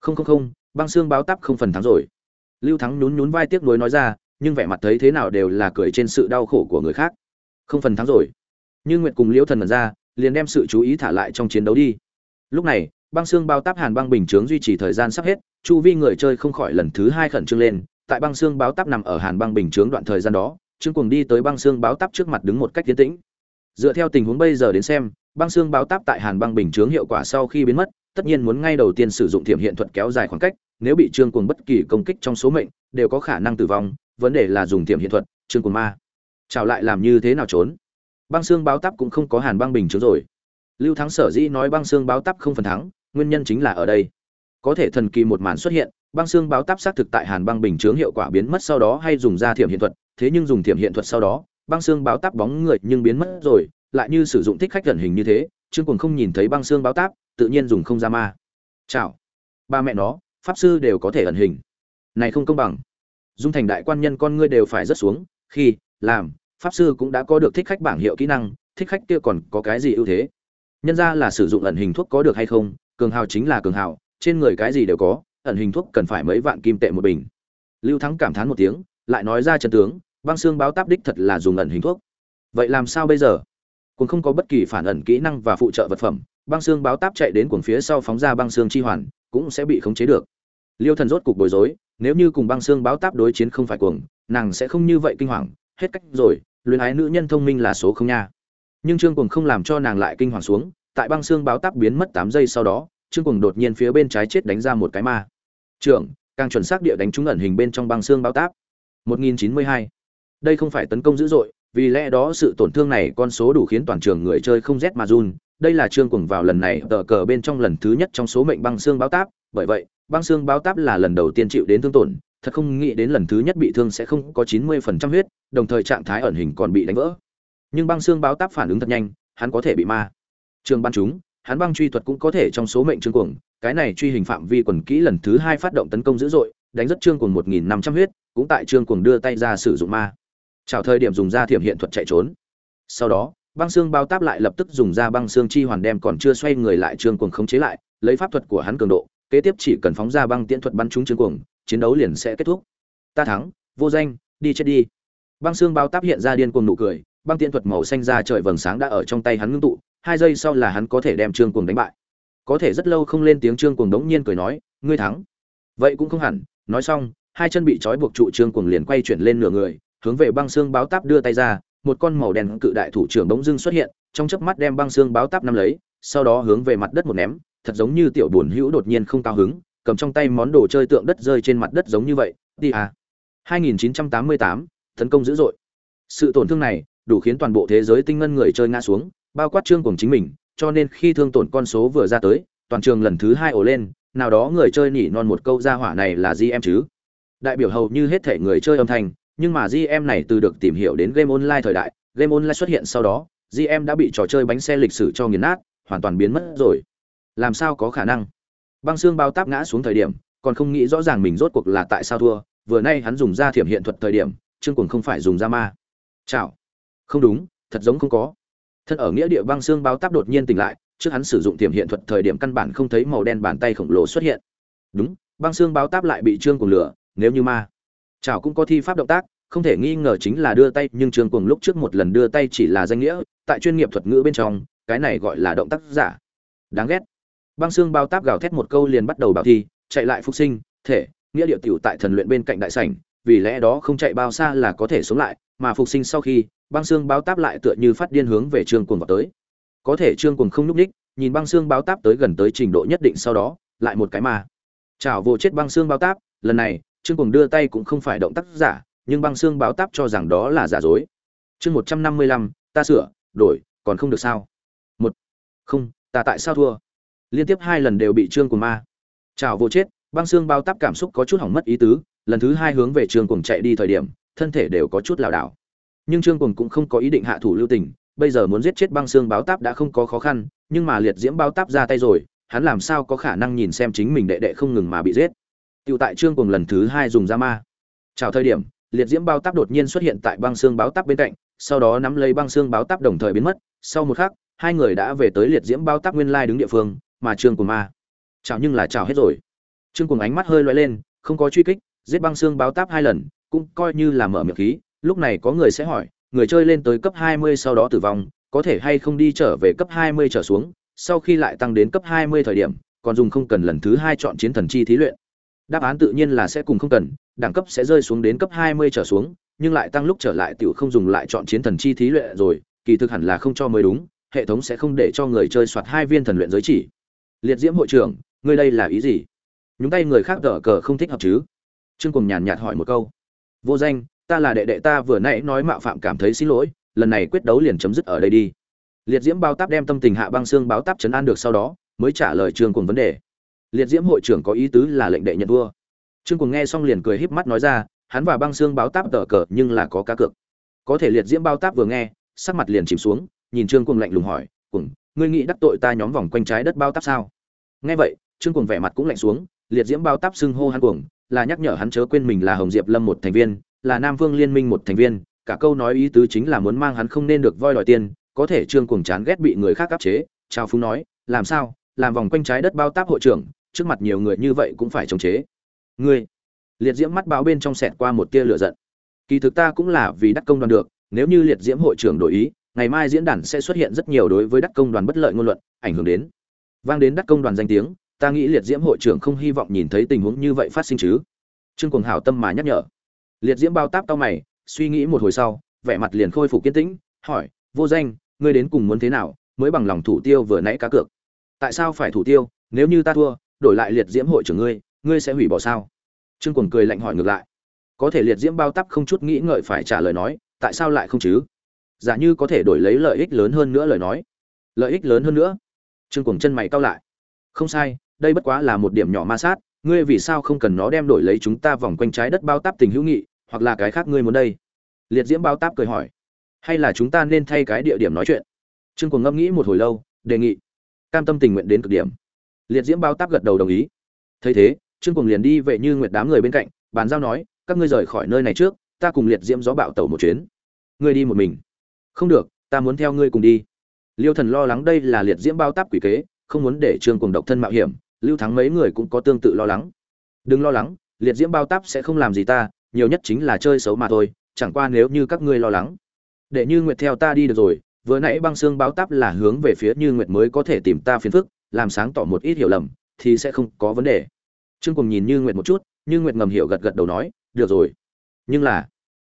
không không không, băng xương báo tắp không phần thắng rồi. Lưu thắng nhún nhún vai tiếc nuối nói ra, nhưng vẻ mặt thấy thế nào đều là cười trên sự đau khổ của người khác. Không phần thắng rồi. Như nguyệt cùng liễu thần mật ra, liền đem sự chú ý thả lại trong chiến đấu đi. Lúc này, băng xương bao táp hàn băng bình chướng duy trì thời gian sắp hết, chu vi người chơi không khỏi lần thứ hai khẩn trương lên, tại băng xương báo táp nằm ở hàn băng bình chướng đoạn thời gian đó, trương cuồng đi tới băng xương báo táp trước mặt đứng một cách tiến tĩnh. Dựa theo tình huống bây giờ đến xem, băng xương báo táp tại hàn băng bình chướng hiệu quả sau khi biến mất tất nhiên muốn ngay đầu tiên sử dụng thiểm hiện thuật kéo dài khoảng cách, nếu bị trương cuồng bất kỳ công kích trong số mệnh, đều có khả năng tử vong, vấn đề là dùng thiểm hiện thuật, trương cuồng ma. Chào lại làm như thế nào trốn? Băng xương báo táp cũng không có hàn băng bình chướng rồi. Lưu thắng sở dĩ nói băng xương báo táp không phần thắng, nguyên nhân chính là ở đây. Có thể thần kỳ một màn xuất hiện, băng xương báo táp xác thực tại hàn băng bình chướng hiệu quả biến mất sau đó hay dùng ra thiểm hiện thuật, thế nhưng dùng thiểm hiện thuật sau đó, băng xương báo táp bóng người nhưng biến mất rồi, lại như sử dụng thích khách gần hình như thế, trương cuồng không nhìn thấy băng xương báo táp tự nhiên dùng không ra ma. Chào. Ba mẹ nó, pháp sư đều có thể ẩn hình. Này không công bằng. Dung thành đại quan nhân con ngươi đều phải rất xuống, khi, làm, pháp sư cũng đã có được thích khách bảng hiệu kỹ năng, thích khách kia còn có cái gì ưu thế? Nhân ra là sử dụng ẩn hình thuốc có được hay không? Cường hào chính là cường hào, trên người cái gì đều có, ẩn hình thuốc cần phải mấy vạn kim tệ một bình. Lưu thắng cảm thán một tiếng, lại nói ra chân tướng, băng xương báo táp đích thật là dùng ẩn hình thuốc. Vậy làm sao bây giờ? Cũng không có bất kỳ phản ẩn kỹ năng và phụ trợ vật phẩm băng xương báo táp chạy đến cuồng phía sau phóng ra băng xương chi hoàn, cũng sẽ bị khống chế được. Liêu thần rốt cục bối rối, nếu như cùng băng xương báo táp đối chiến không phải cuồng, nàng sẽ không như vậy kinh hoàng, hết cách rồi luyến ái nữ nhân thông minh là số không nha. Nhưng trương cuồng không làm cho nàng lại kinh hoàng xuống, tại băng xương báo táp biến mất tám giây sau đó, trương cuồng đột nhiên phía bên trái chết đánh ra một cái ma. Trưởng, càng chuẩn xác địa đánh trúng ẩn hình bên trong băng xương báo táp. 1092. đây không phải tấn công dữ dội, vì lẽ đó sự tổn thương này con số đủ khiến toàn trường người chơi không rét mà run đây là trương cuồng vào lần này, tờ cờ bên trong lần thứ nhất trong số mệnh băng xương báo táp. Bởi vậy, băng xương báo táp là lần đầu tiên chịu đến thương tổn. Thật không nghĩ đến lần thứ nhất bị thương sẽ không có 90% huyết, đồng thời trạng thái ẩn hình còn bị đánh vỡ. Nhưng băng xương báo táp phản ứng thật nhanh, hắn có thể bị ma. Trường ban chúng hắn băng truy thuật cũng có thể trong số mệnh trương cuồng. Cái này truy hình phạm vi quần kỹ lần thứ hai phát động tấn công dữ dội, đánh rất trương cuồng một nghìn năm trăm huyết, cũng tại trương cuồng đưa tay ra sử dụng ma. Chào thời điểm dùng ra thiểm hiện thuật chạy trốn. Sau đó băng xương bao táp lại lập tức dùng ra băng xương chi hoàn đem còn chưa xoay người lại trương cuồng khống chế lại, lấy pháp thuật của hắn cường độ, kế tiếp chỉ cần phóng ra băng tiễn thuật bắn trúng trương cuồng, chiến đấu liền sẽ kết thúc. Ta thắng, vô danh, đi chết đi. Băng xương bao táp hiện ra điên cuồng nụ cười, băng tiễn thuật màu xanh ra trời vầng sáng đã ở trong tay hắn ngưng tụ, hai giây sau là hắn có thể đem trương cuồng đánh bại. Có thể rất lâu không lên tiếng trương cuồng đống nhiên cười nói, ngươi thắng. Vậy cũng không hẳn, nói xong, hai chân bị trói buộc trụ trương cuồng liền quay chuyển lên nửa người, hướng về băng xương báo táp đưa tay ra một con màu đen cự đại thủ trưởng bỗng dưng xuất hiện trong chớp mắt đem băng xương báo táp nắm lấy sau đó hướng về mặt đất một ném thật giống như tiểu buồn hữu đột nhiên không cao hứng cầm trong tay món đồ chơi tượng đất rơi trên mặt đất giống như vậy đi à. 2988, tấn công dữ dội. Sự tổn thương này đủ khiến toàn bộ thế giới tinh ngân người chơi ngã xuống bao quát trương cùng chính mình cho nên khi thương tổn con số vừa ra tới toàn trường lần thứ hai ổ lên nào đó người chơi nỉ non một câu ra hỏa này là gì em chứ. Đại biểu hầu như hết thể người chơi âm thanh nhưng mà gm này từ được tìm hiểu đến game online thời đại, game online xuất hiện sau đó gm đã bị trò chơi bánh xe lịch sử cho nghiền nát, hoàn toàn biến mất rồi. Làm sao có khả năng? Băng xương bao táp ngã xuống thời điểm, còn không nghĩ rõ ràng mình rốt cuộc là tại sao thua, vừa nay hắn dùng ra thiểm hiện thuật thời điểm, trương cuồng không phải dùng ra ma. Chào không đúng, thật giống không có. Thân ở nghĩa địa băng xương bao táp đột nhiên tỉnh lại, trước hắn sử dụng tiềm hiện thuật thời điểm căn bản không thấy màu đen bàn tay khổng lồ xuất hiện. Đúng, băng xương báo táp lại bị trương cuồng lửa nếu như ma chảo cũng có thi pháp động tác, không thể nghi ngờ chính là đưa tay, nhưng trương cuồng lúc trước một lần đưa tay chỉ là danh nghĩa, tại chuyên nghiệp thuật ngữ bên trong, cái này gọi là động tác giả. Đáng ghét. Băng xương bao táp gào thét một câu liền bắt đầu bảo thi, chạy lại phục sinh, thể, nghĩa địa tiểu tại thần luyện bên cạnh đại sảnh, vì lẽ đó không chạy bao xa là có thể sống lại, mà phục sinh sau khi, băng xương báo táp lại tựa như phát điên hướng về trương cuồng vào tới. Có thể trương cuồng không núp ních nhìn băng xương báo táp tới gần tới trình độ nhất định sau đó, lại một cái mà. Chảo vô chết băng xương báo táp, lần này trương cuồng đưa tay cũng không phải động tác giả, nhưng băng xương báo táp cho rằng đó là giả dối. Chương một trăm năm mươi lăm, ta sửa, đổi, còn không được sao? Một, không, ta tại sao thua? Liên tiếp hai lần đều bị trương cuồng ma. Chào vô chết, băng xương báo táp cảm xúc có chút hỏng mất ý tứ, lần thứ hai hướng về trương cuồng chạy đi thời điểm, thân thể đều có chút lảo đảo. Nhưng trương cuồng cũng không có ý định hạ thủ lưu tình, bây giờ muốn giết chết băng xương báo táp đã không có khó khăn, nhưng mà liệt diễm báo táp ra tay rồi, hắn làm sao có khả năng nhìn xem chính mình đệ đệ không ngừng mà bị giết? Tựu tại trương cùng lần thứ hai dùng ra ma. Chào thời điểm, liệt diễm bao táp đột nhiên xuất hiện tại băng xương báo táp bên cạnh, sau đó nắm lấy băng xương báo táp đồng thời biến mất. Sau một khắc, hai người đã về tới liệt diễm bao táp nguyên lai đứng địa phương, mà trương cùng ma. Chào nhưng là chào hết rồi. Trương cùng ánh mắt hơi loay lên, không có truy kích, giết băng xương báo táp hai lần, cũng coi như là mở miệng khí. Lúc này có người sẽ hỏi, người chơi lên tới cấp 20 sau đó tử vong, có thể hay không đi trở về cấp 20 trở xuống, sau khi lại tăng đến cấp 20 thời điểm, còn dùng không cần lần thứ hai chọn chiến thần chi thí luyện đáp án tự nhiên là sẽ cùng không cần, đẳng cấp sẽ rơi xuống đến cấp 20 trở xuống, nhưng lại tăng lúc trở lại tiểu không dùng lại chọn chiến thần chi thí luyện rồi, kỳ thực hẳn là không cho mới đúng, hệ thống sẽ không để cho người chơi soạt hai viên thần luyện giới chỉ. Liệt diễm hội trưởng, ngươi đây là ý gì? Nhúng tay người khác đỡ cờ không thích hợp chứ? Trương cùng nhàn nhạt hỏi một câu. Vô danh, ta là đệ đệ ta vừa nãy nói mạo phạm cảm thấy xin lỗi, lần này quyết đấu liền chấm dứt ở đây đi. Liệt diễm bao táp đem tâm tình hạ băng xương báo táp chấn an được sau đó, mới trả lời trương cùng vấn đề liệt diễm hội trưởng có ý tứ là lệnh đệ nhận vua. Trương cùng nghe xong liền cười híp mắt nói ra, hắn và băng xương báo táp tờ cờ nhưng là có cá cược. Có thể liệt diễm bao táp vừa nghe, sắc mặt liền chìm xuống, nhìn trương cùng lạnh lùng hỏi cùng ngươi nghĩ đắc tội ta nhóm vòng quanh trái đất bao táp sao? Nghe vậy, trương cùng vẻ mặt cũng lạnh xuống, liệt diễm bao táp xưng hô hắn cuồng, là nhắc nhở hắn chớ quên mình là hồng diệp lâm một thành viên, là nam vương liên minh một thành viên, cả câu nói ý tứ chính là muốn mang hắn không nên được voi đòi tiền, có thể trương cùng chán ghét bị người khác áp chế trao phúng nói, làm sao? Làm vòng quanh trái đất bao táp hội trưởng trước mặt nhiều người như vậy cũng phải chống chế. Ngươi, liệt diễm mắt báo bên trong sẹt qua một tia lửa giận. Kỳ thực ta cũng là vì đắc công đoàn được, nếu như liệt diễm hội trưởng đổi ý, ngày mai diễn đàn sẽ xuất hiện rất nhiều đối với đắc công đoàn bất lợi ngôn luận, ảnh hưởng đến. Vang đến đắc công đoàn danh tiếng, ta nghĩ liệt diễm hội trưởng không hy vọng nhìn thấy tình huống như vậy phát sinh chứ. Trương cuồng hảo tâm mà nhắc nhở. Liệt diễm bao táp tao mày, suy nghĩ một hồi sau, vẻ mặt liền khôi phục kiên tĩnh, hỏi, vô danh, ngươi đến cùng muốn thế nào mới bằng lòng thủ tiêu vừa nãy cá cược? Tại sao phải thủ tiêu, nếu như ta thua đổi lại liệt diễm hội trưởng ngươi ngươi sẽ hủy bỏ sao? Trương Quần cười lạnh hỏi ngược lại. Có thể liệt diễm bao tắp không chút nghĩ ngợi phải trả lời nói, tại sao lại không chứ? Giả như có thể đổi lấy lợi ích lớn hơn nữa lời nói. Lợi ích lớn hơn nữa? Trương Quần chân mày cau lại. Không sai, đây bất quá là một điểm nhỏ ma sát, ngươi vì sao không cần nó đem đổi lấy chúng ta vòng quanh trái đất bao táp tình hữu nghị, hoặc là cái khác ngươi muốn đây? Liệt diễm bao táp cười hỏi. Hay là chúng ta nên thay cái địa điểm nói chuyện? Trương Quần ngẫm nghĩ một hồi lâu, đề nghị. Cam tâm tình nguyện đến cực điểm liệt diễm bao táp gật đầu đồng ý. Thấy thế, trương cùng liền đi vệ như nguyệt đám người bên cạnh, bàn giao nói, các ngươi rời khỏi nơi này trước, ta cùng liệt diễm gió bạo tẩu một chuyến. Ngươi đi một mình. Không được, ta muốn theo ngươi cùng đi. Liêu thần lo lắng đây là liệt diễm bao táp quỷ kế, không muốn để trương cùng độc thân mạo hiểm, lưu thắng mấy người cũng có tương tự lo lắng. Đừng lo lắng, liệt diễm bao táp sẽ không làm gì ta, nhiều nhất chính là chơi xấu mà thôi, chẳng qua nếu như các ngươi lo lắng, để như nguyệt theo ta đi được rồi, vừa nãy băng xương báo táp là hướng về phía như nguyệt mới có thể tìm ta phiền phức làm sáng tỏ một ít hiểu lầm, thì sẽ không có vấn đề. Trương cùng nhìn như nguyệt một chút, như nguyệt ngầm hiểu gật gật đầu nói, được rồi. Nhưng là,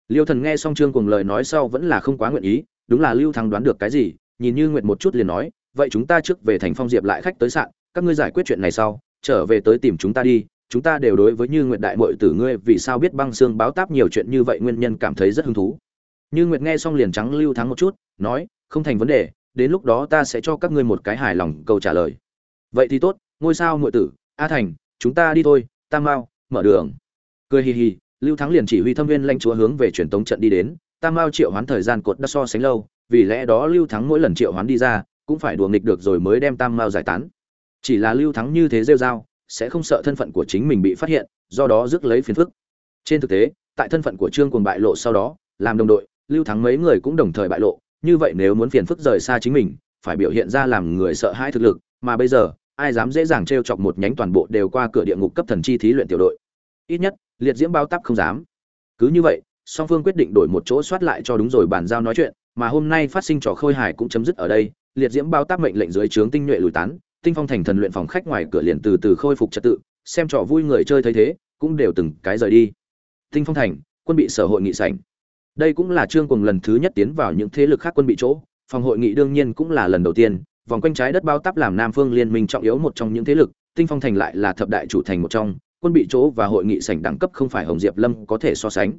liêu thần nghe xong trương cùng lời nói sau vẫn là không quá nguyện ý, đúng là lưu thắng đoán được cái gì, nhìn như nguyệt một chút liền nói, vậy chúng ta trước về thành phong diệp lại khách tới sạn, các ngươi giải quyết chuyện này sau, trở về tới tìm chúng ta đi, chúng ta đều đối với như nguyệt đại mội tử ngươi vì sao biết băng xương báo táp nhiều chuyện như vậy nguyên nhân cảm thấy rất hứng thú. Như nguyệt nghe xong liền trắng lưu thắng một chút, nói, không thành vấn đề, đến lúc đó ta sẽ cho các ngươi một cái hài lòng, câu trả lời vậy thì tốt, ngôi sao muội tử, a thành, chúng ta đi thôi tam mao mở đường. Cười hì hì, lưu thắng liền chỉ huy thâm viên lãnh chúa hướng về truyền tống trận đi đến tam mao triệu hoán thời gian cột đã so sánh lâu, vì lẽ đó lưu thắng mỗi lần triệu hoán đi ra, cũng phải đùa nghịch được rồi mới đem tam mao giải tán. Chỉ là lưu thắng như thế rêu dao sẽ không sợ thân phận của chính mình bị phát hiện, do đó rước lấy phiền phức. Trên thực tế, tại thân phận của trương cuồng bại lộ sau đó, làm đồng đội, lưu thắng mấy người cũng đồng thời bại lộ, như vậy nếu muốn phiền phức rời xa chính mình, phải biểu hiện ra làm người sợ hãi thực lực, mà bây giờ ai dám dễ dàng t chọc một nhánh toàn bộ đều qua cửa địa ngục cấp thần chi thí luyện tiểu đội. Ít nhất, liệt diễm bao tắp không dám. Cứ như vậy, song phương quyết định đổi một chỗ soát lại cho đúng rồi bàn giao nói chuyện, mà hôm nay phát sinh trò khôi hài cũng chấm dứt ở đây, liệt diễm bao táp mệnh lệnh dưới trướng tinh nhuệ lùi tán, tinh phong thành thần luyện phòng khách ngoài cửa liền từ từ khôi phục trật tự, xem trò vui người chơi thấy thế, cũng đều từng cái rời đi. Tinh phong thành, quân bị sở hội nghị sảnh. Đây cũng là trương cùng lần thứ nhất tiến vào những thế lực khác quân bị chỗ, phòng hội nghị đương nhiên cũng là lần đầu tiên vòng quanh trái đất bao táp làm nam phương liên minh trọng yếu một trong những thế lực, tinh phong thành lại là thập đại chủ thành một trong, quân bị chỗ và hội nghị sảnh đẳng cấp không phải hồng diệp lâm có thể so sánh.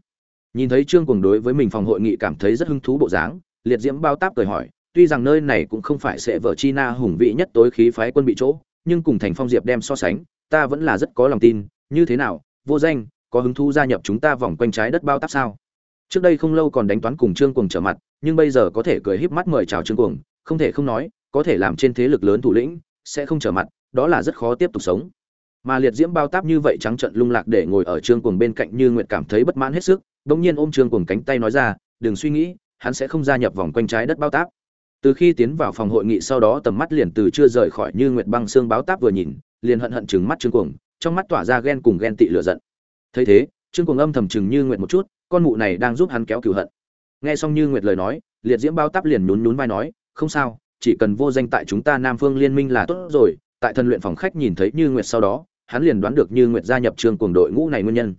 Nhìn thấy trương Cuồng đối với mình phòng hội nghị cảm thấy rất hứng thú bộ dáng, liệt diễm bao táp cười hỏi, tuy rằng nơi này cũng không phải sẽ vợ China hùng vị nhất tối khí phái quân bị chỗ, nhưng cùng thành phong diệp đem so sánh, ta vẫn là rất có lòng tin, như thế nào, vô danh, có hứng thú gia nhập chúng ta vòng quanh trái đất bao táp sao? Trước đây không lâu còn đánh toán cùng trương cuồng trở mặt, nhưng bây giờ có thể cười híp mắt mời chào trương cuồng, không thể không nói có thể làm trên thế lực lớn thủ lĩnh, sẽ không trở mặt, đó là rất khó tiếp tục sống. Mà liệt diễm bao táp như vậy trắng trận lung lạc để ngồi ở trương cuồng bên cạnh như nguyệt cảm thấy bất mãn hết sức, bỗng nhiên ôm trương cuồng cánh tay nói ra, đừng suy nghĩ, hắn sẽ không gia nhập vòng quanh trái đất bao táp. Từ khi tiến vào phòng hội nghị sau đó tầm mắt liền từ chưa rời khỏi như nguyệt băng xương báo táp vừa nhìn, liền hận hận chừng mắt trương cuồng, trong mắt tỏa ra ghen cùng ghen tị lửa giận. Thấy thế, trương cuồng âm thầm chừng như nguyệt một chút, con mụ này đang giúp hắn kéo cửu hận. Nghe xong như nguyệt lời nói, liệt diễm bao táp liền nhún nhún vai nói, không sao chỉ cần vô danh tại chúng ta nam phương liên minh là tốt rồi, tại thần luyện phòng khách nhìn thấy như nguyệt sau đó, hắn liền đoán được như nguyệt gia nhập trường cuồng đội ngũ này nguyên nhân.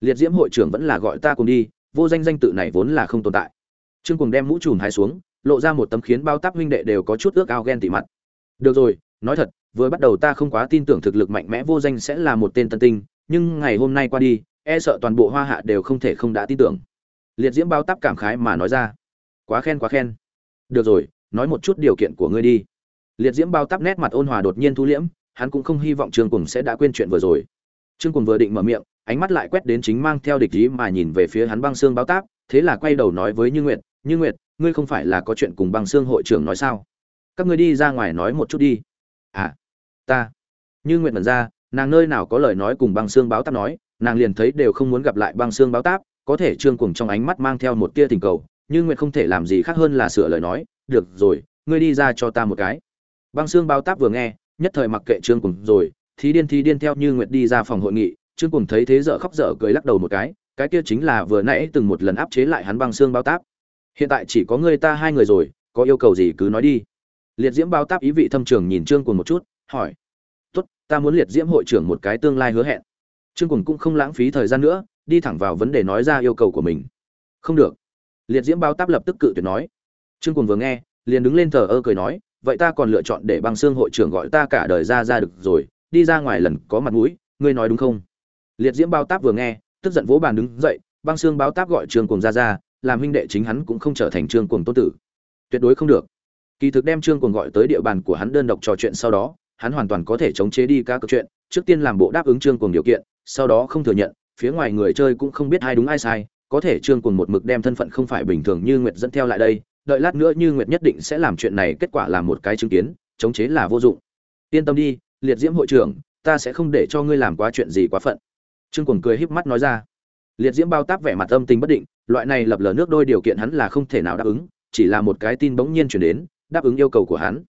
Liệt diễm hội trưởng vẫn là gọi ta cùng đi, vô danh danh tự này vốn là không tồn tại. Trương cuồng đem mũ trùm hai xuống, lộ ra một tấm khiến bao táp huynh đệ đều có chút ước ao ghen tị mặt. Được rồi, nói thật, vừa bắt đầu ta không quá tin tưởng thực lực mạnh mẽ vô danh sẽ là một tên tân tinh, nhưng ngày hôm nay qua đi e sợ toàn bộ hoa hạ đều không thể không đã tin tưởng. Liệt diễm bao táp cảm khái mà nói ra. Quá khen quá khen. Được rồi nói một chút điều kiện của ngươi đi. Liệt diễm bao tắp nét mặt ôn hòa đột nhiên thu liễm, hắn cũng không hy vọng trương cùng sẽ đã quên chuyện vừa rồi. Trương cùng vừa định mở miệng, ánh mắt lại quét đến chính mang theo địch ý mà nhìn về phía hắn băng xương báo táp, thế là quay đầu nói với như nguyệt như nguyệt, ngươi không phải là có chuyện cùng băng xương hội trưởng nói sao? Các ngươi đi ra ngoài nói một chút đi. À ta. Như nguyệt mật ra, nàng nơi nào có lời nói cùng băng xương báo táp nói, nàng liền thấy đều không muốn gặp lại băng xương báo táp, có thể trương cùng trong ánh mắt mang theo một tia tình cầu nhưng nguyệt không thể làm gì khác hơn là sửa lời nói, được rồi, ngươi đi ra cho ta một cái. Băng xương bao táp vừa nghe, nhất thời mặc kệ trương cùng rồi, thí điên thí điên theo như nguyệt đi ra phòng hội nghị, trương cùng thấy thế dở khóc dở cười lắc đầu một cái cái kia chính là vừa nãy từng một lần áp chế lại hắn băng xương bao táp. Hiện tại chỉ có ngươi ta hai người rồi, có yêu cầu gì cứ nói đi. Liệt diễm bao táp ý vị thâm trường nhìn trương cùng một chút, hỏi, tốt, ta muốn liệt diễm hội trưởng một cái tương lai hứa hẹn. Trương cùng cũng không lãng phí thời gian nữa, đi thẳng vào vấn đề nói ra yêu cầu của mình. Không được liệt diễm Bao táp lập tức cự tuyệt nói. Trương cùng vừa nghe, liền đứng lên thờ ơ cười nói, vậy ta còn lựa chọn để băng xương hội trưởng gọi ta cả đời ra ra được rồi, đi ra ngoài lần có mặt mũi, ngươi nói đúng không? Liệt diễm bao táp vừa nghe, tức giận vỗ bàn đứng dậy, băng xương báo táp gọi trương cùng ra ra, làm huynh đệ chính hắn cũng không trở thành trương cùng tôn tử. Tuyệt đối không được. Kỳ thực đem trương cùng gọi tới địa bàn của hắn đơn độc trò chuyện sau đó, hắn hoàn toàn có thể chống chế đi các câu chuyện, trước tiên làm bộ đáp ứng trương cùng điều kiện, sau đó không thừa nhận, phía ngoài người chơi cũng không biết ai đúng ai sai có thể trương cùng một mực đem thân phận không phải bình thường như nguyệt dẫn theo lại đây, đợi lát nữa như nguyệt nhất định sẽ làm chuyện này, kết quả là một cái chứng kiến, chống chế là vô dụng. Yên tâm đi, liệt diễm hội trưởng, ta sẽ không để cho ngươi làm quá chuyện gì quá phận. Trương cùng cười híp mắt nói ra. Liệt diễm bao táp vẻ mặt âm tình bất định, loại này lập lờ nước đôi điều kiện hắn là không thể nào đáp ứng, chỉ là một cái tin bỗng nhiên chuyển đến, đáp ứng yêu cầu của hắn.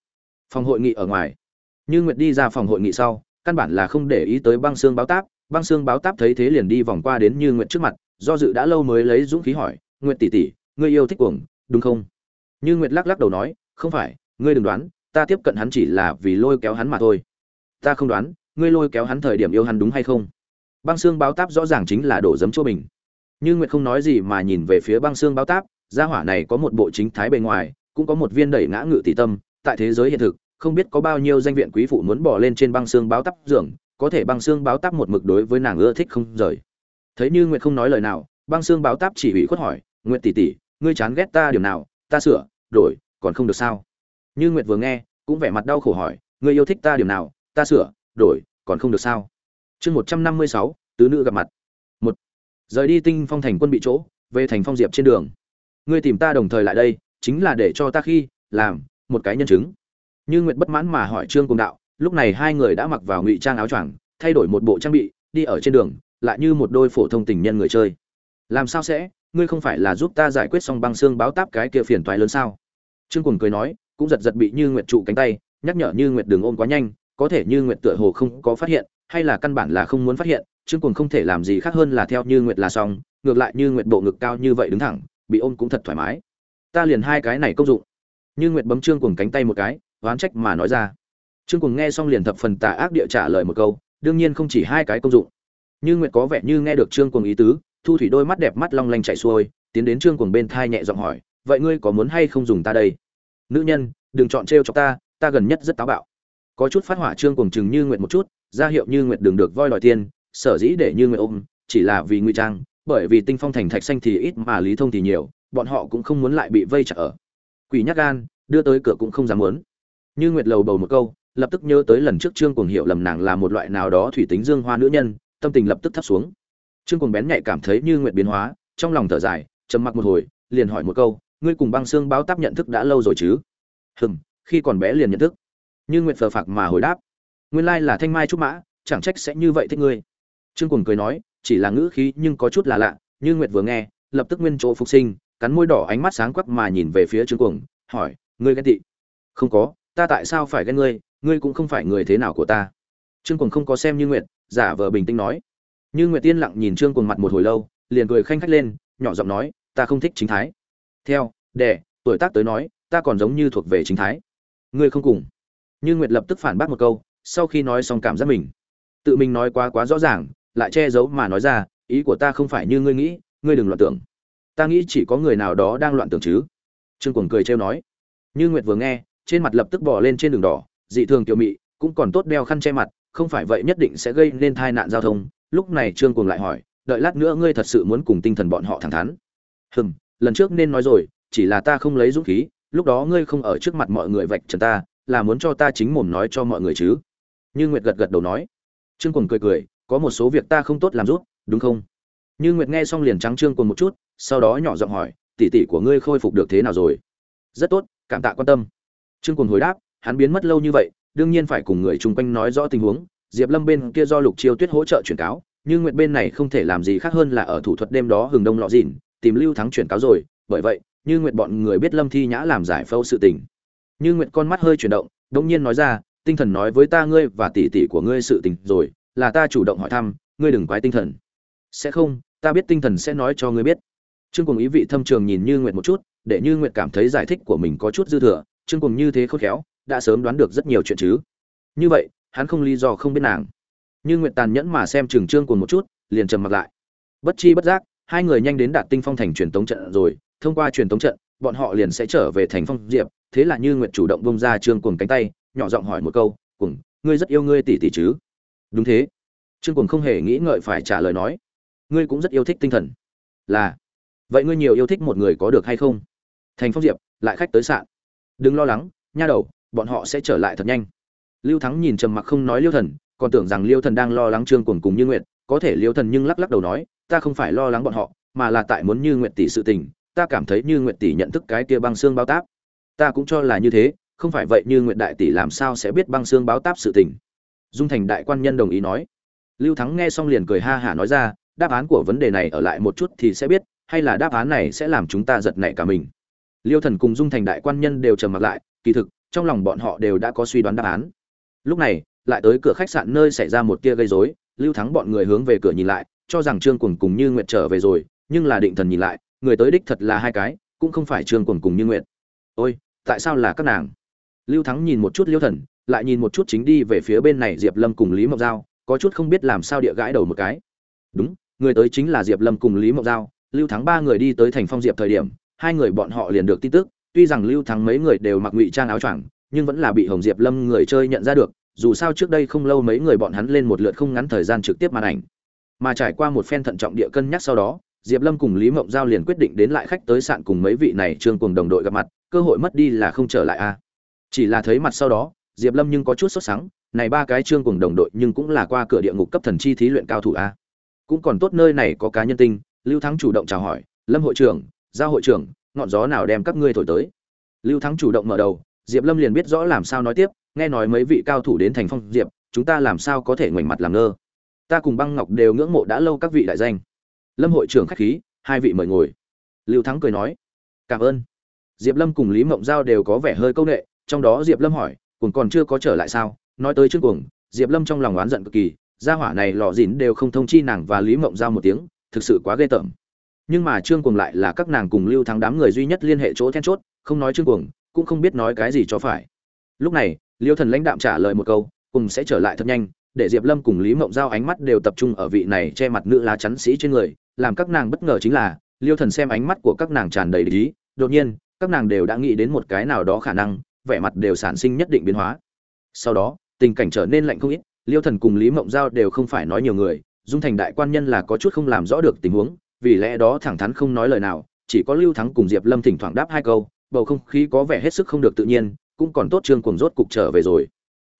Phòng hội nghị ở ngoài. Như nguyệt đi ra phòng hội nghị sau, căn bản là không để ý tới băng xương báo táp, băng xương báo táp thấy thế liền đi vòng qua đến như nguyệt trước mặt do dự đã lâu mới lấy dũng khí hỏi, nguyệt tỷ tỷ, ngươi yêu thích cuồng, đúng không? Như nguyệt lắc lắc đầu nói, không phải, ngươi đừng đoán, ta tiếp cận hắn chỉ là vì lôi kéo hắn mà thôi. Ta không đoán, ngươi lôi kéo hắn thời điểm yêu hắn đúng hay không? Băng xương báo táp rõ ràng chính là đổ dấm chua bình. Như nguyệt không nói gì mà nhìn về phía băng xương báo táp, gia hỏa này có một bộ chính thái bề ngoài, cũng có một viên đẩy ngã ngự tỷ tâm, tại thế giới hiện thực, không biết có bao nhiêu danh viện quý phụ muốn bỏ lên trên băng xương báo táp giường có thể băng xương báo táp một mực đối với nàng ưa thích không rời thấy như nguyệt không nói lời nào, băng xương báo táp chỉ ủy khuất hỏi, nguyệt tỷ tỷ, ngươi chán ghét ta điều nào? Ta sửa, đổi, còn không được sao? Như nguyệt vừa nghe, cũng vẻ mặt đau khổ hỏi, ngươi yêu thích ta điều nào? Ta sửa, đổi, còn không được sao? Chương một trăm năm mươi sáu, tứ nữ gặp mặt. Một, rời đi tinh phong thành quân bị chỗ, về thành phong diệp trên đường. Ngươi tìm ta đồng thời lại đây, chính là để cho ta khi làm một cái nhân chứng. Như nguyệt bất mãn mà hỏi trương cùng đạo, lúc này hai người đã mặc vào ngụy trang áo choàng, thay đổi một bộ trang bị, đi ở trên đường lại như một đôi phổ thông tình nhân người chơi. Làm sao sẽ? Ngươi không phải là giúp ta giải quyết xong băng xương báo táp cái kia phiền toái lớn sao? Trương cùng cười nói, cũng giật giật bị như nguyệt trụ cánh tay, nhắc nhở như nguyệt đừng ôm quá nhanh, có thể như nguyệt tựa hồ không có phát hiện, hay là căn bản là không muốn phát hiện, trương cùng không thể làm gì khác hơn là theo như nguyệt là xong, ngược lại như nguyệt bộ ngực cao như vậy đứng thẳng, bị ôm cũng thật thoải mái. Ta liền hai cái này công dụng. Như nguyệt bấm trương cùng cánh tay một cái, oán trách mà nói ra. Trương cùng nghe xong liền thập phần tà ác địa trả lời một câu, đương nhiên không chỉ hai cái công dụng như nguyệt có vẻ như nghe được trương Cuồng ý tứ, thu thủy đôi mắt đẹp mắt long lanh chảy xuôi, tiến đến trương Cuồng bên thai nhẹ giọng hỏi, vậy ngươi có muốn hay không dùng ta đây? Nữ nhân, đừng chọn trêu cho ta ta gần nhất rất táo bạo. Có chút phát hỏa trương Cuồng chừng như nguyệt một chút, ra hiệu như nguyệt đừng được voi đòi tiền sở dĩ để như nguyệt ôm, chỉ là vì nguy trang, bởi vì tinh phong thành thạch xanh thì ít mà lý thông thì nhiều, bọn họ cũng không muốn lại bị vây chặt ở. Quỷ nhắc gan, đưa tới cửa cũng không dám muốn. Như nguyệt lầu bầu một câu, lập tức nhớ tới lần trước trương cuồng hiểu lầm nàng là một loại nào đó thủy tính dương hoa nữ nhân tâm tình lập tức thấp xuống. Trương cuồng bén nhạy cảm thấy như nguyệt biến hóa, trong lòng thở dài, trầm mặc một hồi, liền hỏi một câu, ngươi cùng băng xương báo táp nhận thức đã lâu rồi chứ? Hừm, khi còn bé liền nhận thức. Như nguyệt phờ phạc mà hồi đáp, nguyên lai là thanh mai trúc mã, chẳng trách sẽ như vậy thích ngươi. Trương cuồng cười nói, chỉ là ngữ khí nhưng có chút là lạ, như nguyệt vừa nghe, lập tức nguyên chỗ phục sinh, cắn môi đỏ ánh mắt sáng quắc mà nhìn về phía trương cuồng, hỏi, ngươi ghen tị? Không có, ta tại sao phải ghen ngươi ngươi cũng không phải người thế nào của ta. Trương cuồng không có xem như nguyệt giả vờ bình tĩnh nói. Như nguyệt tiên lặng nhìn trương cuồng mặt một hồi lâu, liền cười khanh khách lên, nhỏ giọng nói, ta không thích chính thái. Theo, đẻ, tuổi tác tới nói, ta còn giống như thuộc về chính thái. Ngươi không cùng. Như nguyệt lập tức phản bác một câu, sau khi nói xong cảm giác mình. Tự mình nói quá quá rõ ràng, lại che giấu mà nói ra, ý của ta không phải như ngươi nghĩ, ngươi đừng loạn tưởng. Ta nghĩ chỉ có người nào đó đang loạn tưởng chứ. Trương cuồng cười trêu nói. Như nguyệt vừa nghe, trên mặt lập tức bỏ lên trên đường đỏ, dị thường tiểu mị, cũng còn tốt đeo khăn che mặt không phải vậy nhất định sẽ gây nên tai nạn giao thông. Lúc này trương cuồng lại hỏi, đợi lát nữa ngươi thật sự muốn cùng tinh thần bọn họ thẳng thắn. Hừm, lần trước nên nói rồi, chỉ là ta không lấy dũng khí, lúc đó ngươi không ở trước mặt mọi người vạch trần ta, là muốn cho ta chính mồm nói cho mọi người chứ? Như nguyệt gật gật đầu nói. Trương cuồng cười cười, có một số việc ta không tốt làm rút đúng không? Như nguyệt nghe xong liền trắng trương cuồng một chút, sau đó nhỏ giọng hỏi, tỷ tỷ của ngươi khôi phục được thế nào rồi? Rất tốt, cảm tạ quan tâm. Trương cuồng hồi đáp, hắn biến mất lâu như vậy đương nhiên phải cùng người chung quanh nói rõ tình huống, diệp lâm bên kia do lục chiêu tuyết hỗ trợ chuyển cáo, nhưng nguyệt bên này không thể làm gì khác hơn là ở thủ thuật đêm đó hừng đông lọ dìn tìm lưu thắng chuyển cáo rồi, bởi vậy, như nguyệt bọn người biết lâm thi nhã làm giải phẫu sự tình. Như nguyệt con mắt hơi chuyển động đông nhiên nói ra, tinh thần nói với ta ngươi và tỷ tỷ của ngươi sự tình rồi, là ta chủ động hỏi thăm, ngươi đừng quái tinh thần. Sẽ không, ta biết tinh thần sẽ nói cho ngươi biết. Trương cùng ý vị thâm trường nhìn như nguyệt một chút, để như nguyệt cảm thấy giải thích của mình có chút dư thừa, trương cùng như thế khôn khéo đã sớm đoán được rất nhiều chuyện chứ. Như vậy, hắn không lý do không biết nàng. Như nguyệt tàn nhẫn mà xem trường trương cùng một chút, liền trầm mặc lại. Bất chi bất giác, hai người nhanh đến đạt tinh phong thành truyền tống trận rồi, thông qua truyền tống trận, bọn họ liền sẽ trở về thành phong diệp. Thế là như nguyệt chủ động bông ra trương cùng cánh tay, nhỏ giọng hỏi một câu cùng ngươi rất yêu ngươi tỷ tỷ chứ? Đúng thế. Trương cùng không hề nghĩ ngợi phải trả lời nói, ngươi cũng rất yêu thích tinh thần. Là. Vậy ngươi nhiều yêu thích một người có được hay không? Thành phong diệp, lại khách tới sạn. Đừng lo lắng, nha đầu bọn họ sẽ trở lại thật nhanh. Lưu thắng nhìn trầm mặc không nói liêu thần, còn tưởng rằng liêu thần đang lo lắng trương cuồng cùng như nguyệt, có thể liêu thần nhưng lắc lắc đầu nói, ta không phải lo lắng bọn họ, mà là tại muốn như nguyệt tỷ sự tình, ta cảm thấy như nguyệt tỷ nhận thức cái kia băng xương bao táp. Ta cũng cho là như thế, không phải vậy như nguyệt đại tỷ làm sao sẽ biết băng xương báo táp sự tình. Dung thành đại quan nhân đồng ý nói. Lưu thắng nghe xong liền cười ha hả nói ra, đáp án của vấn đề này ở lại một chút thì sẽ biết, hay là đáp án này sẽ làm chúng ta giật nảy cả mình. Liêu thần cùng dung thành đại quan nhân đều trầm mặc lại, kỳ thực trong lòng bọn họ đều đã có suy đoán đáp án. Lúc này, lại tới cửa khách sạn nơi xảy ra một tia gây rối, lưu thắng bọn người hướng về cửa nhìn lại, cho rằng trương cuồng cùng như nguyệt trở về rồi, nhưng là định thần nhìn lại, người tới đích thật là hai cái, cũng không phải trương cuồng cùng như nguyệt. Ôi, tại sao là các nàng? Lưu thắng nhìn một chút liêu thần, lại nhìn một chút chính đi về phía bên này diệp lâm cùng lý mộc giao, có chút không biết làm sao địa gãi đầu một cái. Đúng, người tới chính là diệp lâm cùng lý mộc giao. Lưu thắng ba người đi tới thành phong diệp thời điểm, hai người bọn họ liền được tin tức tuy rằng lưu thắng mấy người đều mặc ngụy trang áo choàng, nhưng vẫn là bị hồng diệp lâm người chơi nhận ra được, dù sao trước đây không lâu mấy người bọn hắn lên một lượt không ngắn thời gian trực tiếp màn ảnh. Mà trải qua một phen thận trọng địa cân nhắc sau đó, diệp lâm cùng lý mộng giao liền quyết định đến lại khách tới sạn cùng mấy vị này trương cùng đồng đội gặp mặt, cơ hội mất đi là không trở lại a. À. Chỉ là thấy mặt sau đó, diệp lâm nhưng có chút sốt sắng, này ba cái trương cùng đồng đội nhưng cũng là qua cửa địa ngục cấp thần chi thí luyện cao thủ a. À. Cũng còn tốt nơi này có cá nhân tinh, lưu thắng chủ động chào hỏi, lâm hội trưởng, giao hội trưởng ngọn gió nào đem các ngươi thổi tới. Lưu thắng chủ động mở đầu, diệp lâm liền biết rõ làm sao nói tiếp, nghe nói mấy vị cao thủ đến thành phong diệp, chúng ta làm sao có thể ngoảnh mặt làm ngơ. Ta cùng băng ngọc đều ngưỡng mộ đã lâu các vị đại danh. Lâm hội trưởng khách khí, hai vị mời ngồi. Lưu thắng cười nói, cảm ơn. Diệp lâm cùng lý mộng giao đều có vẻ hơi câu nệ, trong đó diệp lâm hỏi cùng còn chưa có trở lại sao? Nói tới trước cùng diệp lâm trong lòng oán giận cực kỳ, gia hỏa này lò dìn đều không thông chi nàng và lý mộng giao một tiếng, thực sự quá ghê tởm nhưng mà trương cuồng lại là các nàng cùng lưu thắng đám người duy nhất liên hệ chỗ then chốt, không nói trương cuồng, cũng không biết nói cái gì cho phải. Lúc này, liêu thần lãnh đạm trả lời một câu cùng sẽ trở lại thật nhanh, để diệp lâm cùng lý mộng giao ánh mắt đều tập trung ở vị này che mặt nữ lá chắn sĩ trên người, làm các nàng bất ngờ chính là, liêu thần xem ánh mắt của các nàng tràn đầy lý đột nhiên, các nàng đều đã nghĩ đến một cái nào đó khả năng, vẻ mặt đều sản sinh nhất định biến hóa. Sau đó, tình cảnh trở nên lạnh không ít, liêu thần cùng lý mộng giao đều không phải nói nhiều người, dung thành đại quan nhân là có chút không làm rõ được tình huống vì lẽ đó thẳng thắn không nói lời nào, chỉ có lưu thắng cùng diệp lâm thỉnh thoảng đáp hai câu, bầu không khí có vẻ hết sức không được tự nhiên, cũng còn tốt trương cuồng rốt cục trở về rồi.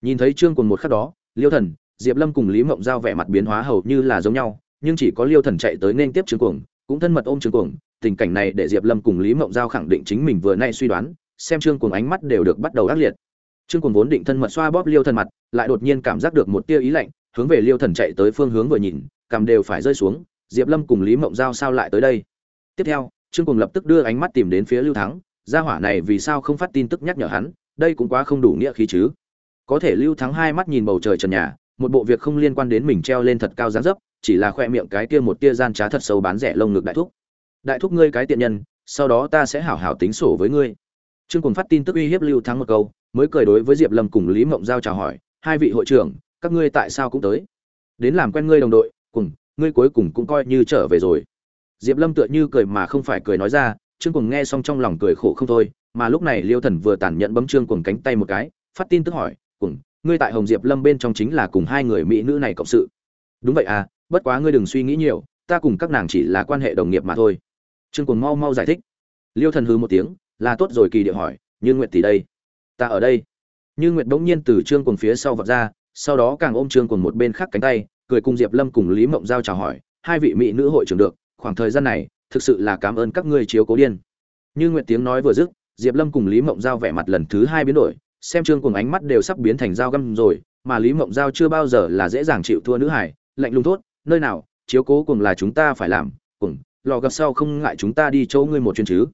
Nhìn thấy trương cuồng một khắc đó, liêu thần, diệp lâm cùng lý mộng giao vẻ mặt biến hóa hầu như là giống nhau, nhưng chỉ có liêu thần chạy tới nên tiếp trương cuồng, cũng thân mật ôm trương cuồng, tình cảnh này để diệp lâm cùng lý mộng giao khẳng định chính mình vừa nay suy đoán, xem trương cuồng ánh mắt đều được bắt đầu ác liệt. Trương cuồng vốn định thân mật xoa bóp liêu thần mặt, lại đột nhiên cảm giác được một tia ý lạnh, hướng về liêu thần chạy tới phương hướng vừa nhìn, cằm đều phải rơi xuống diệp lâm cùng lý mộng giao sao lại tới đây? Tiếp theo, trương cùng lập tức đưa ánh mắt tìm đến phía lưu thắng, gia hỏa này vì sao không phát tin tức nhắc nhở hắn, đây cũng quá không đủ nghĩa khí chứ. Có thể lưu thắng hai mắt nhìn bầu trời trần nhà, một bộ việc không liên quan đến mình treo lên thật cao dáng dấp, chỉ là khoe miệng cái kia một tia gian trá thật sâu bán rẻ lông ngực đại thúc. Đại thúc ngươi cái tiện nhân, sau đó ta sẽ hảo hảo tính sổ với ngươi. Trương cùng phát tin tức uy hiếp lưu thắng một câu, mới cười đối với diệp lâm cùng lý mộng giao chào hỏi, hai vị hội trưởng, các ngươi tại sao cũng tới? Đến làm quen ngươi đồng đội cùng ngươi cuối cùng cũng coi như trở về rồi. Diệp lâm tựa như cười mà không phải cười nói ra, trương cùng nghe xong trong lòng cười khổ không thôi, mà lúc này liêu thần vừa tàn nhẫn bấm trương cùng cánh tay một cái, phát tin tức hỏi cùng ngươi tại hồng diệp lâm bên trong chính là cùng hai người mỹ nữ này cộng sự. Đúng vậy à bất quá ngươi đừng suy nghĩ nhiều, ta cùng các nàng chỉ là quan hệ đồng nghiệp mà thôi. Trương cùng mau mau giải thích. Liêu thần hư một tiếng, là tốt rồi kỳ địa hỏi, như nguyệt tỷ đây? Ta ở đây. Như nguyệt bỗng nhiên từ trương cùng phía sau vọt ra, sau đó càng ôm trương cùng một bên khác cánh tay cười cùng diệp lâm cùng lý mộng giao chào hỏi, hai vị mỹ nữ hội trưởng được, khoảng thời gian này, thực sự là cảm ơn các ngươi chiếu cố điên. Như nguyệt tiếng nói vừa dứt, diệp lâm cùng lý mộng giao vẻ mặt lần thứ hai biến đổi, xem trương cùng ánh mắt đều sắp biến thành dao găm rồi, mà lý mộng giao chưa bao giờ là dễ dàng chịu thua nữ hải lạnh lùng thốt, nơi nào, chiếu cố cùng là chúng ta phải làm cùng lò gặp sau không ngại chúng ta đi chỗ ngươi một chuyến chứ.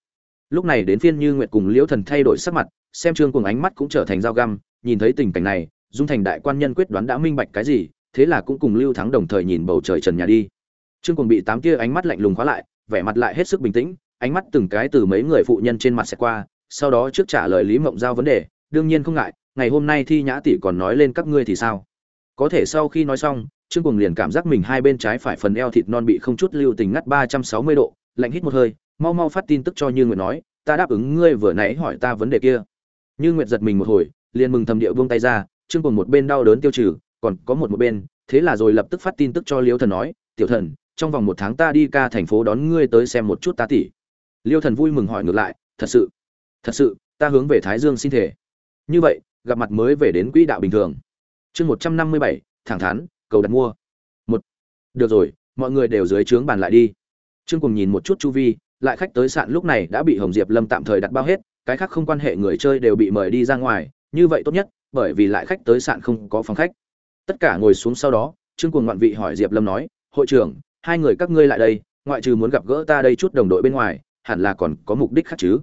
Lúc này đến phiên như nguyệt cùng liễu thần thay đổi sắc mặt, xem trương cùng ánh mắt cũng trở thành dao găm, nhìn thấy tình cảnh này, dung thành đại quan nhân quyết đoán đã minh bạch cái gì thế là cũng cùng lưu thắng đồng thời nhìn bầu trời trần nhà đi. Trương cùng bị tám tia ánh mắt lạnh lùng khóa lại, vẻ mặt lại hết sức bình tĩnh, ánh mắt từng cái từ mấy người phụ nhân trên mặt sẽ qua, sau đó trước trả lời lý mộng giao vấn đề, đương nhiên không ngại, ngày hôm nay thi nhã tỷ còn nói lên các ngươi thì sao? Có thể sau khi nói xong, trương cùng liền cảm giác mình hai bên trái phải phần eo thịt non bị không chút lưu tình ngắt ba trăm sáu mươi độ, lạnh hít một hơi, mau mau phát tin tức cho như nguyệt nói, ta đáp ứng ngươi vừa nãy hỏi ta vấn đề kia. Như nguyệt giật mình một hồi, liền mừng thầm địa buông tay ra, trương cùng một bên đau đớn tiêu trừ còn có một một bên, thế là rồi lập tức phát tin tức cho liêu thần nói, tiểu thần, trong vòng một tháng ta đi ca thành phố đón ngươi tới xem một chút ta tỷ. Liêu thần vui mừng hỏi ngược lại, thật sự thật sự, ta hướng về thái dương xin thể như vậy, gặp mặt mới về đến quỹ đạo bình thường. Chương một trăm năm mươi bảy, thẳng thắn, cầu đặt mua. Một. Được rồi, mọi người đều dưới trướng bàn lại đi. Trương cùng nhìn một chút chu vi, lại khách tới sạn lúc này đã bị hồng diệp lâm tạm thời đặt bao hết, cái khác không quan hệ người chơi đều bị mời đi ra ngoài, như vậy tốt nhất, bởi vì lại khách tới sạn không có phòng khách tất cả ngồi xuống sau đó, trương cùng ngoạn vị hỏi diệp lâm nói, hội trưởng, hai người các ngươi lại đây, ngoại trừ muốn gặp gỡ ta đây chút đồng đội bên ngoài, hẳn là còn có mục đích khác chứ?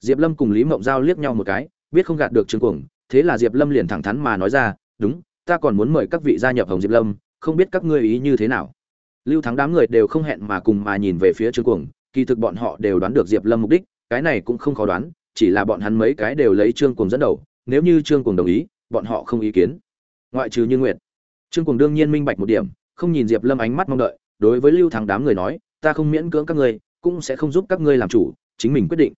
Diệp lâm cùng lý mộng giao liếc nhau một cái, biết không gạt được trương cuồng, thế là diệp lâm liền thẳng thắn mà nói ra, đúng, ta còn muốn mời các vị gia nhập hồng diệp lâm, không biết các ngươi ý như thế nào? Lưu thắng đám người đều không hẹn mà cùng mà nhìn về phía trương cuồng, kỳ thực bọn họ đều đoán được diệp lâm mục đích, cái này cũng không khó đoán, chỉ là bọn hắn mấy cái đều lấy trương cuồng dẫn đầu, nếu như trương cuồng đồng ý, bọn họ không ý kiến ngoại trừ như nguyệt. Trương cuồng đương nhiên minh bạch một điểm, không nhìn diệp lâm ánh mắt mong đợi, đối với lưu thắng đám người nói, ta không miễn cưỡng các ngươi, cũng sẽ không giúp các ngươi làm chủ, chính mình quyết định.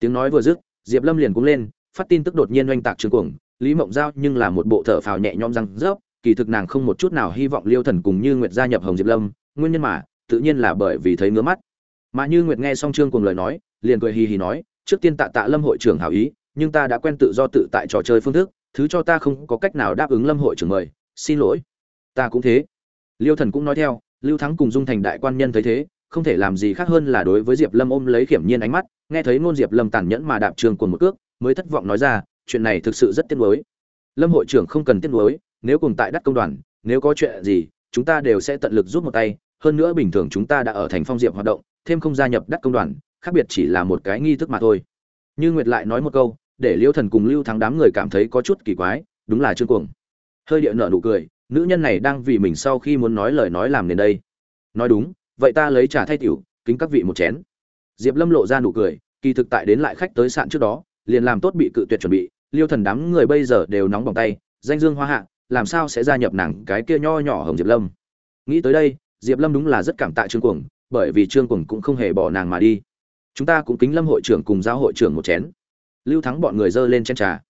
Tiếng nói vừa dứt, diệp lâm liền cũng lên, phát tin tức đột nhiên oanh tạc trương cuồng, lý mộng giao nhưng là một bộ thở phào nhẹ nhõm răng rớp, kỳ thực nàng không một chút nào hy vọng liêu thần cùng như nguyệt gia nhập hồng diệp lâm, nguyên nhân mà, tự nhiên là bởi vì thấy ngứa mắt. Mà như nguyệt nghe xong trương cuồng lời nói, liền cười hì hì nói, trước tiên tạ tạ lâm hội trưởng hảo ý, nhưng ta đã quen tự do tự tại trò chơi phương thức thứ cho ta không có cách nào đáp ứng lâm hội trưởng mời, xin lỗi. Ta cũng thế. Liêu thần cũng nói theo, lưu thắng cùng dung thành đại quan nhân thấy thế, không thể làm gì khác hơn là đối với diệp lâm ôm lấy kiểm nhiên ánh mắt, nghe thấy ngôn diệp lâm tàn nhẫn mà đạp trường cùng một cước, mới thất vọng nói ra, chuyện này thực sự rất tiếc nuối. Lâm hội trưởng không cần tiếc nuối, nếu cùng tại đắc công đoàn, nếu có chuyện gì, chúng ta đều sẽ tận lực giúp một tay, hơn nữa bình thường chúng ta đã ở thành phong diệp hoạt động, thêm không gia nhập đắc công đoàn, khác biệt chỉ là một cái nghi thức mà thôi. Như nguyệt lại nói một câu để liêu thần cùng lưu thắng đám người cảm thấy có chút kỳ quái, đúng là trương cuồng. Hơi địa nợ nụ cười, nữ nhân này đang vì mình sau khi muốn nói lời nói làm nên đây. Nói đúng, vậy ta lấy trà thay tiểu, kính các vị một chén. Diệp lâm lộ ra nụ cười, kỳ thực tại đến lại khách tới sạn trước đó, liền làm tốt bị cự tuyệt chuẩn bị, liêu thần đám người bây giờ đều nóng bỏng tay, danh dương hoa hạ, làm sao sẽ gia nhập nàng cái kia nho nhỏ hồng diệp lâm? Nghĩ tới đây, diệp lâm đúng là rất cảm tạ trương cuồng, bởi vì trương cuồng cũng không hề bỏ nàng mà đi. Chúng ta cũng kính lâm hội trưởng cùng giáo hội trưởng một chén lưu thắng bọn người dơ lên trên trà.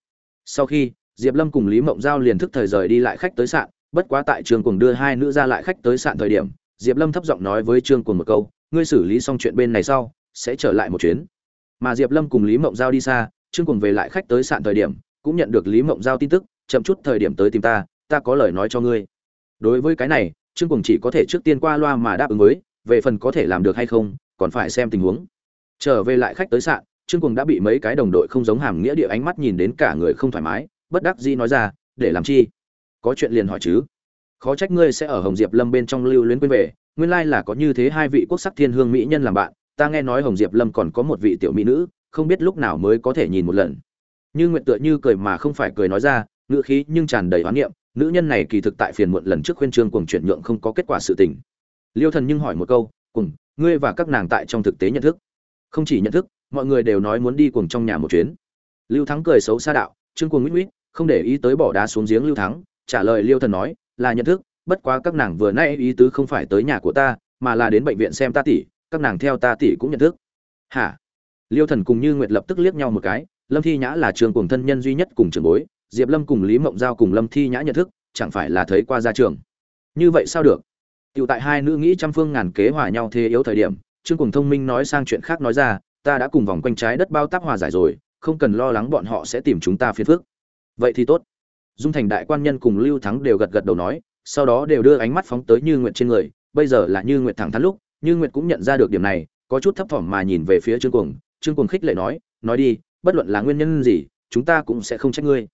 Sau khi, diệp lâm cùng lý mộng giao liền thức thời rời đi lại khách tới sạn, bất quá tại trương cùng đưa hai nữ ra lại khách tới sạn thời điểm, diệp lâm thấp giọng nói với trương cùng một câu, ngươi xử lý xong chuyện bên này sau, sẽ trở lại một chuyến. Mà diệp lâm cùng lý mộng giao đi xa trương cùng về lại khách tới sạn thời điểm, cũng nhận được lý mộng giao tin tức, chậm chút thời điểm tới tìm ta ta có lời nói cho ngươi. Đối với cái này trương cùng chỉ có thể trước tiên qua loa mà đáp ứng với, về phần có thể làm được hay không, còn phải xem tình huống. Trở về lại khách tới sạn trương cuồng đã bị mấy cái đồng đội không giống hàm nghĩa địa ánh mắt nhìn đến cả người không thoải mái, bất đắc dĩ nói ra, để làm chi? Có chuyện liền hỏi chứ. Khó trách ngươi sẽ ở hồng diệp lâm bên trong lưu luyến quên về, nguyên lai là có như thế hai vị quốc sắc thiên hương mỹ nhân làm bạn, ta nghe nói hồng diệp lâm còn có một vị tiểu mỹ nữ, không biết lúc nào mới có thể nhìn một lần. Như nguyện tựa như cười mà không phải cười nói ra, ngữ khí nhưng tràn đầy hoán niệm, nữ nhân này kỳ thực tại phiền muộn lần trước khuyên trương cuồng chuyển nhượng không có kết quả sự tình. Liêu thần nhưng hỏi một câu cùng ngươi và các nàng tại trong thực tế nhận thức? Không chỉ nhận thức mọi người đều nói muốn đi cùng trong nhà một chuyến. Lưu thắng cười xấu xa đạo trương cuồng nguyễn nguyễn không để ý tới bỏ đá xuống giếng lưu thắng trả lời liêu thần nói là nhận thức bất quá các nàng vừa nay ý tứ không phải tới nhà của ta mà là đến bệnh viện xem ta tỷ các nàng theo ta tỷ cũng nhận thức. Hả? Liêu thần cùng như nguyệt lập tức liếc nhau một cái lâm thi nhã là trường cùng thân nhân duy nhất cùng trường bối diệp lâm cùng lý mộng giao cùng lâm thi nhã nhận thức chẳng phải là thấy qua ra trường như vậy sao được? Tiểu tại hai nữ nghĩ trăm phương ngàn kế hòa nhau thế yếu thời điểm, Trương Cùng thông minh nói sang chuyện khác nói ra, ta đã cùng vòng quanh trái đất bao tác hòa giải rồi, không cần lo lắng bọn họ sẽ tìm chúng ta phiền phức. Vậy thì tốt. Dung Thành đại quan nhân cùng Lưu Thắng đều gật gật đầu nói, sau đó đều đưa ánh mắt phóng tới Như Nguyệt trên người, bây giờ là Như Nguyệt thẳng thắn lúc, Như Nguyệt cũng nhận ra được điểm này, có chút thấp thỏm mà nhìn về phía Trương Cuồng, Trương Cuồng khích lệ nói, nói đi, bất luận là nguyên nhân gì, chúng ta cũng sẽ không trách ngươi.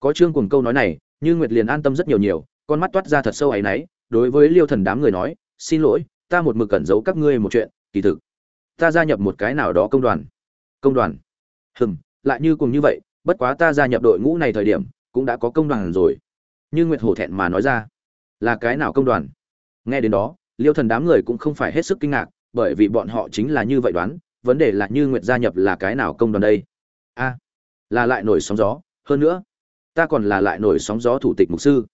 Có Trương Cuồng câu nói này, Như Nguyệt liền an tâm rất nhiều nhiều, con mắt toát ra thật sâu ấy nấy, đối với Liêu Thần đám người nói, xin lỗi, ta một mực cẩn giấu các ngươi một chuyện, kỳ thực, ta gia nhập một cái nào đó công đoàn. Công đoàn? Hừm, lại như cùng như vậy, bất quá ta gia nhập đội ngũ này thời điểm, cũng đã có công đoàn rồi. Như Nguyệt hổ thẹn mà nói ra, là cái nào công đoàn? Nghe đến đó, Liêu Thần đám người cũng không phải hết sức kinh ngạc, bởi vì bọn họ chính là như vậy đoán, vấn đề là Như Nguyệt gia nhập là cái nào công đoàn đây? A, là lại nổi sóng gió, hơn nữa, ta còn là lại nổi sóng gió thủ tịch mục sư.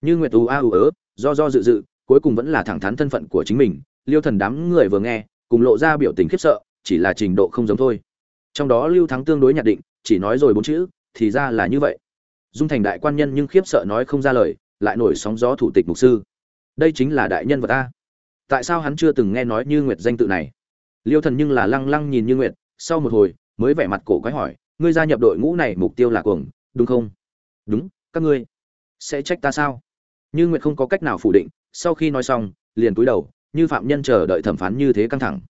Như Nguyệt u a u ớ, do do dự dự cuối cùng vẫn là thẳng thắn thân phận của chính mình liêu thần đám người vừa nghe cùng lộ ra biểu tình khiếp sợ chỉ là trình độ không giống thôi. Trong đó lưu thắng tương đối nhạt định chỉ nói rồi bốn chữ thì ra là như vậy. Dung thành đại quan nhân nhưng khiếp sợ nói không ra lời lại nổi sóng gió thủ tịch mục sư. Đây chính là đại nhân vật ta. Tại sao hắn chưa từng nghe nói như nguyệt danh tự này? Liêu thần nhưng là lăng lăng nhìn như nguyệt sau một hồi mới vẻ mặt cổ quái hỏi ngươi gia nhập đội ngũ này mục tiêu là cuồng đúng không? Đúng các ngươi sẽ trách ta sao? Như Nguyệt không có cách nào phủ định, sau khi nói xong, liền cúi đầu, như phạm nhân chờ đợi thẩm phán như thế căng thẳng.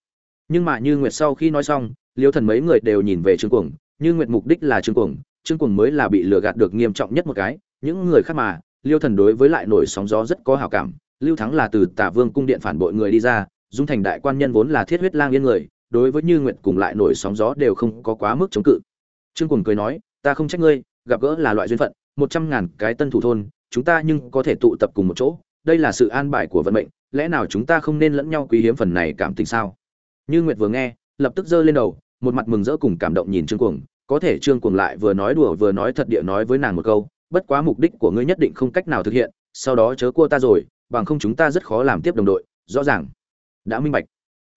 Nhưng mà Như Nguyệt sau khi nói xong, Liêu Thần mấy người đều nhìn về Trương Cuồng, Như Nguyệt mục đích là Trương Cuồng, Trương Cuồng mới là bị lừa gạt được nghiêm trọng nhất một cái, những người khác mà, Liêu Thần đối với lại nổi sóng gió rất có hảo cảm, Lưu Thắng là từ Tả Vương cung điện phản bội người đi ra, Dung Thành đại quan nhân vốn là thiết huyết lang yên người, đối với Như Nguyệt cùng lại nổi sóng gió đều không có quá mức chống cự. Trương Cuồng cười nói, ta không trách ngươi, gặp gỡ là loại duyên phận, một trăm ngàn cái tân thủ thôn, chúng ta nhưng có thể tụ tập cùng một chỗ đây là sự an bài của vận mệnh, lẽ nào chúng ta không nên lẫn nhau quý hiếm phần này cảm tình sao? Như nguyệt vừa nghe, lập tức giơ lên đầu, một mặt mừng rỡ cùng cảm động nhìn trương cuồng. Có thể trương cuồng lại vừa nói đùa vừa nói thật địa nói với nàng một câu, bất quá mục đích của ngươi nhất định không cách nào thực hiện, sau đó chớ cua ta rồi, bằng không chúng ta rất khó làm tiếp đồng đội. Rõ ràng. Đã minh bạch.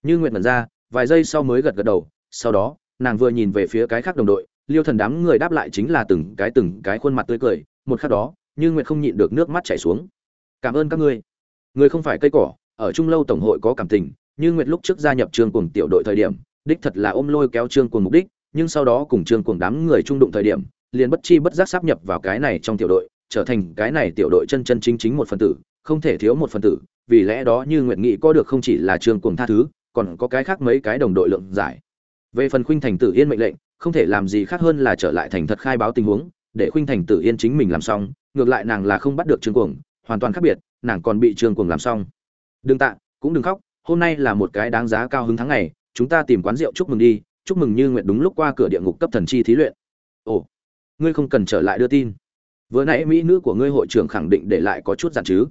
Như nguyệt mật ra, vài giây sau mới gật gật đầu. Sau đó, nàng vừa nhìn về phía cái khác đồng đội, liêu thần đám người đáp lại chính là từng cái từng cái khuôn mặt tươi cười. Một khắc đó, như nguyệt không nhịn được nước mắt chảy xuống cảm ơn các ngươi. Người không phải cây cỏ, ở trung lâu tổng hội có cảm tình, như nguyệt lúc trước gia nhập trường cùng tiểu đội thời điểm, đích thật là ôm lôi kéo trương cùng mục đích, nhưng sau đó cùng trương cùng đám người trung đụng thời điểm, liền bất chi bất giác sắp nhập vào cái này trong tiểu đội, trở thành cái này tiểu đội chân chân chính chính một phần tử, không thể thiếu một phần tử, vì lẽ đó như nguyện nghị có được không chỉ là trương cùng tha thứ, còn có cái khác mấy cái đồng đội lượng giải. Về phần khuynh thành tử yên mệnh lệnh, không thể làm gì khác hơn là trở lại thành thật khai báo tình huống, để khuynh thành tử yên chính mình làm xong, ngược lại nàng là không bắt được trương cuồng hoàn toàn khác biệt, nàng còn bị trương cuồng làm xong. Đừng tạ, cũng đừng khóc, hôm nay là một cái đáng giá cao hứng tháng ngày, chúng ta tìm quán rượu chúc mừng đi, chúc mừng như nguyện đúng lúc qua cửa địa ngục cấp thần chi thí luyện. Ồ, ngươi không cần trở lại đưa tin. Vừa nãy mỹ nữ của ngươi hội trưởng khẳng định để lại có chút dặn chứ.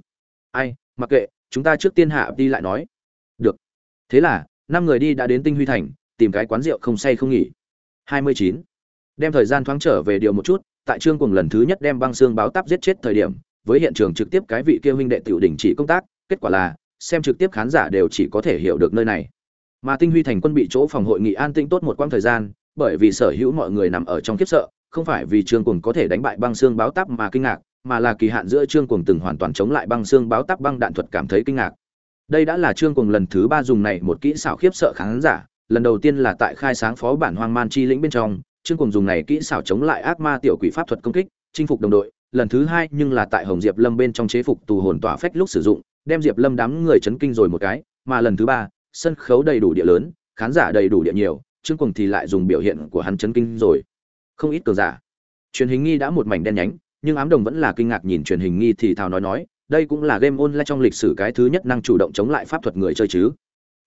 Ai, mặc kệ, chúng ta trước tiên hạ đi lại nói. Được. Thế là, năm người đi đã đến tinh huy thành, tìm cái quán rượu không say không nghỉ. Hai mươi chín. Đem thời gian thoáng trở về điều một chút, tại trương cùng lần thứ nhất đem băng xương báo táp giết chết thời điểm với hiện trường trực tiếp cái vị kia huynh đệ tiểu đình chỉ công tác kết quả là xem trực tiếp khán giả đều chỉ có thể hiểu được nơi này. Mà tinh huy thành quân bị chỗ phòng hội nghị an tĩnh tốt một quãng thời gian bởi vì sở hữu mọi người nằm ở trong kiếp sợ không phải vì trương Cuồng có thể đánh bại băng xương báo táp mà kinh ngạc mà là kỳ hạn giữa trương Cuồng từng hoàn toàn chống lại băng xương báo táp băng đạn thuật cảm thấy kinh ngạc. Đây đã là trương Cuồng lần thứ ba dùng này một kỹ xảo khiếp sợ khán giả lần đầu tiên là tại khai sáng phó bản hoang man chi lĩnh bên trong Trương Cuồng dùng này kỹ xảo chống lại ác ma tiểu quỷ pháp thuật công kích, chinh phục đồng đội, lần thứ hai nhưng là tại Hồng Diệp Lâm bên trong chế phục tù hồn tỏa phách lúc sử dụng, đem Diệp Lâm đám người chấn kinh rồi một cái, mà lần thứ ba, sân khấu đầy đủ địa lớn, khán giả đầy đủ địa nhiều, Trương Cuồng thì lại dùng biểu hiện của hắn chấn kinh rồi. Không ít cường giả. Truyền hình nghi đã một mảnh đen nhánh, nhưng ám đồng vẫn là kinh ngạc nhìn truyền hình nghi thì thào nói nói, đây cũng là game online trong lịch sử cái thứ nhất năng chủ động chống lại pháp thuật người chơi chứ.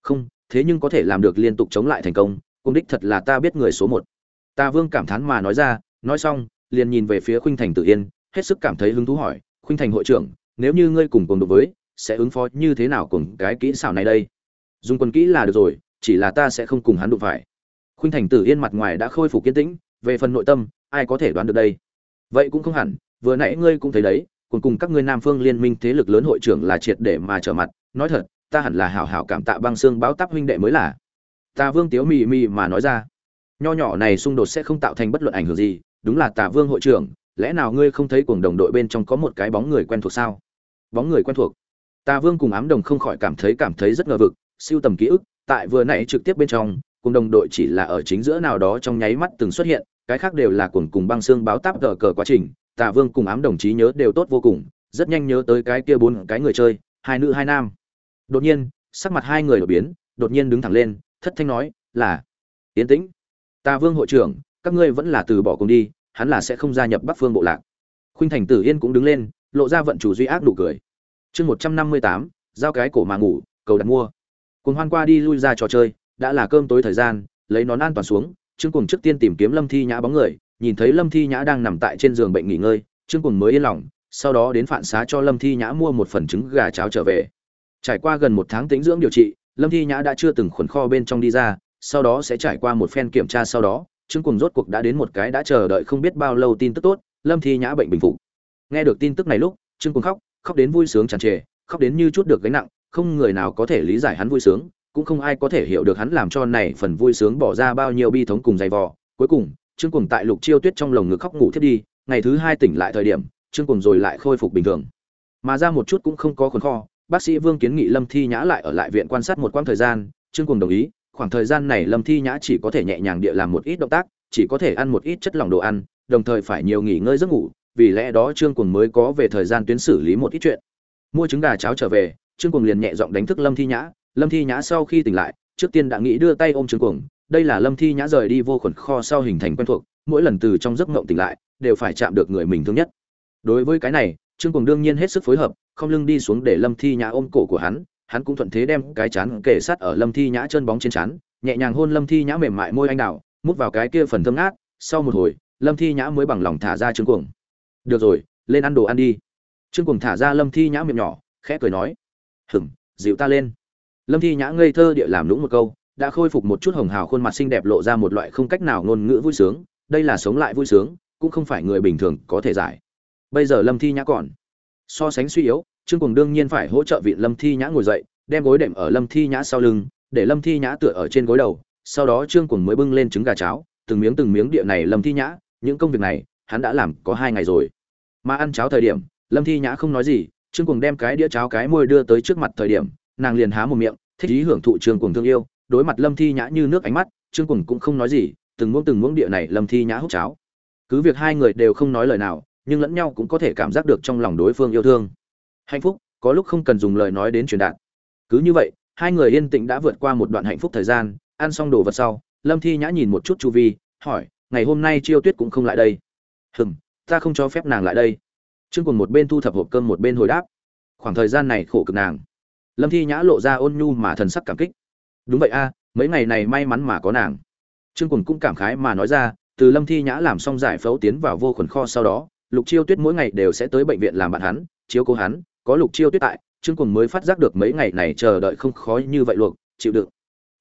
Không, thế nhưng có thể làm được liên tục chống lại thành công, công đích thật là ta biết người số một Ta Vương cảm thán mà nói ra, nói xong, liền nhìn về phía Khuynh Thành Tử Yên, hết sức cảm thấy hứng thú hỏi, khuynh thành hội trưởng nếu như ngươi cùng cùng đối với sẽ ứng phó như thế nào cùng cái kỹ xảo này đây? Dùng quân kỹ là được rồi chỉ là ta sẽ không cùng hắn đụng phải. Khuynh thành tử yên mặt ngoài đã khôi phục kiên tĩnh về phần nội tâm ai có thể đoán được đây? Vậy cũng không hẳn vừa nãy ngươi cũng thấy đấy cùng cùng các ngươi nam phương liên minh thế lực lớn hội trưởng là triệt để mà trở mặt nói thật ta hẳn là hảo hảo cảm tạ băng xương báo táp huynh đệ mới là. Ta vương tiếu mì mì mà nói ra. Nho nhỏ này xung đột sẽ không tạo thành bất luận ảnh hưởng gì đúng là Tả vương hội trưởng, lẽ nào ngươi không thấy cuồng đồng đội bên trong có một cái bóng người quen thuộc sao? Bóng người quen thuộc? Tà vương cùng ám đồng không khỏi cảm thấy cảm thấy rất ngờ vực, siêu tầm ký ức, tại vừa nãy trực tiếp bên trong cùng đồng đội chỉ là ở chính giữa nào đó trong nháy mắt từng xuất hiện, cái khác đều là cuồng cùng băng xương báo táp cờ cờ quá trình, tà vương cùng ám đồng chí nhớ đều tốt vô cùng, rất nhanh nhớ tới cái kia bốn cái người chơi, hai nữ hai nam. Đột nhiên, sắc mặt hai người đổi biến, đột nhiên đứng thẳng lên, thất thanh nói, là tiến tĩnh. Tà vương hội trưởng các ngươi vẫn là từ bỏ cùng đi, hắn là sẽ không gia nhập bắc phương bộ lạc. Khuynh thành tử yên cũng đứng lên, lộ ra vận chủ duy ác nụ cười. Chương một trăm năm mươi tám, giao cái cổ mà ngủ, cầu đặt mua. Cùng hoan qua đi lui ra trò chơi, đã là cơm tối thời gian, lấy nón an toàn xuống, trương cùng trước tiên tìm kiếm lâm thi nhã bóng người, nhìn thấy lâm thi nhã đang nằm tại trên giường bệnh nghỉ ngơi, trương cùng mới yên lòng, sau đó đến phản xá cho lâm thi nhã mua một phần trứng gà cháo trở về. Trải qua gần một tháng tĩnh dưỡng điều trị, lâm thi nhã đã chưa từng khuẩn kho bên trong đi ra, sau đó sẽ trải qua một phen kiểm tra sau đó trương cùng rốt cuộc đã đến một cái đã chờ đợi không biết bao lâu tin tức tốt, lâm thi nhã bệnh bình phục. Nghe được tin tức này lúc, trương cùng khóc khóc đến vui sướng tràn trề, khóc đến như chút được gánh nặng, không người nào có thể lý giải hắn vui sướng, cũng không ai có thể hiểu được hắn làm cho này phần vui sướng bỏ ra bao nhiêu bi thống cùng dày vò. Cuối cùng, trương cùng tại lục chiêu tuyết trong lồng ngực khóc ngủ thiết đi, ngày thứ hai tỉnh lại thời điểm, trương cùng rồi lại khôi phục bình thường. Mà ra một chút cũng không có khốn kho, bác sĩ vương kiến nghị lâm thi nhã lại ở lại viện quan sát một quãng thời gian, trương cùng đồng ý khoảng thời gian này lâm thi nhã chỉ có thể nhẹ nhàng địa làm một ít động tác, chỉ có thể ăn một ít chất lỏng đồ ăn, đồng thời phải nhiều nghỉ ngơi giấc ngủ, vì lẽ đó trương cùng mới có về thời gian tuyến xử lý một ít chuyện. Mua trứng gà cháo trở về, trương cùng liền nhẹ giọng đánh thức lâm thi nhã. Lâm thi nhã sau khi tỉnh lại, trước tiên đã nghĩ đưa tay ôm trương cùng đây là lâm thi nhã rời đi vô khuẩn kho sau hình thành quen thuộc, mỗi lần từ trong giấc mộng tỉnh lại, đều phải chạm được người mình thương nhất. Đối với cái này, trương cùng đương nhiên hết sức phối hợp, không lưng đi xuống để lâm thi nhã ôm cổ của hắn hắn cũng thuận thế đem cái chán kể sát ở lâm thi nhã chân bóng trên chán, nhẹ nhàng hôn lâm thi nhã mềm mại môi anh đào, mút vào cái kia phần thơm ngát, sau một hồi, lâm thi nhã mới bằng lòng thả ra trương cuồng. Được rồi, lên ăn đồ ăn đi. Trương cuồng thả ra lâm thi nhã miệng nhỏ, khẽ cười nói hửng dịu ta lên. Lâm thi nhã ngây thơ địa làm lũng một câu, đã khôi phục một chút hồng hào khuôn mặt xinh đẹp lộ ra một loại không cách nào ngôn ngữ vui sướng, đây là sống lại vui sướng, cũng không phải người bình thường có thể giải. Bây giờ lâm thi nhã còn so sánh suy yếu trương cùng đương nhiên phải hỗ trợ vị lâm thi nhã ngồi dậy, đem gối đệm ở lâm thi nhã sau lưng, để lâm thi nhã tựa ở trên gối đầu, sau đó trương cùng mới bưng lên trứng gà cháo, từng miếng từng miếng địa này lâm thi nhã, những công việc này, hắn đã làm có hai ngày rồi. Mà ăn cháo thời điểm, lâm thi nhã không nói gì, trương cùng đem cái đĩa cháo cái môi đưa tới trước mặt thời điểm, nàng liền há một miệng, thích ý hưởng thụ trương cùng thương yêu, đối mặt lâm thi nhã như nước ánh mắt, trương cùng cũng không nói gì, từng muỗng từng muỗng địa này lâm thi nhã hút cháo. Cứ việc hai người đều không nói lời nào, nhưng lẫn nhau cũng có thể cảm giác được trong lòng đối phương yêu thương hạnh phúc, có lúc không cần dùng lời nói đến truyền đạt. Cứ như vậy, hai người yên tĩnh đã vượt qua một đoạn hạnh phúc thời gian, ăn xong đồ vật sau, lâm thi nhã nhìn một chút chu vi, hỏi, ngày hôm nay chiêu tuyết cũng không lại đây? Hừm, ta không cho phép nàng lại đây. Trương cùng một bên thu thập hộp cơm một bên hồi đáp. Khoảng thời gian này khổ cực nàng. Lâm thi nhã lộ ra ôn nhu mà thần sắc cảm kích. Đúng vậy a, mấy ngày này may mắn mà có nàng. Trương cùng cũng cảm khái mà nói ra, từ lâm thi nhã làm xong giải phẫu tiến vào vô khuẩn kho sau đó, lục chiêu tuyết mỗi ngày đều sẽ tới bệnh viện làm bạn hắn, chiếu cố hắn có lục chiêu tuyết tại, trương cùng mới phát giác được mấy ngày này chờ đợi không khó như vậy luộc, chịu đựng.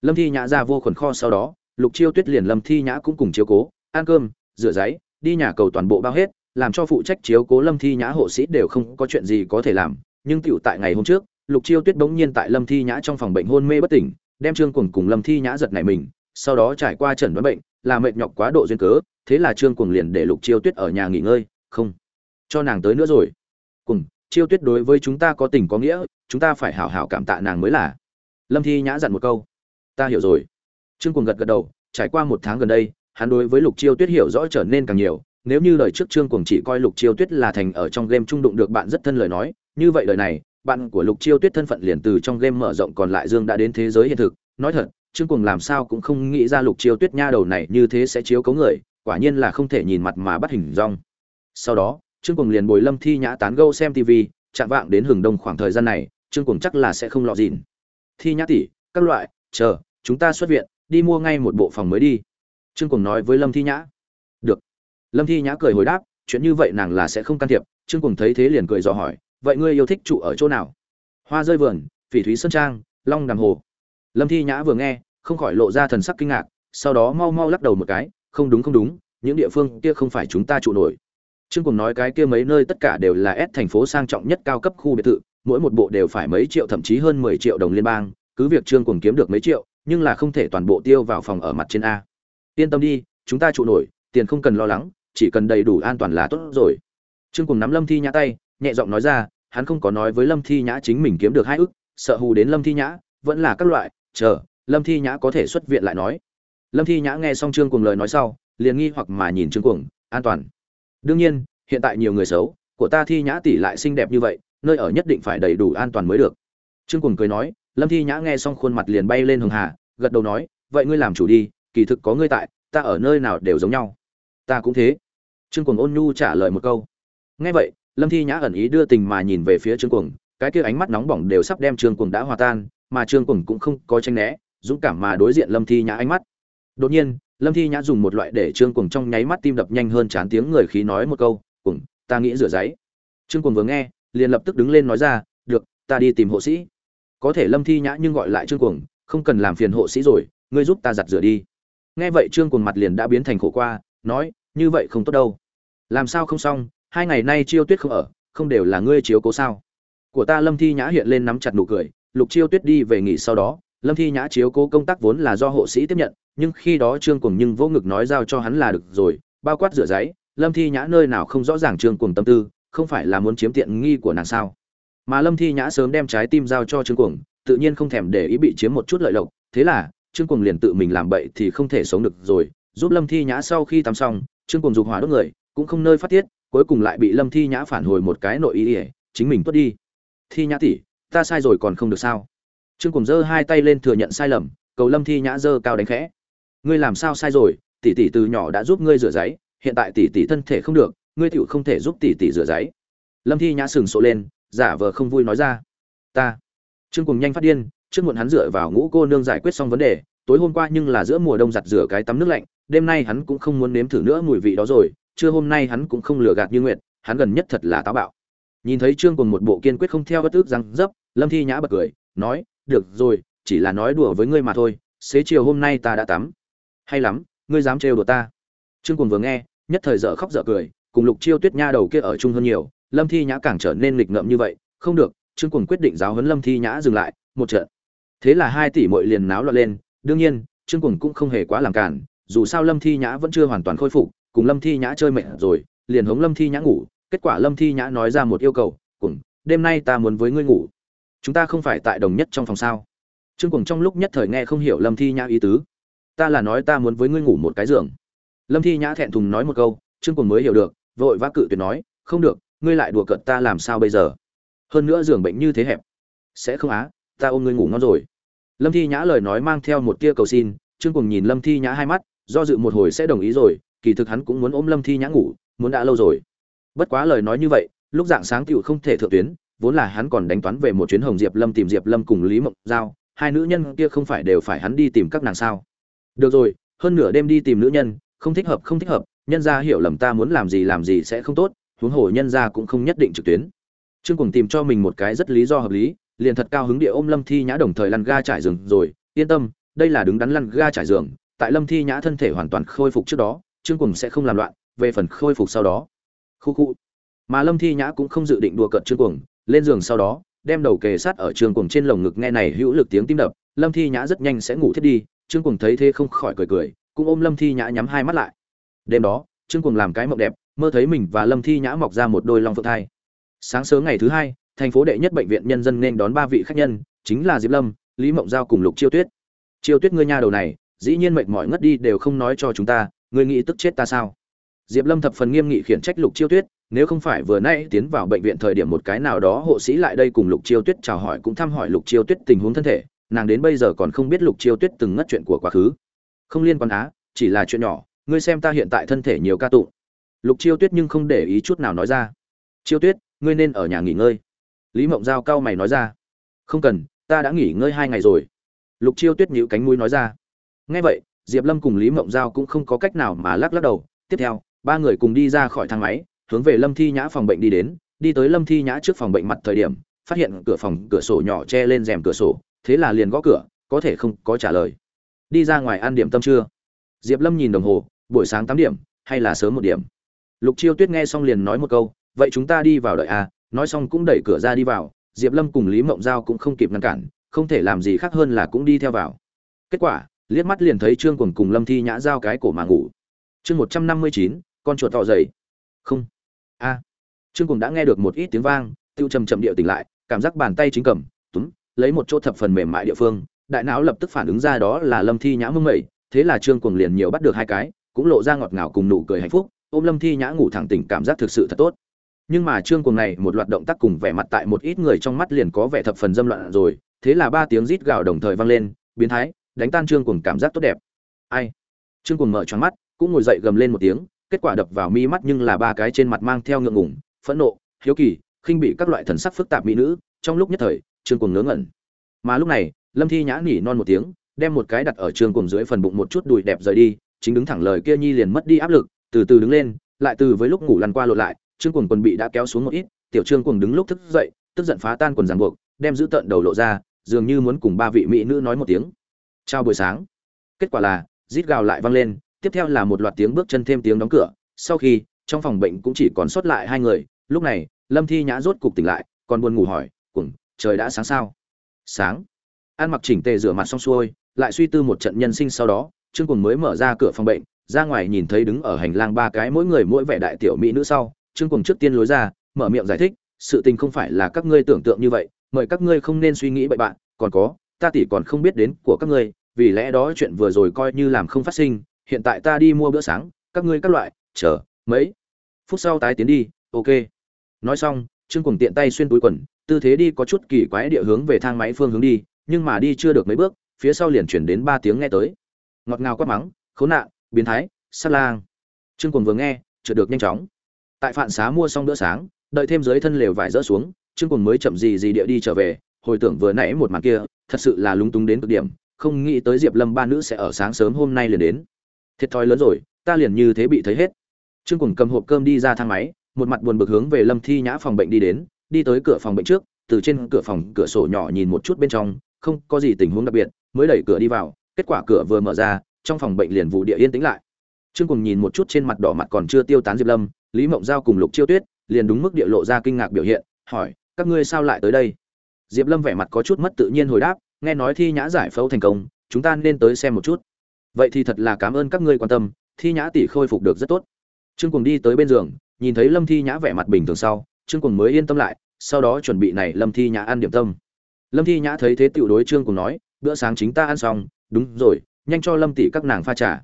Lâm thi nhã ra vô khuẩn kho sau đó, lục chiêu tuyết liền lâm thi nhã cũng cùng chiếu cố, ăn cơm, rửa giấy, đi nhà cầu toàn bộ bao hết, làm cho phụ trách chiếu cố lâm thi nhã hộ sĩ đều không có chuyện gì có thể làm. Nhưng tựu tại ngày hôm trước, lục chiêu tuyết bỗng nhiên tại lâm thi nhã trong phòng bệnh hôn mê bất tỉnh, đem trương cùng cùng lâm thi nhã giật nảy mình, sau đó trải qua chẩn đoán bệnh, là mệt nhọc quá độ duyên cớ, thế là trương cùng liền để lục chiêu tuyết ở nhà nghỉ ngơi, không cho nàng tới nữa rồi. Cùng chiêu tuyết đối với chúng ta có tình có nghĩa, chúng ta phải hảo hảo cảm tạ nàng mới là. Lâm thi nhã dặn một câu. Ta hiểu rồi. Trương cuồng gật gật đầu, trải qua một tháng gần đây, hắn đối với lục chiêu tuyết hiểu rõ trở nên càng nhiều. Nếu như lời trước trương cuồng chỉ coi lục chiêu tuyết là thành ở trong game trung đụng được bạn rất thân lời nói, như vậy lời này, bạn của lục chiêu tuyết thân phận liền từ trong game mở rộng còn lại dương đã đến thế giới hiện thực. Nói thật, trương cuồng làm sao cũng không nghĩ ra lục chiêu tuyết nha đầu này như thế sẽ chiếu cấu người, quả nhiên là không thể nhìn mặt mà bắt hình rong sau đó trương cùng liền bồi lâm thi nhã tán gâu xem tv chạm vạng đến hừng đông khoảng thời gian này, trương cùng chắc là sẽ không lọt dịn. Thi nhã tỷ, các loại, chờ, chúng ta xuất viện, đi mua ngay một bộ phòng mới đi. Trương cùng nói với lâm thi nhã. Được. Lâm thi nhã cười hồi đáp, chuyện như vậy nàng là sẽ không can thiệp. Trương cùng thấy thế liền cười dò hỏi, vậy ngươi yêu thích trụ ở chỗ nào? Hoa rơi vườn, phỉ thúy sơn trang, long đàm hồ. Lâm thi nhã vừa nghe, không khỏi lộ ra thần sắc kinh ngạc, sau đó mau mau lắc đầu một cái, không đúng không đúng, những địa phương kia không phải chúng ta trụ nổi trương Cuồng nói cái kia mấy nơi tất cả đều là S thành phố sang trọng nhất cao cấp khu biệt thự mỗi một bộ đều phải mấy triệu thậm chí hơn mười triệu đồng liên bang cứ việc trương Cuồng kiếm được mấy triệu nhưng là không thể toàn bộ tiêu vào phòng ở mặt trên a. Yên tâm đi chúng ta trụ nổi tiền không cần lo lắng chỉ cần đầy đủ an toàn là tốt rồi. Trương Cuồng nắm lâm thi nhã tay nhẹ giọng nói ra hắn không có nói với lâm thi nhã chính mình kiếm được hai ức sợ hù đến lâm thi nhã vẫn là các loại chờ lâm thi nhã có thể xuất viện lại nói. Lâm thi nhã nghe xong trương Cuồng lời nói sau liền nghi hoặc mà nhìn trương Cuồng, an toàn đương nhiên, hiện tại nhiều người xấu của ta thi nhã tỷ lại xinh đẹp như vậy, nơi ở nhất định phải đầy đủ an toàn mới được. Trương cùng cười nói, lâm thi nhã nghe xong khuôn mặt liền bay lên hường hà, gật đầu nói, vậy ngươi làm chủ đi, kỳ thực có ngươi tại, ta ở nơi nào đều giống nhau. Ta cũng thế. Trương cùng ôn nhu trả lời một câu. Nghe vậy, lâm thi nhã ẩn ý đưa tình mà nhìn về phía trương cùng cái kia ánh mắt nóng bỏng đều sắp đem trương cùng đã hòa tan, mà trương cùng cũng không có tranh né, dũng cảm mà đối diện lâm thi nhã ánh mắt. Đột nhiên lâm thi nhã dùng một loại để trương cuồng trong nháy mắt tim đập nhanh hơn chán tiếng người khí nói một câu cùng ta nghĩ rửa giấy. Trương cuồng vừa nghe, liền lập tức đứng lên nói ra, được, ta đi tìm hộ sĩ. Có thể lâm thi nhã nhưng gọi lại trương cuồng, không cần làm phiền hộ sĩ rồi, ngươi giúp ta giặt rửa đi. Nghe vậy trương cuồng mặt liền đã biến thành khổ qua, nói, như vậy không tốt đâu. Làm sao không xong? Hai ngày nay chiêu tuyết không ở, không đều là ngươi chiếu cố sao? Của ta lâm thi nhã hiện lên nắm chặt nụ cười, lục chiêu tuyết đi về nghỉ sau đó lâm thi nhã chiếu cố công tác vốn là do hộ sĩ tiếp nhận, nhưng khi đó trương cùng nhưng vô ngực nói giao cho hắn là được rồi, bao quát rửa giấy, lâm thi nhã nơi nào không rõ ràng trương cùng tâm tư, không phải là muốn chiếm tiện nghi của nàng sao? Mà lâm thi nhã sớm đem trái tim giao cho trương cuồng, tự nhiên không thèm để ý bị chiếm một chút lợi lộc, thế là trương cuồng liền tự mình làm bậy thì không thể sống được rồi, giúp lâm thi nhã sau khi tắm xong, trương cuồng dục hỏa đốt người, cũng không nơi phát tiết, cuối cùng lại bị lâm thi nhã phản hồi một cái nội ý ỉa chính mình tuất đi. Thi nhã tỷ, ta sai rồi còn không được sao? Trương cùng giơ hai tay lên thừa nhận sai lầm, cầu lâm thi nhã giơ cao đánh khẽ. Ngươi làm sao sai rồi? Tỷ tỷ từ nhỏ đã giúp ngươi rửa giấy, hiện tại tỷ tỷ thân thể không được, ngươi tựu không thể giúp tỷ tỷ rửa giấy. Lâm thi nhã sừng sộ lên, giả vờ không vui nói ra. Ta. Trương cùng nhanh phát điên, trước muộn hắn dựa vào ngũ cô nương giải quyết xong vấn đề, tối hôm qua nhưng là giữa mùa đông giặt rửa cái tắm nước lạnh, đêm nay hắn cũng không muốn nếm thử nữa mùi vị đó rồi, trưa hôm nay hắn cũng không lừa gạt như nguyệt, hắn gần nhất thật là táo bạo. Nhìn thấy trương cùng một bộ kiên quyết không theo bất ước răng dấp, lâm thi nhã bật cười, nói được rồi, chỉ là nói đùa với ngươi mà thôi, xế chiều hôm nay ta đã tắm. Hay lắm, ngươi dám trêu đùa ta. Trương cùng vừa nghe, nhất thời dở khóc dở cười, cùng lục chiêu tuyết nha đầu kia ở chung hơn nhiều, lâm thi nhã càng trở nên nghịch ngợm như vậy. Không được, trương cùng quyết định giáo huấn lâm thi nhã dừng lại, một trận. Thế là hai tỷ mội liền náo loạn lên. Đương nhiên, trương cùng cũng không hề quá làm cản dù sao lâm thi nhã vẫn chưa hoàn toàn khôi phục, cùng lâm thi nhã chơi mệt rồi, liền hống lâm thi nhã ngủ. Kết quả lâm thi nhã nói ra một yêu cầu cùng đêm nay ta muốn với ngươi ngủ chúng ta không phải tại đồng nhất trong phòng sao? Trương cùng trong lúc nhất thời nghe không hiểu lâm thi nhã ý tứ. Ta là nói ta muốn với ngươi ngủ một cái giường. Lâm thi nhã thẹn thùng nói một câu, trương cùng mới hiểu được, vội vã cự tuyệt nói, không được, ngươi lại đùa cợt ta làm sao bây giờ? Hơn nữa giường bệnh như thế hẹp. Sẽ không á, ta ôm ngươi ngủ ngon rồi. Lâm thi nhã lời nói mang theo một tia cầu xin, trương cùng nhìn lâm thi nhã hai mắt, do dự một hồi sẽ đồng ý rồi, kỳ thực hắn cũng muốn ôm lâm thi nhã ngủ, muốn đã lâu rồi. Bất quá lời nói như vậy, lúc dạng sáng tựu không thể thượng tuyến vốn là hắn còn đánh toán về một chuyến hồng diệp lâm tìm diệp lâm cùng lý mộng giao, hai nữ nhân kia không phải đều phải hắn đi tìm các nàng sao? Được rồi, hơn nửa đêm đi tìm nữ nhân, không thích hợp, không thích hợp, nhân gia hiểu lầm ta muốn làm gì làm gì sẽ không tốt, huống hồ nhân gia cũng không nhất định trực tuyến. Trương cùng tìm cho mình một cái rất lý do hợp lý, liền thật cao hứng địa ôm lâm thi nhã đồng thời lăn ga trải giường rồi, yên tâm, đây là đứng đắn lăn ga trải giường, tại lâm thi nhã thân thể hoàn toàn khôi phục trước đó, trương cùng sẽ không làm loạn, về phần khôi phục sau đó. Khu khu. Mà lâm thi nhã cũng không dự định đùa cợt trương cuồng lên giường sau đó, đem đầu kề sát ở trương cuồng trên lồng ngực nghe này hữu lực tiếng tim đập, lâm thi nhã rất nhanh sẽ ngủ thiết đi, trương cuồng thấy thế không khỏi cười cười, cũng ôm lâm thi nhã nhắm hai mắt lại. Đêm đó, trương cuồng làm cái mộng đẹp, mơ thấy mình và lâm thi nhã mọc ra một đôi long phượng thai. Sáng sớm ngày thứ hai, thành phố đệ nhất bệnh viện nhân dân nên đón ba vị khách nhân, chính là diệp lâm, lý mộng giao cùng lục chiêu tuyết. Chiêu tuyết ngươi nha đầu này, dĩ nhiên mệt mỏi ngất đi đều không nói cho chúng ta, ngươi nghĩ tức chết ta sao? Diệp lâm thập phần nghiêm nghị khiển trách lục chiêu tuyết nếu không phải vừa nay tiến vào bệnh viện thời điểm một cái nào đó hộ sĩ lại đây cùng lục chiêu tuyết chào hỏi cũng thăm hỏi lục chiêu tuyết tình huống thân thể, nàng đến bây giờ còn không biết lục chiêu tuyết từng ngất chuyện của quá khứ. Không liên quan á, chỉ là chuyện nhỏ, ngươi xem ta hiện tại thân thể nhiều ca tụng lục chiêu tuyết nhưng không để ý chút nào nói ra. Chiêu tuyết, ngươi nên ở nhà nghỉ ngơi. Lý mộng giao cao mày nói ra. Không cần, ta đã nghỉ ngơi hai ngày rồi. Lục chiêu tuyết nhíu cánh mũi nói ra. Nghe vậy, diệp lâm cùng lý mộng giao cũng không có cách nào mà lắc lắc đầu. Tiếp theo, ba người cùng đi ra khỏi thang máy hướng về lâm thi nhã phòng bệnh đi đến, đi tới lâm thi nhã trước phòng bệnh mặt thời điểm, phát hiện cửa phòng, cửa sổ nhỏ che lên rèm cửa sổ, thế là liền gõ cửa, có thể không có trả lời. Đi ra ngoài ăn điểm tâm trưa. Diệp lâm nhìn đồng hồ, buổi sáng tám điểm, hay là sớm một điểm? Lục chiêu tuyết nghe xong liền nói một câu, vậy chúng ta đi vào đợi à? Nói xong cũng đẩy cửa ra đi vào, diệp lâm cùng lý mộng giao cũng không kịp ngăn cản, không thể làm gì khác hơn là cũng đi theo vào. Kết quả, liếc mắt liền thấy trương quần cùng lâm thi nhã giao cái cổ mà ngủ. Chương một trăm năm mươi chín, con chuột thọ dày. Không a. Trương cùng đã nghe được một ít tiếng vang, tiêu trầm chậm điệu tỉnh lại, cảm giác bàn tay chính cầm, túm, lấy một chỗ thập phần mềm mại địa phương, đại não lập tức phản ứng ra đó là lâm thi nhã mưng mẩy, thế là trương cùng liền nhiều bắt được hai cái, cũng lộ ra ngọt ngào cùng nụ cười hạnh phúc, ôm lâm thi nhã ngủ thẳng tỉnh cảm giác thực sự thật tốt. Nhưng mà trương cùng này một loạt động tác cùng vẻ mặt tại một ít người trong mắt liền có vẻ thập phần dâm loạn rồi, thế là ba tiếng rít gào đồng thời vang lên, biến thái, đánh tan trương cùng cảm giác tốt đẹp. Ai? Trương cùng mở choáng mắt, cũng ngồi dậy gầm lên một tiếng kết quả đập vào mi mắt nhưng là ba cái trên mặt mang theo ngượng ngùng, phẫn nộ, hiếu kỳ, khinh bị các loại thần sắc phức tạp mỹ nữ, trong lúc nhất thời trương cuồng ngớ ngẩn. Mà lúc này, lâm thi nhã nỉ non một tiếng, đem một cái đặt ở trương cuồng dưới phần bụng một chút đùi đẹp rời đi, chính đứng thẳng lời kia nhi liền mất đi áp lực, từ từ đứng lên, lại từ với lúc ngủ lăn qua lộn lại trương cuồng quần bị đã kéo xuống một ít, tiểu trương cuồng đứng lúc thức dậy, tức giận phá tan quần ràng buộc, đem giữ tận đầu lộ ra, dường như muốn cùng ba vị mỹ nữ nói một tiếng. Chào buổi sáng. Kết quả là, rít gào lại vang lên tiếp theo là một loạt tiếng bước chân thêm tiếng đóng cửa. Sau khi, trong phòng bệnh cũng chỉ còn sót lại hai người. Lúc này, lâm thi nhã rốt cục tỉnh lại, còn buồn ngủ hỏi cùng trời đã sáng sao? Sáng. An mặc chỉnh tề rửa mặt xong xuôi, lại suy tư một trận nhân sinh sau đó. Trương cùng mới mở ra cửa phòng bệnh, ra ngoài nhìn thấy đứng ở hành lang ba cái mỗi người mỗi vẻ đại tiểu mỹ nữ sau. Trương cùng trước tiên lối ra, mở miệng giải thích, sự tình không phải là các ngươi tưởng tượng như vậy, mời các ngươi không nên suy nghĩ bậy bạn, còn có, ta tỷ còn không biết đến của các ngươi, vì lẽ đó chuyện vừa rồi coi như làm không phát sinh hiện tại ta đi mua bữa sáng, các ngươi các loại, chờ, mấy? Phút sau tái tiến đi, ok. Nói xong, trương cùng tiện tay xuyên túi quần, tư thế đi có chút kỳ quái địa hướng về thang máy phương hướng đi, nhưng mà đi chưa được mấy bước, phía sau liền chuyển đến ba tiếng nghe tới. Ngọt ngào quát mắng, khốn nạn, biến thái, sát lang. Trương cùng vừa nghe chợt được nhanh chóng. Tại phạn xá mua xong bữa sáng, đợi thêm dưới thân lều vải rỡ xuống, trương cùng mới chậm gì gì địa đi trở về, hồi tưởng vừa nãy một màn kia, thật sự là lúng túng đến cực điểm, không nghĩ tới diệp lâm ba nữ sẽ ở sáng sớm hôm nay liền đến thiệt thòi lớn rồi, ta liền như thế bị thấy hết. Trương cùng cầm hộp cơm đi ra thang máy, một mặt buồn bực hướng về lâm thi nhã phòng bệnh đi đến, đi tới cửa phòng bệnh trước, từ trên cửa phòng, cửa sổ nhỏ nhìn một chút bên trong, không có gì tình huống đặc biệt, mới đẩy cửa đi vào, kết quả cửa vừa mở ra, trong phòng bệnh liền vụ địa yên tĩnh lại. Trương cùng nhìn một chút trên mặt đỏ mặt còn chưa tiêu tán diệp lâm, lý mộng giao cùng lục chiêu tuyết, liền đúng mức địa lộ ra kinh ngạc biểu hiện, hỏi, các ngươi sao lại tới đây? Diệp lâm vẻ mặt có chút mất tự nhiên hồi đáp, nghe nói thi nhã giải phẫu thành công, chúng ta nên tới xem một chút vậy thì thật là cảm ơn các ngươi quan tâm, thi nhã tỷ khôi phục được rất tốt. Trương cùng đi tới bên giường, nhìn thấy lâm thi nhã vẻ mặt bình thường sau, trương cùng mới yên tâm lại, sau đó chuẩn bị này lâm thi nhã ăn điểm tâm. Lâm thi nhã thấy thế tiểu đối trương cùng nói, bữa sáng chính ta ăn xong, đúng rồi, nhanh cho lâm tỷ các nàng pha trà.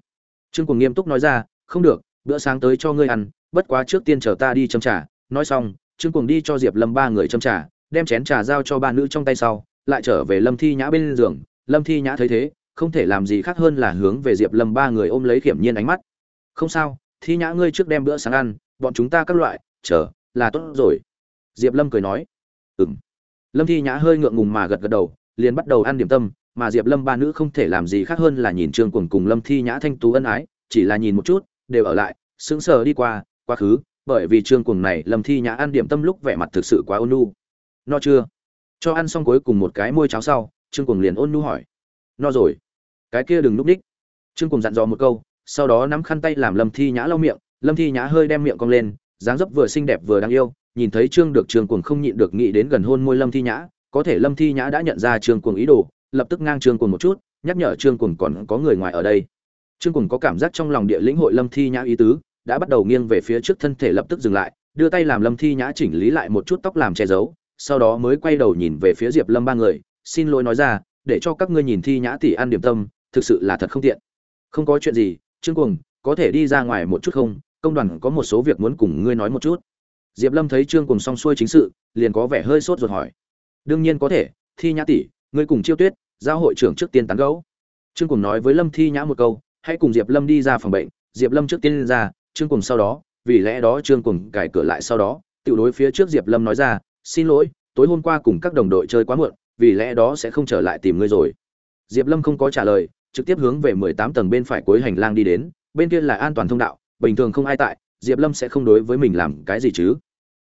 Trương cùng nghiêm túc nói ra, không được, bữa sáng tới cho ngươi ăn, bất quá trước tiên chờ ta đi châm trà. Nói xong, trương cùng đi cho diệp lâm ba người châm trà, đem chén trà giao cho ba nữ trong tay sau, lại trở về lâm thi nhã bên giường. Lâm thi nhã thấy thế không thể làm gì khác hơn là hướng về diệp lâm ba người ôm lấy kiểm nhiên ánh mắt. Không sao, thi nhã ngươi trước đem bữa sáng ăn, bọn chúng ta các loại, chờ, là tốt rồi. Diệp lâm cười nói. Ừm. lâm thi nhã hơi ngượng ngùng mà gật gật đầu, liền bắt đầu ăn điểm tâm, mà diệp lâm ba nữ không thể làm gì khác hơn là nhìn trương cuồng cùng lâm thi nhã thanh tú ân ái, chỉ là nhìn một chút, đều ở lại, sững sờ đi qua, quá khứ, bởi vì trương cuồng này lâm thi nhã ăn điểm tâm lúc vẻ mặt thực sự quá ôn nhu. No chưa? Cho ăn xong cuối cùng một cái môi cháo sau, trương cuồng liền ôn nhu hỏi. No rồi cái kia đừng núp ních. Trương cuồng dặn dò một câu, sau đó nắm khăn tay làm lâm thi nhã lau miệng, lâm thi nhã hơi đem miệng cong lên, dáng dấp vừa xinh đẹp vừa đáng yêu, nhìn thấy trương được trương cuồng không nhịn được nghĩ đến gần hôn môi lâm thi nhã, có thể lâm thi nhã đã nhận ra trương cuồng ý đồ, lập tức ngang trương cuồng một chút, nhắc nhở trương cuồng còn có người ngoài ở đây. Trương cuồng có cảm giác trong lòng địa lĩnh hội lâm thi nhã ý tứ, đã bắt đầu nghiêng về phía trước thân thể lập tức dừng lại, đưa tay làm lâm thi nhã chỉnh lý lại một chút tóc làm che giấu, sau đó mới quay đầu nhìn về phía diệp lâm ba người, xin lỗi nói ra, để cho các ngươi nhìn thi nhã tỷ ăn điểm tâm thực sự là thật không tiện. Không có chuyện gì, trương cuồng, có thể đi ra ngoài một chút không? Công đoàn có một số việc muốn cùng ngươi nói một chút. Diệp lâm thấy trương cuồng xong xuôi chính sự, liền có vẻ hơi sốt ruột hỏi. Đương nhiên có thể, thi nhã tỷ, ngươi cùng chiêu tuyết, giao hội trưởng trước tiên tán gẫu. Trương cuồng nói với lâm thi nhã một câu, hãy cùng diệp lâm đi ra phòng bệnh. Diệp lâm trước tiên lên ra, trương cuồng sau đó, vì lẽ đó trương cuồng cài cửa lại sau đó tự đối phía trước diệp lâm nói ra, xin lỗi, tối hôm qua cùng các đồng đội chơi quá muộn, vì lẽ đó sẽ không trở lại tìm ngươi rồi. Diệp lâm không có trả lời trực tiếp hướng về mười tám tầng bên phải cuối hành lang đi đến, bên kia là an toàn thông đạo, bình thường không ai tại, diệp lâm sẽ không đối với mình làm cái gì chứ.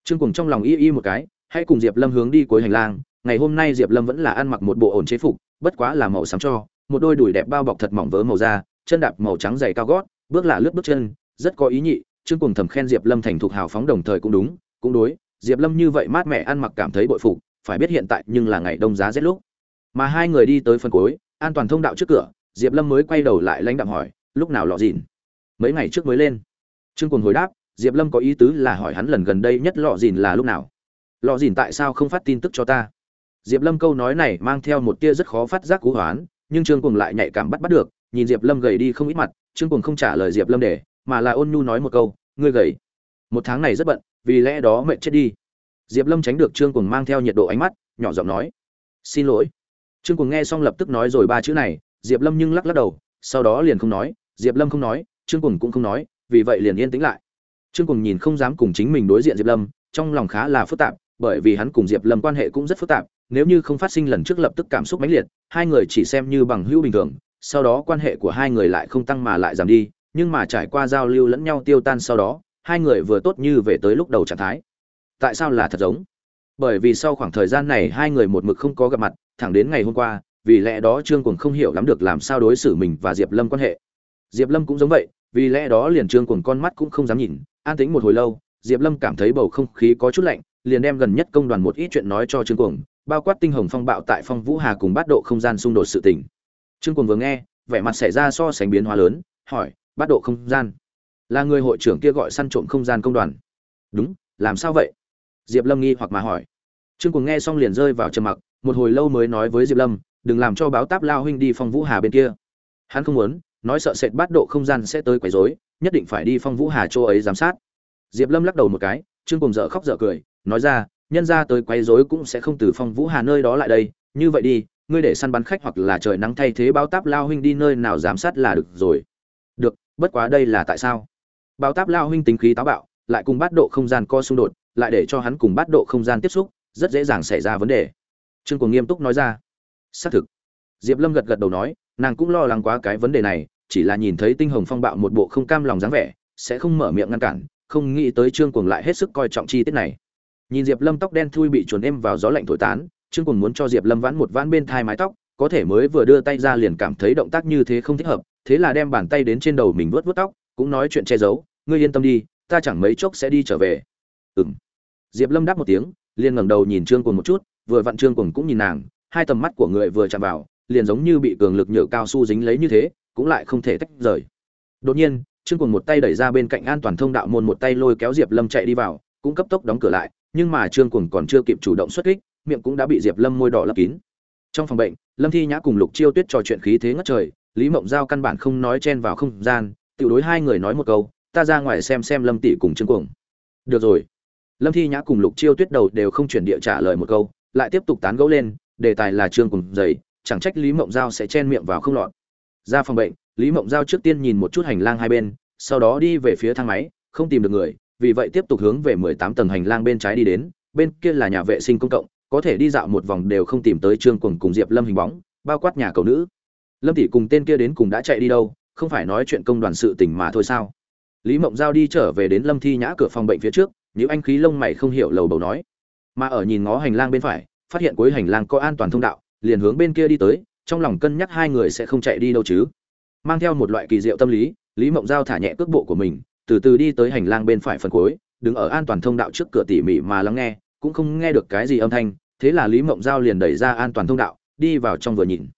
Trương Cuồng trong lòng y y một cái, hãy cùng diệp lâm hướng đi cuối hành lang, ngày hôm nay diệp lâm vẫn là ăn mặc một bộ ổn chế phục, bất quá là màu xám cho, một đôi đùi đẹp bao bọc thật mỏng vớ màu da, chân đạp màu trắng dày cao gót, bước là lướt bước chân, rất có ý nhị, trương Cuồng thầm khen diệp lâm thành thục hào phóng đồng thời cũng đúng, cũng đối, diệp lâm như vậy mát mẻ ăn mặc cảm thấy bội phục, phải biết hiện tại nhưng là ngày đông giá rét lúc. Mà hai người đi tới phần cuối, an toàn thông đạo trước cửa diệp lâm mới quay đầu lại lãnh đạm hỏi, lúc nào lọ dìn mấy ngày trước mới lên. Trương cùng hồi đáp, diệp lâm có ý tứ là hỏi hắn lần gần đây nhất lọ dìn là lúc nào. Lọ dìn tại sao không phát tin tức cho ta? Diệp lâm câu nói này mang theo một tia rất khó phát giác cú hoán, nhưng trương cùng lại nhạy cảm bắt bắt được, nhìn diệp lâm gầy đi không ít mặt, trương cùng không trả lời diệp lâm để, mà là ôn nhu nói một câu, ngươi gầy. Một tháng này rất bận, vì lẽ đó mệt chết đi. Diệp lâm tránh được trương cùng mang theo nhiệt độ ánh mắt, nhỏ giọng nói, xin lỗi. Trương cùng nghe xong lập tức nói rồi ba chữ này diệp lâm nhưng lắc lắc đầu, sau đó liền không nói, diệp lâm không nói, trương cùng cũng không nói, vì vậy liền yên tĩnh lại. Trương cùng nhìn không dám cùng chính mình đối diện diệp lâm, trong lòng khá là phức tạp, bởi vì hắn cùng diệp lâm quan hệ cũng rất phức tạp, nếu như không phát sinh lần trước lập tức cảm xúc mãnh liệt, hai người chỉ xem như bằng hữu bình thường, sau đó quan hệ của hai người lại không tăng mà lại giảm đi, nhưng mà trải qua giao lưu lẫn nhau tiêu tan sau đó, hai người vừa tốt như về tới lúc đầu trạng thái. Tại sao là thật giống? Bởi vì sau khoảng thời gian này hai người một mực không có gặp mặt, thẳng đến ngày hôm qua vì lẽ đó trương cùng không hiểu lắm được làm sao đối xử mình và diệp lâm quan hệ. Diệp lâm cũng giống vậy, vì lẽ đó liền trương cùng con mắt cũng không dám nhìn. An tính một hồi lâu, diệp lâm cảm thấy bầu không khí có chút lạnh, liền đem gần nhất công đoàn một ít chuyện nói cho trương cuồng, bao quát tinh hồng phong bạo tại phong vũ hà cùng bát độ không gian xung đột sự tình. Trương cuồng vừa nghe, vẻ mặt xảy ra so sánh biến hóa lớn, hỏi bát độ không gian? Là người hội trưởng kia gọi săn trộm không gian công đoàn? Đúng, làm sao vậy? Diệp lâm nghi hoặc mà hỏi. Trương cuồng nghe xong liền rơi vào trầm mặc, một hồi lâu mới nói với diệp lâm đừng làm cho báo táp lao huynh đi phong vũ hà bên kia. Hắn không muốn, nói sợ sệt bát độ không gian sẽ tới quấy rối, nhất định phải đi phong vũ hà chỗ ấy giám sát. Diệp lâm lắc đầu một cái, trương cùng dở khóc dở cười, nói ra, nhân ra tới quấy rối cũng sẽ không từ phong vũ hà nơi đó lại đây, như vậy đi, ngươi để săn bắn khách hoặc là trời nắng thay thế báo táp lao huynh đi nơi nào giám sát là được rồi. Được, bất quá đây là tại sao? Báo táp lao huynh tính khí táo bạo, lại cùng bát độ không gian co xung đột, lại để cho hắn cùng bát độ không gian tiếp xúc, rất dễ dàng xảy ra vấn đề. Trương cùng nghiêm túc nói ra xác thực. Diệp lâm gật gật đầu nói, nàng cũng lo lắng quá cái vấn đề này, chỉ là nhìn thấy tinh hồng phong bạo một bộ không cam lòng dáng vẻ, sẽ không mở miệng ngăn cản, không nghĩ tới trương cuồng lại hết sức coi trọng chi tiết này. Nhìn diệp lâm tóc đen thui bị chuồn êm vào gió lạnh thổi tán, trương cuồng muốn cho diệp lâm vãn một vãn bên thai mái tóc, có thể mới vừa đưa tay ra liền cảm thấy động tác như thế không thích hợp, thế là đem bàn tay đến trên đầu mình vuốt vuốt tóc, cũng nói chuyện che giấu, ngươi yên tâm đi, ta chẳng mấy chốc sẽ đi trở về. Ừm. Diệp lâm đáp một tiếng, liền ngẩng đầu nhìn trương cuồng một chút, vừa vặn trương cuồng cũng nhìn nàng hai tầm mắt của người vừa chạm vào, liền giống như bị cường lực nhựa cao su dính lấy như thế, cũng lại không thể tách rời. Đột nhiên, trương cuồng một tay đẩy ra bên cạnh an toàn thông đạo môn một tay lôi kéo diệp lâm chạy đi vào, cũng cấp tốc đóng cửa lại, nhưng mà trương cuồng còn chưa kịp chủ động xuất kích, miệng cũng đã bị diệp lâm môi đỏ lấp kín. Trong phòng bệnh, lâm thi nhã cùng lục chiêu tuyết trò chuyện khí thế ngất trời, lý mộng giao căn bản không nói chen vào không gian tự đối hai người nói một câu, ta ra ngoài xem xem lâm tỷ cùng trương cuồng. Được rồi. Lâm thi nhã cùng lục chiêu tuyết đầu đều không chuyển địa trả lời một câu, lại tiếp tục tán gẫu lên đề tài là trương cùng dày, chẳng trách lý mộng giao sẽ chen miệng vào không lọt. Ra phòng bệnh, lý mộng giao trước tiên nhìn một chút hành lang hai bên, sau đó đi về phía thang máy, không tìm được người, vì vậy tiếp tục hướng về mười tám tầng hành lang bên trái đi đến, bên kia là nhà vệ sinh công cộng, có thể đi dạo một vòng đều không tìm tới trương cuồng cùng diệp lâm hình bóng, bao quát nhà cầu nữ. Lâm tỷ cùng tên kia đến cùng đã chạy đi đâu, không phải nói chuyện công đoàn sự tình mà thôi sao? Lý mộng giao đi trở về đến lâm thi nhã cửa phòng bệnh phía trước những anh khí lông mày không hiểu lầu bầu nói. Mà ở nhìn ngó hành lang bên phải phát hiện cuối hành lang có an toàn thông đạo, liền hướng bên kia đi tới, trong lòng cân nhắc hai người sẽ không chạy đi đâu chứ. Mang theo một loại kỳ diệu tâm lý lý mộng giao thả nhẹ cước bộ của mình, từ từ đi tới hành lang bên phải phần cuối, đứng ở an toàn thông đạo trước cửa tỉ mỉ mà lắng nghe, cũng không nghe được cái gì âm thanh, thế là lý mộng giao liền đẩy ra an toàn thông đạo, đi vào trong vừa nhìn.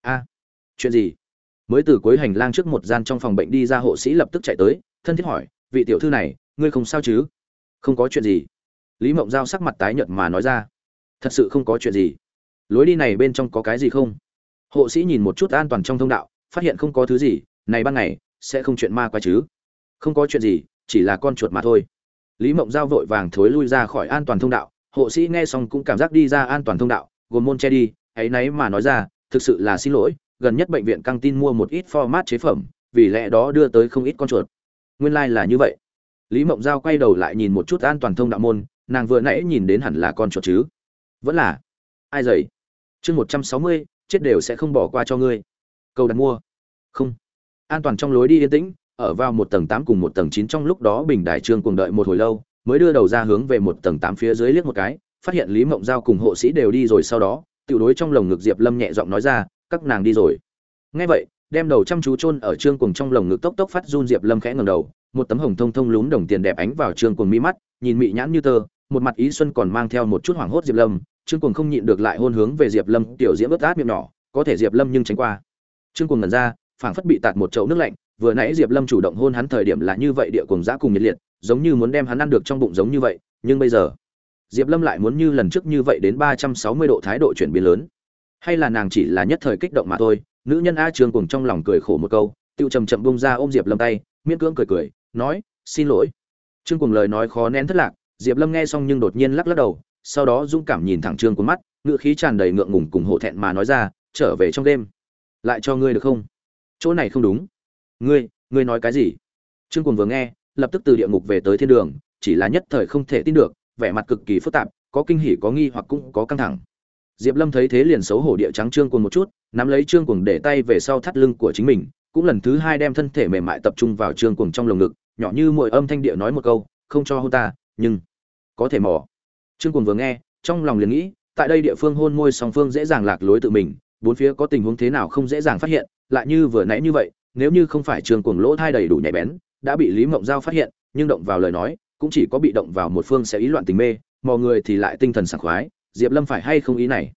A, chuyện gì? Mới từ cuối hành lang trước một gian trong phòng bệnh đi ra hộ sĩ lập tức chạy tới, thân thiết hỏi, vị tiểu thư này, ngươi không sao chứ? Không có chuyện gì. Lý mộng giao sắc mặt tái nhợt mà nói ra thật sự không có chuyện gì. Lối đi này bên trong có cái gì không? Hộ sĩ nhìn một chút an toàn trong thông đạo, phát hiện không có thứ gì, này ban ngày, sẽ không chuyện ma quái chứ. Không có chuyện gì, chỉ là con chuột mà thôi. Lý mộng giao vội vàng thối lui ra khỏi an toàn thông đạo, hộ sĩ nghe xong cũng cảm giác đi ra an toàn thông đạo, gồm môn che đi, ấy nấy mà nói ra, thực sự là xin lỗi, gần nhất bệnh viện căng tin mua một ít format chế phẩm, vì lẽ đó đưa tới không ít con chuột. Nguyên lai là như vậy. Lý mộng giao quay đầu lại nhìn một chút an toàn thông đạo môn, nàng vừa nãy nhìn đến hẳn là con chuột chứ vẫn là. Ai dày chương một trăm sáu mươi, chết đều sẽ không bỏ qua cho ngươi. Cầu đặt mua. Không. An toàn trong lối đi yên tĩnh, ở vào một tầng tám cùng một tầng chín trong lúc đó bình đại trương cùng đợi một hồi lâu, mới đưa đầu ra hướng về một tầng tám phía dưới liếc một cái, phát hiện lý mộng giao cùng hộ sĩ đều đi rồi sau đó, tiểu đối trong lồng ngực diệp lâm nhẹ giọng nói ra, các nàng đi rồi. Nghe vậy, đem đầu chăm chú chôn ở trương cùng trong lồng ngực tốc tốc phát run diệp lâm khẽ ngẩng đầu, một tấm hồng thông thông lún đồng tiền đẹp ánh vào trương cùng mi mắt, nhìn mị nhãn như tơ một mặt ý xuân còn mang theo một chút hoảng hốt diệp lâm, trương cuồng không nhịn được lại hôn hướng về diệp lâm, tiểu diễm ướt át miệng nhỏ, có thể diệp lâm nhưng tránh qua. Trương cuồng ngẩn ra, phảng phất bị tạt một chậu nước lạnh, vừa nãy diệp lâm chủ động hôn hắn thời điểm là như vậy địa cùng giã cùng nhiệt liệt, giống như muốn đem hắn ăn được trong bụng giống như vậy, nhưng bây giờ, diệp lâm lại muốn như lần trước như vậy đến ba trăm sáu mươi độ thái độ chuyển biến lớn. Hay là nàng chỉ là nhất thời kích động mà thôi, nữ nhân a trương cuồng trong lòng cười khổ một câu, tiêu chầm chậm bông ra ôm diệp lâm tay, miễn cưỡng cười cười, nói, xin lỗi. Trương cuồng lời nói khó nén thất lạc diệp lâm nghe xong nhưng đột nhiên lắc lắc đầu, sau đó dũng cảm nhìn thẳng trương cuốn mắt ngựa khí tràn đầy ngượng ngùng cùng hổ thẹn mà nói ra, trở về trong đêm, lại cho ngươi được không? Chỗ này không đúng. Ngươi ngươi nói cái gì? Trương cuồng vừa nghe, lập tức từ địa ngục về tới thiên đường, chỉ là nhất thời không thể tin được, vẻ mặt cực kỳ phức tạp, có kinh hỉ, có nghi hoặc cũng có căng thẳng. Diệp lâm thấy thế liền xấu hổ địa trắng trương cuồng một chút, nắm lấy trương cuồng để tay về sau thắt lưng của chính mình, cũng lần thứ hai đem thân thể mềm mại tập trung vào trương cuồng trong lồng ngực, nhỏ như mỗi âm thanh địa nói một câu, không cho hôn ta, nhưng có thể mò. Trương cuồng vừa nghe, trong lòng liền nghĩ, tại đây địa phương hôn môi song phương dễ dàng lạc lối tự mình, bốn phía có tình huống thế nào không dễ dàng phát hiện, lại như vừa nãy như vậy, nếu như không phải trương cuồng lỗ thai đầy đủ nhạy bén, đã bị lý mộng giao phát hiện, nhưng động vào lời nói, cũng chỉ có bị động vào một phương sẽ ý loạn tình mê, mò người thì lại tinh thần sảng khoái, diệp lâm phải hay không ý này?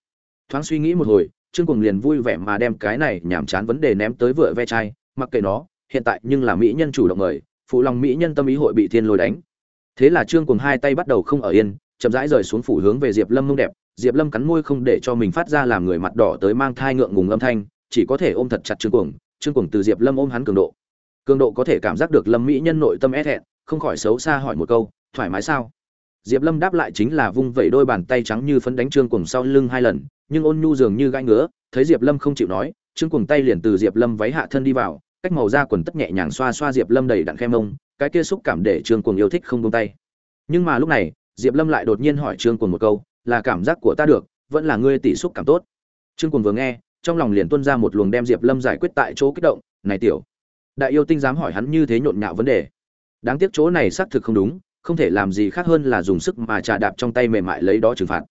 Thoáng suy nghĩ một hồi, trương cuồng liền vui vẻ mà đem cái này nhảm chán vấn đề ném tới vựa ve chai, mặc kệ nó, hiện tại nhưng là mỹ nhân chủ động mời, phụ lòng mỹ nhân tâm ý hội bị thiên lôi đánh thế là trương cùng hai tay bắt đầu không ở yên, chậm rãi rời xuống phủ hướng về diệp lâm mông đẹp. Diệp lâm cắn môi không để cho mình phát ra làm người mặt đỏ tới mang thai ngượng ngùng âm thanh, chỉ có thể ôm thật chặt trương cuồng. Trương cuồng từ diệp lâm ôm hắn cường độ. Cường độ có thể cảm giác được lâm mỹ nhân nội tâm é thẹn, không khỏi xấu xa hỏi một câu, thoải mái sao? Diệp lâm đáp lại chính là vung vẩy đôi bàn tay trắng như phấn đánh trương cuồng sau lưng hai lần, nhưng ôn nhu dường như gãi ngứa, thấy diệp lâm không chịu nói, trương cuồng tay liền từ diệp lâm váy hạ thân đi vào, cách màu da quần tất nhẹ nhàng xoa xoa diệp lâm đầy đặn khe mông cái kia xúc cảm để trương cuồng yêu thích không buông tay. Nhưng mà lúc này, diệp lâm lại đột nhiên hỏi trương cuồng một câu, là cảm giác của ta được, vẫn là ngươi tỷ xúc cảm tốt? Trương cuồng vừa nghe, trong lòng liền tuôn ra một luồng đem diệp lâm giải quyết tại chỗ kích động, này tiểu, đại yêu tinh dám hỏi hắn như thế nhộn nhạo vấn đề. Đáng tiếc chỗ này xác thực không đúng, không thể làm gì khác hơn là dùng sức mà trà đạp trong tay mềm mại lấy đó trừng phạt.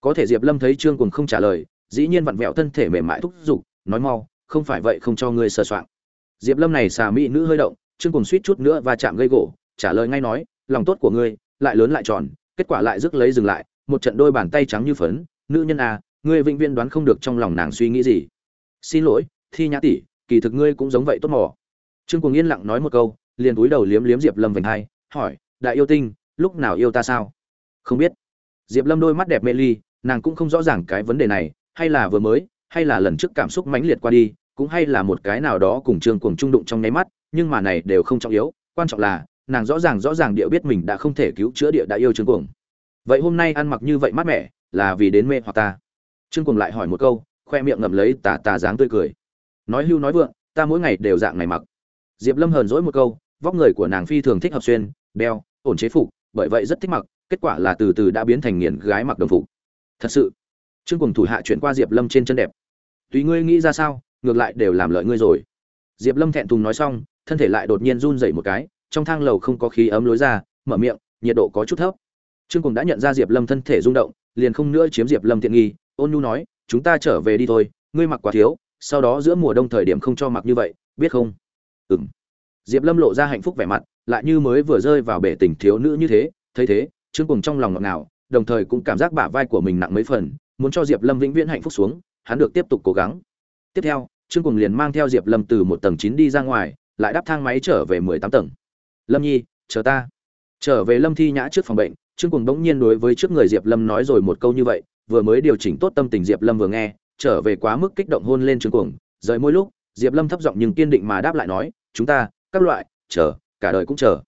Có thể diệp lâm thấy trương cuồng không trả lời, dĩ nhiên vặn vẹo thân thể mềm mại thúc giục, nói mau, không phải vậy không cho ngươi sơ soạn diệp lâm này xà mỹ nữ hơi động trương cùng suýt chút nữa và chạm gây gỗ, trả lời ngay nói, lòng tốt của ngươi, lại lớn lại tròn, kết quả lại rước lấy dừng lại, một trận đôi bàn tay trắng như phấn, nữ nhân à ngươi vĩnh viên đoán không được trong lòng nàng suy nghĩ gì. Xin lỗi, thi nhã tỷ, kỳ thực ngươi cũng giống vậy tốt mỏ trương cùng yên lặng nói một câu, liền cúi đầu liếm liếm diệp lâm vành hai, hỏi, đại yêu tinh, lúc nào yêu ta sao? Không biết. Diệp lâm đôi mắt đẹp mê ly, nàng cũng không rõ ràng cái vấn đề này, hay là vừa mới, hay là lần trước cảm xúc mãnh liệt qua đi, cũng hay là một cái nào đó cùng trương cuồng trung đụng trong nháy mắt nhưng mà này đều không trọng yếu, quan trọng là, nàng rõ ràng rõ ràng địa biết mình đã không thể cứu chữa địa đã yêu trương cuồng. Vậy hôm nay ăn mặc như vậy mát mẻ, là vì đến mê hoặc ta? Trương cuồng lại hỏi một câu, khoe miệng ngậm lấy tà tà dáng tươi cười. Nói hưu nói vượng, ta mỗi ngày đều dạng này mặc. Diệp lâm hờn dỗi một câu, vóc người của nàng phi thường thích hợp xuyên, đeo, ổn chế phục, bởi vậy rất thích mặc, kết quả là từ từ đã biến thành nghiền gái mặc đồng phục. Thật sự, trương cùng thủ hạ chuyển qua diệp lâm trên chân đẹp. Tùy ngươi nghĩ ra sao, ngược lại đều làm lợi ngươi rồi. Diệp lâm thẹn thùng nói xong thân thể lại đột nhiên run dậy một cái, trong thang lầu không có khí ấm lối ra, mở miệng, nhiệt độ có chút thấp. Trương cùng đã nhận ra diệp lâm thân thể rung động, liền không nữa chiếm diệp lâm tiện nghi, ôn nhu nói, chúng ta trở về đi thôi, ngươi mặc quá thiếu, sau đó giữa mùa đông thời điểm không cho mặc như vậy, biết không? Ừ m diệp lâm lộ ra hạnh phúc vẻ mặt, lại như mới vừa rơi vào bể tình thiếu nữ như thế, thấy thế, trương cùng trong lòng ngọt ngào, đồng thời cũng cảm giác bả vai của mình nặng mấy phần, muốn cho diệp lâm vĩnh viễn hạnh phúc xuống, hắn được tiếp tục cố gắng. Tiếp theo, trương cùng liền mang theo diệp lâm từ một tầng chín đi ra ngoài lại đáp thang máy trở về mười tám tầng. Lâm nhi, chờ ta. Trở về lâm thi nhã trước phòng bệnh, trương cùng bỗng nhiên đối với trước người diệp lâm nói rồi một câu như vậy, vừa mới điều chỉnh tốt tâm tình diệp lâm vừa nghe, trở về quá mức kích động hôn lên trương cùng rời mỗi lúc, diệp lâm thấp giọng nhưng kiên định mà đáp lại nói, chúng ta, các loại, chờ, cả đời cũng chờ.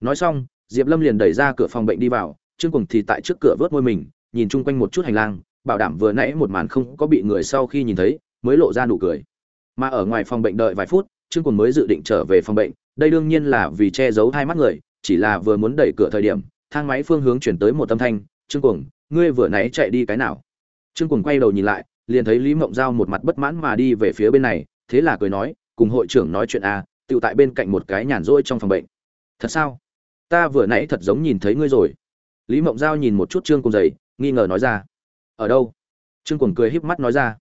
Nói xong, diệp lâm liền đẩy ra cửa phòng bệnh đi vào, trương cùng thì tại trước cửa vớt môi mình, nhìn chung quanh một chút hành lang, bảo đảm vừa nãy một màn không có bị người sau khi nhìn thấy, mới lộ ra nụ cười. Mà ở ngoài phòng bệnh đợi vài phút trương quần mới dự định trở về phòng bệnh đây đương nhiên là vì che giấu hai mắt người chỉ là vừa muốn đẩy cửa thời điểm thang máy phương hướng chuyển tới một âm thanh trương quần ngươi vừa nãy chạy đi cái nào? Trương quần quay đầu nhìn lại liền thấy lý mộng giao một mặt bất mãn mà đi về phía bên này thế là cười nói cùng hội trưởng nói chuyện a à, tựu tại bên cạnh một cái nhàn rỗi trong phòng bệnh. Thật sao? Ta vừa nãy thật giống nhìn thấy ngươi rồi. Lý mộng giao nhìn một chút trương cùng giày nghi ngờ nói ra ở đâu? Trương cùng cười híp mắt nói ra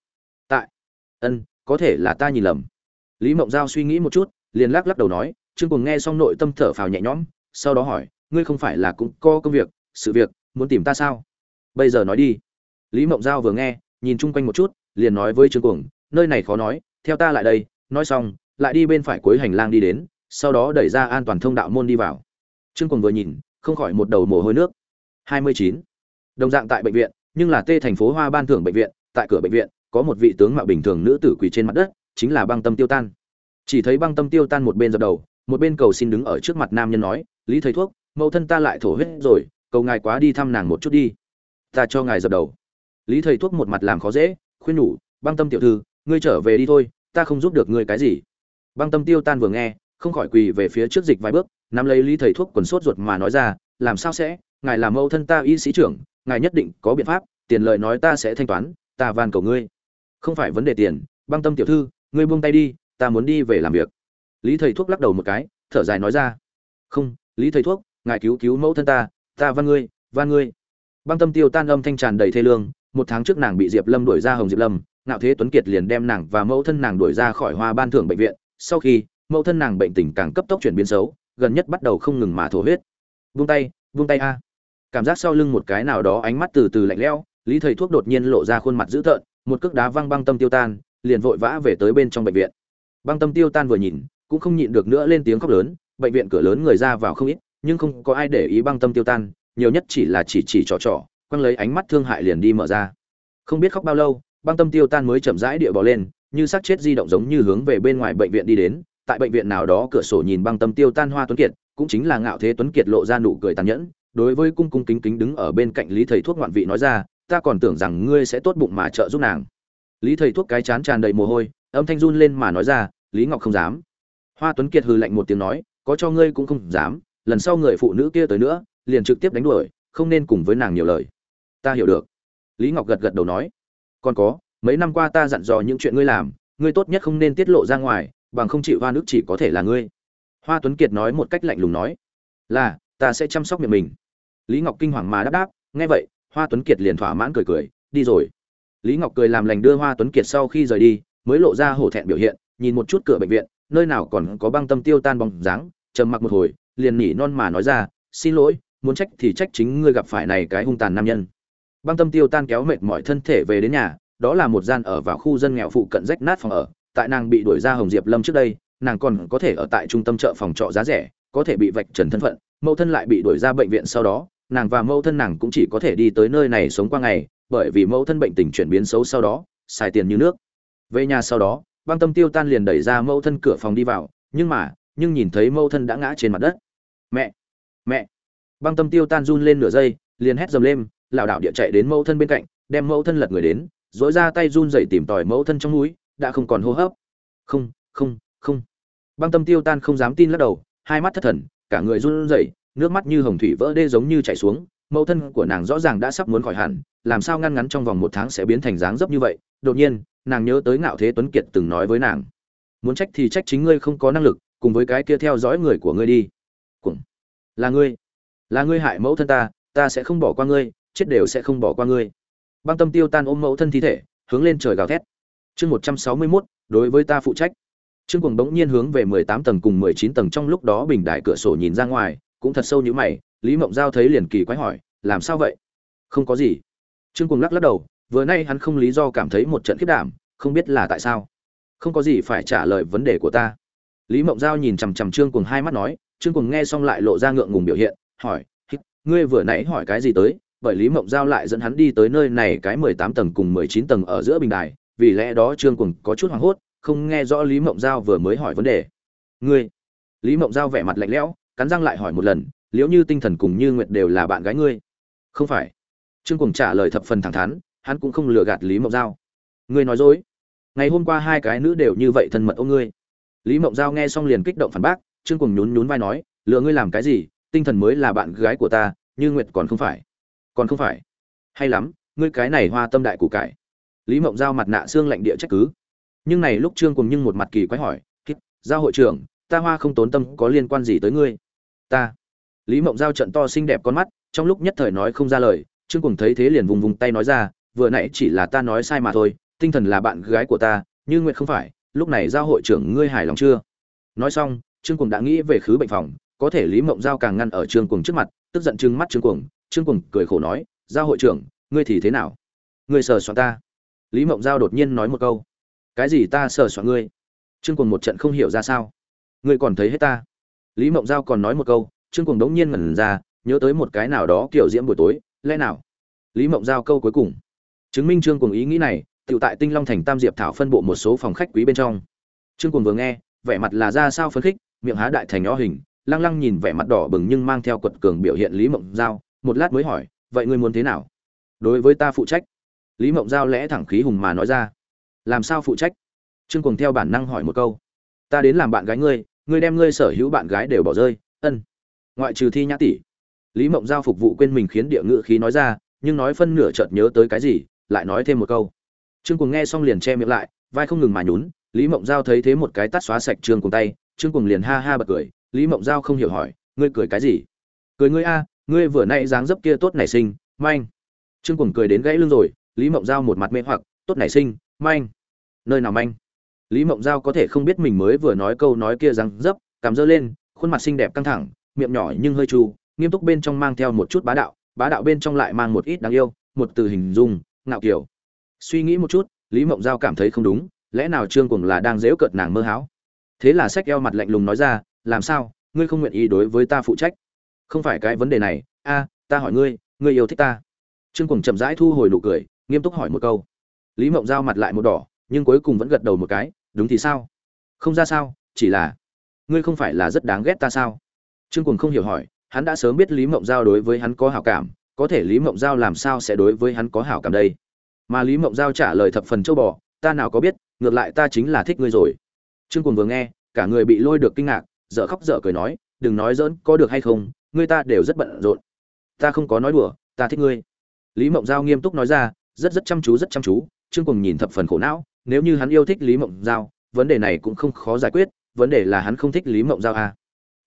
tại. Ân có thể là ta nhìn lầm lý mộng giao suy nghĩ một chút, liền lắc lắc đầu nói, trương cùng nghe xong nội tâm thở phào nhẹ nhõm, sau đó hỏi, ngươi không phải là cũng có công việc, sự việc, muốn tìm ta sao? Bây giờ nói đi. Lý mộng giao vừa nghe, nhìn chung quanh một chút, liền nói với trương cuồng, nơi này khó nói, theo ta lại đây, nói xong, lại đi bên phải cuối hành lang đi đến, sau đó đẩy ra an toàn thông đạo môn đi vào. Trương cuồng vừa nhìn, không khỏi một đầu mồ hôi nước. 29. đồng dạng tại bệnh viện, nhưng là tê thành phố hoa ban thưởng bệnh viện, tại cửa bệnh viện, có một vị tướng mạo bình thường nữ tử quỳ trên mặt đất chính là băng tâm tiêu tan. Chỉ thấy băng tâm tiêu tan một bên dập đầu, một bên cầu xin đứng ở trước mặt nam nhân nói, lý thầy thuốc, mẫu thân ta lại thổ huyết rồi, cầu ngài quá đi thăm nàng một chút đi. Ta cho ngài dập đầu. Lý thầy thuốc một mặt làm khó dễ, khuyên nhủ, băng tâm tiểu thư, ngươi trở về đi thôi, ta không giúp được ngươi cái gì. Băng tâm tiêu tan vừa nghe, không khỏi quỳ về phía trước dịch vài bước, nắm lấy lý thầy thuốc quần sốt ruột mà nói ra, làm sao sẽ? Ngài làm mẫu thân ta y sĩ trưởng, ngài nhất định có biện pháp, tiền lợi nói ta sẽ thanh toán, ta van cầu ngươi. Không phải vấn đề tiền, băng tâm tiểu thư ngươi buông tay đi, ta muốn đi về làm việc. Lý thầy thuốc lắc đầu một cái, thở dài nói ra. Không, lý thầy thuốc, ngài cứu cứu mẫu thân ta ta van ngươi van ngươi. Băng tâm tiêu tan âm thanh tràn đầy thê lương, một tháng trước nàng bị diệp lâm đuổi ra hồng diệp lâm, ngạo thế tuấn kiệt liền đem nàng và mẫu thân nàng đuổi ra khỏi hoa ban thưởng bệnh viện. Sau khi, mẫu thân nàng bệnh tình càng cấp tốc chuyển biến xấu, gần nhất bắt đầu không ngừng mà thổ huyết. Vung tay vung tay a. Cảm giác sau lưng một cái nào đó ánh mắt từ từ lạnh lẽo, lý thầy thuốc đột nhiên lộ ra khuôn mặt dữ tợn, một cước đá văng băng tâm tiêu tan liền vội vã về tới bên trong bệnh viện. Băng tâm tiêu tan vừa nhìn, cũng không nhịn được nữa lên tiếng khóc lớn, bệnh viện cửa lớn người ra vào không ít, nhưng không có ai để ý băng tâm tiêu tan, nhiều nhất chỉ là chỉ chỉ trò trò, quăng lấy ánh mắt thương hại liền đi mở ra. Không biết khóc bao lâu, băng tâm tiêu tan mới chậm rãi địa bò lên, như xác chết di động giống như hướng về bên ngoài bệnh viện đi đến, tại bệnh viện nào đó cửa sổ nhìn băng tâm tiêu tan hoa tuấn kiệt, cũng chính là ngạo thế tuấn kiệt lộ ra nụ cười tàn nhẫn, đối với cung cung kính kính đứng ở bên cạnh lý thầy thuốc ngoạn vị nói ra, ta còn tưởng rằng ngươi sẽ tốt bụng mà trợ giúp nàng lý thầy thuốc cái chán tràn đầy mồ hôi, âm thanh run lên mà nói ra, lý ngọc không dám. Hoa tuấn kiệt hừ lạnh một tiếng nói, có cho ngươi cũng không dám, lần sau người phụ nữ kia tới nữa, liền trực tiếp đánh đuổi, không nên cùng với nàng nhiều lời. Ta hiểu được. Lý ngọc gật gật đầu nói, còn có, mấy năm qua ta dặn dò những chuyện ngươi làm, ngươi tốt nhất không nên tiết lộ ra ngoài, bằng không chịu hoa nước chỉ có thể là ngươi. Hoa tuấn kiệt nói một cách lạnh lùng nói, là, ta sẽ chăm sóc miệng mình. Lý ngọc kinh hoàng mà đáp đáp, nghe vậy, hoa tuấn kiệt liền thỏa mãn cười cười, đi rồi lý ngọc cười làm lành đưa hoa tuấn kiệt sau khi rời đi, mới lộ ra hổ thẹn biểu hiện, nhìn một chút cửa bệnh viện, nơi nào còn có băng tâm tiêu tan bóng dáng, trầm mặc một hồi, liền nhỉ non mà nói ra, xin lỗi, muốn trách thì trách chính ngươi gặp phải này cái hung tàn nam nhân. Băng tâm tiêu tan kéo mệt mỏi thân thể về đến nhà, đó là một gian ở vào khu dân nghèo phụ cận rách nát phòng ở, tại nàng bị đuổi ra hồng diệp lâm trước đây, nàng còn có thể ở tại trung tâm chợ phòng trọ giá rẻ, có thể bị vạch trần thân phận, mẫu thân lại bị đuổi ra bệnh viện sau đó nàng và mẫu thân nàng cũng chỉ có thể đi tới nơi này sống qua ngày, bởi vì mẫu thân bệnh tình chuyển biến xấu sau đó, xài tiền như nước. Về nhà sau đó, băng tâm tiêu tan liền đẩy ra mẫu thân cửa phòng đi vào, nhưng mà, nhưng nhìn thấy mẫu thân đã ngã trên mặt đất. Mẹ! Mẹ! Băng tâm tiêu tan run lên nửa giây, liền hét dầm lên, lảo đảo địa chạy đến mẫu thân bên cạnh, đem mẫu thân lật người đến dỗi ra tay run dậy tìm tòi mẫu thân trong núi, đã không còn hô hấp. Không không không. Băng tâm tiêu tan không dám tin lắc đầu, hai mắt thất thần, cả người run rẩy nước mắt như hồng thủy vỡ đê giống như chảy xuống, mẫu thân của nàng rõ ràng đã sắp muốn khỏi hẳn, làm sao ngăn ngắn trong vòng một tháng sẽ biến thành dáng dấp như vậy? Đột nhiên, nàng nhớ tới ngạo thế tuấn kiệt từng nói với nàng, muốn trách thì trách chính ngươi không có năng lực, cùng với cái kia theo dõi người của ngươi đi. Cũng là ngươi là ngươi hại mẫu thân ta ta sẽ không bỏ qua ngươi, chết đều sẽ không bỏ qua ngươi. Băng tâm tiêu tan ôm mẫu thân thi thể, hướng lên trời gào thét. Chương một trăm sáu mươi mốt, đối với ta phụ trách. Trương cuồng bỗng nhiên hướng về mười tám tầng cùng mười chín tầng trong lúc đó bình đại cửa sổ nhìn ra ngoài cũng thật sâu như mày, lý mộng giao thấy liền kỳ quái hỏi, làm sao vậy? Không có gì. Trương cuồng lắc lắc đầu, vừa nay hắn không lý do cảm thấy một trận khiết đảm, không biết là tại sao. Không có gì phải trả lời vấn đề của ta. Lý mộng giao nhìn chằm chằm trương cuồng hai mắt nói, trương cuồng nghe xong lại lộ ra ngượng ngùng biểu hiện, hỏi ngươi vừa nãy hỏi cái gì tới? Bởi lý mộng giao lại dẫn hắn đi tới nơi này cái mười tám tầng cùng mười chín tầng ở giữa bình đài, vì lẽ đó trương cuồng có chút hoảng hốt, không nghe rõ lý mộng giao vừa mới hỏi vấn đề. Ngươi? Lý mộng giao vẻ mặt lạnh lẽo cắn răng lại hỏi một lần, liễu như tinh thần cùng như nguyệt đều là bạn gái ngươi? Không phải. Trương cùng trả lời thập phần thẳng thắn, hắn cũng không lừa gạt lý mộng giao. Ngươi nói dối. Ngày hôm qua hai cái nữ đều như vậy thân mật ô ngươi. Lý mộng giao nghe xong liền kích động phản bác, trương cùng nhún nhún vai nói, lừa ngươi làm cái gì? Tinh thần mới là bạn gái của ta, như nguyệt còn không phải. Còn không phải. Hay lắm, ngươi cái này hoa tâm đại củ cải. Lý mộng giao mặt nạ xương lạnh địa trách cứ. Nhưng này lúc trương cùng nhưng một mặt kỳ quái hỏi giao hội trưởng, ta hoa không tốn tâm có liên quan gì tới ngươi? Ta. Lý mộng giao trận to xinh đẹp con mắt, trong lúc nhất thời nói không ra lời, trương cùng thấy thế liền vùng vùng tay nói ra, vừa nãy chỉ là ta nói sai mà thôi, tinh thần là bạn gái của ta nhưng nguyện không phải, lúc này giao hội trưởng ngươi hài lòng chưa? Nói xong, trương cùng đã nghĩ về khứ bệnh phòng, có thể lý mộng giao càng ngăn ở trương cùng trước mặt, tức giận trừng mắt trương cùng trương cùng cười khổ nói, giao hội trưởng, ngươi thì thế nào? Ngươi sờ soạn ta. Lý mộng giao đột nhiên nói một câu. Cái gì ta sờ soạn ngươi? Trương cùng một trận không hiểu ra sao. Ngươi còn thấy hết ta? Lý mộng giao còn nói một câu, trương cuồng đống nhiên ngẩn ra, nhớ tới một cái nào đó kiểu diễm buổi tối, lẽ nào? Lý mộng giao câu cuối cùng. Chứng minh trương cuồng ý nghĩ này tự tại tinh long thành tam diệp thảo phân bộ một số phòng khách quý bên trong. Trương cuồng vừa nghe, vẻ mặt là ra sao phấn khích, miệng há đại thành nhỏ hình, lăng lăng nhìn vẻ mặt đỏ bừng nhưng mang theo quật cường biểu hiện lý mộng giao, một lát mới hỏi, vậy ngươi muốn thế nào? Đối với ta phụ trách. Lý mộng giao lẽ thẳng khí hùng mà nói ra. Làm sao phụ trách? Trương cuồng theo bản năng hỏi một câu. Ta đến làm bạn gái ngươi ngươi đem ngươi sở hữu bạn gái đều bỏ rơi, ân. Ngoại trừ thi nhã tỷ, lý mộng giao phục vụ quên mình khiến địa ngự khí nói ra, nhưng nói phân nửa chợt nhớ tới cái gì, lại nói thêm một câu. Trương cùng nghe xong liền che miệng lại, vai không ngừng mà nhún, lý mộng giao thấy thế một cái tắt xóa sạch trương cùng tay, trương cùng liền ha ha bật cười, lý mộng giao không hiểu hỏi, ngươi cười cái gì? Cười ngươi a, ngươi vừa nay dáng dấp kia tốt nảy sinh, manh. Trương cùng cười đến gãy lưng rồi, lý mộng giao một mặt mê hoặc, tốt nảy sinh, manh. Nơi nào manh? Lý mộng giao có thể không biết mình mới vừa nói câu nói kia rằng dấp cảm dơ lên khuôn mặt xinh đẹp căng thẳng miệng nhỏ nhưng hơi trù, nghiêm túc bên trong mang theo một chút bá đạo bá đạo bên trong lại mang một ít đáng yêu một từ hình dung ngạo kiểu. Suy nghĩ một chút lý mộng giao cảm thấy không đúng lẽ nào trương cùng là đang dễu cợt nàng mơ háo? Thế là sách eo mặt lạnh lùng nói ra làm sao? Ngươi không nguyện ý đối với ta phụ trách? Không phải cái vấn đề này. A ta hỏi ngươi ngươi yêu thích ta. Trương cùng chậm rãi thu hồi nụ cười nghiêm túc hỏi một câu. Lý mộng giao mặt lại một đỏ nhưng cuối cùng vẫn gật đầu một cái đúng thì sao? Không ra sao, chỉ là, ngươi không phải là rất đáng ghét ta sao? Trương cùng không hiểu hỏi, hắn đã sớm biết lý mộng giao đối với hắn có hảo cảm, có thể lý mộng giao làm sao sẽ đối với hắn có hảo cảm đây? Mà lý mộng giao trả lời thập phần châu bò, ta nào có biết, ngược lại ta chính là thích ngươi rồi. Trương cùng vừa nghe, cả người bị lôi được kinh ngạc, dở khóc dở cười nói, đừng nói dỡn có được hay không, ngươi ta đều rất bận rộn. Ta không có nói đùa, ta thích ngươi. Lý mộng giao nghiêm túc nói ra, rất rất chăm chú, rất chăm chú, trương cùng nhìn thập phần khổ não nếu như hắn yêu thích lý mộng giao, vấn đề này cũng không khó giải quyết, vấn đề là hắn không thích lý mộng giao à.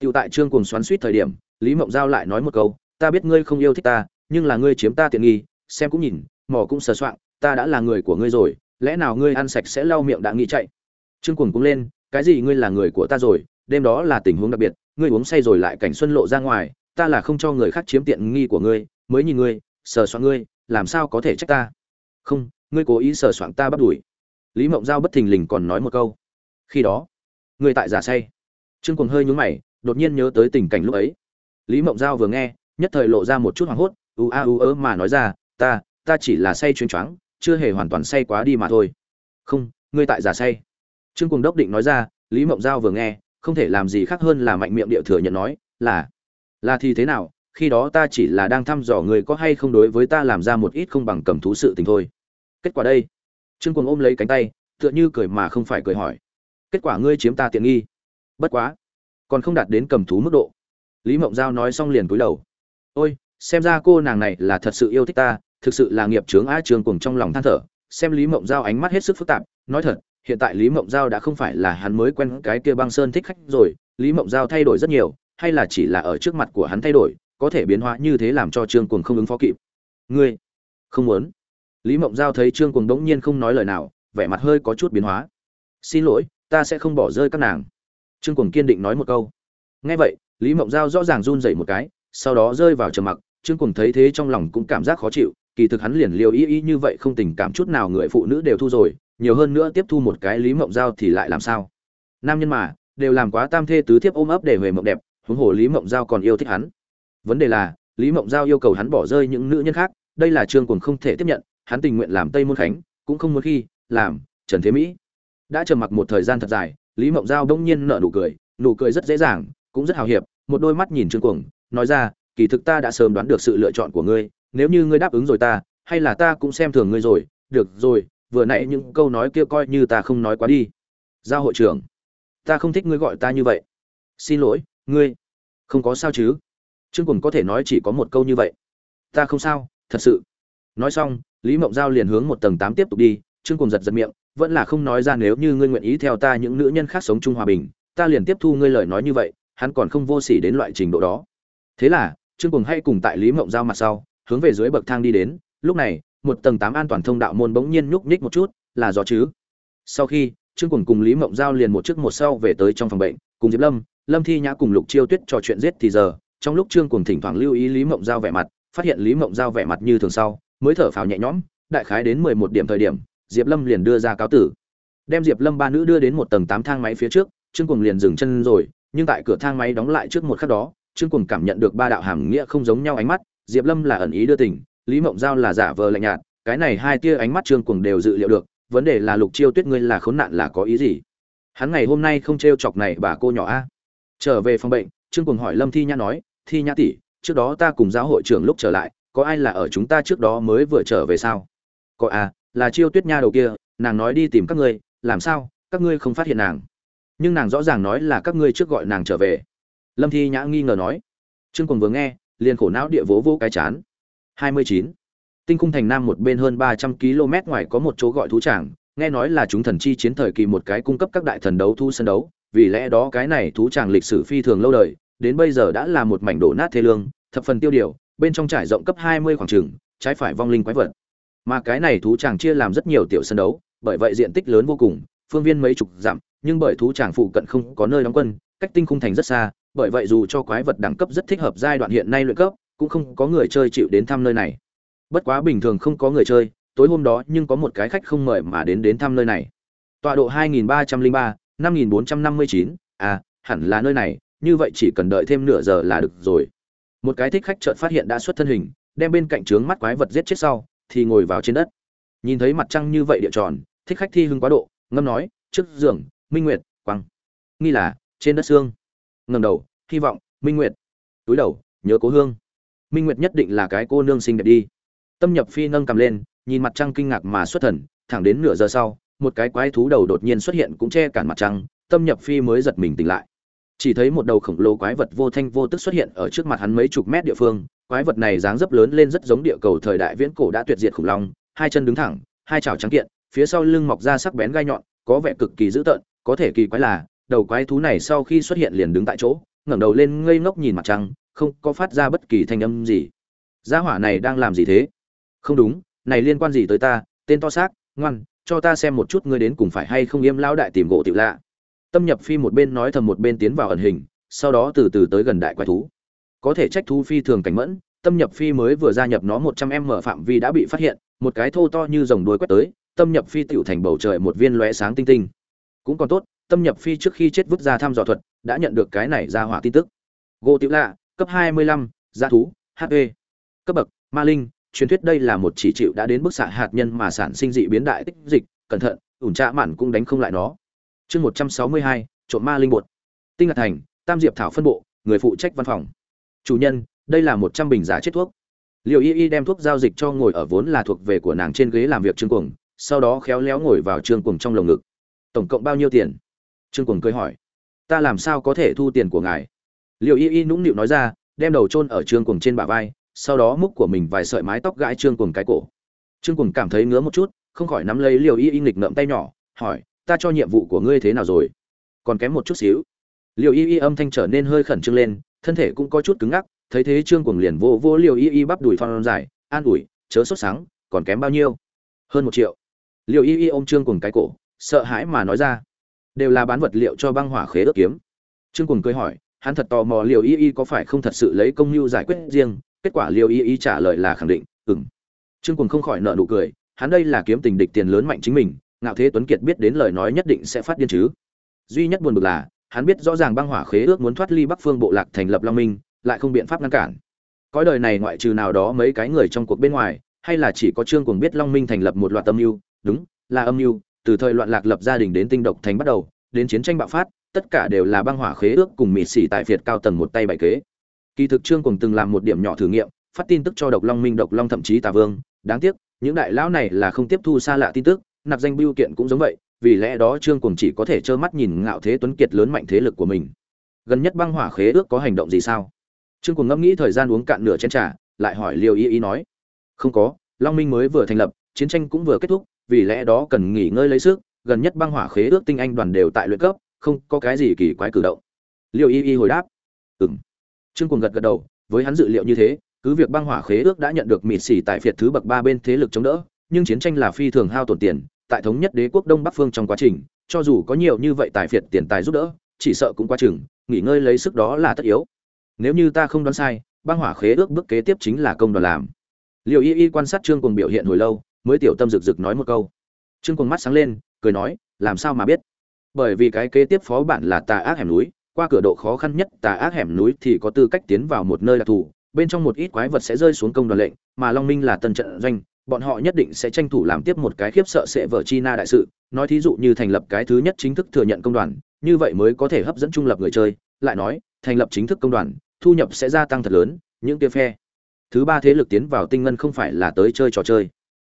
tựu tại trương cùng xoắn suýt thời điểm, lý mộng giao lại nói một câu, ta biết ngươi không yêu thích ta, nhưng là ngươi chiếm ta tiện nghi, xem cũng nhìn mỏ cũng sờ soạng, ta đã là người của ngươi rồi, lẽ nào ngươi ăn sạch sẽ lau miệng đã nghĩ chạy? Trương cùng cũng lên, cái gì ngươi là người của ta rồi, đêm đó là tình huống đặc biệt, ngươi uống say rồi lại cảnh xuân lộ ra ngoài, ta là không cho người khác chiếm tiện nghi của ngươi, mới nhìn ngươi, sờ soạn ngươi, làm sao có thể trách ta? Không, ngươi cố ý sờ soạn ta bắt đuổi lý mộng giao bất thình lình còn nói một câu. Khi đó, người tại giả say. Trương cuồng hơi nhún mày, đột nhiên nhớ tới tình cảnh lúc ấy. Lý mộng giao vừa nghe, nhất thời lộ ra một chút hoảng hốt, u a u ớ mà nói ra, ta ta chỉ là say chuyên choáng, chưa hề hoàn toàn say quá đi mà thôi. Không, ngươi tại giả say. Trương cùng đốc định nói ra, lý mộng giao vừa nghe, không thể làm gì khác hơn là mạnh miệng địa thừa nhận nói, là là thì thế nào, khi đó ta chỉ là đang thăm dò người có hay không đối với ta làm ra một ít không bằng cầm thú sự tình thôi. Kết quả đây trương cùng ôm lấy cánh tay, tựa như cười mà không phải cười hỏi. Kết quả ngươi chiếm ta tiện nghi. Bất quá, còn không đạt đến cầm thú mức độ. Lý mộng giao nói xong liền cúi đầu. Ôi, xem ra cô nàng này là thật sự yêu thích ta, thực sự là nghiệp trướng á trường cùng trong lòng than thở. Xem lý mộng giao ánh mắt hết sức phức tạp, nói thật, hiện tại lý mộng giao đã không phải là hắn mới quen cái kia băng sơn thích khách rồi. Lý mộng giao thay đổi rất nhiều, hay là chỉ là ở trước mặt của hắn thay đổi, có thể biến hóa như thế làm cho trương cuồng không ứng phó kịp. Ngươi, không muốn lý mộng giao thấy trương cuồng đống nhiên không nói lời nào, vẻ mặt hơi có chút biến hóa. Xin lỗi, ta sẽ không bỏ rơi các nàng. Trương cuồng kiên định nói một câu. Nghe vậy, lý mộng giao rõ ràng run rẩy một cái, sau đó rơi vào trầm mặc. Trương cuồng thấy thế trong lòng cũng cảm giác khó chịu, kỳ thực hắn liền liều ý ý như vậy không tình cảm chút nào người phụ nữ đều thu rồi, nhiều hơn nữa tiếp thu một cái lý mộng giao thì lại làm sao? Nam nhân mà, đều làm quá tam thê tứ thiếp ôm ấp để về mộng đẹp, huống hồ lý mộng giao còn yêu thích hắn. Vấn đề là, lý mộng giao yêu cầu hắn bỏ rơi những nữ nhân khác, đây là trương cuồng không thể tiếp nhận hắn tình nguyện làm tây môn khánh, cũng không muốn khi làm trần thế mỹ. Đã chờ mặc một thời gian thật dài, lý mộng giao đông nhiên nở nụ cười nụ cười rất dễ dàng, cũng rất hào hiệp, một đôi mắt nhìn trương cuồng, nói ra, kỳ thực ta đã sớm đoán được sự lựa chọn của ngươi, nếu như ngươi đáp ứng rồi ta, hay là ta cũng xem thường ngươi rồi, được rồi, vừa nãy những câu nói kia coi như ta không nói quá đi. Giao hội trưởng, ta không thích ngươi gọi ta như vậy. Xin lỗi, ngươi, không có sao chứ. Trương cuồng có thể nói chỉ có một câu như vậy. Ta không sao, thật sự. Nói xong lý mộng giao liền hướng một tầng tám tiếp tục đi, trương cùng giật giật miệng, vẫn là không nói ra nếu như ngươi nguyện ý theo ta những nữ nhân khác sống chung hòa bình, ta liền tiếp thu ngươi lời nói như vậy, hắn còn không vô sỉ đến loại trình độ đó. Thế là, trương cùng hay cùng tại lý mộng giao mặt sau, hướng về dưới bậc thang đi đến, lúc này, một tầng tám an toàn thông đạo môn bỗng nhiên nhúc nhích một chút, là do chứ? Sau khi, trương cùng cùng lý mộng giao liền một trước một sau về tới trong phòng bệnh, cùng diệp lâm lâm thi nhã cùng lục chiêu tuyết trò chuyện giết thì giờ, trong lúc trương cùng thỉnh thoảng lưu ý lý mộng giao vẻ mặt, phát hiện lý mộng giao vẻ mặt như thường sau mới thở phào nhẹ nhõm, đại khái đến mười một điểm thời điểm, diệp lâm liền đưa ra cáo tử. Đem diệp lâm ba nữ đưa đến một tầng tám thang máy phía trước, trương cùng liền dừng chân rồi, nhưng tại cửa thang máy đóng lại trước một khắc đó, trương cùng cảm nhận được ba đạo hàm nghĩa không giống nhau ánh mắt, diệp lâm là ẩn ý đưa tình, lý mộng giao là giả vờ lạnh nhạt, cái này hai tia ánh mắt trương cùng đều dự liệu được, vấn đề là lục chiêu tuyết ngươi là khốn nạn là có ý gì? Hắn ngày hôm nay không t r e o chọc này bà cô nhỏ a? Trở về phòng bệnh, trương cùng hỏi lâm thi nhã nói, thi nhã tỷ, trước đó ta cùng giáo hội trưởng lúc trở lại có ai là ở chúng ta trước đó mới vừa trở về sao? Có à là chiêu tuyết nha đầu kia, nàng nói đi tìm các ngươi, làm sao, các ngươi không phát hiện nàng? Nhưng nàng rõ ràng nói là các ngươi trước gọi nàng trở về. Lâm thi nhã nghi ngờ nói. Trương cùng vừa nghe, liền khổ não địa vố vô cái chán. Hai mươi chín. Tinh cung thành nam một bên hơn ba trăm km ngoài có một chỗ gọi thú tràng, nghe nói là chúng thần chi chiến thời kỳ một cái cung cấp các đại thần đấu thu sân đấu, vì lẽ đó cái này thú tràng lịch sử phi thường lâu đời, đến bây giờ đã là một mảnh đổ nát thế lương, thập phần tiêu điều bên trong trải rộng cấp hai mươi khoảng trường trái phải vong linh quái vật. Mà cái này thú chàng chia làm rất nhiều tiểu sân đấu bởi vậy diện tích lớn vô cùng phương viên mấy chục dặm nhưng bởi thú chàng phụ cận không có nơi đóng quân cách tinh khung thành rất xa bởi vậy dù cho quái vật đẳng cấp rất thích hợp giai đoạn hiện nay luyện cấp cũng không có người chơi chịu đến thăm nơi này. Bất quá bình thường không có người chơi tối hôm đó nhưng có một cái khách không mời mà đến đến thăm nơi này. Tọa độ 2303, 5459, à hẳn là nơi này như vậy chỉ cần đợi thêm nửa giờ là được rồi một cái thích khách chợt phát hiện đã xuất thân hình, đem bên cạnh trướng mắt quái vật giết chết sau, thì ngồi vào trên đất. Nhìn thấy mặt trăng như vậy địa tròn, thích khách thi hưng quá độ, ngâm nói, trước giường, minh nguyệt, quăng. Nghi là, trên đất xương. Ngầm đầu, hy vọng, minh nguyệt. Túi đầu, nhớ cố hương. Minh nguyệt nhất định là cái cô nương xinh đẹp đi. Tâm nhập phi nâng cầm lên, nhìn mặt trăng kinh ngạc mà xuất thần, thẳng đến nửa giờ sau, một cái quái thú đầu đột nhiên xuất hiện cũng che cản mặt trăng, tâm nhập phi mới giật mình tỉnh lại chỉ thấy một đầu khổng lồ quái vật vô thanh vô tức xuất hiện ở trước mặt hắn mấy chục mét địa phương. Quái vật này dáng dấp lớn lên rất giống địa cầu thời đại viễn cổ đã tuyệt diệt khủng long, hai chân đứng thẳng, hai chảo trắng kiện, phía sau lưng mọc ra sắc bén gai nhọn, có vẻ cực kỳ dữ tợn, có thể kỳ quái là, đầu quái thú này sau khi xuất hiện liền đứng tại chỗ, ngẩng đầu lên ngây ngốc nhìn mặt trăng, không có phát ra bất kỳ thanh âm gì. Gia hỏa này đang làm gì thế? Không đúng, này liên quan gì tới ta? Tên to xác, ngoan, cho ta xem một chút ngươi đến cùng phải hay không yêm lão đại tìm gỗ tiểu lạ tâm nhập phi một bên nói thầm một bên tiến vào ẩn hình, sau đó từ từ tới gần đại quái thú. Có thể trách thú phi thường cảnh mẫn, tâm nhập phi mới vừa gia nhập nó một trăm em mở phạm vi đã bị phát hiện, một cái thô to như dòng đuôi quét tới, tâm nhập phi tựu thành bầu trời một viên lóe sáng tinh tinh. Cũng còn tốt, tâm nhập phi trước khi chết vứt ra thăm dò thuật, đã nhận được cái này ra hỏa tin tức. Gỗ tiểu lạ, cấp hai mươi lăm gia thú hp cấp bậc, ma linh, truyền thuyết đây là một chỉ chịu đã đến bức xạ hạt nhân mà sản sinh dị biến đại tích dịch, cẩn thận, ủn trạ mạn cũng đánh không lại nó chương một trăm sáu mươi hai, trộm ma linh bột. Tinh ngạc thành, tam diệp thảo phân bộ, người phụ trách văn phòng. Chủ nhân, đây là một trăm bình giá chết thuốc. Liệu y y đem thuốc giao dịch cho ngồi ở vốn là thuộc về của nàng trên ghế làm việc trương cuồng, sau đó khéo léo ngồi vào trương cuồng trong lồng ngực. Tổng cộng bao nhiêu tiền? Trương cuồng cười hỏi. Ta làm sao có thể thu tiền của ngài? Liệu y y nũng nịu nói ra, đem đầu chôn ở trương cuồng trên bả vai, sau đó múc của mình vài sợi mái tóc gãi trương cuồng cái cổ. Trương cuồng cảm thấy ngứa một chút, không khỏi nắm lấy liều y y nghịch ngợm tay nhỏ, hỏi ta cho nhiệm vụ của ngươi thế nào rồi? Còn kém một chút xíu. Liệu y y âm thanh trở nên hơi khẩn trương lên, thân thể cũng có chút cứng ngắc, thấy thế trương cuồng liền vô vô Liệu y y bắp đùi phong dài, an ủi, chớ sốt sáng còn kém bao nhiêu? Hơn một triệu. Liệu y y ôm trương cuồng cái cổ, sợ hãi mà nói ra. Đều là bán vật liệu cho băng hỏa khế ước kiếm. Trương cuồng cười hỏi, hắn thật tò mò Liệu y y có phải không thật sự lấy công mưu giải quyết riêng? Kết quả Liệu y y trả lời là khẳng định ừng trương cuồng không khỏi nợ nụ cười, hắn đây là kiếm tình địch tiền lớn mạnh chính mình ngạo thế tuấn kiệt biết đến lời nói nhất định sẽ phát điên chứ. Duy nhất buồn bực là, hắn biết rõ ràng băng hỏa khế ước muốn thoát ly bắc phương bộ lạc thành lập long minh, lại không biện pháp ngăn cản. Cõi đời này ngoại trừ nào đó mấy cái người trong cuộc bên ngoài, hay là chỉ có trương cuồng biết long minh thành lập một loạt âm mưu, đúng, là âm mưu, từ thời loạn lạc lập gia đình đến tinh độc thành bắt đầu, đến chiến tranh bạo phát, tất cả đều là băng hỏa khế ước cùng mịt xỉ tại việt cao tầng một tay bài kế. Kỳ thực trương cuồng từng làm một điểm nhỏ thử nghiệm, phát tin tức cho độc long minh, độc long thậm chí tà vương. Đáng tiếc, những đại lão này là không tiếp thu xa lạ tin tức nạp danh biêu kiện cũng giống vậy, vì lẽ đó trương cùng chỉ có thể trơ mắt nhìn ngạo thế tuấn kiệt lớn mạnh thế lực của mình. Gần nhất băng hỏa khế ước có hành động gì sao? Trương cùng ngẫm nghĩ thời gian uống cạn nửa chén trà, lại hỏi liêu y y nói. Không có, long minh mới vừa thành lập, chiến tranh cũng vừa kết thúc, vì lẽ đó cần nghỉ ngơi lấy sức, gần nhất băng hỏa khế ước tinh anh đoàn đều tại luyện cấp, không có cái gì kỳ quái cử động. Liêu y y hồi đáp. Ừng trương cùng gật gật đầu, với hắn dự liệu như thế, cứ việc băng hỏa khế ước đã nhận được mịt xỉ tại phiệt thứ bậc ba bên thế lực chống đỡ, nhưng chiến tranh là phi thường hao tổn tiền tại thống nhất đế quốc đông bắc phương trong quá trình, cho dù có nhiều như vậy tài phiệt tiền tài giúp đỡ, chỉ sợ cũng quá chừng, nghỉ ngơi lấy sức đó là tất yếu. Nếu như ta không đoán sai, băng hỏa khế ước bước kế tiếp chính là công đoàn làm. Liệu y y quan sát trương cùng biểu hiện hồi lâu, mới tiểu tâm rực rực nói một câu. Trương cùng mắt sáng lên, cười nói, làm sao mà biết? Bởi vì cái kế tiếp phó bản là tà ác hẻm núi, qua cửa độ khó khăn nhất tà ác hẻm núi thì có tư cách tiến vào một nơi đặc thù, bên trong một ít quái vật sẽ rơi xuống công đoàn lệnh, mà long minh là tân trận doanh bọn họ nhất định sẽ tranh thủ làm tiếp một cái khiếp sợ sẽ vở china đại sự, nói thí dụ như thành lập cái thứ nhất chính thức thừa nhận công đoàn, như vậy mới có thể hấp dẫn trung lập người chơi, lại nói, thành lập chính thức công đoàn, thu nhập sẽ gia tăng thật lớn, những kia phe. Thứ ba thế lực tiến vào tinh ngân không phải là tới chơi trò chơi.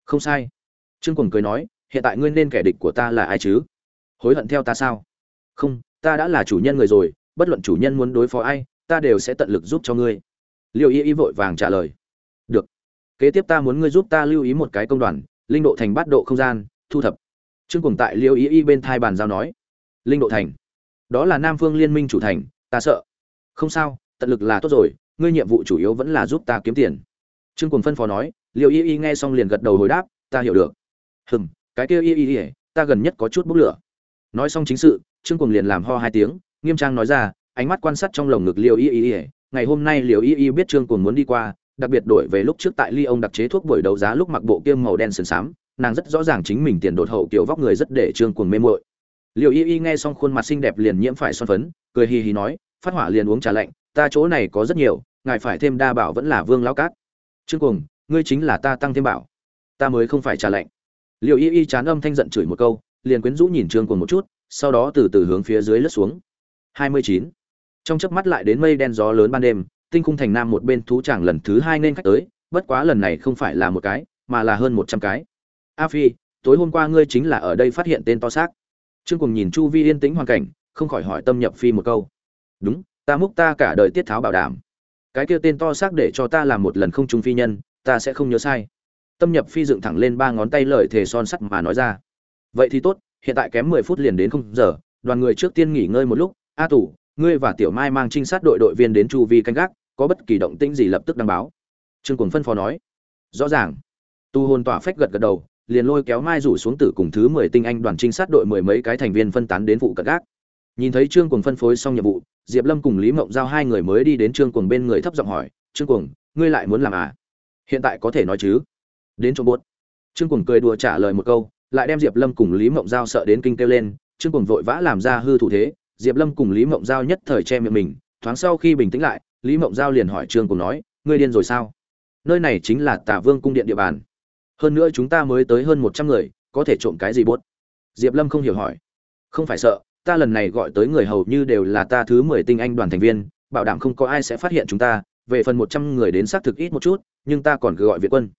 Không sai. Trương quần cười nói, hiện tại ngươi nên kẻ địch của ta là ai chứ? Hối hận theo ta sao? Không, ta đã là chủ nhân người rồi, bất luận chủ nhân muốn đối phó ai, ta đều sẽ tận lực giúp cho ngươi. Liệu y y vội vàng trả lời kế tiếp ta muốn ngươi giúp ta lưu ý một cái công đoàn, linh độ thành bát độ không gian, thu thập. Trương cùng tại liêu ý y bên thai bàn giao nói. Linh độ thành. Đó là nam phương liên minh chủ thành, ta sợ. Không sao, tận lực là tốt rồi, ngươi nhiệm vụ chủ yếu vẫn là giúp ta kiếm tiền. Trương cùng phân phó nói, liêu y y nghe xong liền gật đầu hồi đáp, ta hiểu được. Hừm, cái kia y y ta gần nhất có chút bốc lửa. Nói xong chính sự, trương cùng liền làm ho hai tiếng, nghiêm trang nói ra, ánh mắt quan sát trong lồng ngực liêu y y ngày hôm nay liều y y biết trương cùng muốn đi qua đặc biệt đổi về lúc trước tại ly ông đặc chế thuốc buổi đấu giá lúc mặc bộ kiêm màu đen sườn xám, nàng rất rõ ràng chính mình tiền đột hậu kiểu vóc người rất để trương cuồng mê muội. Liệu y y nghe xong khuôn mặt xinh đẹp liền nhiễm phải son phấn, cười hì hì nói, phát hỏa liền uống trà lạnh, ta chỗ này có rất nhiều, ngài phải thêm đa bảo vẫn là vương lão cát. Trương cuồng, ngươi chính là ta tăng thêm bảo. Ta mới không phải trà lạnh. Liệu y y chán âm thanh giận chửi một câu, liền quyến rũ nhìn trương cuồng một chút, sau đó từ từ hướng phía dưới lướt xuống. 29. trong chớp mắt lại đến mây đen gió lớn ban đêm tinh khung thành nam một bên thú chàng lần thứ hai nên khách tới, bất quá lần này không phải là một cái, mà là hơn một trăm cái. A phi, tối hôm qua ngươi chính là ở đây phát hiện tên to xác. Trương cùng nhìn chu vi yên tĩnh hoàn cảnh, không khỏi hỏi tâm nhập phi một câu. Đúng, ta múc ta cả đời tiết tháo bảo đảm. Cái kia tên to xác để cho ta làm một lần không trung phi nhân, ta sẽ không nhớ sai. Tâm nhập phi dựng thẳng lên ba ngón tay lợi thể son sắt mà nói ra. Vậy thì tốt, hiện tại kém mười phút liền đến không giờ, đoàn người trước tiên nghỉ ngơi một lúc. A tủ, ngươi và tiểu mai mang trinh sát đội đội viên đến chu vi canh gác có bất kỳ động tĩnh gì lập tức đăng báo. Trương cùng phân phó nói, rõ ràng. Tu hồn tỏa phách gật gật đầu, liền lôi kéo mai rủ xuống tử cùng thứ mười tinh anh đoàn trinh sát đội mười mấy cái thành viên phân tán đến vụ cận gác. Nhìn thấy trương cùng phân phối xong nhiệm vụ, diệp lâm cùng lý mộng giao hai người mới đi đến trương cùng bên người thấp giọng hỏi, trương cùng ngươi lại muốn làm à? Hiện tại có thể nói chứ? Đến chỗ buốt, trương cùng cười đùa trả lời một câu, lại đem diệp lâm cùng lý mộng giao sợ đến kinh kêu lên, trương cùng vội vã làm ra hư thủ thế, diệp lâm cùng lý mộng giao nhất thời che miệng mình, thoáng sau khi bình tĩnh lại lý mộng giao liền hỏi trương cùng nói, ngươi điên rồi sao? Nơi này chính là tả vương cung điện địa bàn. Hơn nữa chúng ta mới tới hơn một trăm người, có thể trộm cái gì bốt diệp lâm không hiểu hỏi. Không phải sợ, ta lần này gọi tới người hầu như đều là ta thứ mười tinh anh đoàn thành viên, bảo đảm không có ai sẽ phát hiện chúng ta, về phần một trăm người đến xác thực ít một chút, nhưng ta còn cứ gọi viện quân.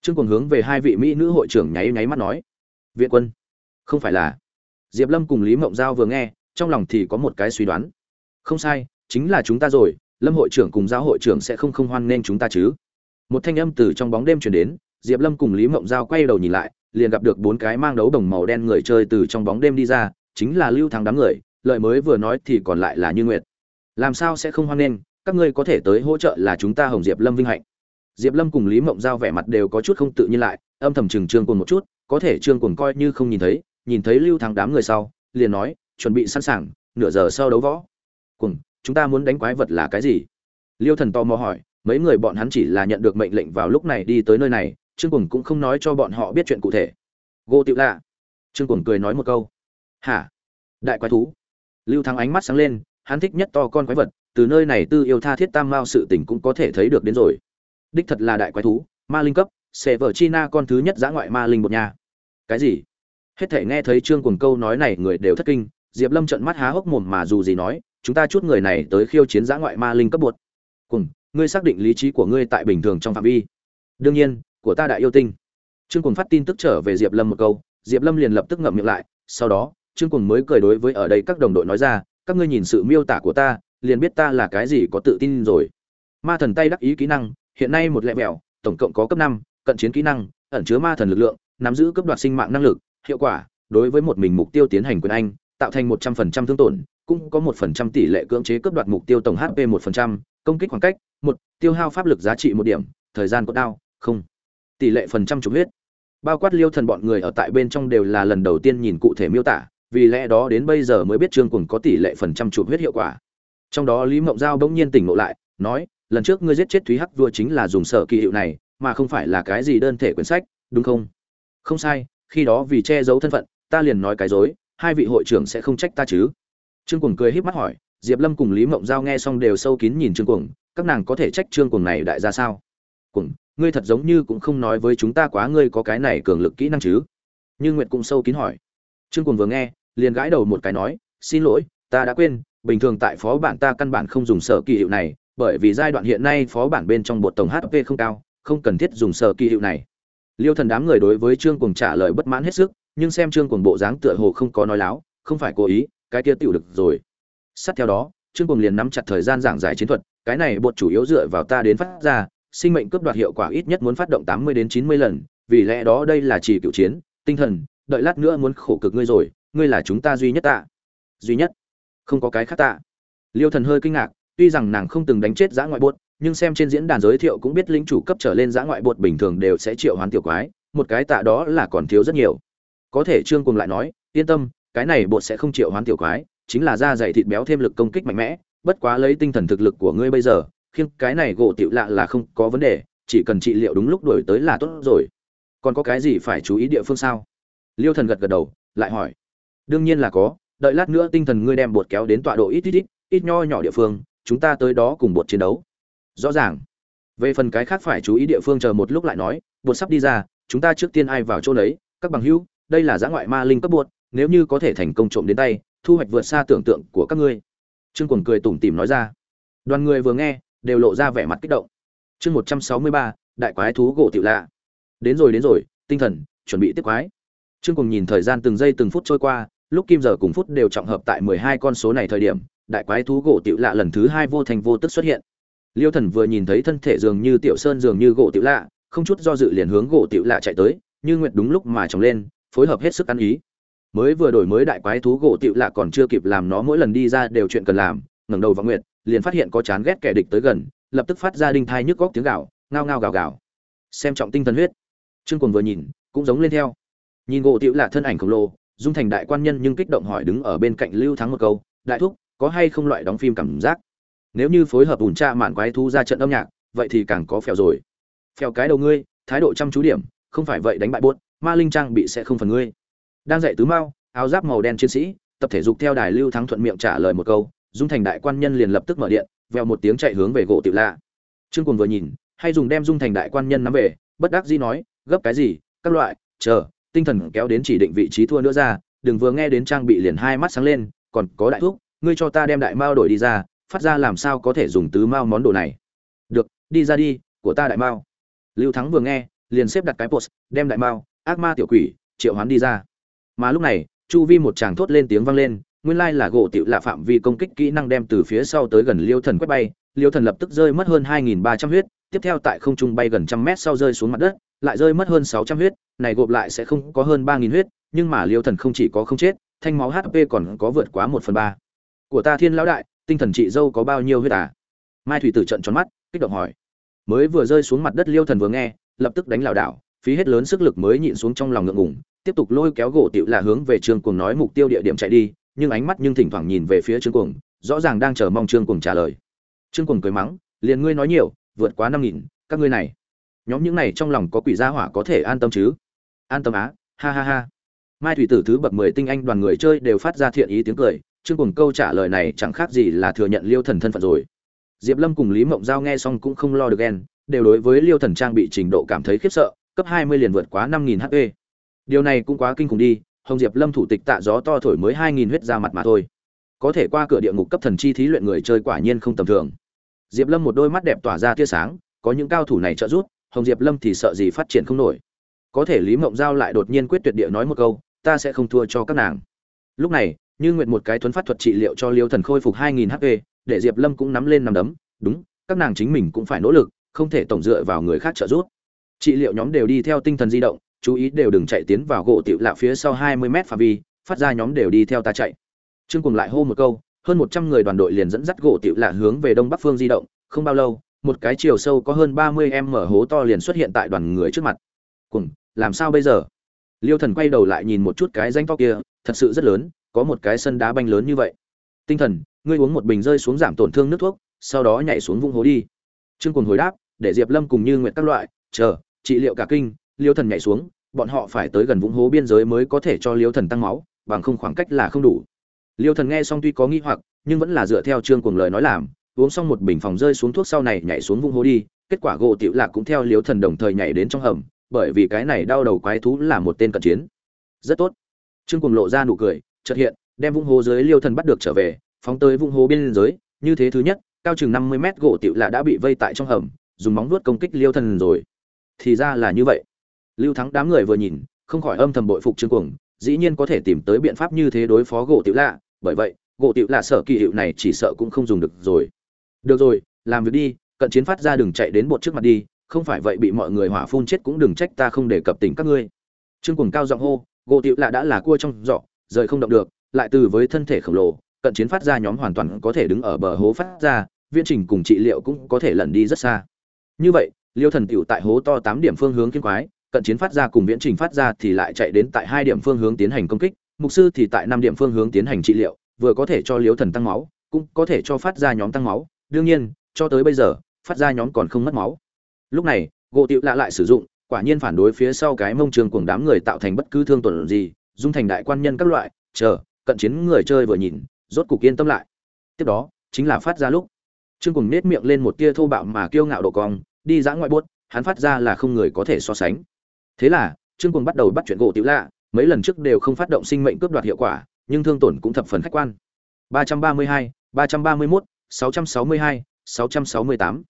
Trương cùng hướng về hai vị mỹ nữ hội trưởng nháy nháy mắt nói. Viện quân? Không phải là? Diệp lâm cùng lý mộng giao vừa nghe, trong lòng thì có một cái suy đoán. Không sai, chính là chúng ta rồi lâm hội trưởng cùng giáo hội trưởng sẽ không không hoan nghênh chúng ta chứ? Một thanh âm từ trong bóng đêm chuyển đến, diệp lâm cùng lý mộng giao quay đầu nhìn lại, liền gặp được bốn cái mang đấu đồng màu đen người chơi từ trong bóng đêm đi ra, chính là lưu thắng đám người lợi mới vừa nói thì còn lại là như nguyệt. Làm sao sẽ không hoan nghênh các ngươi có thể tới hỗ trợ là chúng ta hồng diệp lâm vinh hạnh. Diệp lâm cùng lý mộng giao vẻ mặt đều có chút không tự nhiên lại, âm thầm chừng trương cồn một chút, có thể trương cồn coi như không nhìn thấy nhìn thấy lưu thắng đám người sau, liền nói, chuẩn bị sẵn sàng, nửa giờ sau đấu võ. Cùng chúng ta muốn đánh quái vật là cái gì? Liêu thần tò mò hỏi, mấy người bọn hắn chỉ là nhận được mệnh lệnh vào lúc này đi tới nơi này, trương cùng cũng không nói cho bọn họ biết chuyện cụ thể. Gô tịu lạ. Trương cùng cười nói một câu. Hả? Đại quái thú. Lưu thắng ánh mắt sáng lên, hắn thích nhất to con quái vật, từ nơi này tư yêu tha thiết tam mao sự tình cũng có thể thấy được đến rồi. Đích thật là đại quái thú, ma linh cấp, sẽ vở china con thứ nhất giã ngoại ma linh một nhà. Cái gì? Hết thể nghe thấy trương cùng câu nói này người đều thất kinh, diệp lâm trận mắt há hốc mồm mà dù gì nói chúng ta chút người này tới khiêu chiến giã ngoại ma linh cấp bột. Cùng, ngươi xác định lý trí của ngươi tại bình thường trong phạm vi. Đương nhiên, của ta đại yêu tinh. Trương cùng phát tin tức trở về diệp lâm một câu, diệp lâm liền lập tức ngậm miệng lại, sau đó, trương cùng mới cười đối với ở đây các đồng đội nói ra, các ngươi nhìn sự miêu tả của ta, liền biết ta là cái gì có tự tin rồi. Ma thần tay đắc ý kỹ năng, hiện nay một lẹ mẹo tổng cộng có cấp năm, cận chiến kỹ năng, ẩn chứa ma thần lực lượng, nắm giữ cấp đoạt sinh mạng năng lực, hiệu quả, đối với một mình mục tiêu tiến hành quyền anh, tạo thành một trăm phần trăm thương tổn cũng có một phần trăm tỷ lệ cưỡng chế cướp đoạt mục tiêu tổng hp một phần trăm, công kích khoảng cách, một, tiêu hao pháp lực giá trị một điểm, thời gian cốt đao, không. Tỷ lệ phần trăm chủ huyết. Bao quát liêu thần bọn người ở tại bên trong đều là lần đầu tiên nhìn cụ thể miêu tả, vì lẽ đó đến bây giờ mới biết trương cùng có tỷ lệ phần trăm chụp huyết hiệu quả. Trong đó lý mộng giao bỗng nhiên tỉnh ngộ lại, nói, lần trước ngươi giết chết thúy hắc vua chính là dùng sở kỳ hiệu này, mà không phải là cái gì đơn thể quyển sách, đúng không? Không sai, khi đó vì che giấu thân phận, ta liền nói cái dối, hai vị hội trưởng sẽ không trách ta chứ trương cuồng cười híp mắt hỏi, diệp lâm cùng lý mộng giao nghe xong đều sâu kín nhìn trương cuồng, các nàng có thể trách trương cuồng này đại ra sao? Cuồng, ngươi thật giống như cũng không nói với chúng ta quá ngươi có cái này cường lực kỹ năng chứ? Nhưng nguyệt cũng sâu kín hỏi. Trương cuồng vừa nghe, liền gãi đầu một cái nói, xin lỗi, ta đã quên, bình thường tại phó bản ta căn bản không dùng sở kỳ hiệu này, bởi vì giai đoạn hiện nay phó bản bên trong bột tổng hp không cao, không cần thiết dùng sở kỳ hiệu này. Liêu thần đám người đối với trương cuồng trả lời bất mãn hết sức, nhưng xem trương cuồng bộ dáng tựa hồ không có nói láo, không phải cố ý cái kia tiểu được rồi. Sát theo đó, trương cuồng liền nắm chặt thời gian giảng giải chiến thuật, cái này bột chủ yếu dựa vào ta đến phát ra, sinh mệnh cướp đoạt hiệu quả ít nhất muốn phát động tám mươi đến chín mươi lần, vì lẽ đó đây là chỉ cựu chiến, tinh thần, đợi lát nữa muốn khổ cực ngươi rồi, ngươi là chúng ta duy nhất tạ duy nhất? Không có cái khác tạ liêu thần hơi kinh ngạc, tuy rằng nàng không từng đánh chết giã ngoại bột, nhưng xem trên diễn đàn giới thiệu cũng biết lĩnh chủ cấp trở lên giã ngoại bột bình thường đều sẽ triệu hoán tiểu quái, một cái tạ đó là còn thiếu rất nhiều. Có thể trương Cuồng lại nói, yên tâm cái này bột sẽ không chịu hoán tiểu quái, chính là da dày thịt béo thêm lực công kích mạnh mẽ, bất quá lấy tinh thần thực lực của ngươi bây giờ, khiêng cái này gỗ tiểu lạ là không có vấn đề, chỉ cần trị liệu đúng lúc đổi tới là tốt rồi. Còn có cái gì phải chú ý địa phương sao? Liêu thần gật gật đầu, lại hỏi. Đương nhiên là có, đợi lát nữa tinh thần ngươi đem bột kéo đến tọa độ ít ít ít ít nho nhỏ địa phương, chúng ta tới đó cùng bột chiến đấu. Rõ ràng. Về phần cái khác phải chú ý địa phương chờ một lúc lại nói, bột sắp đi ra, chúng ta trước tiên ai vào chỗ lấy, các bằng hữu, đây là giã ngoại ma linh cấp bột nếu như có thể thành công trộm đến tay, thu hoạch vượt xa tưởng tượng của các ngươi. Trương quần cười tủm tỉm nói ra. Đoàn người vừa nghe, đều lộ ra vẻ mặt kích động. Chương một trăm sáu mươi ba, đại quái thú gỗ tiểu lạ. Đến rồi đến rồi, tinh thần, chuẩn bị tiếp quái. Trương quần nhìn thời gian từng giây từng phút trôi qua, lúc kim giờ cùng phút đều trọng hợp tại mười hai con số này thời điểm, đại quái thú gỗ tiểu lạ lần thứ hai vô thành vô tức xuất hiện. Liêu thần vừa nhìn thấy thân thể dường như tiểu sơn dường như gỗ tiểu lạ, không chút do dự liền hướng gỗ tiểu lạ chạy tới, như nguyệt đúng lúc mà trồng lên, phối hợp hết sức ăn ý mới vừa đổi mới đại quái thú gỗ tựu lạ còn chưa kịp làm nó mỗi lần đi ra đều chuyện cần làm, ngẩng đầu vào nguyệt, liền phát hiện có chán ghét kẻ địch tới gần, lập tức phát ra đinh thai nhức góc tiếng gạo ngao ngao gào gào. Xem trọng tinh thần huyết. Trương cuồng vừa nhìn, cũng giống lên theo. Nhìn gỗ tựu lạ thân ảnh khổng lồ, dung thành đại quan nhân nhưng kích động hỏi đứng ở bên cạnh lưu thắng một câu, đại thúc, có hay không loại đóng phim cảm giác? Nếu như phối hợp ủn tra mạn quái thú ra trận âm nhạc, vậy thì càng có phèo rồi. Phèo cái đầu ngươi, thái độ chăm chú điểm, không phải vậy đánh bại buốt, ma linh trang bị sẽ không phần ngươi đang dạy tứ mao, áo giáp màu đen chiến sĩ, tập thể dục theo đài lưu thắng thuận miệng trả lời một câu, dung thành đại quan nhân liền lập tức mở điện, vèo một tiếng chạy hướng về gỗ tiểu lạ. Trương cuồng vừa nhìn, hay dùng đem dung thành đại quan nhân nắm về, bất đắc dĩ nói, gấp cái gì, các loại, chờ, tinh thần kéo đến chỉ định vị trí thua nữa ra, đừng vừa nghe đến trang bị liền hai mắt sáng lên, còn có đại thuốc ngươi cho ta đem đại mao đổi đi ra, phát ra làm sao có thể dùng tứ mao món đồ này. Được, đi ra đi, của ta đại mao. Lưu thắng vừa nghe, liền xếp đặt cái post, đem đại mao, ác ma tiểu quỷ, triệu hoán đi ra mà lúc này, chu vi một chàng thốt lên tiếng vang lên, nguyên lai là gỗ tiểu lạ phạm vi công kích kỹ năng đem từ phía sau tới gần liêu thần quét bay. Liêu thần lập tức rơi mất hơn 2.300 huyết, tiếp theo tại không trung bay gần trăm mét sau rơi xuống mặt đất, lại rơi mất hơn 600 huyết, này gộp lại sẽ không có hơn ba nghìn huyết, nhưng mà liêu thần không chỉ có không chết, thanh máu hp còn có vượt quá một phần ba. Của ta thiên lão đại, tinh thần chị dâu có bao nhiêu huyết à? Mai thủy tử trận tròn mắt, kích động hỏi. Mới vừa rơi xuống mặt đất liêu thần vừa nghe, lập tức đánh lảo đảo phí hết lớn sức lực mới nhịn xuống trong lòng ngượng ngùng, tiếp tục lôi kéo gỗ tiểu là hướng về trương cuồng nói mục tiêu địa điểm chạy đi, nhưng ánh mắt nhưng thỉnh thoảng nhìn về phía trương cuồng, rõ ràng đang chờ mong trương cuồng trả lời. Trương cuồng cười mắng, liền ngươi nói nhiều, vượt quá năm nghìn, các ngươi này, nhóm những này trong lòng có quỷ gia hỏa có thể an tâm chứ? An tâm á, ha ha ha. Mai thủy tử thứ bậc mười tinh anh đoàn người chơi đều phát ra thiện ý tiếng cười chương cùng câu trả lời này chẳng khác gì là thừa nhận liêu thần thân phận rồi. Diệp lâm cùng lý mộng giao nghe xong cũng không lo được ghen, đều đối với liêu thần trang bị trình độ cảm thấy khiếp sợ cấp hai mươi liền vượt quá năm nghìn hp điều này cũng quá kinh khủng đi, hồng diệp lâm thủ tịch tạ gió to thổi mới hai nghìn huyết ra mặt mà thôi. Có thể qua cửa địa ngục cấp thần chi thí luyện người chơi quả nhiên không tầm thường. Diệp lâm một đôi mắt đẹp tỏa ra tia sáng, có những cao thủ này trợ giúp, hồng diệp lâm thì sợ gì phát triển không nổi. Có thể lý mộng giao lại đột nhiên quyết tuyệt địa nói một câu, ta sẽ không thua cho các nàng. Lúc này, như Nguyệt một cái thuấn phát thuật trị liệu cho liêu thần khôi phục 2000 hp để diệp lâm cũng nắm lên nắm đấm, đúng, các nàng chính mình cũng phải nỗ lực, không thể tổng dựa vào người khác trợ giúp trị liệu nhóm đều đi theo tinh thần di động, chú ý đều đừng chạy tiến vào gỗ tiểu lạ phía sau 20 mét phạm vi, phát ra nhóm đều đi theo ta chạy. Trương cùng lại hô một câu, hơn một trăm người đoàn đội liền dẫn dắt gỗ tiểu lạ hướng về đông bắc phương di động, không bao lâu, một cái chiều sâu có hơn ba mươi em mở hố to liền xuất hiện tại đoàn người trước mặt. Cùng làm sao bây giờ? Liêu thần quay đầu lại nhìn một chút cái danh to kia, thật sự rất lớn, có một cái sân đá banh lớn như vậy. Tinh thần, ngươi uống một bình rơi xuống giảm tổn thương nước thuốc, sau đó nhảy xuống vung hố đi. Trương cùng hồi đáp, để diệp lâm cùng như nguyện các loại, chờ trị liệu cả kinh, liêu thần nhảy xuống, bọn họ phải tới gần vũng hố biên giới mới có thể cho liêu thần tăng máu, bằng không khoảng cách là không đủ. Liêu thần nghe xong tuy có nghi hoặc, nhưng vẫn là dựa theo trương cuồng lời nói làm, uống xong một bình phòng rơi xuống thuốc sau này nhảy xuống vũng hố đi, kết quả gỗ tiểu lạc cũng theo liêu thần đồng thời nhảy đến trong hầm, bởi vì cái này đau đầu quái thú là một tên cận chiến. Rất tốt. Trương cuồng lộ ra nụ cười, chợt hiện, đem vũng hố dưới liêu thần bắt được trở về, phóng tới vũng hố biên giới, như thế thứ nhất, cao chừng năm mươi mét gỗ tiểu lạ đã bị vây tại trong hầm, dùng móng vuốt công kích liêu thần rồi thì ra là như vậy. Lưu thắng đám người vừa nhìn, không khỏi âm thầm bội phục trương cuồng, dĩ nhiên có thể tìm tới biện pháp như thế đối phó gỗ tiểu lạ, bởi vậy, gỗ tiểu lạ sợ kỳ hiệu này chỉ sợ cũng không dùng được rồi. Được rồi, làm việc đi, cận chiến phát ra đừng chạy đến bột trước mặt đi, không phải vậy bị mọi người hỏa phun chết cũng đừng trách ta không để cập tỉnh các ngươi. Trương cuồng cao giọng hô, gỗ tiểu lạ đã là cua trong giỏ, rời không động được, lại từ với thân thể khổng lồ, cận chiến phát ra nhóm hoàn toàn có thể đứng ở bờ hố phát ra Viên trình cùng trị liệu cũng có thể lẩn đi rất xa. Như vậy liêu thần tiểu tại hố to tám điểm phương hướng kiên quái, cận chiến phát ra cùng viễn trình phát ra thì lại chạy đến tại hai điểm phương hướng tiến hành công kích, mục sư thì tại năm điểm phương hướng tiến hành trị liệu, vừa có thể cho liêu thần tăng máu, cũng có thể cho phát ra nhóm tăng máu. Đương nhiên, cho tới bây giờ, phát ra nhóm còn không mất máu. Lúc này, gỗ tiệu lạ lại sử dụng, quả nhiên phản đối phía sau cái mông trường của đám người tạo thành bất cứ thương tổn gì, dung thành đại quan nhân các loại, chờ, cận chiến người chơi vừa nhìn, rốt cục yên tâm lại. Tiếp đó, chính là phát ra lúc. Trương cùng nết miệng lên một tia thô bạo mà kiêu ngạo độ cong đi dã ngoại buốt hắn phát ra là không người có thể so sánh thế là trương cuồng bắt đầu bắt chuyện gỗ tiểu lạ mấy lần trước đều không phát động sinh mệnh cướp đoạt hiệu quả nhưng thương tổn cũng thập phần khách quan 332, 331, 662, 668.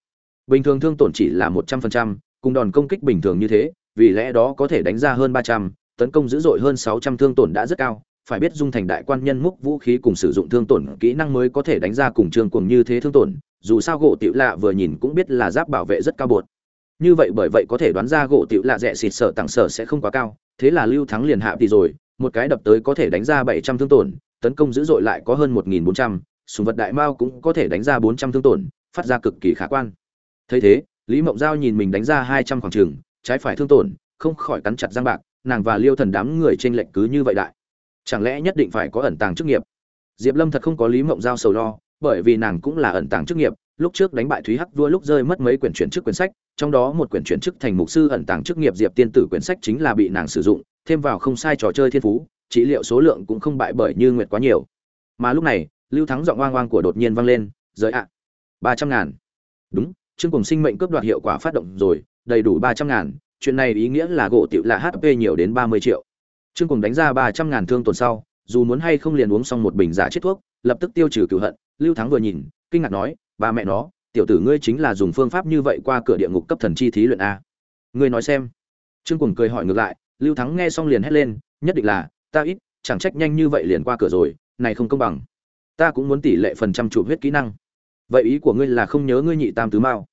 bình thường thương tổn chỉ là 100%, cùng đòn công kích bình thường như thế vì lẽ đó có thể đánh ra hơn 300, tấn công dữ dội hơn 600 thương tổn đã rất cao phải biết dung thành đại quan nhân múc vũ khí cùng sử dụng thương tổn kỹ năng mới có thể đánh ra cùng trường cùng như thế thương tổn, dù sao gỗ tiểu lạ vừa nhìn cũng biết là giáp bảo vệ rất cao bột. Như vậy bởi vậy có thể đoán ra gỗ tiểu lạ rẻ xịt sợ tặng sở sẽ không quá cao, thế là lưu thắng liền hạ thì rồi, một cái đập tới có thể đánh ra bảy trăm thương tổn, tấn công dữ dội lại có hơn một nghìn bốn trăm súng vật đại mao cũng có thể đánh ra bốn trăm thương tổn, phát ra cực kỳ khả quan. Thấy thế, lý mộng giao nhìn mình đánh ra hai trăm khoảng trường, trái phải thương tổn, không khỏi cắn chặt răng bạc, nàng và liêu thần đám người trên lệnh cứ như vậy đại chẳng lẽ nhất định phải có ẩn tàng chức nghiệp? Diệp lâm thật không có lý mộng giao sầu lo, bởi vì nàng cũng là ẩn tàng chức nghiệp, lúc trước đánh bại thúy hắc vua lúc rơi mất mấy quyển chuyển chức quyển sách, trong đó một quyển chuyển chức thành mục sư ẩn tàng chức nghiệp diệp tiên tử quyển sách chính là bị nàng sử dụng, thêm vào không sai trò chơi thiên phú, trị liệu số lượng cũng không bại bởi như nguyệt quá nhiều. Mà lúc này, lưu thắng giọng oang oang của đột nhiên vang lên giới ạ, ba trăm ngàn. Đúng, chương cùng sinh mệnh cướp đoạt hiệu quả phát động rồi, đầy đủ ba trăm ngàn, chuyện này ý nghĩa là gỗ tiểu là hp nhiều đến ba mươi triệu. Trương Cuồng đánh ra ba trăm ngàn thương tổn sau, dù muốn hay không liền uống xong một bình giả chết thuốc, lập tức tiêu trừ cửu hận. Lưu thắng vừa nhìn, kinh ngạc nói, ba mẹ nó, tiểu tử ngươi chính là dùng phương pháp như vậy qua cửa địa ngục cấp thần chi thí luyện a. Ngươi nói xem. Trương Cuồng cười hỏi ngược lại, lưu thắng nghe xong liền hét lên, nhất định là, ta ít, chẳng trách nhanh như vậy liền qua cửa rồi, này không công bằng. Ta cũng muốn tỷ lệ phần trăm chủ huyết kỹ năng. Vậy ý của ngươi là không nhớ ngươi nhị tam tứ mao?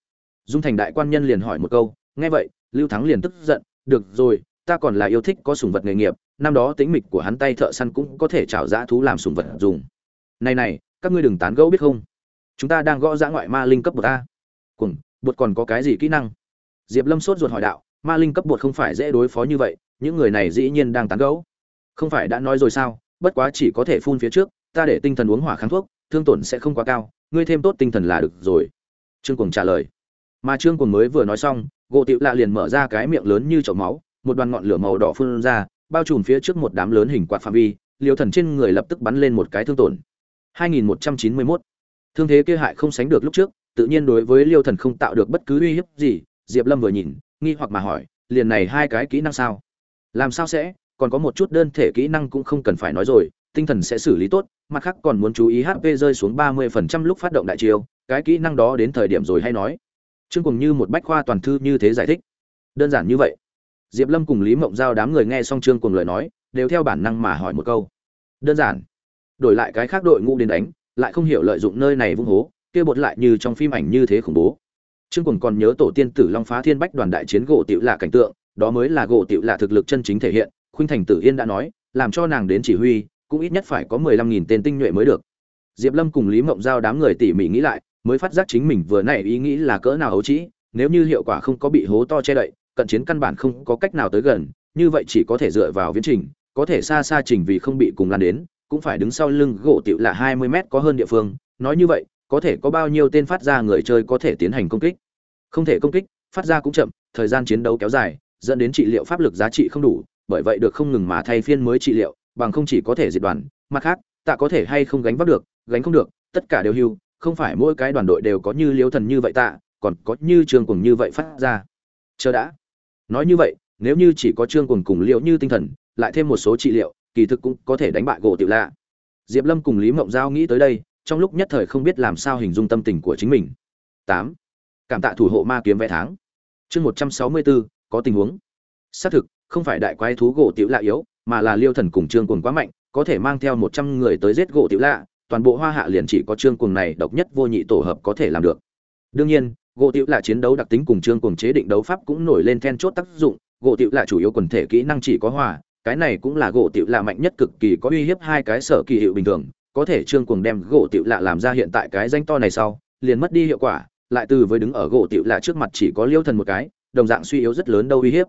Dung thành đại quan nhân liền hỏi một câu. Nghe vậy, lưu thắng liền tức giận, được rồi, ta còn là yêu thích có sủng vật nghề nghiệp năm đó tính mịch của hắn tay thợ săn cũng có thể trảo dã thú làm sủng vật dùng. Này này, các ngươi đừng tán gẫu biết không? Chúng ta đang gõ dã ngoại ma linh cấp bột a. Cùng, bột còn có cái gì kỹ năng? Diệp lâm sốt ruột hỏi đạo, ma linh cấp bột không phải dễ đối phó như vậy, những người này dĩ nhiên đang tán gẫu. Không phải đã nói rồi sao? Bất quá chỉ có thể phun phía trước, ta để tinh thần uống hỏa kháng thuốc, thương tổn sẽ không quá cao, ngươi thêm tốt tinh thần là được rồi. Trương cuồng trả lời. Mà trương cuồng mới vừa nói xong, gỗ tiểu lạ liền mở ra cái miệng lớn như chậu máu, một đoàn ngọn lửa màu đỏ phun ra bao trùm phía trước một đám lớn hình quạt phạm vi, liều thần trên người lập tức bắn lên một cái thương tổn. 2191. thương thế kia hại không sánh được lúc trước, tự nhiên đối với liêu thần không tạo được bất cứ uy hiếp gì, diệp lâm vừa nhìn, nghi hoặc mà hỏi, liền này hai cái kỹ năng sao? Làm sao sẽ? Còn có một chút đơn thể kỹ năng cũng không cần phải nói rồi, tinh thần sẽ xử lý tốt, mặt khác còn muốn chú ý hp rơi xuống 30% lúc phát động đại chiêu, cái kỹ năng đó đến thời điểm rồi hay nói. Chương cùng như một bách khoa toàn thư như thế giải thích. Đơn giản như vậy diệp lâm cùng lý mộng giao đám người nghe xong trương cùng lời nói, đều theo bản năng mà hỏi một câu. Đơn giản, đổi lại cái khác đội ngũ đến đánh, lại không hiểu lợi dụng nơi này vung hố, kia bột lại như trong phim ảnh như thế khủng bố. Trương cùng còn nhớ tổ tiên tử long phá thiên bách đoàn đại chiến gỗ tiểu lạ cảnh tượng, đó mới là gỗ tiểu lạ thực lực chân chính thể hiện, khuynh thành tử yên đã nói, làm cho nàng đến chỉ huy, cũng ít nhất phải có mười lăm nghìn tên tinh nhuệ mới được. Diệp lâm cùng lý mộng giao đám người tỉ mỉ nghĩ lại, mới phát giác chính mình vừa nãy ý nghĩ là cỡ nào ấu trĩ, nếu như hiệu quả không có bị hố to che đậy cận chiến căn bản không có cách nào tới gần, như vậy chỉ có thể dựa vào viễn trình, có thể xa xa trình vì không bị cùng lan đến, cũng phải đứng sau lưng gỗ tiểu là hai mươi mét có hơn địa phương, nói như vậy, có thể có bao nhiêu tên phát ra người chơi có thể tiến hành công kích? Không thể công kích, phát ra cũng chậm, thời gian chiến đấu kéo dài, dẫn đến trị liệu pháp lực giá trị không đủ, bởi vậy được không ngừng mà thay phiên mới trị liệu, bằng không chỉ có thể diệt đoàn, mặt khác, tạ có thể hay không gánh vác được, gánh không được, tất cả đều hưu, không phải mỗi cái đoàn đội đều có như liếu thần như vậy tạ, còn có như trường cùng như vậy phát ra. Chờ đã nói như vậy, nếu như chỉ có trương cùng cùng liệu như tinh thần, lại thêm một số trị liệu, kỳ thực cũng có thể đánh bại gỗ tiểu lạ. Diệp lâm cùng lý mộng giao nghĩ tới đây, trong lúc nhất thời không biết làm sao hình dung tâm tình của chính mình. Tám. Cảm tạ thủ hộ ma kiếm vẽ tháng. Chương một trăm sáu mươi bốn, có tình huống. Xác thực, không phải đại quái thú gỗ tiểu lạ yếu, mà là liêu thần cùng trương cuồng quá mạnh, có thể mang theo một trăm người tới giết gỗ tiểu lạ, toàn bộ hoa hạ liền chỉ có trương cuồng này độc nhất vô nhị tổ hợp có thể làm được. Đương nhiên gỗ tiểu lạ chiến đấu đặc tính cùng trương cuồng chế định đấu pháp cũng nổi lên then chốt tác dụng. Gỗ tiểu lạ chủ yếu quần thể kỹ năng chỉ có hòa, cái này cũng là gỗ tiểu lạ mạnh nhất cực kỳ có uy hiếp hai cái sở kỳ hiệu bình thường. Có thể trương cuồng đem gỗ tiểu lạ làm ra hiện tại cái danh to này sau, liền mất đi hiệu quả, lại từ với đứng ở gỗ tiểu lạ trước mặt chỉ có liêu thần một cái, đồng dạng suy yếu rất lớn đâu uy hiếp.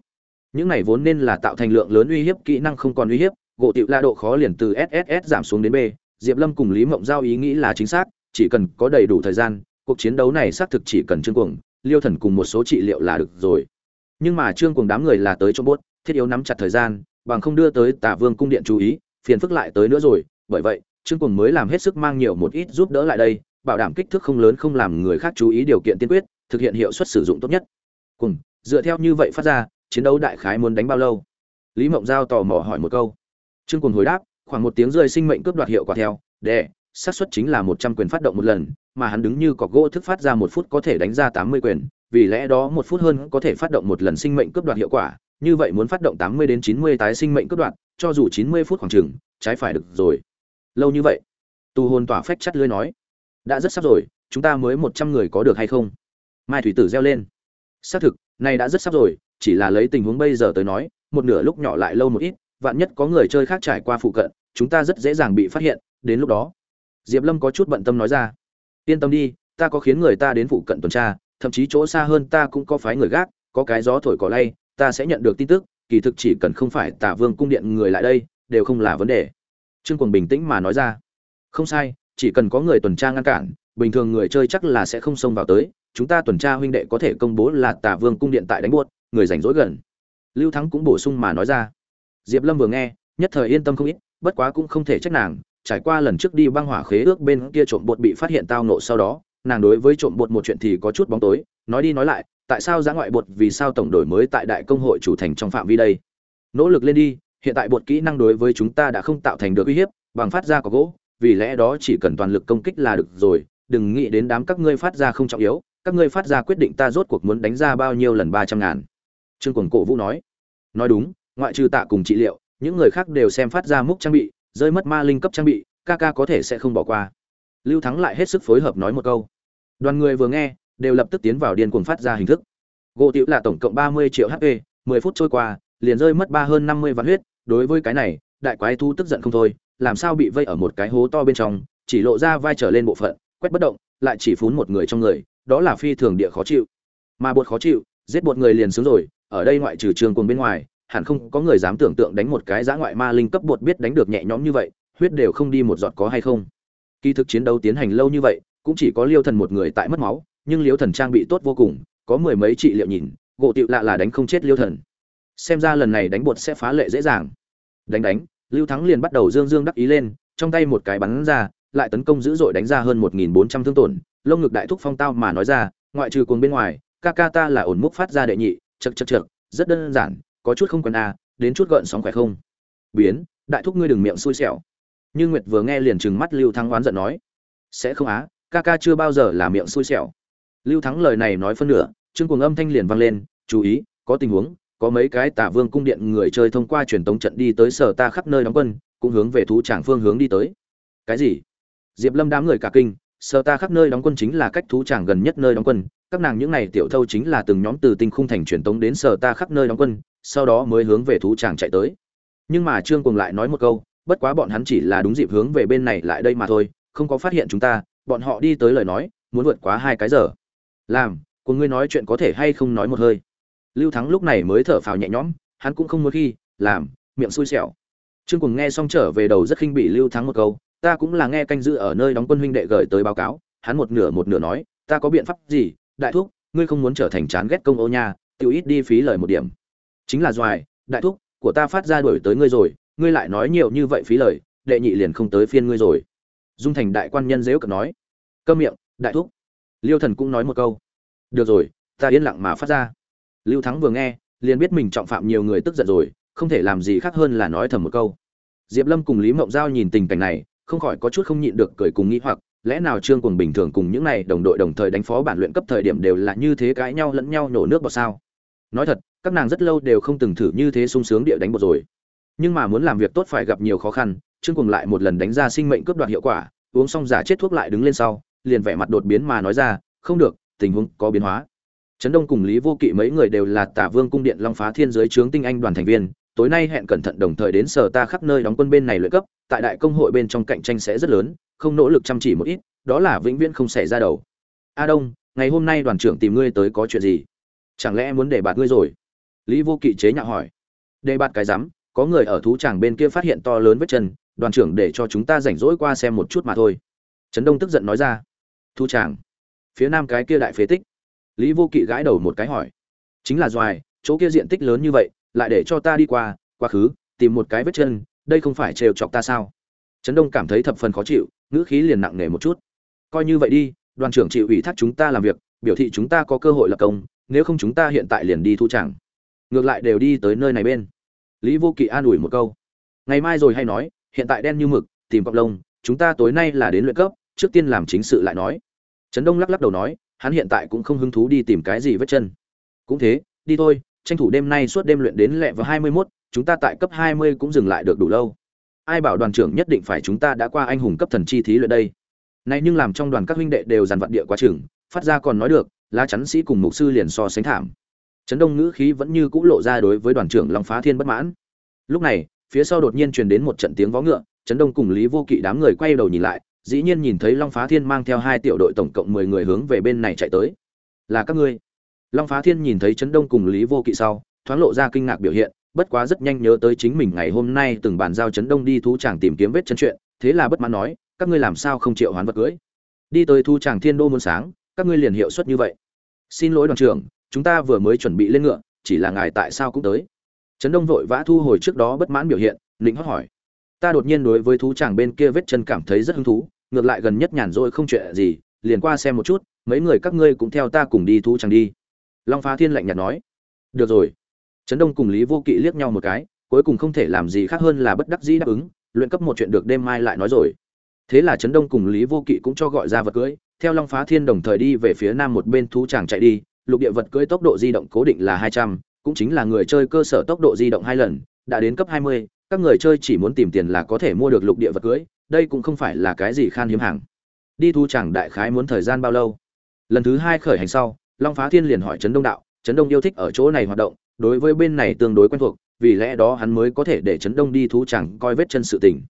Những này vốn nên là tạo thành lượng lớn uy hiếp, kỹ năng không còn uy hiếp, gỗ tiểu lạ độ khó liền từ sss giảm xuống đến b. Diệp lâm cùng lý mộng giao ý nghĩ là chính xác, chỉ cần có đầy đủ thời gian cuộc chiến đấu này xác thực chỉ cần trương cuồng, liêu thần cùng một số trị liệu là được rồi. Nhưng mà trương cuồng đám người là tới cho bốt thiết yếu nắm chặt thời gian, bằng không đưa tới tả vương cung điện chú ý, phiền phức lại tới nữa rồi. Bởi vậy, trương cuồng mới làm hết sức mang nhiều một ít giúp đỡ lại đây, bảo đảm kích thước không lớn không làm người khác chú ý điều kiện tiên quyết, thực hiện hiệu suất sử dụng tốt nhất. Cùng dựa theo như vậy phát ra, chiến đấu đại khái muốn đánh bao lâu? Lý mộng giao tò mò hỏi một câu. Trương cuồng hồi đáp, khoảng một tiếng rơi sinh mệnh cướp đoạt hiệu quả theo, đệ, xác suất chính là một trăm quyền phát động một lần mà hắn đứng như cọc gỗ thức phát ra một phút có thể đánh ra tám mươi quyền, vì lẽ đó một phút hơn có thể phát động một lần sinh mệnh cướp đoạt hiệu quả, như vậy muốn phát động tám mươi đến chín mươi tái sinh mệnh cướp đoạt, cho dù chín mươi phút khoảng chừng, trái phải được rồi. Lâu như vậy tu hồn tỏa phách chắt lưới nói, đã rất sắp rồi, chúng ta mới một trăm người có được hay không? Mai thủy tử reo lên, xác thực nay đã rất sắp rồi, chỉ là lấy tình huống bây giờ tới nói, một nửa lúc nhỏ lại lâu một ít, vạn nhất có người chơi khác trải qua phụ cận, chúng ta rất dễ dàng bị phát hiện. Đến lúc đó, diệp lâm có chút bận tâm nói ra yên tâm đi, ta có khiến người ta đến phụ cận tuần tra, thậm chí chỗ xa hơn ta cũng có phái người gác, có cái gió thổi cỏ lay, ta sẽ nhận được tin tức, kỳ thực chỉ cần không phải tả vương cung điện người lại đây, đều không là vấn đề. Trương quần bình tĩnh mà nói ra. Không sai, chỉ cần có người tuần tra ngăn cản, bình thường người chơi chắc là sẽ không xông vào tới, chúng ta tuần tra huynh đệ có thể công bố là tả vương cung điện tại đánh buốt, người rảnh rỗi gần. Lưu thắng cũng bổ sung mà nói ra. Diệp lâm vừa nghe, nhất thời yên tâm không ít, bất quá cũng không thể trách nàng trải qua lần trước đi băng hỏa khế ước bên kia trộm bột bị phát hiện tao nộ sau đó, nàng đối với trộm bột một chuyện thì có chút bóng tối, nói đi nói lại, tại sao giá ngoại bột vì sao tổng đổi mới tại đại công hội chủ thành trong phạm vi đây? Nỗ lực lên đi, hiện tại bột kỹ năng đối với chúng ta đã không tạo thành được uy hiếp, bằng phát ra có gỗ, vì lẽ đó chỉ cần toàn lực công kích là được rồi, đừng nghĩ đến đám các ngươi phát ra không trọng yếu, các ngươi phát ra quyết định ta rốt cuộc muốn đánh ra bao nhiêu lần ba trăm ngàn. Trương quần cổ vũ nói. Nói đúng, ngoại trừ tạ cùng trị liệu, những người khác đều xem phát ra múc trang bị rơi mất ma linh cấp trang bị, ca ca có thể sẽ không bỏ qua. Lưu thắng lại hết sức phối hợp nói một câu. Đoàn người vừa nghe, đều lập tức tiến vào điên cuồng phát ra hình thức. Gỗ tiểu là tổng cộng ba mươi triệu hp mười phút trôi qua, liền rơi mất ba hơn năm mươi vạn huyết. Đối với cái này, đại quái thu tức giận không thôi, làm sao bị vây ở một cái hố to bên trong, chỉ lộ ra vai trở lên bộ phận, quét bất động, lại chỉ phún một người trong người, đó là phi thường địa khó chịu. Mà bột khó chịu, giết một người liền sướng rồi, ở đây ngoại trừ trường cuồng bên ngoài hẳn không có người dám tưởng tượng đánh một cái giã ngoại ma linh cấp bột biết đánh được nhẹ nhõm như vậy, huyết đều không đi một giọt có hay không. Kỳ thực chiến đấu tiến hành lâu như vậy, cũng chỉ có liêu thần một người tại mất máu, nhưng liêu thần trang bị tốt vô cùng, có mười mấy trị liệu nhìn, gỗ tiệu lạ là đánh không chết liêu thần. Xem ra lần này đánh bột sẽ phá lệ dễ dàng. Đánh đánh, lưu thắng liền bắt đầu dương dương đắc ý lên, trong tay một cái bắn ra, lại tấn công dữ dội đánh ra hơn một nghìn bốn trăm thương tổn, lông ngực đại thúc phong tao mà nói ra, ngoại trừ cuồng bên ngoài, ca ca ta là ổn múc phát ra đệ nhị chật chật chật rất đơn giản có chút không quen a à, đến chút gợn sóng khỏe không? Biến đại thúc ngươi đừng miệng xui xẻo. Như nguyệt vừa nghe liền trừng mắt lưu thắng oán giận nói. Sẽ không á ca ca chưa bao giờ là miệng xui xẻo. Lưu thắng lời này nói phân nửa chương cuồng âm thanh liền vang lên chú ý có tình huống có mấy cái tả vương cung điện người chơi thông qua truyền tống trận đi tới sở ta khắp nơi đóng quân cũng hướng về thú tràng phương hướng đi tới. Cái gì? Diệp lâm đám người cả kinh sở ta khắp nơi đóng quân chính là cách thú tràng gần nhất nơi đóng quân các nàng những này tiểu thâu chính là từng nhóm từ tinh khung thành truyền tống đến sở ta khắp nơi đóng quân sau đó mới hướng về thú tràng chạy tới. Nhưng mà trương cùng lại nói một câu, bất quá bọn hắn chỉ là đúng dịp hướng về bên này lại đây mà thôi, không có phát hiện chúng ta, bọn họ đi tới lời nói, muốn vượt quá hai cái giờ. Làm của ngươi nói chuyện có thể hay không nói một hơi? Lưu thắng lúc này mới thở phào nhẹ nhõm, hắn cũng không muốn khi, làm, miệng xui xẻo. Trương cùng nghe xong trở về đầu rất khinh bị lưu thắng một câu, ta cũng là nghe canh giữ ở nơi đóng quân huynh đệ gửi tới báo cáo, hắn một nửa một nửa nói, ta có biện pháp gì, đại thúc, ngươi không muốn trở thành chán ghét công ô nha tiêu ít đi phí lời một điểm chính là doài, đại thúc, của ta phát ra đuổi tới ngươi rồi, ngươi lại nói nhiều như vậy phí lời, đệ nhị liền không tới phiên ngươi rồi. Dung thành đại quan nhân dễu cận nói. Câm miệng, đại thúc. Liêu thần cũng nói một câu. Được rồi, ta yên lặng mà phát ra. Lưu thắng vừa nghe, liền biết mình trọng phạm nhiều người tức giận rồi, không thể làm gì khác hơn là nói thầm một câu. Diệp lâm cùng lý mộng giao nhìn tình cảnh này, không khỏi có chút không nhịn được cười cùng nghĩ hoặc, lẽ nào trương cùng bình thường cùng những này đồng đội đồng thời đánh phó bản luyện cấp thời điểm đều là như thế cãi nhau lẫn nhau nổ nước vào sao? Nói thật các nàng rất lâu đều không từng thử như thế sung sướng địa đánh bột rồi. Nhưng mà muốn làm việc tốt phải gặp nhiều khó khăn, trương cùng lại một lần đánh ra sinh mệnh cướp đoạt hiệu quả, uống xong giả chết thuốc lại đứng lên sau, liền vẻ mặt đột biến mà nói ra, không được, tình huống có biến hóa. Trấn đông cùng lý vô kỵ mấy người đều là tả vương cung điện long phá thiên giới trướng tinh anh đoàn thành viên, tối nay hẹn cẩn thận đồng thời đến sở ta khắp nơi đóng quân bên này luyện cấp, tại đại công hội bên trong cạnh tranh sẽ rất lớn, không nỗ lực chăm chỉ một ít, đó là vĩnh viễn không xảy ra đầu. A đông, ngày hôm nay đoàn trưởng tìm ngươi tới có chuyện gì? Chẳng lẽ muốn để bạt ngươi rồi? Lý vô kỵ chế nhạo hỏi. Để bạt cái rắm có người ở thú tràng bên kia phát hiện to lớn vết chân, đoàn trưởng để cho chúng ta rảnh rỗi qua xem một chút mà thôi. Trấn đông tức giận nói ra. Thú tràng. Phía nam cái kia đại phế tích. Lý vô kỵ gãi đầu một cái hỏi. Chính là doài, chỗ kia diện tích lớn như vậy, lại để cho ta đi qua, quá khứ, tìm một cái vết chân, đây không phải trêu chọc ta sao? Trấn đông cảm thấy thập phần khó chịu, ngữ khí liền nặng nề một chút. Coi như vậy đi, đoàn trưởng chịu ủy thác chúng ta làm việc, biểu thị chúng ta có cơ hội lập công, nếu không chúng ta hiện tại liền đi thu chẳng ngược lại đều đi tới nơi này bên. Lý vô kỵ an ủi một câu. Ngày mai rồi hay nói, hiện tại đen như mực, tìm cọc lông, chúng ta tối nay là đến luyện cấp, trước tiên làm chính sự lại nói. Trấn đông lắc lắc đầu nói, hắn hiện tại cũng không hứng thú đi tìm cái gì vết chân. Cũng thế, đi thôi, tranh thủ đêm nay suốt đêm luyện đến lẹ vào hai mươi mốt, chúng ta tại cấp hai mươi cũng dừng lại được đủ lâu. Ai bảo đoàn trưởng nhất định phải chúng ta đã qua anh hùng cấp thần chi thí luyện đây. Nay nhưng làm trong đoàn các huynh đệ đều dàn vặt địa quá chừng, phát ra còn nói được, lá chắn sĩ cùng mục sư liền so sánh thảm trấn đông ngữ khí vẫn như cũ lộ ra đối với đoàn trưởng long phá thiên bất mãn. Lúc này, phía sau đột nhiên truyền đến một trận tiếng vó ngựa, trấn đông cùng lý vô kỵ đám người quay đầu nhìn lại, dĩ nhiên nhìn thấy long phá thiên mang theo hai tiểu đội tổng cộng mười người hướng về bên này chạy tới. Là các ngươi. Long phá thiên nhìn thấy trấn đông cùng lý vô kỵ sau, thoáng lộ ra kinh ngạc biểu hiện, bất quá rất nhanh nhớ tới chính mình ngày hôm nay từng bàn giao trấn đông đi thú chàng tìm kiếm vết chân chuyện, thế là bất mãn nói, các ngươi làm sao không triệu hoán vật cưới? Đi tới thu chàng thiên đô muôn sáng, các ngươi liền hiệu suất như vậy. Xin lỗi đoàn trưởng chúng ta vừa mới chuẩn bị lên ngựa, chỉ là ngài tại sao cũng tới. Trấn đông vội vã thu hồi trước đó bất mãn biểu hiện lĩnh hót hỏi. Ta đột nhiên đối với thú chàng bên kia vết chân cảm thấy rất hứng thú, ngược lại gần nhất nhàn rỗi không chuyện gì, liền qua xem một chút, mấy người các ngươi cũng theo ta cùng đi thú chàng đi. Long phá thiên lạnh nhạt nói. Được rồi. Trấn đông cùng lý vô kỵ liếc nhau một cái, cuối cùng không thể làm gì khác hơn là bất đắc dĩ đáp ứng, luyện cấp một chuyện được đêm mai lại nói rồi. Thế là trấn đông cùng lý vô kỵ cũng cho gọi ra vật cưỡi theo long phá thiên đồng thời đi về phía nam một bên thú chàng chạy đi lục địa vật cưỡi tốc độ di động cố định là hai trăm, cũng chính là người chơi cơ sở tốc độ di động hai lần, đã đến cấp hai mươi, các người chơi chỉ muốn tìm tiền là có thể mua được lục địa vật cưỡi đây cũng không phải là cái gì khan hiếm hàng. Đi thu chẳng đại khái muốn thời gian bao lâu? Lần thứ hai khởi hành sau, long phá thiên liền hỏi trấn đông đạo, trấn đông yêu thích ở chỗ này hoạt động, đối với bên này tương đối quen thuộc, vì lẽ đó hắn mới có thể để trấn đông đi thú chẳng coi vết chân sự tình.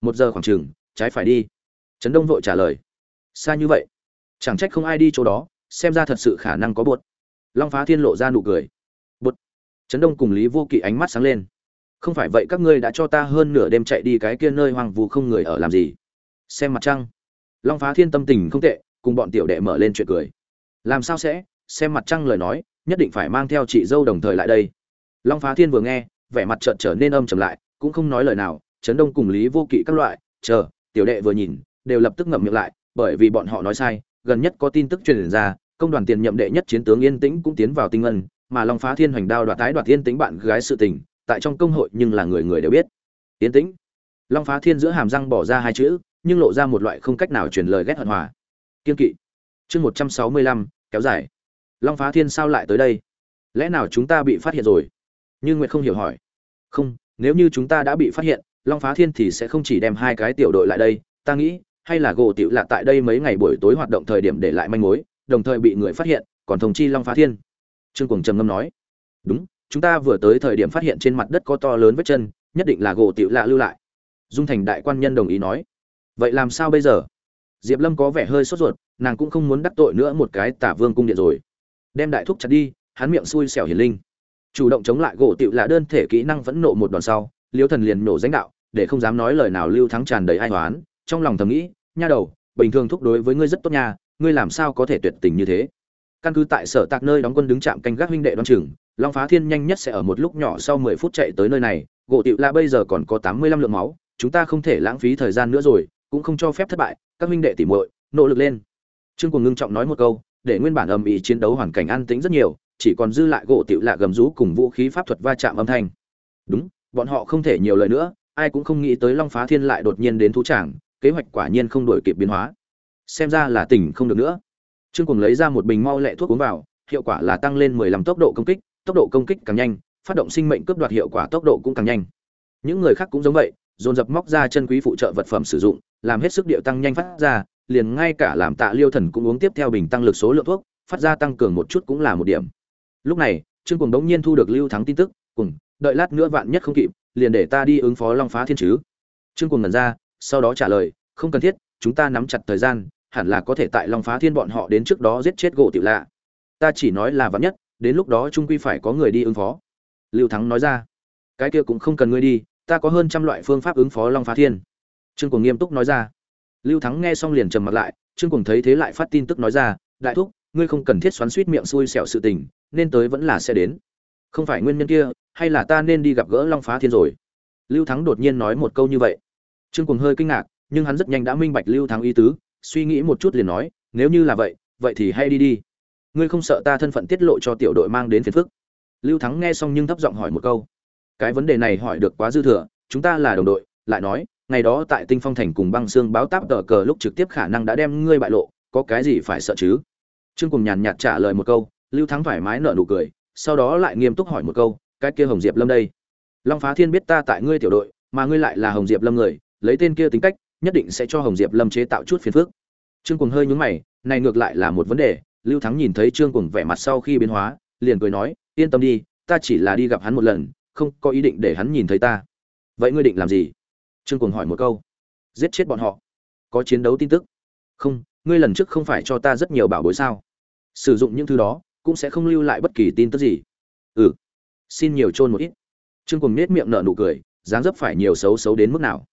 Một giờ khoảng chừng, trái phải đi. Trấn đông vội trả lời, xa như vậy, chẳng trách không ai đi chỗ đó xem ra thật sự khả năng có bột. Long phá thiên lộ ra nụ cười. Bột. Trấn đông cùng lý vô kỵ ánh mắt sáng lên. Không phải vậy các ngươi đã cho ta hơn nửa đêm chạy đi cái kia nơi hoang vu không người ở làm gì? Xem mặt trăng. Long phá thiên tâm tình không tệ, cùng bọn tiểu đệ mở lên chuyện cười. Làm sao sẽ? Xem mặt trăng lời nói, nhất định phải mang theo chị dâu đồng thời lại đây. Long phá thiên vừa nghe, vẻ mặt trợn trở nên âm trầm lại, cũng không nói lời nào, trấn đông cùng lý vô kỵ các loại, chờ, tiểu đệ vừa nhìn, đều lập tức ngậm miệng lại, bởi vì bọn họ nói sai gần nhất có tin tức truyền ra, công đoàn tiền nhậm đệ nhất chiến tướng yên tĩnh cũng tiến vào tinh ngân, mà long phá thiên hoành đao đoạt tái đoạt yên tĩnh bạn gái sự tình, tại trong công hội nhưng là người người đều biết. Yên tĩnh. Long phá thiên giữa hàm răng bỏ ra hai chữ, nhưng lộ ra một loại không cách nào truyền lời ghét hận hòa. Kiên kỵ. Chương một trăm sáu mươi lăm, kéo dài. Long phá thiên sao lại tới đây? Lẽ nào chúng ta bị phát hiện rồi? Như nguyệt không hiểu hỏi. Không, nếu như chúng ta đã bị phát hiện, long phá thiên thì sẽ không chỉ đem hai cái tiểu đội lại đây, ta nghĩ hay là gỗ tiểu lạ tại đây mấy ngày buổi tối hoạt động thời điểm để lại manh mối, đồng thời bị người phát hiện, còn thông chi long phá thiên. Trương cuồng trầm ngâm nói, đúng, chúng ta vừa tới thời điểm phát hiện trên mặt đất có to lớn vết chân, nhất định là gỗ tiểu lạ lưu lại. Dung thành đại quan nhân đồng ý nói, vậy làm sao bây giờ? Diệp lâm có vẻ hơi sốt ruột, nàng cũng không muốn đắc tội nữa một cái tả vương cung điện rồi. Đem đại thúc chặt đi, hắn miệng xui xẻo hiền linh. Chủ động chống lại gỗ tiểu lạ đơn thể kỹ năng vẫn nộ một đòn sau, liêu thần liền nổ danh đạo, để không dám nói lời nào lưu thắng tràn đầy ai toán trong lòng thầm nghĩ nha đầu, bình thường thúc đối với ngươi rất tốt nha, ngươi làm sao có thể tuyệt tình như thế? Căn cứ tại sở tạc nơi đóng quân đứng trạm canh gác huynh đệ đoan chừng, long phá thiên nhanh nhất sẽ ở một lúc nhỏ sau mười phút chạy tới nơi này, gỗ tịu la bây giờ còn có tám mươi lăm lượng máu, chúng ta không thể lãng phí thời gian nữa rồi, cũng không cho phép thất bại, các huynh đệ tỉ muội, nỗ lực lên. Trương cùng ngưng trọng nói một câu, để nguyên bản âm ý chiến đấu hoàn cảnh an tĩnh rất nhiều, chỉ còn dư lại gỗ tiểu lạ gầm rú cùng vũ khí pháp thuật va chạm âm thanh. Đúng, bọn họ không thể nhiều lời nữa, ai cũng không nghĩ tới long phá thiên lại đột nhiên đến thú tràng kế hoạch quả nhiên không đổi kịp biến hóa. Xem ra là tỉnh không được nữa. Trương cùng lấy ra một bình mau lẹ thuốc uống vào, hiệu quả là tăng lên 15 tốc độ công kích, tốc độ công kích càng nhanh, phát động sinh mệnh cướp đoạt hiệu quả tốc độ cũng càng nhanh. Những người khác cũng giống vậy, dồn dập móc ra chân quý phụ trợ vật phẩm sử dụng, làm hết sức điệu tăng nhanh phát ra, liền ngay cả làm tạ liêu thần cũng uống tiếp theo bình tăng lực số lượng thuốc, phát ra tăng cường một chút cũng là một điểm. Lúc này, trương cùng đống nhiên thu được lưu thắng tin tức cùng đợi lát nữa vạn nhất không kịp, liền để ta đi ứng phó long phá thiên chứ. Trương cùng ngẩn ra sau đó trả lời, không cần thiết, chúng ta nắm chặt thời gian, hẳn là có thể tại long phá thiên bọn họ đến trước đó giết chết gỗ tiểu lạ. Ta chỉ nói là vắn nhất, đến lúc đó trung quy phải có người đi ứng phó. Lưu thắng nói ra. Cái kia cũng không cần ngươi đi, ta có hơn trăm loại phương pháp ứng phó long phá thiên. Trương cùng nghiêm túc nói ra. Lưu thắng nghe xong liền trầm mặt lại, trương cùng thấy thế lại phát tin tức nói ra, đại thúc, ngươi không cần thiết xoắn suýt miệng xui xẻo sự tình, nên tới vẫn là sẽ đến. Không phải nguyên nhân kia, hay là ta nên đi gặp gỡ long phá thiên rồi? Lưu thắng đột nhiên nói một câu như vậy trương cuồng hơi kinh ngạc, nhưng hắn rất nhanh đã minh bạch lưu thắng ý tứ, suy nghĩ một chút liền nói, nếu như là vậy vậy thì hay đi đi. Ngươi không sợ ta thân phận tiết lộ cho tiểu đội mang đến phiền phức? Lưu thắng nghe xong nhưng thấp giọng hỏi một câu. Cái vấn đề này hỏi được quá dư thừa, chúng ta là đồng đội, lại nói, ngày đó tại tinh phong thành cùng băng xương báo táp tờ cờ lúc trực tiếp khả năng đã đem ngươi bại lộ, có cái gì phải sợ chứ? Trương cùng nhàn nhạt trả lời một câu, lưu thắng thoải mái nở nụ cười, sau đó lại nghiêm túc hỏi một câu, cái kia hồng diệp lâm đây? Long phá thiên biết ta tại ngươi tiểu đội, mà ngươi lại là hồng diệp lâm người lấy tên kia tính cách, nhất định sẽ cho hồng diệp lâm chế tạo chút phiền phức. Trương Cuồng hơi nhướng mày, này ngược lại là một vấn đề, lưu thắng nhìn thấy trương Cuồng vẻ mặt sau khi biến hóa, liền cười nói, yên tâm đi, ta chỉ là đi gặp hắn một lần, không có ý định để hắn nhìn thấy ta. Vậy ngươi định làm gì? Trương Cuồng hỏi một câu. Giết chết bọn họ. Có chiến đấu tin tức. Không, ngươi lần trước không phải cho ta rất nhiều bảo bối sao? Sử dụng những thứ đó, cũng sẽ không lưu lại bất kỳ tin tức gì. Ừ xin nhiều chôn một ít. Trương Cuồng nhếch miệng nở nụ cười, dáng dấp phải nhiều xấu xấu đến mức nào?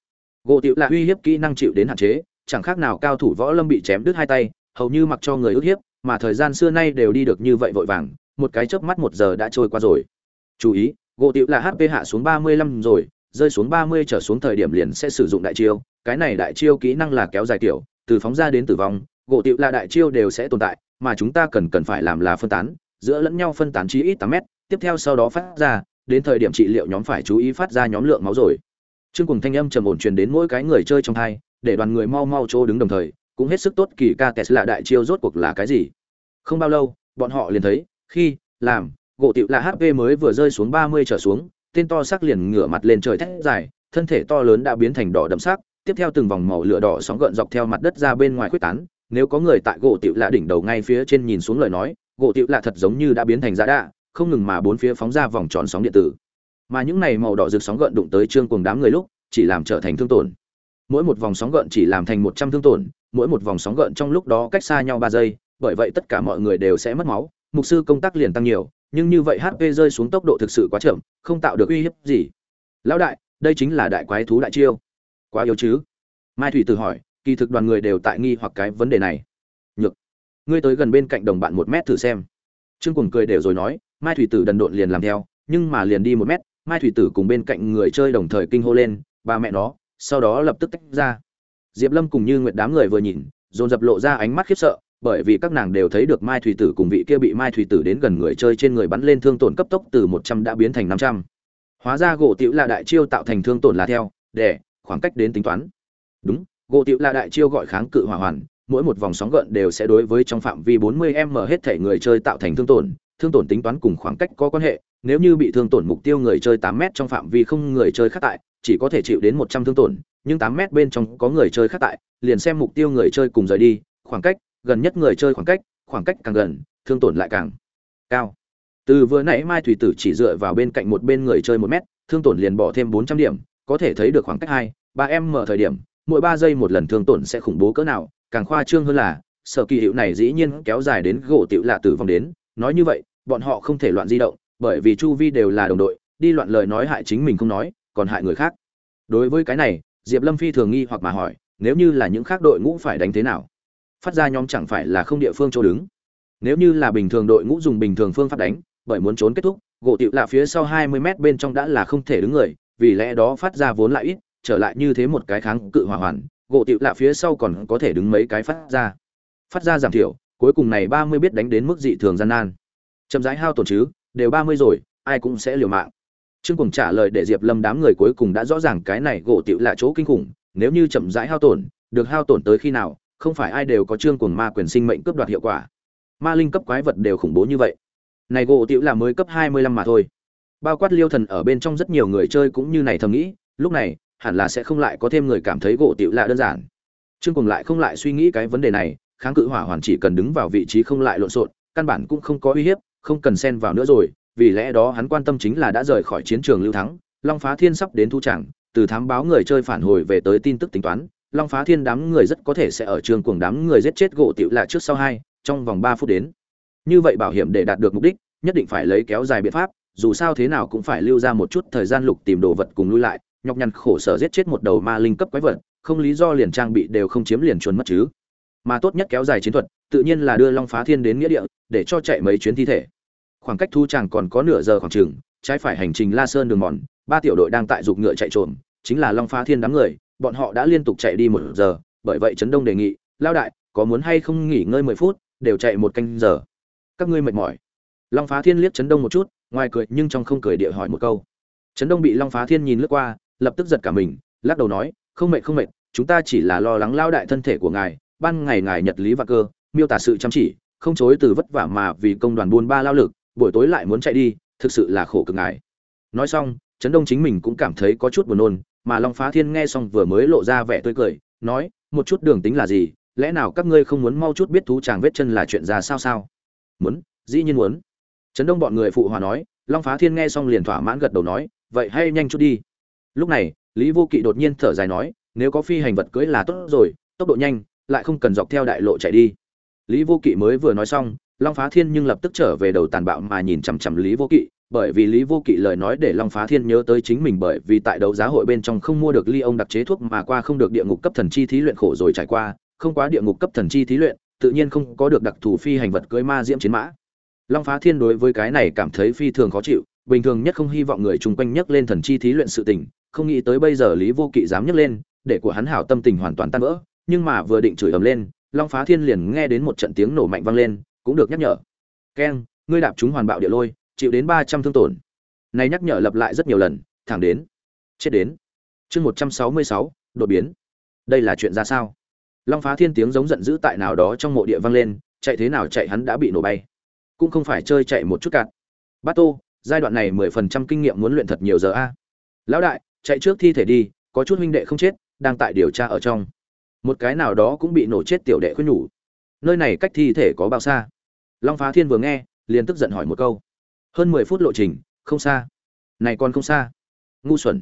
Gỗ tiểu là uy hiếp kỹ năng chịu đến hạn chế, chẳng khác nào cao thủ võ lâm bị chém đứt hai tay, hầu như mặc cho người ức hiếp, mà thời gian xưa nay đều đi được như vậy vội vàng, một cái chớp mắt một giờ đã trôi qua rồi. Chú ý, gỗ tiểu là hp hạ xuống ba mươi lăm rồi, rơi xuống ba mươi trở xuống thời điểm liền sẽ sử dụng đại chiêu, cái này đại chiêu kỹ năng là kéo dài kiểu từ phóng ra đến tử vong, gỗ tiểu là đại chiêu đều sẽ tồn tại, mà chúng ta cần cần phải làm là phân tán, giữa lẫn nhau phân tán chí ít tám mét, tiếp theo sau đó phát ra, đến thời điểm trị liệu nhóm phải chú ý phát ra nhóm lượng máu rồi. Trương cùng thanh âm trầm ổn truyền đến mỗi cái người chơi trong hai, để đoàn người mau mau chỗ đứng đồng thời, cũng hết sức tốt kỳ ca Tesla đại chiêu rốt cuộc là cái gì. Không bao lâu, bọn họ liền thấy, khi làm, gỗ tiệu là HP mới vừa rơi xuống 30 trở xuống, tên to sắc liền ngửa mặt lên trời thét dài, thân thể to lớn đã biến thành đỏ đậm sắc, tiếp theo từng vòng màu lửa đỏ sóng gợn dọc theo mặt đất ra bên ngoài khuếch tán, nếu có người tại gỗ tiệu là đỉnh đầu ngay phía trên nhìn xuống lời nói, gỗ tiệu là thật giống như đã biến thành giá đạ, không ngừng mà bốn phía phóng ra vòng tròn sóng điện tử mà những này màu đỏ rực sóng gợn đụng tới trương cuồng đám người lúc, chỉ làm trở thành thương tổn. Mỗi một vòng sóng gợn chỉ làm thành một trăm thương tổn, mỗi một vòng sóng gợn trong lúc đó cách xa nhau ba giây, bởi vậy tất cả mọi người đều sẽ mất máu, mục sư công tác liền tăng nhiều, nhưng như vậy hp rơi xuống tốc độ thực sự quá chậm, không tạo được uy hiếp gì. Lão đại, đây chính là đại quái thú đại chiêu. Quá yếu chứ? Mai thủy tự hỏi, kỳ thực đoàn người đều tại nghi hoặc cái vấn đề này. Nhược, ngươi tới gần bên cạnh đồng bạn một mét thử xem. Trương cuồng cười đều rồi nói, mai thủy tử đần độn liền làm theo, nhưng mà liền đi một mét mai thủy tử cùng bên cạnh người chơi đồng thời kinh hô lên, ba mẹ nó! Sau đó lập tức tách ra. Diệp lâm cùng như nguyệt đám người vừa nhìn, dồn dập lộ ra ánh mắt khiếp sợ, bởi vì các nàng đều thấy được mai thủy tử cùng vị kia bị mai thủy tử đến gần người chơi trên người bắn lên thương tổn cấp tốc từ một trăm đã biến thành năm trăm. Hóa ra gỗ tiểu là đại chiêu tạo thành thương tổn là theo, để, khoảng cách đến tính toán. Đúng, gỗ tiểu là đại chiêu gọi kháng cự hỏa hoàn, mỗi một vòng sóng gợn đều sẽ đối với trong phạm vi 40 m hết thể người chơi tạo thành thương tổn thương tổn tính toán cùng khoảng cách có quan hệ nếu như bị thương tổn mục tiêu người chơi tám mét trong phạm vi không người chơi khác tại, chỉ có thể chịu đến 100 thương tổn, nhưng tám mét bên trong có người chơi khác tại, liền xem mục tiêu người chơi cùng rời đi, khoảng cách, gần nhất người chơi khoảng cách, khoảng cách càng gần, thương tổn lại càng cao. Từ vừa nãy Mai Thủy Tử chỉ dựa vào bên cạnh một bên người chơi một mét, thương tổn liền bỏ thêm 400 điểm, có thể thấy được khoảng cách hai, ba em mở thời điểm mỗi ba giây một lần thương tổn sẽ khủng bố cỡ nào càng khoa trương hơn là sở kỳ hiệu này dĩ nhiên kéo dài đến gỗ tiểu lạ tử vong đến nói như vậy, bọn họ không thể loạn di động, bởi vì chu vi đều là đồng đội, đi loạn lời nói hại chính mình không nói, còn hại người khác. Đối với cái này, diệp lâm phi thường nghi hoặc mà hỏi, nếu như là những khác đội ngũ phải đánh thế nào? Phát ra nhóm chẳng phải là không địa phương chỗ đứng. Nếu như là bình thường đội ngũ dùng bình thường phương pháp đánh, bởi muốn trốn kết thúc, gỗ tiểu lạ phía sau 20 mét bên trong đã là không thể đứng người, vì lẽ đó phát ra vốn lại ít, trở lại như thế một cái kháng cự hỏa hoàn, gỗ tiểu lạ phía sau còn có thể đứng mấy cái phát ra. Phát ra giảm thiểu cuối cùng này 30 biết đánh đến mức dị thường gian nan. Chậm rãi hao tổn chứ, đều 30 rồi, ai cũng sẽ liều mạng. Trương cùng trả lời để diệp lâm đám người cuối cùng đã rõ ràng cái này gỗ tiểu lạ chỗ kinh khủng, nếu như chậm rãi hao tổn, được hao tổn tới khi nào, không phải ai đều có trương cùng ma quyền sinh mệnh cướp đoạt hiệu quả. Ma linh cấp quái vật đều khủng bố như vậy. Này gỗ tiểu là mới cấp 25 mà thôi. Bao quát liêu thần ở bên trong rất nhiều người chơi cũng như này thầm nghĩ, lúc này, hẳn là sẽ không lại có thêm người cảm thấy gỗ tiểu lạ đơn giản. Trương cùng lại không lại suy nghĩ cái vấn đề này kháng cự hỏa hoàn chỉ cần đứng vào vị trí không lại lộn xộn, căn bản cũng không có uy hiếp, không cần xen vào nữa rồi, vì lẽ đó hắn quan tâm chính là đã rời khỏi chiến trường lưu thắng, long phá thiên sắp đến thu chẳng. từ thám báo người chơi phản hồi về tới tin tức tính toán, long phá thiên đám người rất có thể sẽ ở trường cuồng đám người giết chết gỗ tiểu lạ trước sau hai, trong vòng ba phút đến như vậy bảo hiểm để đạt được mục đích, nhất định phải lấy kéo dài biện pháp, dù sao thế nào cũng phải lưu ra một chút thời gian lục tìm đồ vật cùng lui lại, nhọc nhằn khổ sở giết chết một đầu ma linh cấp quái vật, không lý do liền trang bị đều không chiếm liền chuồn mất chứ mà tốt nhất kéo dài chiến thuật tự nhiên là đưa long phá thiên đến nghĩa địa để cho chạy mấy chuyến thi thể. Khoảng cách thu chàng còn có nửa giờ khoảng trường, trái phải hành trình la sơn đường mòn ba tiểu đội đang tại dục ngựa chạy trộm chính là long phá thiên đám người bọn họ đã liên tục chạy đi một giờ bởi vậy trấn đông đề nghị lao đại có muốn hay không nghỉ ngơi mười phút đều chạy một canh giờ. Các ngươi mệt mỏi. Long phá thiên liếc trấn đông một chút ngoài cười nhưng trong không cười địa hỏi một câu. Trấn đông bị long phá thiên nhìn lướt qua lập tức giật cả mình lắc đầu nói không mệt không mệt chúng ta chỉ là lo lắng lao đại thân thể của ngài ban ngày ngài nhật lý và cơ, miêu tả sự chăm chỉ, không chối từ vất vả mà vì công đoàn buôn ba lao lực, buổi tối lại muốn chạy đi, thực sự là khổ cực ngài. Nói xong, trấn đông chính mình cũng cảm thấy có chút buồn nôn, mà long phá thiên nghe xong vừa mới lộ ra vẻ tươi cười, nói, một chút đường tính là gì, lẽ nào các ngươi không muốn mau chút biết thú chàng vết chân là chuyện ra sao sao? Muốn, dĩ nhiên muốn. Trấn đông bọn người phụ hòa nói, long phá thiên nghe xong liền thỏa mãn gật đầu nói, vậy hay nhanh chút đi. Lúc này, lý vô kỵ đột nhiên thở dài nói, nếu có phi hành vật cưỡi là tốt rồi, tốc độ nhanh lại không cần dọc theo đại lộ chạy đi. Lý vô kỵ mới vừa nói xong, long phá thiên nhưng lập tức trở về đầu tàn bạo mà nhìn chằm chằm lý vô kỵ, bởi vì lý vô kỵ lời nói để long phá thiên nhớ tới chính mình bởi vì tại đấu giá hội bên trong không mua được ly ông đặc chế thuốc mà qua không được địa ngục cấp thần chi thí luyện khổ rồi trải qua, không quá địa ngục cấp thần chi thí luyện, tự nhiên không có được đặc thù phi hành vật cưới ma diễm chiến mã. Long phá thiên đối với cái này cảm thấy phi thường khó chịu, bình thường nhất không hy vọng người chung quanh nhắc lên thần chi thí luyện sự tình, không nghĩ tới bây giờ lý vô kỵ dám nhắc lên, để của hắn hảo tâm tình hoàn toàn tan vỡ nhưng mà vừa định chửi ầm lên, long phá thiên liền nghe đến một trận tiếng nổ mạnh vang lên, cũng được nhắc nhở. Keng ngươi đạp chúng hoàn bạo địa lôi, chịu đến ba trăm thương tổn. Này nhắc nhở lặp lại rất nhiều lần, thẳng đến, chết đến. Chương một trăm sáu mươi sáu, đột biến. Đây là chuyện ra sao? Long phá thiên tiếng giống giận dữ tại nào đó trong mộ địa vang lên, chạy thế nào chạy hắn đã bị nổ bay. Cũng không phải chơi chạy một chút cạn. Bát tô giai đoạn này mười phần trăm kinh nghiệm muốn luyện thật nhiều giờ a. Lão đại, chạy trước thi thể đi, có chút huynh đệ không chết, đang tại điều tra ở trong một cái nào đó cũng bị nổ chết tiểu đệ khuyên nhủ. Nơi này cách thi thể có bao xa? Long phá thiên vừa nghe, liền tức giận hỏi một câu. Hơn mười phút lộ trình, không xa. Này còn không xa. Ngu xuẩn.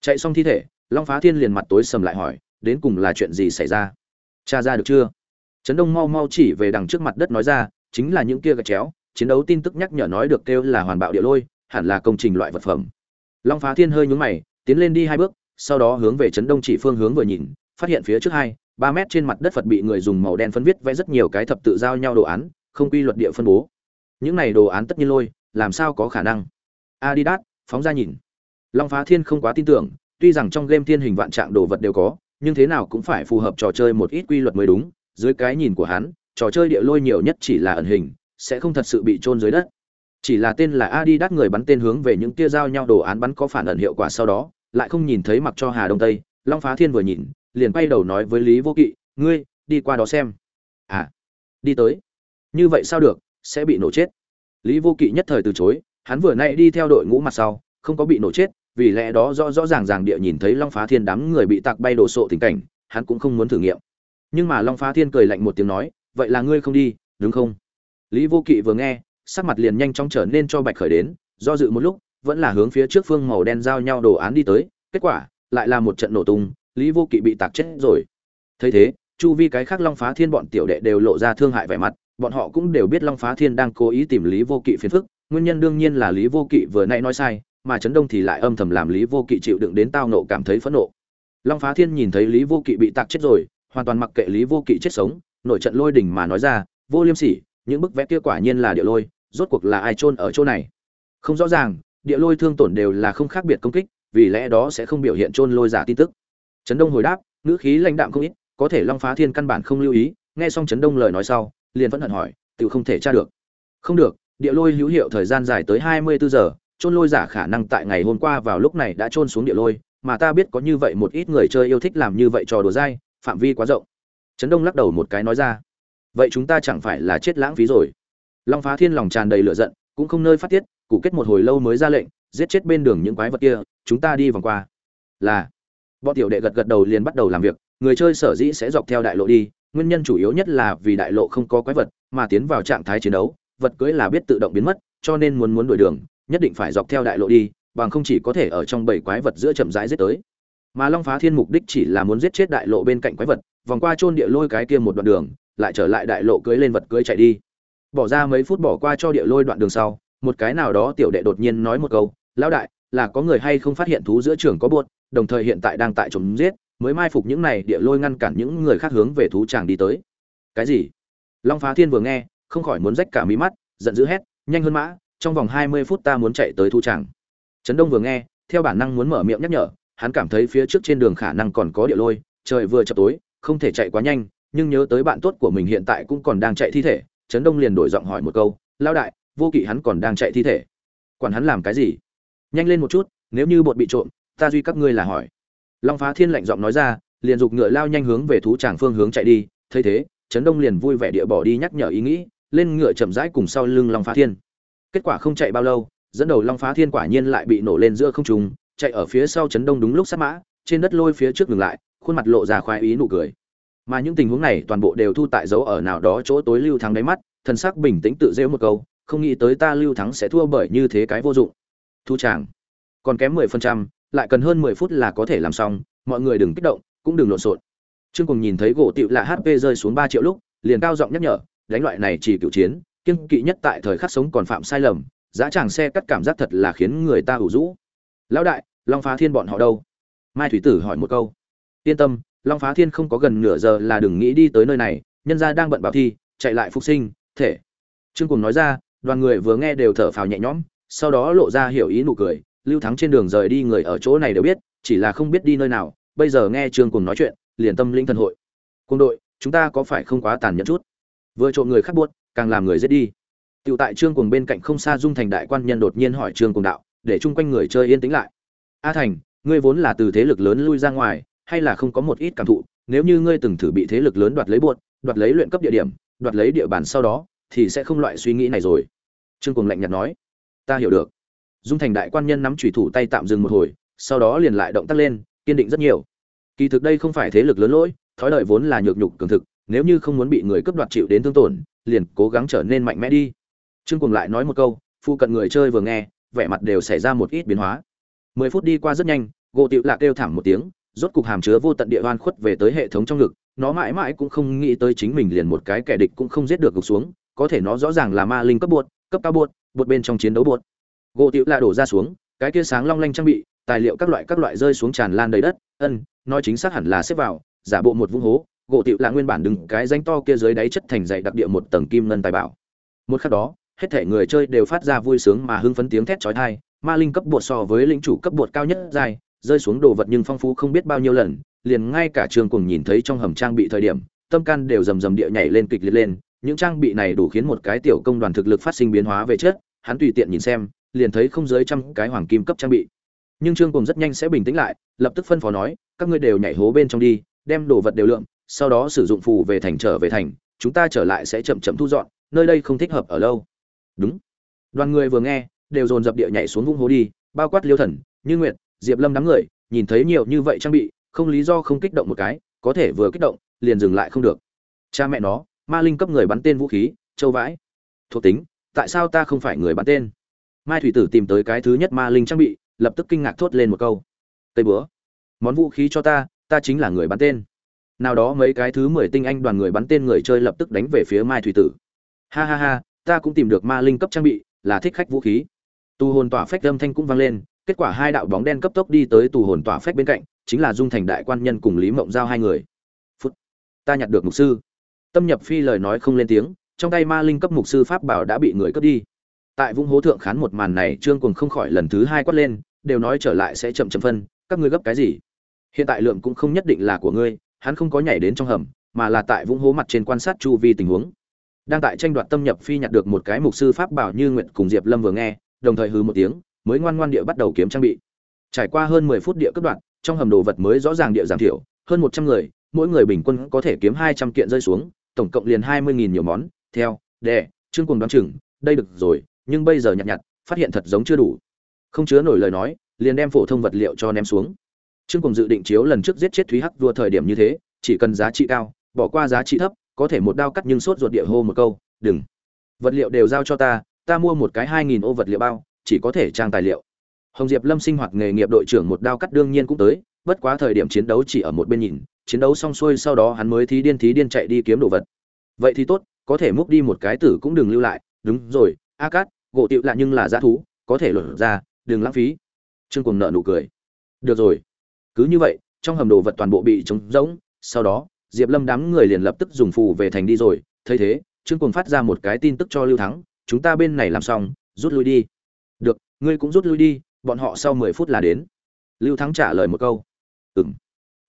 Chạy xong thi thể, long phá thiên liền mặt tối sầm lại hỏi, đến cùng là chuyện gì xảy ra? Cha ra được chưa? Trấn đông mau mau chỉ về đằng trước mặt đất nói ra, chính là những kia gạch chéo, chiến đấu tin tức nhắc nhở nói được kêu là hoàn bạo địa lôi, hẳn là công trình loại vật phẩm. Long phá thiên hơi nhún mày, tiến lên đi hai bước, sau đó hướng về trấn đông chỉ phương hướng vừa nhìn phát hiện phía trước hai, ba mét trên mặt đất phật bị người dùng màu đen phân viết vẽ rất nhiều cái thập tự giao nhau đồ án, không quy luật địa phân bố. Những này đồ án tất nhiên lôi, làm sao có khả năng? Adidas, phóng ra nhìn. Long phá thiên không quá tin tưởng, tuy rằng trong game thiên hình vạn trạng đồ vật đều có, nhưng thế nào cũng phải phù hợp trò chơi một ít quy luật mới đúng. Dưới cái nhìn của hắn, trò chơi địa lôi nhiều nhất chỉ là ẩn hình, sẽ không thật sự bị trôn dưới đất. Chỉ là tên là adidas người bắn tên hướng về những tia giao nhau đồ án bắn có phản ẩn hiệu quả sau đó, lại không nhìn thấy mặc cho hà đông tây. Long phá thiên vừa nhìn liền quay đầu nói với lý vô kỵ, ngươi, đi qua đó xem. À đi tới. Như vậy sao được, sẽ bị nổ chết. Lý vô kỵ nhất thời từ chối, hắn vừa nay đi theo đội ngũ mặt sau, không có bị nổ chết, vì lẽ đó rõ rõ ràng ràng địa nhìn thấy long phá thiên đám người bị tạc bay đổ sộ tình cảnh, hắn cũng không muốn thử nghiệm. Nhưng mà long phá thiên cười lạnh một tiếng nói, vậy là ngươi không đi, đúng không? Lý vô kỵ vừa nghe, sắc mặt liền nhanh chóng trở nên cho bạch khởi đến, do dự một lúc, vẫn là hướng phía trước phương màu đen giao nhau đồ án đi tới, kết quả, lại là một trận nổ tung lý vô kỵ bị tạc chết rồi. Thấy thế, chu vi cái khác long phá thiên bọn tiểu đệ đều lộ ra thương hại vẻ mặt, bọn họ cũng đều biết long phá thiên đang cố ý tìm lý vô kỵ phiền phức, nguyên nhân đương nhiên là lý vô kỵ vừa nãy nói sai, mà trấn đông thì lại âm thầm làm lý vô kỵ chịu đựng đến tao nộ cảm thấy phẫn nộ. Long phá thiên nhìn thấy lý vô kỵ bị tạc chết rồi, hoàn toàn mặc kệ lý vô kỵ chết sống, nổi trận lôi đỉnh mà nói ra, vô liêm sỉ, những bức vẽ kia quả nhiên là địa lôi, rốt cuộc là ai chôn ở chỗ này? Không rõ ràng, địa lôi thương tổn đều là không khác biệt công kích, vì lẽ đó sẽ không biểu hiện chôn lôi giả tin tức trấn đông hồi đáp, ngữ khí lãnh đạm không ít, có thể long phá thiên căn bản không lưu ý. Nghe xong trấn đông lời nói sau, liền vẫn hận hỏi tự không thể tra được. Không được, địa lôi hữu hiệu thời gian dài tới hai mươi bốn giờ trôn lôi giả khả năng tại ngày hôm qua vào lúc này đã trôn xuống địa lôi, mà ta biết có như vậy một ít người chơi yêu thích làm như vậy trò đùa dai, phạm vi quá rộng. Trấn đông lắc đầu một cái nói ra, vậy chúng ta chẳng phải là chết lãng phí rồi. Long phá thiên lòng tràn đầy lửa giận, cũng không nơi phát tiết, cụ kết một hồi lâu mới ra lệnh, giết chết bên đường những quái vật kia, chúng ta đi vòng qua. Là bọn tiểu đệ gật gật đầu liền bắt đầu làm việc, người chơi sở dĩ sẽ dọc theo đại lộ đi, nguyên nhân chủ yếu nhất là vì đại lộ không có quái vật, mà tiến vào trạng thái chiến đấu, vật cưỡi là biết tự động biến mất, cho nên muốn muốn đuổi đường, nhất định phải dọc theo đại lộ đi, bằng không chỉ có thể ở trong bảy quái vật giữa chậm rãi giết tới. Mà long phá thiên mục đích chỉ là muốn giết chết đại lộ bên cạnh quái vật, vòng qua chôn địa lôi cái kia một đoạn đường, lại trở lại đại lộ cưỡi lên vật cưỡi chạy đi. Bỏ ra mấy phút bỏ qua cho địa lôi đoạn đường sau, một cái nào đó tiểu đệ đột nhiên nói một câu, lão đại là có người hay không phát hiện thú giữa trường có buột đồng thời hiện tại đang tại chống giết, mới mai phục những này địa lôi ngăn cản những người khác hướng về thú tràng đi tới. Cái gì? Long phá thiên vừa nghe, không khỏi muốn rách cả mí mắt, giận dữ hét, nhanh hơn mã, trong vòng hai mươi phút ta muốn chạy tới thú tràng. Trấn đông vừa nghe, theo bản năng muốn mở miệng nhắc nhở, hắn cảm thấy phía trước trên đường khả năng còn có địa lôi, trời vừa chập tối, không thể chạy quá nhanh, nhưng nhớ tới bạn tốt của mình hiện tại cũng còn đang chạy thi thể, trấn đông liền đổi giọng hỏi một câu lao đại, vô kỵ hắn còn đang chạy thi thể. Quản hắn làm cái gì? Nhanh lên một chút, nếu như bột bị trộm, ta duy các ngươi là hỏi. Long phá thiên lạnh giọng nói ra, liền giục ngựa lao nhanh hướng về thú tràng phương hướng chạy đi. Thấy thế, trấn đông liền vui vẻ địa bỏ đi nhắc nhở ý nghĩ, lên ngựa chậm rãi cùng sau lưng long phá thiên. Kết quả không chạy bao lâu, dẫn đầu long phá thiên quả nhiên lại bị nổ lên giữa không trung, chạy ở phía sau trấn đông đúng lúc sát mã, trên đất lôi phía trước ngừng lại, khuôn mặt lộ ra khoái ý nụ cười. Mà những tình huống này toàn bộ đều thu tại dấu ở nào đó chỗ tối lưu thắng đáy mắt, thần sắc bình tĩnh tự rêu một câu, không nghĩ tới ta lưu thắng sẽ thua bởi như thế cái vô dụng thu tràng. Còn kém mười phần trăm, lại cần hơn mười phút là có thể làm xong, mọi người đừng kích động, cũng đừng lộn xộn. Trương cùng nhìn thấy gỗ tịu là hp rơi xuống ba triệu lúc, liền cao giọng nhắc nhở, đánh loại này chỉ cựu chiến kiên kỵ nhất tại thời khắc sống còn phạm sai lầm, giá chàng xe cắt cảm giác thật là khiến người ta ủ rũ. Lão đại, long phá thiên bọn họ đâu? Mai thủy tử hỏi một câu. Yên tâm, long phá thiên không có gần nửa giờ là đừng nghĩ đi tới nơi này, nhân gia đang bận bảo thi, chạy lại phục sinh, thể. Trương cùng nói ra, đoàn người vừa nghe đều thở phào nhẹ nhõm sau đó lộ ra hiểu ý nụ cười lưu thắng trên đường rời đi người ở chỗ này đều biết chỉ là không biết đi nơi nào bây giờ nghe trương cùng nói chuyện liền tâm linh thần hội quân đội chúng ta có phải không quá tàn nhẫn chút vừa trộm người khác buốt càng làm người giết đi Tiểu tại Trương Cuồng bên cạnh không xa Dung Thành đại quan nhân đột nhiên hỏi Trương Cuồng đạo, để chung quanh người chơi yên tĩnh lại. "A Thành, ngươi vốn là từ thế lực lớn lui ra ngoài, hay là không có một ít cảm thụ, nếu như ngươi từng thử bị thế lực lớn đoạt lấy buột, đoạt lấy luyện cấp địa điểm, đoạt lấy địa bàn sau đó, thì sẽ không loại suy nghĩ này rồi." Trương Cuồng lạnh nhạt nói. "Ta hiểu được." Dung Thành đại quan nhân nắm chủy thủ tay tạm dừng một hồi, sau đó liền lại động tác lên, kiên định rất nhiều. Kỳ thực đây không phải thế lực lớn lỗi, thói đời vốn là nhược nhục cường thực, nếu như không muốn bị người cướp đoạt chịu đến thương tổn, liền cố gắng trở nên mạnh mẽ đi trương cùng lại nói một câu phụ cận người chơi vừa nghe vẻ mặt đều xảy ra một ít biến hóa mười phút đi qua rất nhanh gỗ tiệu lạc kêu thảm một tiếng rốt cục hàm chứa vô tận địa oan khuất về tới hệ thống trong ngực nó mãi mãi cũng không nghĩ tới chính mình liền một cái kẻ địch cũng không giết được gục xuống có thể nó rõ ràng là ma linh cấp buột cấp cao buột, buột bên trong chiến đấu buột. gỗ tiểu là đổ ra xuống cái kia sáng long lanh trang bị tài liệu các loại các loại rơi xuống tràn lan đầy đất. Ân nói chính xác hẳn là xếp vào giả bộ một vũng hố. Gỗ tiểu là nguyên bản đừng cái danh to kia dưới đáy chất thành dày đặc địa một tầng kim ngân tài bảo. Một khắc đó hết thể người chơi đều phát ra vui sướng mà hưng phấn tiếng thét chói tai, ma linh cấp bột so với lĩnh chủ cấp bột cao nhất dài, rơi xuống đồ vật nhưng phong phú không biết bao nhiêu lần, liền ngay cả trường cùng nhìn thấy trong hầm trang bị thời điểm, tâm can đều rầm rầm địa nhảy lên kịch liệt lên, những trang bị này đủ khiến một cái tiểu công đoàn thực lực phát sinh biến hóa về chất, hắn tùy tiện nhìn xem, liền thấy không dưới trăm cái hoàng kim cấp trang bị. Nhưng Trương Cùng rất nhanh sẽ bình tĩnh lại, lập tức phân phó nói, các ngươi đều nhảy hố bên trong đi, đem đồ vật đều lượm. sau đó sử dụng phù về thành trở về thành, chúng ta trở lại sẽ chậm chậm thu dọn, nơi đây không thích hợp ở lâu đúng đoàn người vừa nghe đều dồn dập địa nhảy xuống vũng hố đi bao quát liêu thần như nguyệt diệp lâm đám người nhìn thấy nhiều như vậy trang bị không lý do không kích động một cái có thể vừa kích động liền dừng lại không được cha mẹ nó ma linh cấp người bắn tên vũ khí, châu vãi. Thuộc tính, tại sao ta không phải người bắn tên? Mai thủy tử tìm tới cái thứ nhất ma linh trang bị, lập tức kinh ngạc thốt lên một câu. Tây bữa món vũ khí cho ta ta chính là người bắn tên. Nào đó mấy cái thứ mười tinh anh đoàn người bắn tên người chơi lập tức đánh về phía mai thủy tử. Ha ha ha, ta cũng tìm được ma linh cấp trang bị, là thích khách vũ khí. Tù hồn tỏa phách âm thanh cũng vang lên, kết quả hai đạo bóng đen cấp tốc đi tới tù hồn tỏa phách bên cạnh, chính là dung thành đại quan nhân cùng lý mộng giao hai người. Phút. Ta nhặt được mục sư tâm nhập phi lời nói không lên tiếng, trong tay ma linh cấp mục sư pháp bảo đã bị người cướp đi. Tại vũng hố thượng khán một màn này, trương cùng không khỏi lần thứ hai quát lên, đều nói trở lại sẽ chậm chậm phân, các ngươi gấp cái gì? Hiện tại lượng cũng không nhất định là của ngươi, hắn không có nhảy đến trong hầm, mà là tại vũng hố mặt trên quan sát chu vi tình huống. Đang tại tranh đoạt tâm nhập phi nhặt được một cái mục sư pháp bảo như nguyện cùng diệp lâm vừa nghe, đồng thời hừ một tiếng, mới ngoan ngoan địa bắt đầu kiếm trang bị. Trải qua hơn mười phút địa cấp đoạn trong hầm đồ vật mới rõ ràng địa giảm thiểu, hơn một trăm người, mỗi người bình quân có thể kiếm hai trăm kiện rơi xuống tổng cộng liền hai mươi nghìn nhiều món. Theo đệ trương cùng đoán chừng, đây được rồi, nhưng bây giờ nhặt nhặt, phát hiện thật giống chưa đủ. Không chứa nổi lời nói, liền đem phổ thông vật liệu cho ném xuống. Trương cùng dự định chiếu lần trước giết chết thúy hắc vua thời điểm như thế, chỉ cần giá trị cao, bỏ qua giá trị thấp, có thể một đao cắt nhưng sốt ruột địa hô một câu, đừng. Vật liệu đều giao cho ta ta mua một cái hai nghìn ô vật liệu bao, chỉ có thể trang tài liệu. Hồng diệp lâm sinh hoạt nghề nghiệp đội trưởng một đao cắt đương nhiên cũng tới, bất quá thời điểm chiến đấu chỉ ở một bên nhìn chiến đấu xong xuôi sau đó hắn mới thí điên thí điên chạy đi kiếm đồ vật. Vậy thì tốt, có thể múc đi một cái tử cũng đừng lưu lại. Đúng rồi, a cát, gỗ tiệu lạ nhưng là dã thú, có thể lột ra, đừng lãng phí. Trương cùng nợ nụ cười. Được rồi. Cứ như vậy, trong hầm đồ vật toàn bộ bị trống rỗng. Sau đó, diệp lâm đám người liền lập tức dùng phù về thành đi rồi. Thấy thế, trương cùng phát ra một cái tin tức cho lưu thắng, chúng ta bên này làm xong, rút lui đi. Được, ngươi cũng rút lui đi, bọn họ sau mười phút là đến. Lưu thắng trả lời một câu. Ừng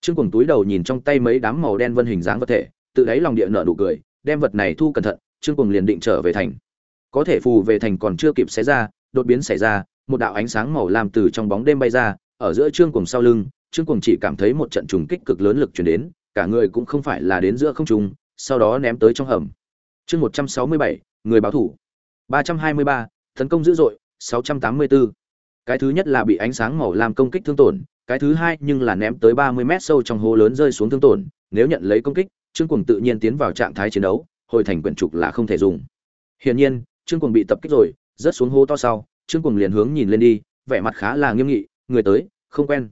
trương Cuồng túi đầu nhìn trong tay mấy đám màu đen vân hình dáng vật thể, tự đáy lòng địa nở nụ cười, đem vật này thu cẩn thận, trương Cuồng liền định trở về thành. Có thể phù về thành còn chưa kịp xé ra, đột biến xảy ra, một đạo ánh sáng màu lam từ trong bóng đêm bay ra, ở giữa trương Cuồng sau lưng, trương Cuồng chỉ cảm thấy một trận trùng kích cực lớn lực truyền đến, cả người cũng không phải là đến giữa không trung, sau đó ném tới trong hầm. Chương một trăm sáu mươi bảy, người báo thủ. Ba trăm hai mươi ba, tấn công dữ dội, sáu trăm tám mươi bốn cái thứ nhất là bị ánh sáng màu lam công kích thương tổn cái thứ hai nhưng là ném tới ba mươi mét sâu trong hố lớn rơi xuống thương tổn, nếu nhận lấy công kích, trương cuồng tự nhiên tiến vào trạng thái chiến đấu, hồi thành quyển trục là không thể dùng. Hiển nhiên, trương cuồng bị tập kích rồi, rớt xuống hố to sau, trương cuồng liền hướng nhìn lên đi, vẻ mặt khá là nghiêm nghị, người tới, không quen.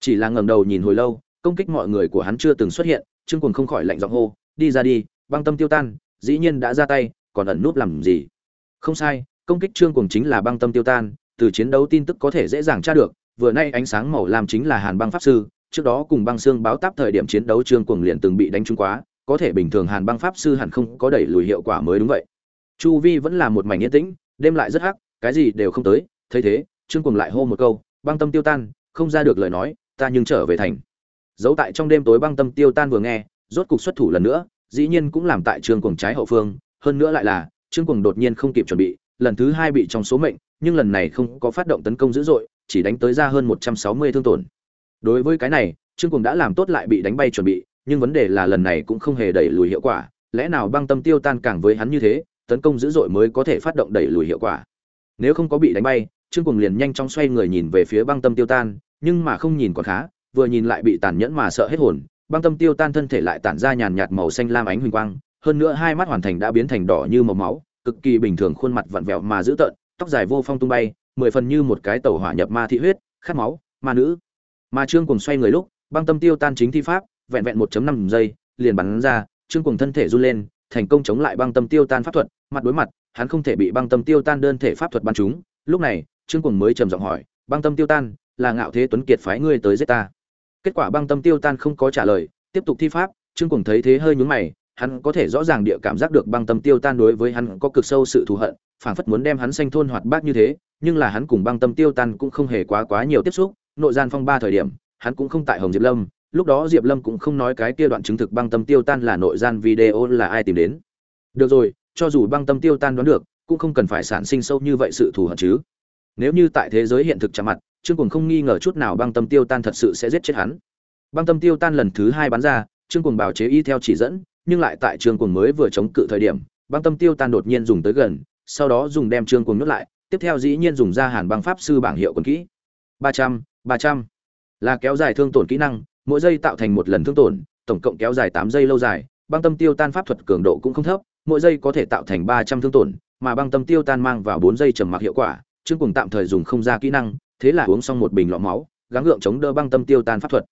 Chỉ là ngẩng đầu nhìn hồi lâu, công kích mọi người của hắn chưa từng xuất hiện, trương cuồng không khỏi lạnh giọng hô, đi ra đi, băng tâm tiêu tan, dĩ nhiên đã ra tay, còn ẩn núp làm gì? Không sai, công kích trương cuồng chính là băng tâm tiêu tan, từ chiến đấu tin tức có thể dễ dàng tra được vừa nay ánh sáng màu lam chính là hàn băng pháp sư, trước đó cùng băng xương báo táp thời điểm chiến đấu trương cuồng liền từng bị đánh trúng quá, có thể bình thường hàn băng pháp sư hẳn không có đẩy lùi hiệu quả mới đúng vậy. Chu vi vẫn là một mảnh yên tĩnh, đêm lại rất hắc, cái gì đều không tới, thấy thế, trương cuồng lại hô một câu, băng tâm tiêu tan, không ra được lời nói, ta nhưng trở về thành. Giấu tại trong đêm tối băng tâm tiêu tan vừa nghe, rốt cục xuất thủ lần nữa, dĩ nhiên cũng làm tại trương cuồng trái hậu phương, hơn nữa lại là, trương cuồng đột nhiên không kịp chuẩn bị, lần thứ hai bị trong số mệnh, nhưng lần này không có phát động tấn công dữ dội chỉ đánh tới ra hơn một trăm sáu mươi thương tổn. Đối với cái này, trương Cuồng đã làm tốt lại bị đánh bay chuẩn bị, nhưng vấn đề là lần này cũng không hề đẩy lùi hiệu quả. Lẽ nào băng tâm tiêu tan càng với hắn như thế, tấn công dữ dội mới có thể phát động đẩy lùi hiệu quả? Nếu không có bị đánh bay, trương Cuồng liền nhanh chóng xoay người nhìn về phía băng tâm tiêu tan, nhưng mà không nhìn còn khá, vừa nhìn lại bị tàn nhẫn mà sợ hết hồn, băng tâm tiêu tan thân thể lại tản ra nhàn nhạt màu xanh lam ánh huỳnh quang, hơn nữa hai mắt hoàn thành đã biến thành đỏ như màu máu, cực kỳ bình thường khuôn mặt vặn vẹo mà dữ tợn, tóc dài vô phong tung bay mười phần như một cái tàu hỏa nhập ma thị huyết, khát máu, ma nữ. Ma trương cùng xoay người lúc, băng tâm tiêu tan chính thi pháp, vẹn vẹn 1 năm giây, liền bắn ra, trương cùng thân thể run lên, thành công chống lại băng tâm tiêu tan pháp thuật, mặt đối mặt, hắn không thể bị băng tâm tiêu tan đơn thể pháp thuật bắn chúng. lúc này, trương cùng mới trầm giọng hỏi, băng tâm tiêu tan, là ngạo thế tuấn kiệt phái ngươi tới giết ta? Kết quả băng tâm tiêu tan không có trả lời, tiếp tục thi pháp, trương cùng thấy thế hơi nhún mày, hắn có thể rõ ràng địa cảm giác được băng tâm tiêu tan đối với hắn có cực sâu sự thù hận, phảng phất muốn đem hắn sanh thôn hoạt bát như thế nhưng là hắn cùng băng tâm tiêu tan cũng không hề quá quá nhiều tiếp xúc, nội gian phong ba thời điểm, hắn cũng không tại hồng diệp lâm, lúc đó diệp lâm cũng không nói cái kia đoạn chứng thực băng tâm tiêu tan là nội gian video là ai tìm đến. Được rồi, cho dù băng tâm tiêu tan đoán được, cũng không cần phải sản sinh sâu như vậy sự thù hận chứ. Nếu như tại thế giới hiện thực chạm mặt, trương cùng không nghi ngờ chút nào băng tâm tiêu tan thật sự sẽ giết chết hắn. Băng tâm tiêu tan lần thứ hai bắn ra, trương cùng bảo chế y theo chỉ dẫn, nhưng lại tại trương cùng mới vừa chống cự thời điểm, băng tâm tiêu tan đột nhiên dùng tới gần, sau đó dùng đem trương cùng nhốt lại tiếp theo dĩ nhiên dùng ra hàn băng pháp sư bảng hiệu quần kỹ. Ba trăm ba trăm. Là kéo dài thương tổn kỹ năng, mỗi giây tạo thành một lần thương tổn, tổng cộng kéo dài tám giây lâu dài, băng tâm tiêu tan pháp thuật cường độ cũng không thấp, mỗi giây có thể tạo thành ba trăm thương tổn, mà băng tâm tiêu tan mang vào bốn giây trầm mặc hiệu quả chương cùng tạm thời dùng không ra kỹ năng, thế là uống xong một bình lọ máu, gắng gượng chống đỡ băng tâm tiêu tan pháp thuật.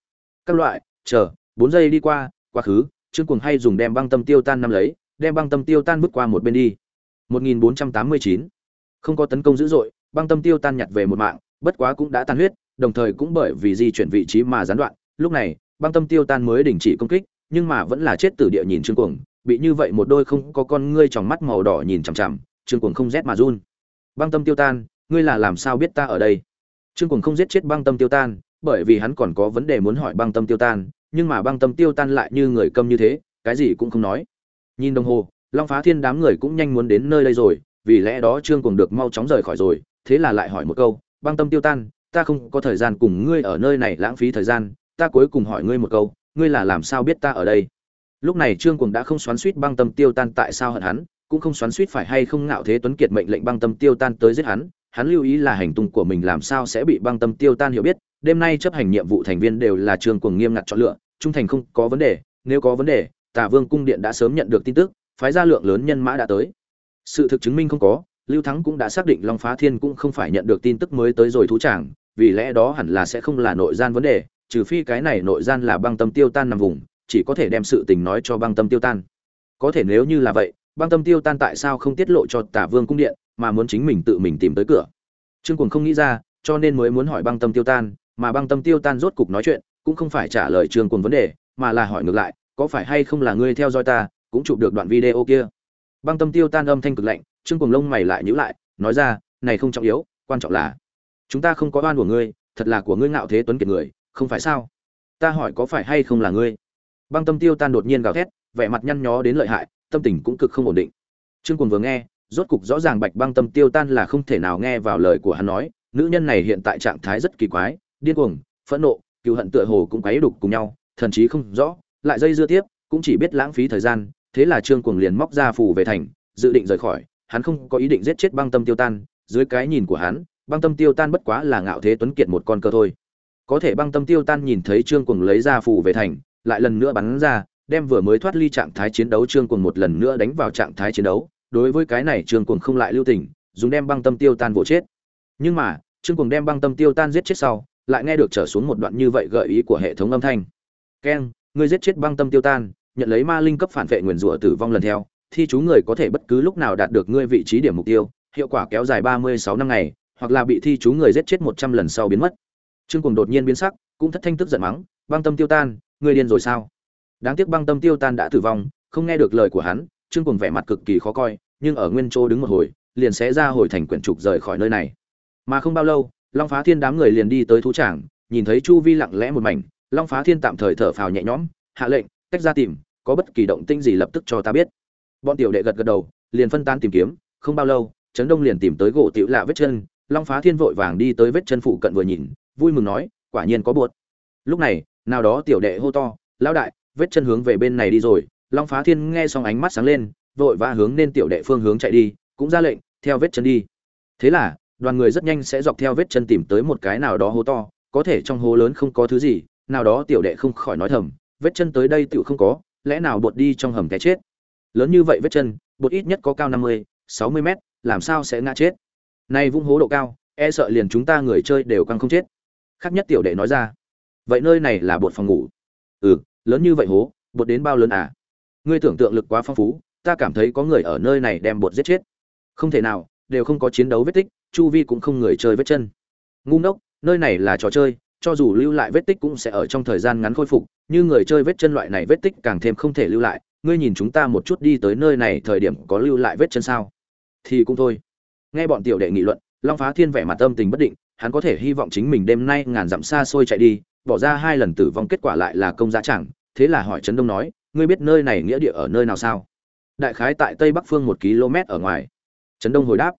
Các loại, chờ, bốn giây đi qua, quá khứ, trương cuồng hay dùng đem băng tâm tiêu tan năm lấy, đem băng tâm tiêu tan bước qua một bên đi. 1489 không có tấn công dữ dội, băng tâm tiêu tan nhặt về một mạng, bất quá cũng đã tan huyết, đồng thời cũng bởi vì di chuyển vị trí mà gián đoạn. Lúc này, băng tâm tiêu tan mới đình chỉ công kích, nhưng mà vẫn là chết từ địa nhìn trương cuồng, bị như vậy một đôi không có con ngươi tròng mắt màu đỏ nhìn chằm chằm, trương cuồng không rét mà run. Băng tâm tiêu tan, ngươi là làm sao biết ta ở đây? Trương cuồng không giết chết băng tâm tiêu tan, bởi vì hắn còn có vấn đề muốn hỏi băng tâm tiêu tan, nhưng mà băng tâm tiêu tan lại như người câm như thế, cái gì cũng không nói. Nhìn đồng hồ, long phá thiên đám người cũng nhanh muốn đến nơi đây rồi vì lẽ đó trương cùng được mau chóng rời khỏi rồi, thế là lại hỏi một câu, băng tâm tiêu tan, ta không có thời gian cùng ngươi ở nơi này lãng phí thời gian, ta cuối cùng hỏi ngươi một câu, ngươi là làm sao biết ta ở đây? Lúc này trương cùng đã không xoắn suýt băng tâm tiêu tan tại sao hận hắn, cũng không xoắn suýt phải hay không ngạo thế tuấn kiệt mệnh lệnh băng tâm tiêu tan tới giết hắn hắn lưu ý là hành tung của mình làm sao sẽ bị băng tâm tiêu tan hiểu biết, đêm nay chấp hành nhiệm vụ thành viên đều là trương cùng nghiêm ngặt chọn lựa, trung thành không có vấn đề, nếu có vấn đề, tả vương cung điện đã sớm nhận được tin tức, phái ra lượng lớn nhân mã đã tới sự thực chứng minh không có, lưu thắng cũng đã xác định long phá thiên cũng không phải nhận được tin tức mới tới rồi thú tràng, vì lẽ đó hẳn là sẽ không là nội gian vấn đề, trừ phi cái này nội gian là băng tâm tiêu tan nằm vùng, chỉ có thể đem sự tình nói cho băng tâm tiêu tan. Có thể nếu như là vậy, băng tâm tiêu tan tại sao không tiết lộ cho tả vương cung điện, mà muốn chính mình tự mình tìm tới cửa? Trương cuồng không nghĩ ra, cho nên mới muốn hỏi băng tâm tiêu tan, mà băng tâm tiêu tan rốt cục nói chuyện, cũng không phải trả lời trương cuồng vấn đề, mà là hỏi ngược lại, có phải hay không là ngươi theo dõi ta, cũng chụp được đoạn video kia? Băng tâm tiêu tan âm thanh cực lạnh, trương cùng lông mày lại nhíu lại, nói ra, này không trọng yếu, quan trọng là, chúng ta không có oan của ngươi, thật là của ngươi ngạo thế tuấn kiệt người, không phải sao? Ta hỏi có phải hay không là ngươi? Băng tâm tiêu tan đột nhiên gào thét, vẻ mặt nhăn nhó đến lợi hại, tâm tình cũng cực không ổn định. Trương cùng vừa nghe, rốt cục rõ ràng bạch băng tâm tiêu tan là không thể nào nghe vào lời của hắn nói, nữ nhân này hiện tại trạng thái rất kỳ quái, điên cuồng, phẫn nộ cựu hận tựa hồ cũng quấy đục cùng nhau, thần chí không rõ, lại dây dưa tiếp, cũng chỉ biết lãng phí thời gian thế là trương cuồng liền móc ra phù về thành, dự định rời khỏi. Hắn không có ý định giết chết băng tâm tiêu tan. Dưới cái nhìn của hắn, băng tâm tiêu tan bất quá là ngạo thế tuấn kiệt một con cơ thôi. Có thể băng tâm tiêu tan nhìn thấy trương cuồng lấy ra phù về thành, lại lần nữa bắn ra, đem vừa mới thoát ly trạng thái chiến đấu trương cuồng một lần nữa đánh vào trạng thái chiến đấu. Đối với cái này trương cuồng không lại lưu tình, dùng đem băng tâm tiêu tan vỗ chết. Nhưng mà, trương cuồng đem băng tâm tiêu tan giết chết sau, lại nghe được trở xuống một đoạn như vậy gợi ý của hệ thống âm thanh. Keng ngươi giết chết băng tâm tiêu tan nhận lấy ma linh cấp phản vệ nguyền rủa tử vong lần theo thi chú người có thể bất cứ lúc nào đạt được ngươi vị trí điểm mục tiêu, hiệu quả kéo dài ba mươi sáu năm ngày, hoặc là bị thi chú người giết chết một trăm lần sau biến mất. Trương cuồng đột nhiên biến sắc, cũng thất thanh tức giận mắng, băng tâm tiêu tan, ngươi điên rồi sao? Đáng tiếc băng tâm tiêu tan đã tử vong, không nghe được lời của hắn, trương cuồng vẻ mặt cực kỳ khó coi, nhưng ở nguyên chỗ đứng một hồi, liền sẽ ra hồi thành quyển trục rời khỏi nơi này. Mà không bao lâu, long phá thiên đám người liền đi tới thú tràng, nhìn thấy chu vi lặng lẽ một mảnh, long phá thiên tạm thời thở phào nhẹ nhõm, hạ lệnh tách ra tìm, có bất kỳ động tĩnh gì lập tức cho ta biết. Bọn tiểu đệ gật gật đầu, liền phân tán tìm kiếm, không bao lâu, trấn đông liền tìm tới gỗ tiểu lạ vết chân, long phá thiên vội vàng đi tới vết chân phụ cận vừa nhìn, vui mừng nói, quả nhiên có buột. Lúc này, nào đó tiểu đệ hô to, lão đại, vết chân hướng về bên này đi rồi. Long phá thiên nghe xong ánh mắt sáng lên, vội vã hướng nên tiểu đệ phương hướng chạy đi, cũng ra lệnh, theo vết chân đi. Thế là, đoàn người rất nhanh sẽ dọc theo vết chân tìm tới một cái nào đó hố to, có thể trong hố lớn không có thứ gì, nào đó tiểu đệ không khỏi nói thầm vết chân tới đây tựu không có, lẽ nào bột đi trong hầm cái chết? Lớn như vậy vết chân, bột ít nhất có cao năm mươi, sáu mươi mét, làm sao sẽ ngã chết? Nay vung hố độ cao e sợ liền chúng ta người chơi đều căng không chết. Khác nhất tiểu đệ nói ra. Vậy nơi này là bột phòng ngủ. Ừ lớn như vậy hố, bột đến bao lớn à? Ngươi tưởng tượng lực quá phong phú, ta cảm thấy có người ở nơi này đem bột giết chết. Không thể nào, đều không có chiến đấu vết tích, chu vi cũng không người chơi vết chân. Ngu ngốc, nơi này là trò chơi cho dù lưu lại vết tích cũng sẽ ở trong thời gian ngắn khôi phục, như người chơi vết chân loại này vết tích càng thêm không thể lưu lại. Ngươi nhìn chúng ta một chút đi tới nơi này thời điểm có lưu lại vết chân sao? Thì cũng thôi. Nghe bọn tiểu đệ nghị luận, long phá thiên vẻ mặt tâm tình bất định, hắn có thể hy vọng chính mình đêm nay ngàn dặm xa xôi chạy đi, bỏ ra hai lần tử vong kết quả lại là công giá chẳng, thế là hỏi trấn đông nói, ngươi biết nơi này nghĩa địa ở nơi nào sao? Đại khái tại tây bắc phương một km ở ngoài. Trấn đông hồi đáp,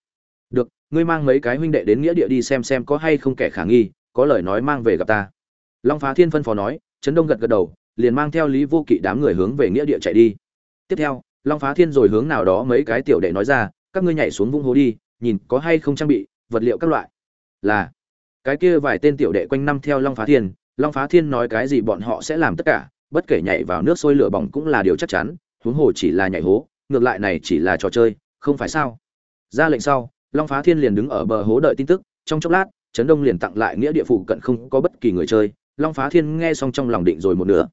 được, ngươi mang mấy cái huynh đệ đến nghĩa địa đi xem xem có hay không kẻ khả nghi có lời nói mang về gặp ta. Long phá thiên phân phó nói, trấn đông gật gật đầu, liền mang theo lý vô kỵ đám người hướng về nghĩa địa chạy đi. Tiếp theo, long phá thiên rồi hướng nào đó mấy cái tiểu đệ nói ra, các ngươi nhảy xuống vũng hố đi, nhìn có hay không trang bị, vật liệu các loại. Là, cái kia vài tên tiểu đệ quanh năm theo long phá thiên, long phá thiên nói cái gì bọn họ sẽ làm tất cả, bất kể nhảy vào nước sôi lửa bỏng cũng là điều chắc chắn, huống hồ chỉ là nhảy hố, ngược lại này chỉ là trò chơi, không phải sao? Ra lệnh sau, long phá thiên liền đứng ở bờ hố đợi tin tức, trong chốc lát trấn đông liền tặng lại nghĩa địa phủ cận không có bất kỳ người chơi, long phá thiên nghe xong trong lòng định rồi một nửa.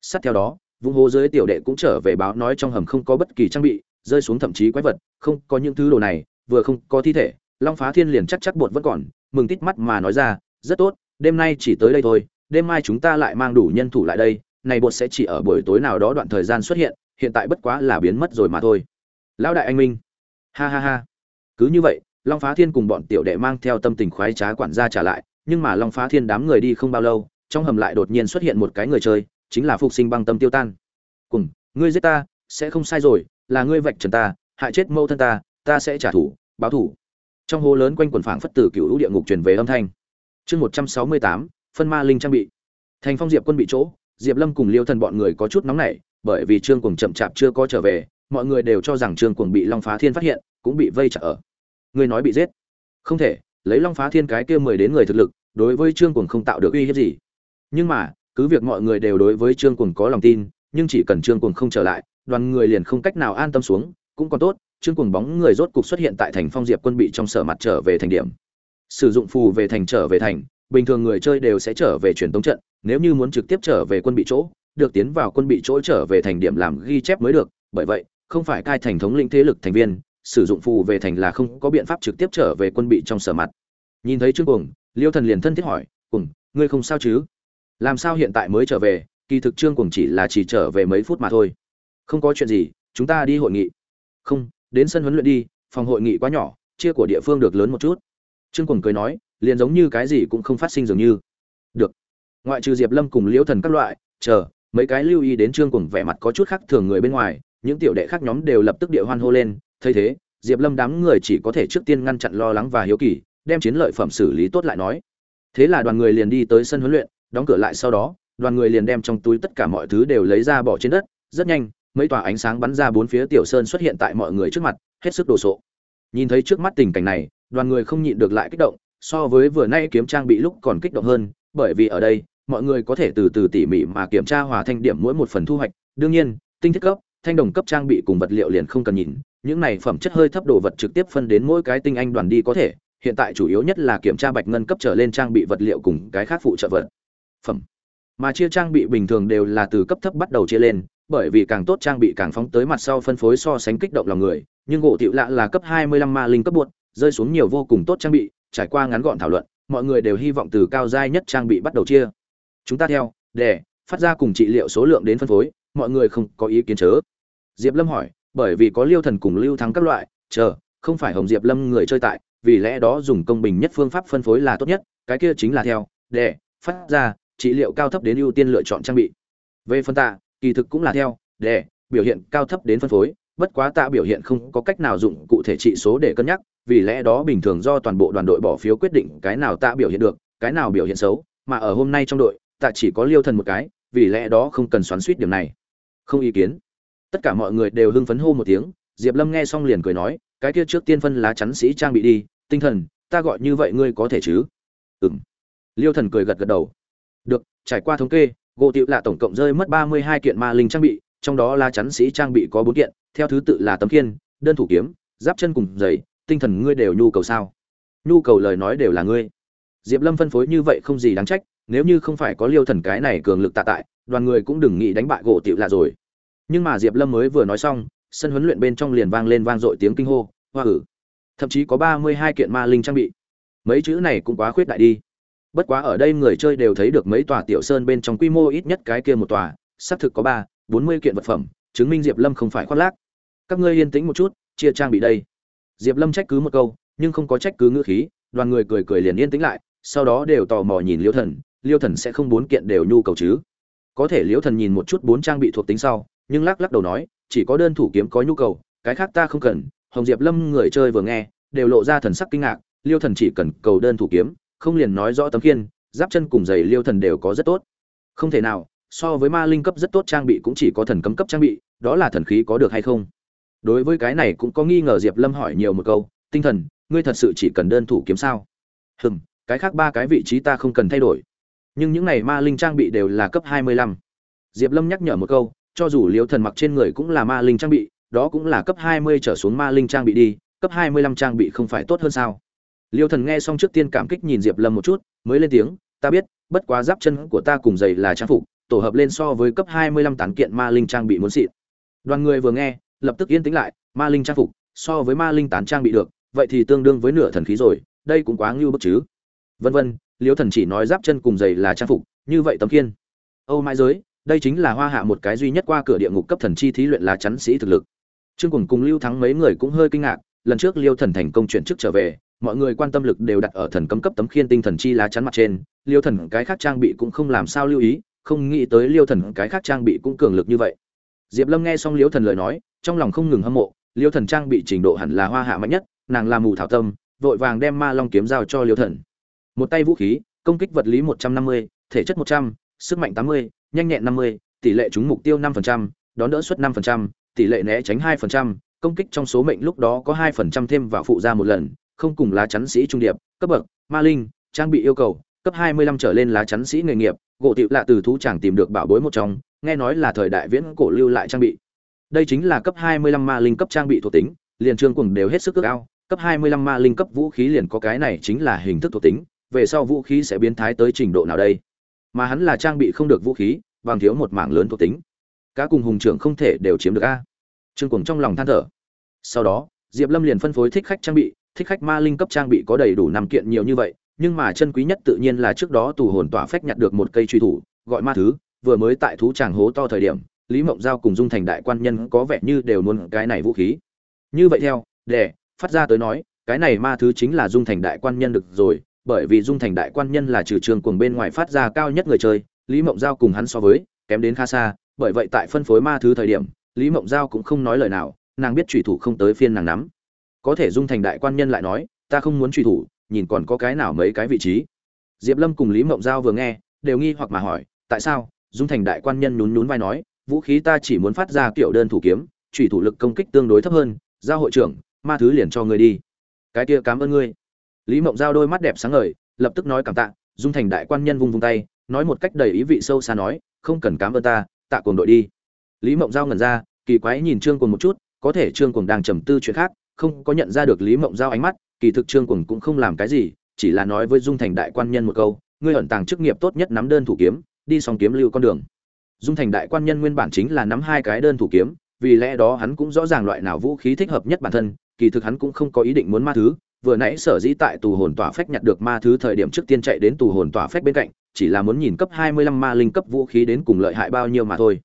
Sát theo đó vung hô dưới tiểu đệ cũng trở về báo nói trong hầm không có bất kỳ trang bị, rơi xuống thậm chí quái vật, không có những thứ đồ này, vừa không có thi thể, long phá thiên liền chắc chắc bột vẫn còn, mừng tít mắt mà nói ra, rất tốt, đêm nay chỉ tới đây thôi, đêm mai chúng ta lại mang đủ nhân thủ lại đây, này bột sẽ chỉ ở buổi tối nào đó đoạn thời gian xuất hiện hiện tại bất quá là biến mất rồi mà thôi. Lão đại anh minh. Ha ha ha. Cứ như vậy long phá thiên cùng bọn tiểu đệ mang theo tâm tình khoái trá quản gia trả lại, nhưng mà long phá thiên đám người đi không bao lâu, trong hầm lại đột nhiên xuất hiện một cái người chơi, chính là phục sinh băng tâm tiêu tan. Cùng, ngươi giết ta, sẽ không sai rồi, là ngươi vạch trần ta, hại chết mâu thân ta ta sẽ trả thù, báo thù. Trong hố lớn quanh quần phảng phất tử cựu lũ địa ngục truyền về âm thanh. Chương một trăm sáu mươi tám, phân ma linh trang bị. Thành phong diệp quân bị chỗ, diệp lâm cùng liêu thần bọn người có chút nóng nảy, bởi vì trương cuồng chậm chạp chưa có trở về, mọi người đều cho rằng trương cuồng bị long phá thiên phát hiện, cũng bị vây trả ở ngươi nói bị giết. Không thể, lấy long phá thiên cái kia mười đến người thực lực, đối với trương cuồng không tạo được uy hiếp gì. Nhưng mà, cứ việc mọi người đều đối với trương cuồng có lòng tin, nhưng chỉ cần trương cuồng không trở lại, đoàn người liền không cách nào an tâm xuống, cũng còn tốt, trương cuồng bóng người rốt cục xuất hiện tại thành phong diệp quân bị trong sở mặt trở về thành điểm. Sử dụng phù về thành trở về thành, bình thường người chơi đều sẽ trở về truyền tống trận, nếu như muốn trực tiếp trở về quân bị chỗ, được tiến vào quân bị chỗ trở về thành điểm làm ghi chép mới được, bởi vậy, không phải cai thành thống lĩnh thế lực thành viên sử dụng phù về thành là không có biện pháp trực tiếp trở về quân bị trong sở mặt. Nhìn thấy trương cuồng, liêu thần liền thân thiết hỏi, cuồng, ngươi không sao chứ? Làm sao hiện tại mới trở về? Kỳ thực trương cuồng chỉ là chỉ trở về mấy phút mà thôi. Không có chuyện gì, chúng ta đi hội nghị. Không, đến sân huấn luyện đi, phòng hội nghị quá nhỏ, chia của địa phương được lớn một chút. Trương cuồng cười nói, liền giống như cái gì cũng không phát sinh dường như. Được. Ngoại trừ diệp lâm cùng liêu thần các loại, chờ, mấy cái lưu ý đến trương cuồng vẻ mặt có chút khác thường người bên ngoài, những tiểu đệ khác nhóm đều lập tức địa hoan hô lên thấy thế, diệp lâm đám người chỉ có thể trước tiên ngăn chặn lo lắng và hiếu kỳ, đem chiến lợi phẩm xử lý tốt lại nói. Thế là đoàn người liền đi tới sân huấn luyện, đóng cửa lại sau đó, đoàn người liền đem trong túi tất cả mọi thứ đều lấy ra bỏ trên đất, rất nhanh, mấy tòa ánh sáng bắn ra bốn phía tiểu sơn xuất hiện tại mọi người trước mặt, hết sức đồ sộ. Nhìn thấy trước mắt tình cảnh này, đoàn người không nhịn được lại kích động, so với vừa nay kiếm trang bị lúc còn kích động hơn, bởi vì ở đây, mọi người có thể từ từ tỉ mỉ mà kiểm tra hòa thanh điểm mỗi một phần thu hoạch. Đương nhiên, tinh thiết cấp, thanh đồng cấp trang bị cùng vật liệu liền không cần nhìn những này phẩm chất hơi thấp đồ vật trực tiếp phân đến mỗi cái tinh anh đoàn đi có thể, hiện tại chủ yếu nhất là kiểm tra bạch ngân cấp trở lên trang bị vật liệu cùng cái khác phụ trợ vật. Phẩm. Mà chia trang bị bình thường đều là từ cấp thấp bắt đầu chia lên, bởi vì càng tốt trang bị càng phóng tới mặt sau phân phối so sánh kích động lòng người, nhưng gỗ tiểu lạ là cấp 25 ma linh cấp buộc, rơi xuống nhiều vô cùng tốt trang bị, trải qua ngắn gọn thảo luận, mọi người đều hy vọng từ cao giai nhất trang bị bắt đầu chia. Chúng ta theo, để, phát ra cùng trị liệu số lượng đến phân phối, mọi người không có ý kiến chớ? Diệp lâm hỏi bởi vì có liêu thần cùng lưu thắng các loại, chờ, không phải hồng diệp lâm người chơi tại, vì lẽ đó dùng công bình nhất phương pháp phân phối là tốt nhất, cái kia chính là theo, để, phát ra, trị liệu cao thấp đến ưu tiên lựa chọn trang bị. Về phân tạ, kỳ thực cũng là theo, để, biểu hiện cao thấp đến phân phối, bất quá tạ biểu hiện không có cách nào dụng cụ thể trị số để cân nhắc, vì lẽ đó bình thường do toàn bộ đoàn đội bỏ phiếu quyết định cái nào tạ biểu hiện được, cái nào biểu hiện xấu, mà ở hôm nay trong đội, tạ chỉ có liêu thần một cái, vì lẽ đó không cần xoắn suýt điểm này. Không ý kiến tất cả mọi người đều hưng phấn hô một tiếng, diệp lâm nghe xong liền cười nói, cái kia trước tiên phân lá chắn sĩ trang bị đi, tinh thần, ta gọi như vậy ngươi có thể chứ? Ừng liêu thần cười gật gật đầu. Được, trải qua thống kê gỗ tiệu là tổng cộng rơi mất ba mươi hai kiện ma linh trang bị, trong đó lá chắn sĩ trang bị có bốn kiện, theo thứ tự là tấm kiên đơn thủ kiếm, giáp chân cùng giày, tinh thần ngươi đều nhu cầu sao? Nhu cầu lời nói đều là ngươi. Diệp lâm phân phối như vậy không gì đáng trách, nếu như không phải có liêu thần cái này cường lực tạ tại, đoàn người cũng đừng nghĩ đánh bại gỗ tiệu lạ rồi nhưng mà diệp lâm mới vừa nói xong sân huấn luyện bên trong liền vang lên vang dội tiếng kinh hô hoa hử, thậm chí có ba mươi hai kiện ma linh trang bị. Mấy chữ này cũng quá khuyết đại đi. Bất quá ở đây người chơi đều thấy được mấy tòa tiểu sơn bên trong quy mô ít nhất cái kia một tòa xác thực có ba bốn mươi kiện vật phẩm chứng minh diệp lâm không phải khoác lác. Các ngươi yên tĩnh một chút chia trang bị đây. Diệp lâm trách cứ một câu nhưng không có trách cứ ngữ khí đoàn người cười cười liền yên tĩnh lại sau đó đều tò mò nhìn liêu thần. Liêu thần sẽ không bốn kiện đều nhu cầu chứ? Có thể liêu thần nhìn một chút bốn trang bị thuộc tính sau nhưng lắc lắc đầu nói, chỉ có đơn thủ kiếm có nhu cầu, cái khác ta không cần. Hồng diệp lâm người chơi vừa nghe, đều lộ ra thần sắc kinh ngạc, liêu thần chỉ cần cầu đơn thủ kiếm, không liền nói rõ tấm khiên, giáp chân cùng giày liêu thần đều có rất tốt. Không thể nào, so với ma linh cấp rất tốt trang bị cũng chỉ có thần cấm cấp trang bị, đó là thần khí có được hay không? Đối với cái này cũng có nghi ngờ diệp lâm hỏi nhiều một câu, tinh thần, ngươi thật sự chỉ cần đơn thủ kiếm sao? Hừm, cái khác ba cái vị trí ta không cần thay đổi, nhưng những này ma linh trang bị đều là cấp hai mươi lăm. Diệp lâm nhắc nhở một câu cho dù liêu thần mặc trên người cũng là ma linh trang bị, đó cũng là cấp hai mươi trở xuống ma linh trang bị đi, cấp hai mươi lăm trang bị không phải tốt hơn sao? Liêu thần nghe xong trước tiên cảm kích nhìn diệp lâm một chút, mới lên tiếng, ta biết, bất quá giáp chân của ta cùng giày là trang phục, tổ hợp lên so với cấp 25 tán kiện ma linh trang bị muốn xịn. Đoàn người vừa nghe, lập tức yên tĩnh lại, ma linh trang phục, so với ma linh tán trang bị được, vậy thì tương đương với nửa thần khí rồi, đây cũng quá ngưu bức chứ. Vân vân, liêu thần chỉ nói giáp chân cùng giày là trang phục, như vậy tấm kiên âu mãi giới đây chính là hoa hạ một cái duy nhất qua cửa địa ngục cấp thần chi thí luyện là chắn sĩ thực lực. Trương cùng cùng lưu thắng mấy người cũng hơi kinh ngạc, lần trước liêu thần thành công chuyển chức trở về, mọi người quan tâm lực đều đặt ở thần cấm cấp tấm khiên tinh thần chi lá chắn mặt trên, liêu thần cái khác trang bị cũng không làm sao lưu ý, không nghĩ tới liêu thần cái khác trang bị cũng cường lực như vậy. Diệp lâm nghe xong liêu thần lời nói, trong lòng không ngừng hâm mộ, liêu thần trang bị trình độ hẳn là hoa hạ mạnh nhất, nàng làm mù thảo tâm, vội vàng đem ma long kiếm giao cho liêu thần. Một tay vũ khí, công kích vật lý một trăm năm mươi, thể chất một trăm, sức mạnh tám mươi nhanh nhẹn năm mươi tỷ lệ trúng mục tiêu 5%, đón đỡ suất 5%, tỷ lệ né tránh 2%, công kích trong số mệnh lúc đó có 2% thêm vào phụ ra một lần không cùng lá chắn sĩ trung điệp cấp bậc ma linh trang bị yêu cầu cấp hai mươi lăm trở lên lá chắn sĩ nghề nghiệp gỗ tiểu lạ từ thú chẳng tìm được bảo bối một trong nghe nói là thời đại viễn cổ lưu lại trang bị. Đây chính là cấp hai mươi lăm ma linh cấp trang bị thuộc tính liền trương cùng đều hết sức ước ao cấp hai mươi lăm ma linh cấp vũ khí liền có cái này chính là hình thức thuộc tính về sau vũ khí sẽ biến thái tới trình độ nào đây? Mà hắn là trang bị không được vũ khí bằng thiếu một mảng lớn thuộc tính. Cá cùng hùng trưởng không thể đều chiếm được a. Trương cùng trong lòng than thở. Sau đó, diệp lâm liền phân phối thích khách trang bị, thích khách ma linh cấp trang bị có đầy đủ năm kiện nhiều như vậy, nhưng mà chân quý nhất tự nhiên là trước đó tù hồn tỏa phách nhặt được một cây truy thủ, gọi ma thứ, vừa mới tại thú tràng hố to thời điểm, lý mộng giao cùng dung thành đại quan nhân có vẻ như đều muốn cái này vũ khí. Như vậy theo, để, phát ra tới nói, cái này ma thứ chính là dung thành đại quan nhân được rồi bởi vì dung thành đại quan nhân là trừ trường cuồng bên ngoài phát ra cao nhất người chơi, lý mộng giao cùng hắn so với, kém đến khá xa, bởi vậy tại phân phối ma thứ thời điểm, lý mộng giao cũng không nói lời nào, nàng biết trùy thủ không tới phiên nàng nắm. Có thể dung thành đại quan nhân lại nói, ta không muốn trùy thủ, nhìn còn có cái nào mấy cái vị trí? Diệp lâm cùng lý mộng giao vừa nghe, đều nghi hoặc mà hỏi, tại sao? Dung thành đại quan nhân nhún nhún vai nói, vũ khí ta chỉ muốn phát ra kiểu đơn thủ kiếm trùy thủ lực công kích tương đối thấp hơn, giao hội trưởng, ma thứ liền cho ngươi đi. Cái kia cảm ơn ngươi lý mộng giao đôi mắt đẹp sáng ngời, lập tức nói cảm tạ, dung thành đại quan nhân vung vung tay, nói một cách đầy ý vị sâu xa nói, không cần cảm ơn ta, tạ cuồng đội đi. Lý mộng giao ngẩn ra, kỳ quái nhìn trương cuồng một chút, có thể trương cuồng đang trầm tư chuyện khác, không có nhận ra được lý mộng giao ánh mắt, kỳ thực trương cuồng cũng không làm cái gì, chỉ là nói với dung thành đại quan nhân một câu, ngươi ẩn tàng chức nghiệp tốt nhất nắm đơn thủ kiếm, đi xong kiếm lưu con đường. Dung thành đại quan nhân nguyên bản chính là nắm hai cái đơn thủ kiếm, vì lẽ đó hắn cũng rõ ràng loại nào vũ khí thích hợp nhất bản thân, kỳ thực hắn cũng không có ý định muốn ma thứ vừa nãy sở dĩ tại tù hồn tỏa phách nhặt được ma thứ thời điểm trước tiên chạy đến tù hồn tỏa phách bên cạnh, chỉ là muốn nhìn cấp 25 ma linh cấp vũ khí đến cùng lợi hại bao nhiêu mà thôi.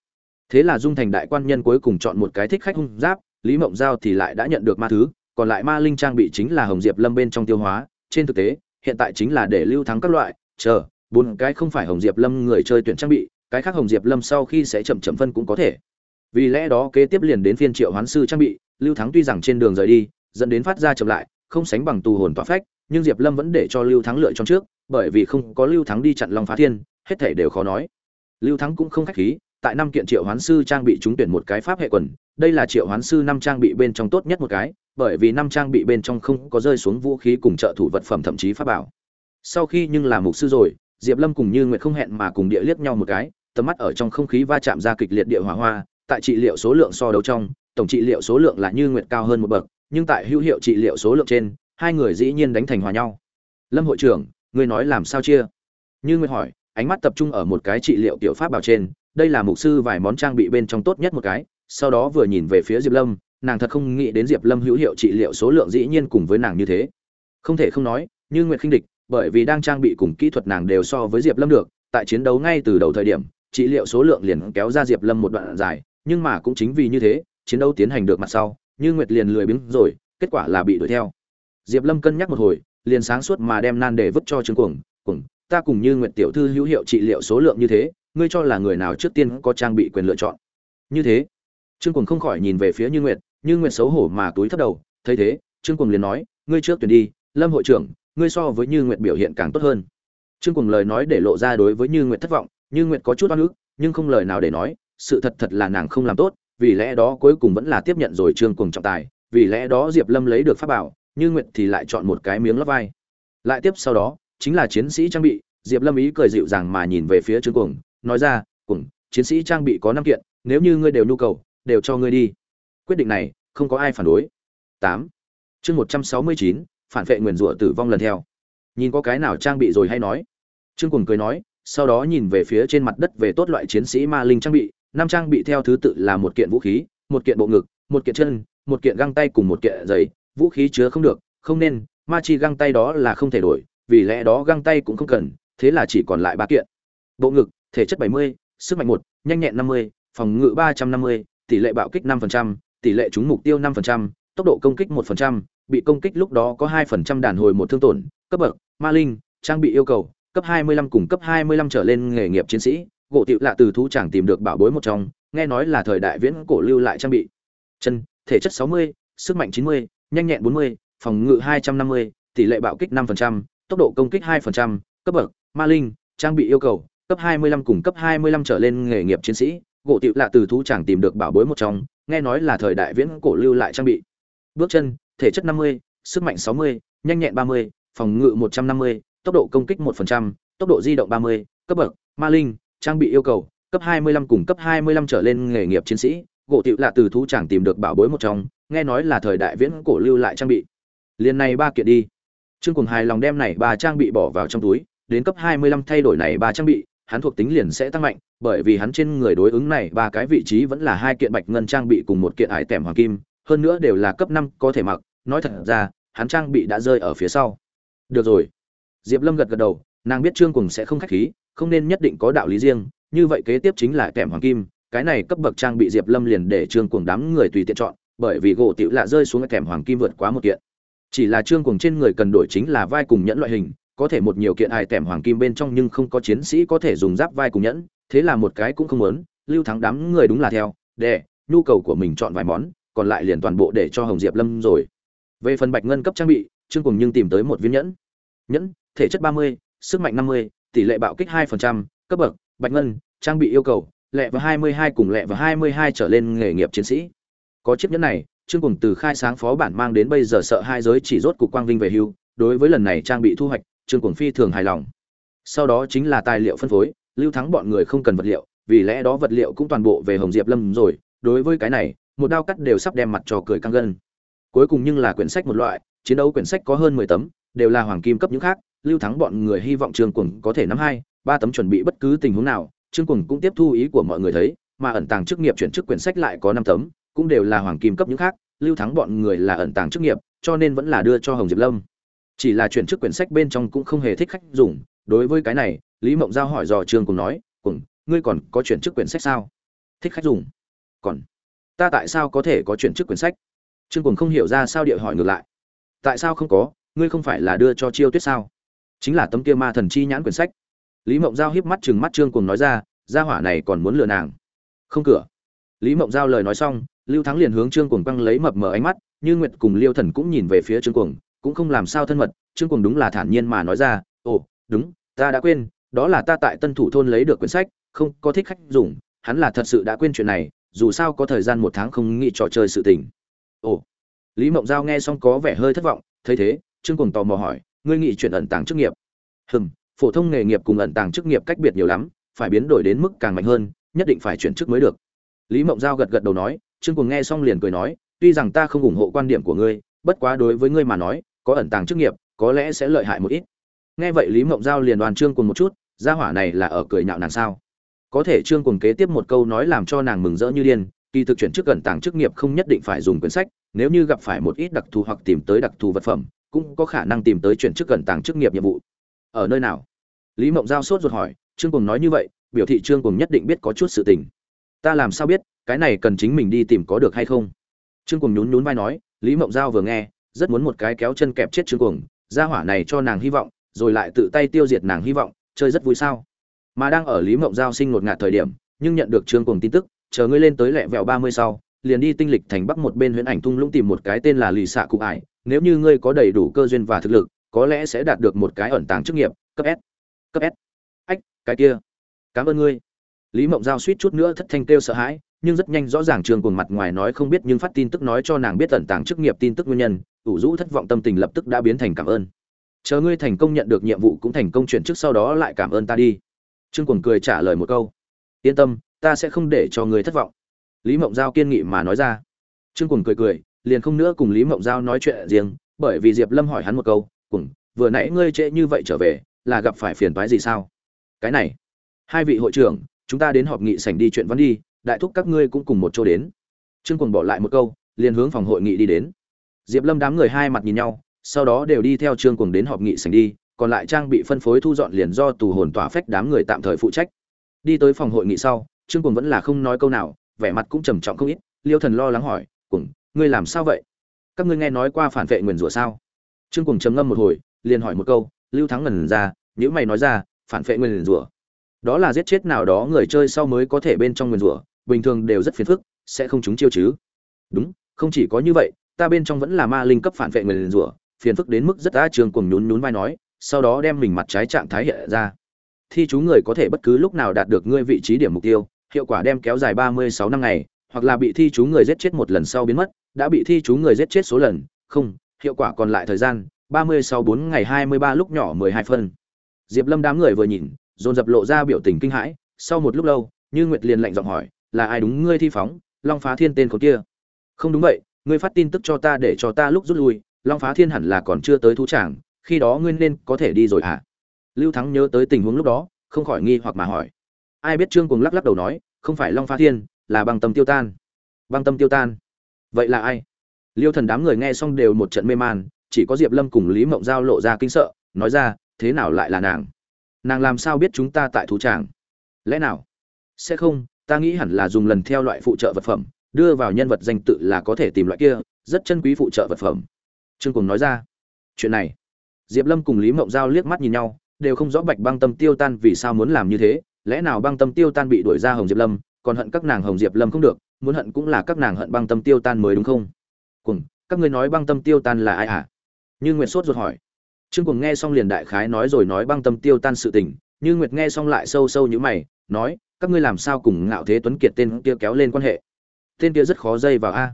Thế là dung thành đại quan nhân cuối cùng chọn một cái thích khách hung giáp, lý mộng giao thì lại đã nhận được ma thứ, còn lại ma linh trang bị chính là hồng diệp lâm bên trong tiêu hóa. Trên thực tế, hiện tại chính là để lưu thắng các loại, chờ, bốn cái không phải hồng diệp lâm người chơi tuyển trang bị, cái khác hồng diệp lâm sau khi sẽ chậm chậm phân cũng có thể. Vì lẽ đó kế tiếp liền đến phiên triệu hoán sư trang bị, lưu thắng tuy rằng trên đường rời đi, dẫn đến phát ra chậm lại không sánh bằng tù hồn tỏa phách, nhưng diệp lâm vẫn để cho lưu thắng lựa chọn trước, bởi vì không có lưu thắng đi chặn long phá thiên, hết thể đều khó nói. Lưu thắng cũng không khách khí, tại năm kiện triệu hoán sư trang bị trúng tuyển một cái pháp hệ quần, đây là triệu hoán sư năm trang bị bên trong tốt nhất một cái, bởi vì năm trang bị bên trong không có rơi xuống vũ khí cùng trợ thủ vật phẩm thậm chí pháp bảo. Sau khi nhưng là mục sư rồi, diệp lâm cùng như nguyệt không hẹn mà cùng địa liếc nhau một cái, tầm mắt ở trong không khí va chạm ra kịch liệt địa hỏa hoa, tại trị liệu số lượng so đấu trong, tổng trị liệu số lượng là như nguyệt cao hơn một bậc nhưng tại hữu hiệu trị liệu số lượng trên, hai người dĩ nhiên đánh thành hòa nhau. Lâm hội trưởng, ngươi nói làm sao chia? Như nguyệt hỏi, ánh mắt tập trung ở một cái trị liệu tiểu pháp bảo trên, đây là mục sư vài món trang bị bên trong tốt nhất một cái. Sau đó vừa nhìn về phía diệp lâm, nàng thật không nghĩ đến diệp lâm hữu hiệu trị liệu số lượng dĩ nhiên cùng với nàng như thế. Không thể không nói, như nguyệt khinh địch, bởi vì đang trang bị cùng kỹ thuật nàng đều so với diệp lâm được, tại chiến đấu ngay từ đầu thời điểm, trị liệu số lượng liền kéo ra diệp lâm một đoạn dài, nhưng mà cũng chính vì như thế, chiến đấu tiến hành được mặt sau như nguyệt liền lười biếng rồi, kết quả là bị đuổi theo. Diệp lâm cân nhắc một hồi, liền sáng suốt mà đem nan để vứt cho trương cuồng cuồng, ta cùng như nguyệt tiểu thư hữu hiệu trị liệu số lượng như thế, ngươi cho là người nào trước tiên có trang bị quyền lựa chọn? Như thế. Trương cuồng không khỏi nhìn về phía như nguyệt như nguyệt xấu hổ mà túi thấp đầu, thấy thế, trương cuồng liền nói, ngươi trước tuyển đi, lâm hội trưởng, ngươi so với như nguyệt biểu hiện càng tốt hơn. Trương cuồng lời nói để lộ ra đối với như nguyệt thất vọng, như nguyệt có chút oan ức, nhưng không lời nào để nói, sự thật thật là nàng không làm tốt vì lẽ đó cuối cùng vẫn là tiếp nhận rồi trương cuồng trọng tài, vì lẽ đó diệp lâm lấy được pháp bảo, như nguyệt thì lại chọn một cái miếng lấp vai. Lại tiếp sau đó, chính là chiến sĩ trang bị, diệp lâm ý cười dịu dàng mà nhìn về phía trương cuồng, nói ra, cuồng, chiến sĩ trang bị có năm kiện, nếu như ngươi đều nhu cầu, đều cho ngươi đi. Quyết định này, không có ai phản đối. Tám. Chương một trăm sáu mươi chín, phản vệ nguyền rủa tử vong lần theo. Nhìn có cái nào trang bị rồi hay nói. Trương cuồng cười nói, sau đó nhìn về phía trên mặt đất về tốt loại chiến sĩ ma linh trang bị năm trang bị theo thứ tự là một kiện vũ khí một kiện bộ ngực một kiện chân một kiện găng tay cùng một kiện giày. Vũ khí chứa không được không nên ma chi găng tay đó là không thể đổi vì lẽ đó găng tay cũng không cần thế là chỉ còn lại ba kiện. Bộ ngực thể chất 70, sức mạnh một nhanh nhẹn 50, phòng ngự 350, tỷ lệ bạo kích 5%, tỷ lệ trúng mục tiêu 5%, tốc độ công kích 1%, bị công kích lúc đó có 2% đàn hồi một thương tổn, cấp bậc, ma linh, trang bị yêu cầu, cấp 25 cùng cấp 25 trở lên nghề nghiệp chiến sĩ, gỗ Tiệu lạ từ thú chẳng tìm được bảo bối một trong, nghe nói là thời đại viễn cổ lưu lại trang bị. Chân, thể chất 60, sức mạnh 90, nhanh nhẹn 40, phòng ngự 250, tỷ lệ bạo kích 5%, tốc độ công kích 2%, cấp bậc, ma linh, trang bị yêu cầu, cấp 25 cùng cấp 25 trở lên nghề nghiệp chiến sĩ, gỗ Tiệu lạ từ thú chẳng tìm được bảo bối một trong, nghe nói là thời đại viễn cổ lưu lại trang bị. Bước chân, thể chất 50, sức mạnh 60, nhanh nhẹn 30, phòng ngự 150, tốc độ công kích 1%, tốc độ di động 30, cấp bậc, ma linh, trang bị yêu cầu, cấp 25 cùng cấp 25 trở lên nghề nghiệp chiến sĩ, gỗ tiểu lạ từ thú chẳng tìm được bảo bối một trong, nghe nói là thời đại viễn cổ lưu lại trang bị. Liên này ba kiện đi. Trương Cuồng hài lòng đem này ba trang bị bỏ vào trong túi, đến cấp 25 thay đổi này ba trang bị, hắn thuộc tính liền sẽ tăng mạnh, bởi vì hắn trên người đối ứng này ba cái vị trí vẫn là hai kiện bạch ngân trang bị cùng một kiện ải tèm hoàng kim, hơn nữa đều là cấp 5 có thể mặc, nói thật ra, hắn trang bị đã rơi ở phía sau. Được rồi. Diệp Lâm gật gật đầu, nàng biết Trương Cuồng sẽ không khách khí, không nên nhất định có đạo lý riêng, như vậy kế tiếp chính là kèm hoàng kim, cái này cấp bậc trang bị Diệp Lâm liền để Trương Cuồng đám người tùy tiện chọn, bởi vì gỗ tiểu lạ rơi xuống cái kèm hoàng kim vượt quá một kiện. Chỉ là Trương Cuồng trên người cần đổi chính là vai cùng nhẫn loại hình, có thể một nhiều kiện hài tẻm hoàng kim bên trong nhưng không có chiến sĩ có thể dùng giáp vai cùng nhẫn, thế là một cái cũng không muốn, Lưu Thắng đám người đúng là theo, để nhu cầu của mình chọn vài món, còn lại liền toàn bộ để cho Hồng Diệp Lâm rồi. Về phần bạch ngân cấp trang bị, Trương Cuồng nhưng tìm tới một viên nhẫn. Nhẫn, thể chất 30, sức mạnh 50, tỷ lệ bạo kích 2%, cấp bậc, bạch ngân, trang bị yêu cầu, lẹ và 22 cùng lẹ và 22 trở lên nghề nghiệp chiến sĩ. Có chiếc nhẫn này, Trương Cuồng từ khai sáng phó bản mang đến bây giờ sợ hai giới chỉ rốt cục quang vinh về hưu, đối với lần này trang bị thu hoạch, Trương Cuồng phi thường hài lòng. Sau đó chính là tài liệu phân phối, Lưu Thắng bọn người không cần vật liệu, vì lẽ đó vật liệu cũng toàn bộ về Hồng Diệp Lâm rồi, đối với cái này, một đao cắt đều sắp đem mặt trò cười căng gân. Cuối cùng nhưng là quyển sách một loại, chiến đấu quyển sách có hơn 10 tấm, đều là hoàng kim cấp những khác, Lưu Thắng bọn người hy vọng Trương Cuồng có thể nắm hai, ba tấm chuẩn bị bất cứ tình huống nào, Trương Cuồng cũng tiếp thu ý của mọi người thấy, mà ẩn tàng chức nghiệp chuyển chức quyển sách lại có năm tấm, cũng đều là hoàng kim cấp những khác, Lưu Thắng bọn người là ẩn tàng chức nghiệp, cho nên vẫn là đưa cho Hồng Diệp Lâm. Chỉ là chuyển chức quyển sách bên trong cũng không hề thích khách dùng, đối với cái này, Lý Mộng Giao hỏi dò Trương cùng nói, cùng ngươi còn có chuyển chức quyển sách sao?" "Thích khách dùng." "Còn ta tại sao có thể có chuyển chức quyển sách?" Trương cùng không hiểu ra sao địa hỏi ngược lại. "Tại sao không có, ngươi không phải là đưa cho Chiêu Tuyết sao?" "Chính là tấm kia ma thần chi nhãn quyển sách." Lý Mộng Giao híp mắt chừng mắt Trương Cuồng nói ra, gia hỏa này còn muốn lừa nàng. "Không cửa." Lý Mộng Giao lời nói xong, Lưu Thắng liền hướng Trương Cuồng quăng lấy mập mờ ánh mắt, Như Nguyệt cùng Liêu Thần cũng nhìn về phía Trương Cuồng, cũng không làm sao thân mật, Trương Cuồng đúng là thản nhiên mà nói ra, "Ồ, đúng, ta đã quên, đó là ta tại Tân Thủ thôn lấy được quyển sách, không có thích khách dùng, hắn là thật sự đã quên chuyện này, dù sao có thời gian một tháng không nghĩ trò chơi sự tình." Ồ. Lý Mộng Giao nghe xong có vẻ hơi thất vọng, thấy thế, Trương Cuồng tò mò hỏi, "Ngươi nghĩ chuyện ẩn tàng chức nghiệp?" "Hừm, phổ thông nghề nghiệp cùng ẩn tàng chức nghiệp cách biệt nhiều lắm, phải biến đổi đến mức càng mạnh hơn, nhất định phải chuyển chức mới được." Lý Mộng Giao gật gật đầu nói, Trương cùng nghe xong liền cười nói, "Tuy rằng ta không ủng hộ quan điểm của ngươi, bất quá đối với ngươi mà nói, có ẩn tàng chức nghiệp, có lẽ sẽ lợi hại một ít." Nghe vậy Lý Mộng Giao liền đoàn Trương cùng một chút, gia hỏa này là ở cười nhạo nàng sao? Có thể Trương cùng kế tiếp một câu nói làm cho nàng mừng rỡ như điên, kỳ thực chuyển chức ẩn tàng chức nghiệp không nhất định phải dùng quyển sách, nếu như gặp phải một ít đặc thù hoặc tìm tới đặc thù vật phẩm, cũng có khả năng tìm tới chuyển chức gần tàng chức nghiệp nhiệm vụ. Ở nơi nào? Lý Mộng Giao sốt ruột hỏi, Trương cùng nói như vậy, biểu thị Trương cùng nhất định biết có chút sự tình. Ta làm sao biết, cái này cần chính mình đi tìm có được hay không? Trương cùng nhún nhún vai nói, Lý Mộng Giao vừa nghe, rất muốn một cái kéo chân kẹp chết Trương cùng gia hỏa này cho nàng hy vọng, rồi lại tự tay tiêu diệt nàng hy vọng, chơi rất vui sao? Mà đang ở Lý Mộng Giao sinh ngột ngạt thời điểm, nhưng nhận được Trương cùng tin tức, chờ ngươi lên tới lẹ vẹo 30 sau, liền đi tinh lịch thành bắc một bên huyễn ảnh thung lũng tìm một cái tên là lì xạ cụ ải, nếu như ngươi có đầy đủ cơ duyên và thực lực, có lẽ sẽ đạt được một cái ẩn tàng chức nghiệp, cấp S. Cấp S. Ách, cái kia. Cảm ơn ngươi. Lý Mộng Giao suýt chút nữa thất thanh kêu sợ hãi, nhưng rất nhanh rõ ràng trường cuồng mặt ngoài nói không biết nhưng phát tin tức nói cho nàng biết ẩn tàng chức nghiệp tin tức nguyên nhân, ủ rũ thất vọng tâm tình lập tức đã biến thành cảm ơn. Chờ ngươi thành công nhận được nhiệm vụ cũng thành công chuyển chức sau đó lại cảm ơn ta đi. Trương Cuồng cười trả lời một câu. Yên tâm, ta sẽ không để cho ngươi thất vọng. Lý Mộng Giao kiên nghị mà nói ra. Trương Cuồng cười cười, liền không nữa cùng Lý Mộng Giao nói chuyện riêng, bởi vì Diệp Lâm hỏi hắn một câu, cùng vừa nãy ngươi trễ như vậy trở về, là gặp phải phiền toái gì sao?" cái này hai vị hội trưởng chúng ta đến họp nghị sảnh đi chuyện văn đi đại thúc các ngươi cũng cùng một chỗ đến. Trương cuồng bỏ lại một câu liền hướng phòng hội nghị đi đến. Diệp lâm đám người hai mặt nhìn nhau sau đó đều đi theo trương cuồng đến họp nghị sảnh đi còn lại trang bị phân phối thu dọn liền do tù hồn tỏa phách đám người tạm thời phụ trách. Đi tới phòng hội nghị sau trương cuồng vẫn là không nói câu nào vẻ mặt cũng trầm trọng không ít liêu thần lo lắng hỏi cuồng ngươi làm sao vậy? Các ngươi nghe nói qua phản vệ nguyền rủa sao? Trương cùng trầm ngâm một hồi, liền hỏi một câu, lưu thắng ngần ra nếu mày nói ra, phản vệ nguyền rủa? Đó là giết chết nào đó người chơi sau mới có thể bên trong nguyền rủa, bình thường đều rất phiền phức, sẽ không trúng chiêu chứ? Đúng, không chỉ có như vậy, ta bên trong vẫn là ma linh cấp phản vệ nguyền rủa, phiền phức đến mức rất đã trường cùng nhún nhún vai nói, sau đó đem mình mặt trái trạng thái hiện ra. Thi chú người có thể bất cứ lúc nào đạt được ngươi vị trí điểm mục tiêu, hiệu quả đem kéo dài ba mươi sáu năm ngày hoặc là bị thi chú người giết chết một lần sau biến mất, đã bị thi chú người giết chết số lần, không, hiệu quả còn lại thời gian, ba mươi sau bốn ngày hai mươi ba lúc nhỏ mười hai phân. Diệp lâm đám người vừa nhìn, dồn dập lộ ra biểu tình kinh hãi, sau một lúc lâu, như nguyệt liền lạnh giọng hỏi, là ai đúng ngươi thi phóng, long phá thiên tên con kia? Không đúng vậy, ngươi phát tin tức cho ta để cho ta lúc rút lui, long phá thiên hẳn là còn chưa tới thú tràng, khi đó ngươi nên có thể đi rồi à? lưu thắng nhớ tới tình huống lúc đó, không khỏi nghi hoặc mà hỏi. Ai biết trương Cuồng lắc lắc đầu nói, không phải long phá thiên là băng tâm tiêu tan. Băng tâm tiêu tan. Vậy là ai? Liêu thần đám người nghe xong đều một trận mê man, chỉ có diệp lâm cùng lý mộng giao lộ ra kinh sợ, nói ra, thế nào lại là nàng? Nàng làm sao biết chúng ta tại thú tràng? Lẽ nào? Sẽ không, ta nghĩ hẳn là dùng lần theo loại phụ trợ vật phẩm, đưa vào nhân vật danh tự là có thể tìm loại kia, rất chân quý phụ trợ vật phẩm. Trương cùng nói ra. Chuyện này, diệp lâm cùng lý mộng giao liếc mắt nhìn nhau, đều không rõ bạch băng tâm tiêu tan vì sao muốn làm như thế, lẽ nào băng tâm tiêu tan bị đuổi ra hồng diệp lâm còn hận các nàng hồng diệp lâm không được, muốn hận cũng là các nàng hận băng tâm tiêu tan mới đúng không? Cùng các ngươi nói băng tâm tiêu tan là ai à như nguyệt sốt ruột hỏi. Trương cùng nghe xong liền đại khái nói rồi nói băng tâm tiêu tan sự tình, như nguyệt nghe xong lại sâu sâu như mày, nói, các ngươi làm sao cùng ngạo thế tuấn kiệt tên kia kéo lên quan hệ? Tên kia rất khó dây vào a.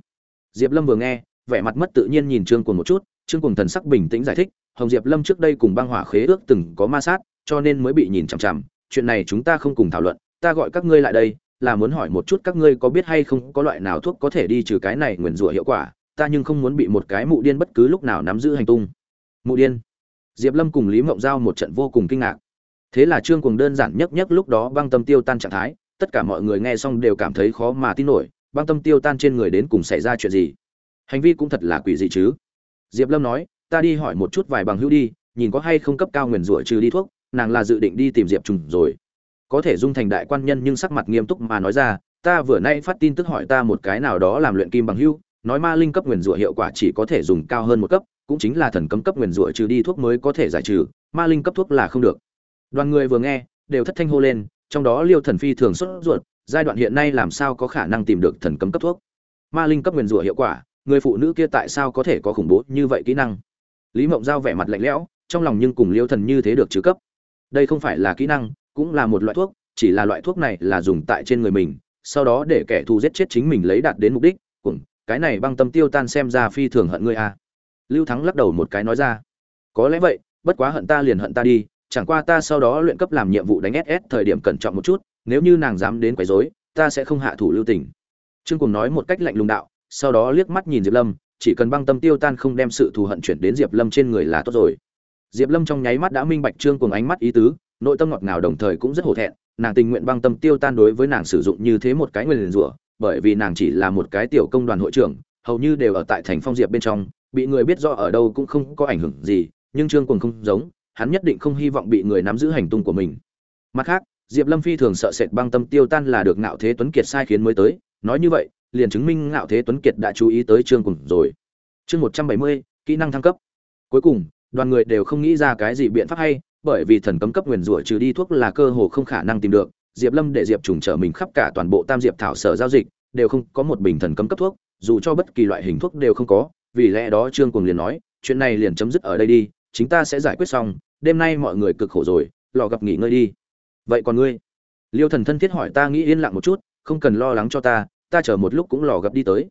Diệp lâm vừa nghe, vẻ mặt mất tự nhiên nhìn trương cùng một chút, trương cùng thần sắc bình tĩnh giải thích, hồng diệp lâm trước đây cùng băng hỏa khế ước từng có ma sát, cho nên mới bị nhìn chằm chằm, chuyện này chúng ta không cùng thảo luận, ta gọi các ngươi lại đây là muốn hỏi một chút các ngươi có biết hay không có loại nào thuốc có thể đi trừ cái này nguyền rủa hiệu quả, ta nhưng không muốn bị một cái mụ điên bất cứ lúc nào nắm giữ hành tung. Mụ điên. Diệp lâm cùng lý mộng giao một trận vô cùng kinh ngạc. Thế là trương cùng đơn giản nhất nhất lúc đó băng tâm tiêu tan trạng thái, tất cả mọi người nghe xong đều cảm thấy khó mà tin nổi, băng tâm tiêu tan trên người đến cùng xảy ra chuyện gì? Hành vi cũng thật là quỷ dị chứ? Diệp lâm nói, ta đi hỏi một chút vài bằng hữu đi, nhìn có hay không cấp cao nguyền rủa trừ đi thuốc, nàng là dự định đi tìm diệp trùng rồi có thể dung thành đại quan nhân nhưng sắc mặt nghiêm túc mà nói ra ta vừa nay phát tin tức hỏi ta một cái nào đó làm luyện kim bằng hưu, nói ma linh cấp nguyền rủa hiệu quả chỉ có thể dùng cao hơn một cấp cũng chính là thần cấm cấp nguyền rủa trừ đi thuốc mới có thể giải trừ ma linh cấp thuốc là không được. Đoàn người vừa nghe đều thất thanh hô lên trong đó liêu thần phi thường xuất ruột giai đoạn hiện nay làm sao có khả năng tìm được thần cấm cấp thuốc? Ma linh cấp nguyền rủa hiệu quả người phụ nữ kia tại sao có thể có khủng bố như vậy kỹ năng? Lý mộng giao vẻ mặt lạnh lẽo trong lòng nhưng cùng liêu thần như thế được chứ cấp. Đây không phải là kỹ năng cũng là một loại thuốc, chỉ là loại thuốc này là dùng tại trên người mình, sau đó để kẻ thù giết chết chính mình lấy đạt đến mục đích, cùng, cái này băng tâm tiêu tan xem ra phi thường hận ngươi a à. lưu thắng lắc đầu một cái nói ra, có lẽ vậy, bất quá hận ta liền hận ta đi, chẳng qua ta sau đó luyện cấp làm nhiệm vụ đánh ss thời điểm cẩn trọng một chút, nếu như nàng dám đến quấy rối, ta sẽ không hạ thủ lưu tình trương cùng nói một cách lạnh lùng đạo, sau đó liếc mắt nhìn diệp lâm, chỉ cần băng tâm tiêu tan không đem sự thù hận chuyển đến diệp lâm trên người là tốt rồi diệp lâm trong nháy mắt đã minh bạch trương cùng ánh mắt ý tứ nội tâm ngọt ngào đồng thời cũng rất hổ thẹn, nàng tình nguyện băng tâm tiêu tan đối với nàng sử dụng như thế một cái nguyền rủa, bởi vì nàng chỉ là một cái tiểu công đoàn hội trưởng, hầu như đều ở tại thành phong diệp bên trong, bị người biết rõ ở đâu cũng không có ảnh hưởng gì, nhưng trương cùng không giống, hắn nhất định không hy vọng bị người nắm giữ hành tung của mình. Mặt khác, diệp lâm phi thường sợ sệt băng tâm tiêu tan là được ngạo thế tuấn kiệt sai khiến mới tới, nói như vậy, liền chứng minh ngạo thế tuấn kiệt đã chú ý tới trương cùng rồi. Chương một trăm bảy mươi, kỹ năng thăng cấp. Cuối cùng, đoàn người đều không nghĩ ra cái gì biện pháp hay bởi vì thần cấm cấp nguyền rủa trừ đi thuốc là cơ hồ không khả năng tìm được, diệp lâm để diệp trùng trở mình khắp cả toàn bộ tam diệp thảo sở giao dịch, đều không có một bình thần cấm cấp thuốc, dù cho bất kỳ loại hình thuốc đều không có, vì lẽ đó trương cuồng liền nói, chuyện này liền chấm dứt ở đây đi chúng ta sẽ giải quyết xong, đêm nay mọi người cực khổ rồi, lò gặp nghỉ ngơi đi. Vậy còn ngươi? Liêu thần thân thiết hỏi ta nghĩ yên lặng một chút, không cần lo lắng cho ta ta chờ một lúc cũng lò gặp đi tới.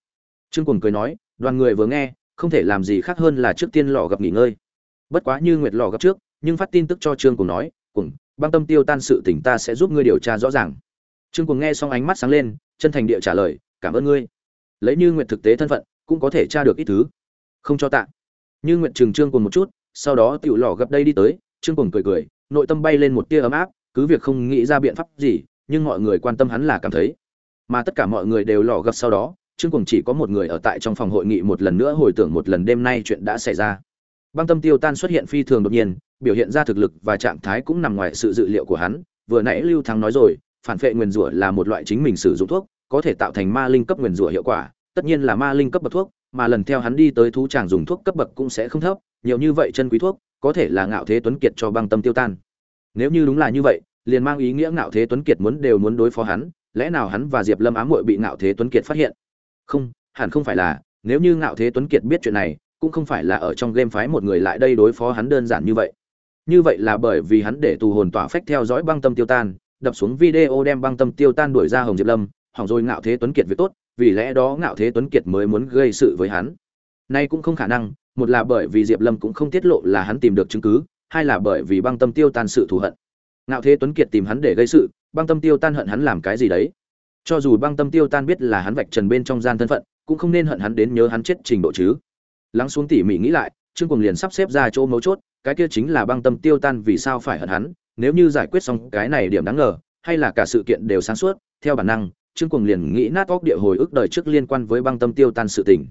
Trương cuồng cười nói, đoàn người vừa nghe, không thể làm gì khác hơn là trước tiên lò gặp nghỉ ngơi. Bất quá như nguyệt lò gặp trước nhưng phát tin tức cho trương cùng nói cùng băng tâm tiêu tan sự tỉnh ta sẽ giúp ngươi điều tra rõ ràng. Trương cùng nghe xong ánh mắt sáng lên, chân thành địa trả lời, cảm ơn ngươi. Lấy như nguyệt thực tế thân phận, cũng có thể tra được ít thứ. Không cho tạ. Như nguyệt trừng trương cùng một chút, sau đó tiểu lò gặp đây đi tới, trương cùng cười cười, nội tâm bay lên một tia ấm áp, cứ việc không nghĩ ra biện pháp gì, nhưng mọi người quan tâm hắn là cảm thấy. Mà tất cả mọi người đều lò gặp sau đó, trương cùng chỉ có một người ở tại trong phòng hội nghị một lần nữa hồi tưởng một lần đêm nay chuyện đã xảy ra băng tâm tiêu tan xuất hiện phi thường đột nhiên, biểu hiện ra thực lực và trạng thái cũng nằm ngoài sự dự liệu của hắn. Vừa nãy lưu thắng nói rồi, phản vệ nguyền rủa là một loại chính mình sử dụng thuốc, có thể tạo thành ma linh cấp nguyền rủa hiệu quả. Tất nhiên là ma linh cấp bậc thuốc, mà lần theo hắn đi tới thú tràng dùng thuốc cấp bậc cũng sẽ không thấp. Nhiều như vậy chân quý thuốc, có thể là ngạo thế tuấn kiệt cho băng tâm tiêu tan. Nếu như đúng là như vậy, liền mang ý nghĩa ngạo thế tuấn kiệt muốn đều muốn đối phó hắn, lẽ nào hắn và diệp lâm ám muội bị ngạo thế tuấn kiệt phát hiện? Không, hẳn không phải là. Nếu như ngạo thế tuấn kiệt biết chuyện này cũng không phải là ở trong game phái một người lại đây đối phó hắn đơn giản như vậy. Như vậy là bởi vì hắn để tù hồn tỏa phách theo dõi băng tâm tiêu tan, đập xuống video đem băng tâm tiêu tan đuổi ra hồng diệp lâm, hỏng rồi ngạo thế tuấn kiệt việc tốt, vì lẽ đó ngạo thế tuấn kiệt mới muốn gây sự với hắn. Nay cũng không khả năng, một là bởi vì diệp lâm cũng không tiết lộ là hắn tìm được chứng cứ, hai là bởi vì băng tâm tiêu tan sự thù hận. Ngạo thế tuấn kiệt tìm hắn để gây sự, băng tâm tiêu tan hận hắn làm cái gì đấy? Cho dù băng tâm tiêu tan biết là hắn vạch trần bên trong gian thân phận, cũng không nên hận hắn đến nhớ hắn chết trình độ chứ lắng xuống tỉ mỉ nghĩ lại, trương cùng liền sắp xếp ra chỗ mấu chốt, cái kia chính là băng tâm tiêu tan vì sao phải hận hắn, nếu như giải quyết xong cái này điểm đáng ngờ, hay là cả sự kiện đều sáng suốt, theo bản năng, trương cùng liền nghĩ nát óc địa hồi ức đời trước liên quan với băng tâm tiêu tan sự tình.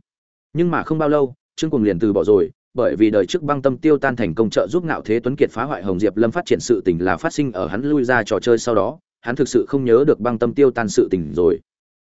Nhưng mà không bao lâu, trương cùng liền từ bỏ rồi, bởi vì đời trước băng tâm tiêu tan thành công trợ giúp ngạo thế tuấn kiệt phá hoại hồng diệp lâm phát triển sự tình là phát sinh ở hắn lui ra trò chơi sau đó, hắn thực sự không nhớ được băng tâm tiêu tan sự tình rồi.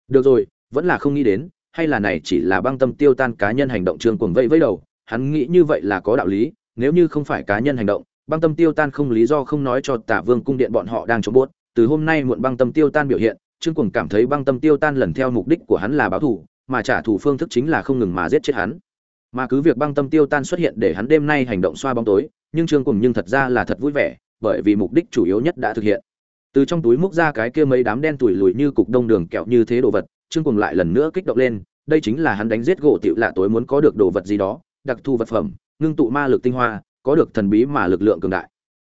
Được rồi, vẫn là không nghĩ đến hay là này chỉ là băng tâm tiêu tan cá nhân hành động trương cuồng vẫy vẫy đầu, hắn nghĩ như vậy là có đạo lý, nếu như không phải cá nhân hành động, băng tâm tiêu tan không lý do không nói cho tả vương cung điện bọn họ đang chống bốt từ hôm nay muộn băng tâm tiêu tan biểu hiện, trương cuồng cảm thấy băng tâm tiêu tan lần theo mục đích của hắn là báo thù, mà trả thù phương thức chính là không ngừng mà giết chết hắn. Mà cứ việc băng tâm tiêu tan xuất hiện để hắn đêm nay hành động xoa bóng tối, nhưng trương cuồng nhưng thật ra là thật vui vẻ, bởi vì mục đích chủ yếu nhất đã thực hiện. Từ trong túi múc ra cái kia mấy đám đen tủi lùi như cục đông đường kẹo như thế đồ vật trương cuồng lại lần nữa kích động lên, đây chính là hắn đánh giết gỗ tiểu lạ tối muốn có được đồ vật gì đó, đặc thù vật phẩm, ngưng tụ ma lực tinh hoa, có được thần bí mà lực lượng cường đại.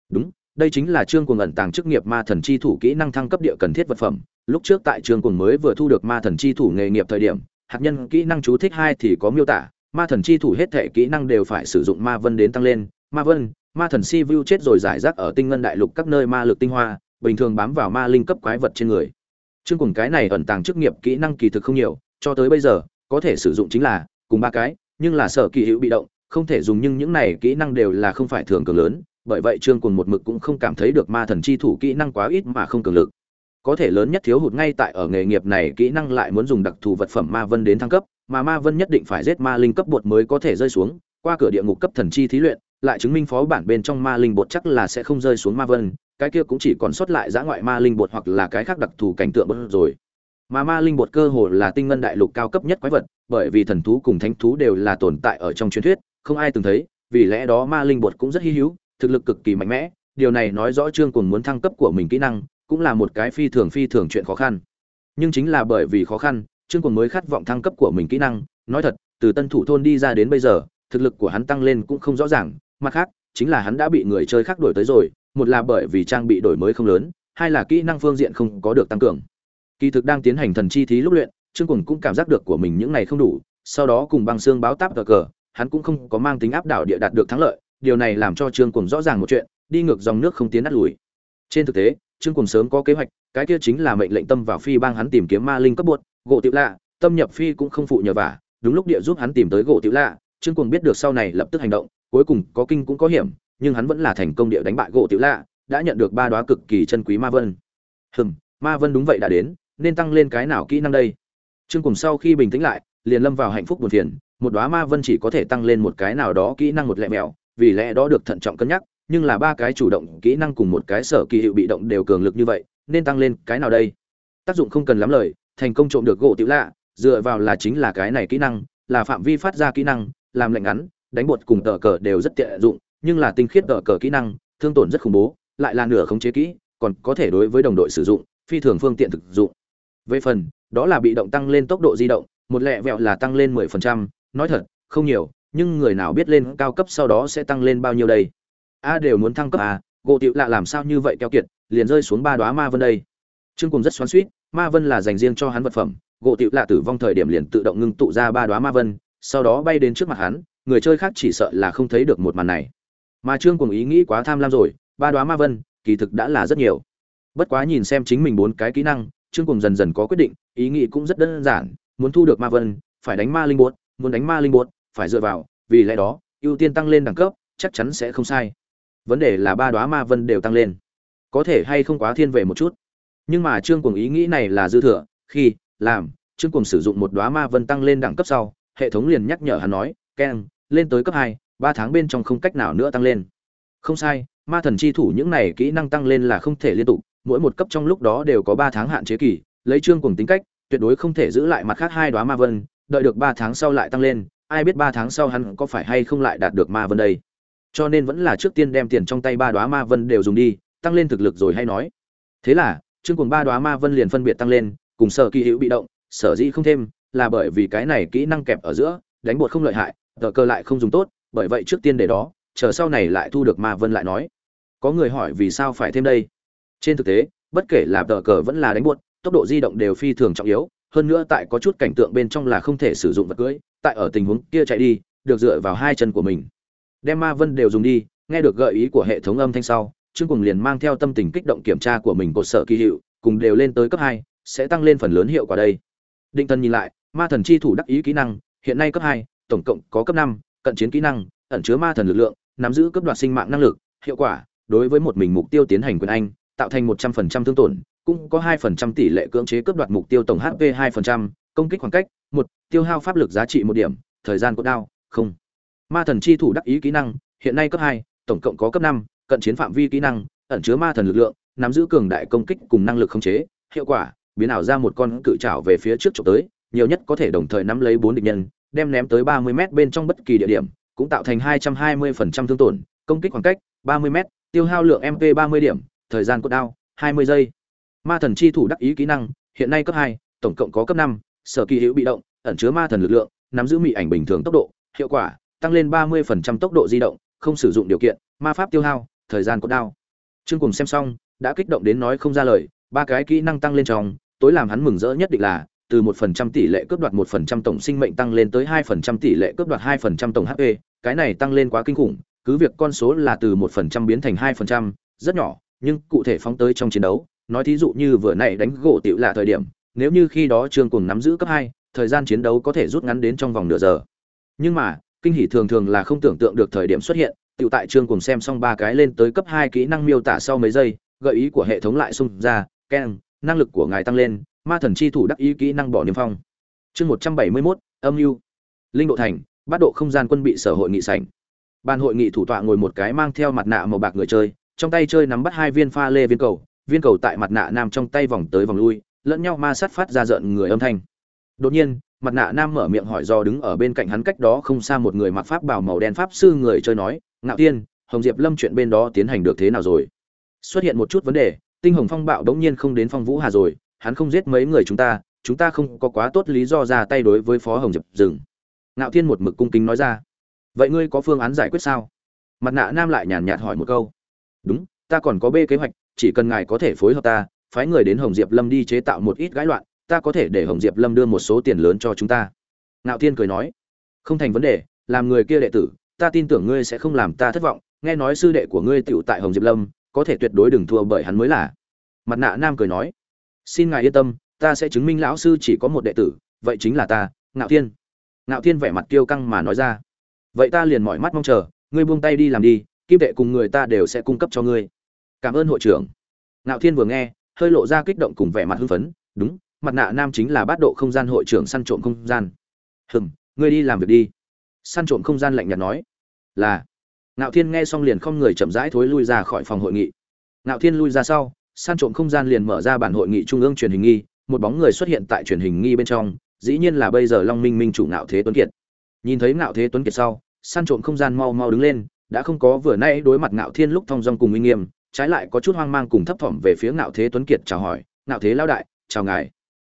Đúng, đây chính là trương cuồng ẩn tàng chức nghiệp ma thần chi thủ kỹ năng thăng cấp địa cần thiết vật phẩm. Lúc trước tại trương cuồng mới vừa thu được ma thần chi thủ nghề nghiệp thời điểm, hạt nhân kỹ năng chú thích hai thì có miêu tả, ma thần chi thủ hết thể kỹ năng đều phải sử dụng ma vân đến tăng lên. Ma vân, ma thần si vu chết rồi giải rác ở tinh ngân đại lục các nơi ma lực tinh hoa, bình thường bám vào ma linh cấp quái vật trên người chương cùng cái này ẩn tàng chức nghiệp kỹ năng kỳ thực không nhiều, cho tới bây giờ, có thể sử dụng chính là cùng ba cái, nhưng là sở kỳ hữu bị động, không thể dùng nhưng những này kỹ năng đều là không phải thường cường lớn, bởi vậy trương cùng một mực cũng không cảm thấy được ma thần chi thủ kỹ năng quá ít mà không cường lực. Có thể lớn nhất thiếu hụt ngay tại ở nghề nghiệp này kỹ năng lại muốn dùng đặc thù vật phẩm ma vân đến thăng cấp, mà ma vân nhất định phải giết ma linh cấp bột mới có thể rơi xuống, qua cửa địa ngục cấp thần chi thí luyện, lại chứng minh phó bản bên trong ma linh bột chắc là sẽ không rơi xuống ma vân cái kia cũng chỉ còn sót lại giã ngoại ma linh bột hoặc là cái khác đặc thù cảnh tượng bớt rồi. Mà ma linh bột cơ hồ là tinh ngân đại lục cao cấp nhất quái vật, bởi vì thần thú cùng thánh thú đều là tồn tại ở trong truyền thuyết, không ai từng thấy, vì lẽ đó ma linh bột cũng rất hy hữu, thực lực cực kỳ mạnh mẽ. Điều này nói rõ trương cùng muốn thăng cấp của mình kỹ năng, cũng là một cái phi thường phi thường chuyện khó khăn. Nhưng chính là bởi vì khó khăn, trương cùng mới khát vọng thăng cấp của mình kỹ năng. Nói thật, từ tân thủ thôn đi ra đến bây giờ, thực lực của hắn tăng lên cũng không rõ ràng. Mặt khác, chính là hắn đã bị người chơi khác đổi tới rồi một là bởi vì trang bị đổi mới không lớn, hai là kỹ năng phương diện không có được tăng cường. Kỳ thực đang tiến hành thần chi thí lúc luyện, trương cùng cũng cảm giác được của mình những này không đủ, sau đó cùng băng xương báo táp cờ cờ, hắn cũng không có mang tính áp đảo địa đạt được thắng lợi, điều này làm cho trương cùng rõ ràng một chuyện, đi ngược dòng nước không tiến nát lùi. Trên thực tế, trương cùng sớm có kế hoạch, cái kia chính là mệnh lệnh tâm vào phi bang hắn tìm kiếm ma linh cấp bột, gỗ tiểu lạ, tâm nhập phi cũng không phụ nhờ vả, đúng lúc địa giúp hắn tìm tới gỗ tiểu lạ, trương cùng biết được sau này lập tức hành động, cuối cùng có kinh cũng có hiểm nhưng hắn vẫn là thành công địa đánh bại gỗ tiểu lạ, đã nhận được ba đoá cực kỳ chân quý ma vân. Hừm, ma vân đúng vậy đã đến, nên tăng lên cái nào kỹ năng đây? Trương cùng sau khi bình tĩnh lại, liền lâm vào hạnh phúc buồn phiền, một đoá ma vân chỉ có thể tăng lên một cái nào đó kỹ năng một lẹ mẹo, vì lẽ đó được thận trọng cân nhắc, nhưng là ba cái chủ động, kỹ năng cùng một cái sở kỳ hiệu bị động đều cường lực như vậy, nên tăng lên cái nào đây? Tác dụng không cần lắm lời, thành công trộm được gỗ tiểu lạ, dựa vào là chính là cái này kỹ năng, là phạm vi phát ra kỹ năng, làm lệnh ngắn, đánh bột cùng tờ cờ đều rất tiện dụng nhưng là tinh khiết đỡ cờ kỹ năng thương tổn rất khủng bố lại là nửa khống chế kỹ còn có thể đối với đồng đội sử dụng phi thường phương tiện thực dụng. Về phần đó là bị động tăng lên tốc độ di động một lẹ vẹo là tăng lên 10%, nói thật không nhiều nhưng người nào biết lên cao cấp sau đó sẽ tăng lên bao nhiêu đây? A đều muốn thăng cấp à? gỗ tiểu lạ làm sao như vậy keo kiệt liền rơi xuống ba đóa ma vân đây. Trương cùng rất xoắn xuýt ma vân là dành riêng cho hắn vật phẩm gỗ tiểu lạ tử vong thời điểm liền tự động ngưng tụ ra ba đóa ma vân sau đó bay đến trước mặt hắn người chơi khác chỉ sợ là không thấy được một màn này mà trương cùng ý nghĩ quá tham lam rồi, ba đóa ma vân, kỳ thực đã là rất nhiều. Bất quá nhìn xem chính mình bốn cái kỹ năng, trương cùng dần dần có quyết định, ý nghĩ cũng rất đơn giản, muốn thu được ma vân, phải đánh ma linh bột, muốn đánh ma linh bột, phải dựa vào, vì lẽ đó, ưu tiên tăng lên đẳng cấp, chắc chắn sẽ không sai. Vấn đề là ba đoá ma vân đều tăng lên. Có thể hay không quá thiên về một chút. Nhưng mà trương cùng ý nghĩ này là dư thừa, khi, làm, trương cùng sử dụng một đoá ma vân tăng lên đẳng cấp sau, hệ thống liền nhắc nhở hắn nói keng lên tới cấp hai ba tháng bên trong không cách nào nữa tăng lên. Không sai, ma thần chi thủ những này kỹ năng tăng lên là không thể liên tục, mỗi một cấp trong lúc đó đều có ba tháng hạn chế kỳ, lấy trương cùng tính cách, tuyệt đối không thể giữ lại mặt khác hai đoá ma vân, đợi được ba tháng sau lại tăng lên, ai biết ba tháng sau hắn có phải hay không lại đạt được ma vân đây. Cho nên vẫn là trước tiên đem tiền trong tay ba đoá ma vân đều dùng đi, tăng lên thực lực rồi hay nói. Thế là, chương cùng ba đoá ma vân liền phân biệt tăng lên, cùng sở kỳ hữu bị động, sở dĩ không thêm, là bởi vì cái này kỹ năng kẹp ở giữa, đánh bột không lợi hại, tờ cơ lại không dùng tốt bởi vậy trước tiên để đó, chờ sau này lại thu được ma vân lại nói. Có người hỏi vì sao phải thêm đây? Trên thực tế, bất kể là tờ cờ vẫn là đánh buốt, tốc độ di động đều phi thường trọng yếu, hơn nữa tại có chút cảnh tượng bên trong là không thể sử dụng vật cưỡi tại ở tình huống kia chạy đi, được dựa vào hai chân của mình. Đem ma vân đều dùng đi, nghe được gợi ý của hệ thống âm thanh sau, trương cùng liền mang theo tâm tình kích động kiểm tra của mình cột sở kỳ hiệu, cùng đều lên tới cấp hai, sẽ tăng lên phần lớn hiệu quả đây. Định thần nhìn lại, ma thần chi thủ đắc ý kỹ năng, hiện nay cấp hai, tổng cộng có cấp năm cận chiến kỹ năng, ẩn chứa ma thần lực lượng, nắm giữ cấp đoạt sinh mạng năng lực, hiệu quả, đối với một mình mục tiêu tiến hành quyền anh, tạo thành một trăm phần trăm thương tổn, cũng có hai phần trăm tỷ lệ cưỡng chế cướp đoạt mục tiêu tổng hp hai phần trăm, công kích khoảng cách, một, tiêu hao pháp lực giá trị một điểm, thời gian cốt đao, không. Ma thần chi thủ đắc ý kỹ năng, hiện nay cấp hai, tổng cộng có cấp năm, cận chiến phạm vi kỹ năng, ẩn chứa ma thần lực lượng, nắm giữ cường đại công kích cùng năng lực khống chế, hiệu quả, biến ảo ra một con cự trảo về phía trước trộm tới, nhiều nhất có thể đồng thời nắm lấy bốn địch nhân đem ném tới ba mươi m bên trong bất kỳ địa điểm cũng tạo thành hai trăm hai mươi phần trăm thương tổn công kích khoảng cách ba mươi m tiêu hao lượng mp ba mươi điểm thời gian cột đao hai mươi giây ma thần chi thủ đắc ý kỹ năng hiện nay cấp 2, tổng cộng có cấp 5. sở kỳ hữu bị động ẩn chứa ma thần lực lượng nắm giữ mị ảnh bình thường tốc độ hiệu quả tăng lên ba mươi phần trăm tốc độ di động không sử dụng điều kiện ma pháp tiêu hao thời gian cột đao Trương cùng xem xong đã kích động đến nói không ra lời ba cái kỹ năng tăng lên trong tối làm hắn mừng rỡ nhất định là từ 1% tỷ lệ cướp đoạt 1% tổng sinh mệnh tăng lên tới 2% tỷ lệ cướp đoạt 2% tổng hp cái này tăng lên quá kinh khủng cứ việc con số là từ 1% biến thành 2%, rất nhỏ nhưng cụ thể phóng tới trong chiến đấu nói thí dụ như vừa nãy đánh gỗ tiểu là thời điểm nếu như khi đó trương Cuồng nắm giữ cấp 2, thời gian chiến đấu có thể rút ngắn đến trong vòng nửa giờ. Nhưng mà kinh hỉ thường thường là không tưởng tượng được thời điểm xuất hiện Tiểu tại trương Cuồng xem xong ba cái lên tới cấp 2 kỹ năng miêu tả sau mấy giây gợi ý của hệ thống lại xung ra keng năng lực của ngài tăng lên ma thần chi thủ đắc ý kỹ năng bỏ niêm phong. Chương một trăm bảy mươi mốt, âm mưu. Linh độ thành bắt độ không gian quân bị sở hội nghị sảnh. Ban hội nghị thủ tọa ngồi một cái mang theo mặt nạ màu bạc người chơi, trong tay chơi nắm bắt hai viên pha lê viên cầu viên cầu tại mặt nạ nam trong tay vòng tới vòng lui, lẫn nhau ma sát phát ra rợn người âm thanh. Đột nhiên, mặt nạ nam mở miệng hỏi do đứng ở bên cạnh hắn cách đó không xa một người mặc pháp bảo màu đen pháp sư người chơi nói, ngạo tiên, hồng diệp lâm chuyện bên đó tiến hành được thế nào rồi? Xuất hiện một chút vấn đề, tinh hồng phong bạo đống nhiên không đến phong vũ hà rồi hắn không giết mấy người chúng ta chúng ta không có quá tốt lý do ra tay đối với phó hồng diệp dừng. Ngạo thiên một mực cung kính nói ra. Vậy ngươi có phương án giải quyết sao? Mặt nạ nam lại nhàn nhạt hỏi một câu. Đúng, ta còn có b kế hoạch, chỉ cần ngài có thể phối hợp ta, phái người đến hồng diệp lâm đi chế tạo một ít gãi loạn, ta có thể để hồng diệp lâm đưa một số tiền lớn cho chúng ta. Ngạo thiên cười nói. Không thành vấn đề, làm người kia đệ tử, ta tin tưởng ngươi sẽ không làm ta thất vọng, nghe nói sư đệ của ngươi tựu tại hồng diệp lâm, có thể tuyệt đối đừng thua bởi hắn mới là. Mặt nạ nam cười nói xin ngài yên tâm, ta sẽ chứng minh lão sư chỉ có một đệ tử, vậy chính là ta, ngạo thiên. Ngạo thiên vẻ mặt kiêu căng mà nói ra. Vậy ta liền mỏi mắt mong chờ, ngươi buông tay đi làm đi, kim tệ cùng người ta đều sẽ cung cấp cho ngươi. Cảm ơn hội trưởng. Ngạo thiên vừa nghe, hơi lộ ra kích động cùng vẻ mặt hưng phấn, đúng, mặt nạ nam chính là bát độ không gian hội trưởng săn trộm không gian. Hừm, ngươi đi làm việc đi. Săn trộm không gian lạnh nhạt nói. Là. Ngạo thiên nghe xong liền không người chậm rãi thối lui ra khỏi phòng hội nghị. Ngạo thiên lui ra sau San trộm không gian liền mở ra bản hội nghị trung ương truyền hình nghi, một bóng người xuất hiện tại truyền hình nghi bên trong, dĩ nhiên là bây giờ long minh minh chủ ngạo thế tuấn kiệt. Nhìn thấy ngạo thế tuấn kiệt sau, San trộm không gian mau mau đứng lên, đã không có vừa nay đối mặt ngạo thiên lúc thong dong cùng uy nghiêm, trái lại có chút hoang mang cùng thấp thỏm về phía ngạo thế tuấn kiệt chào hỏi, ngạo thế lão đại, chào ngài.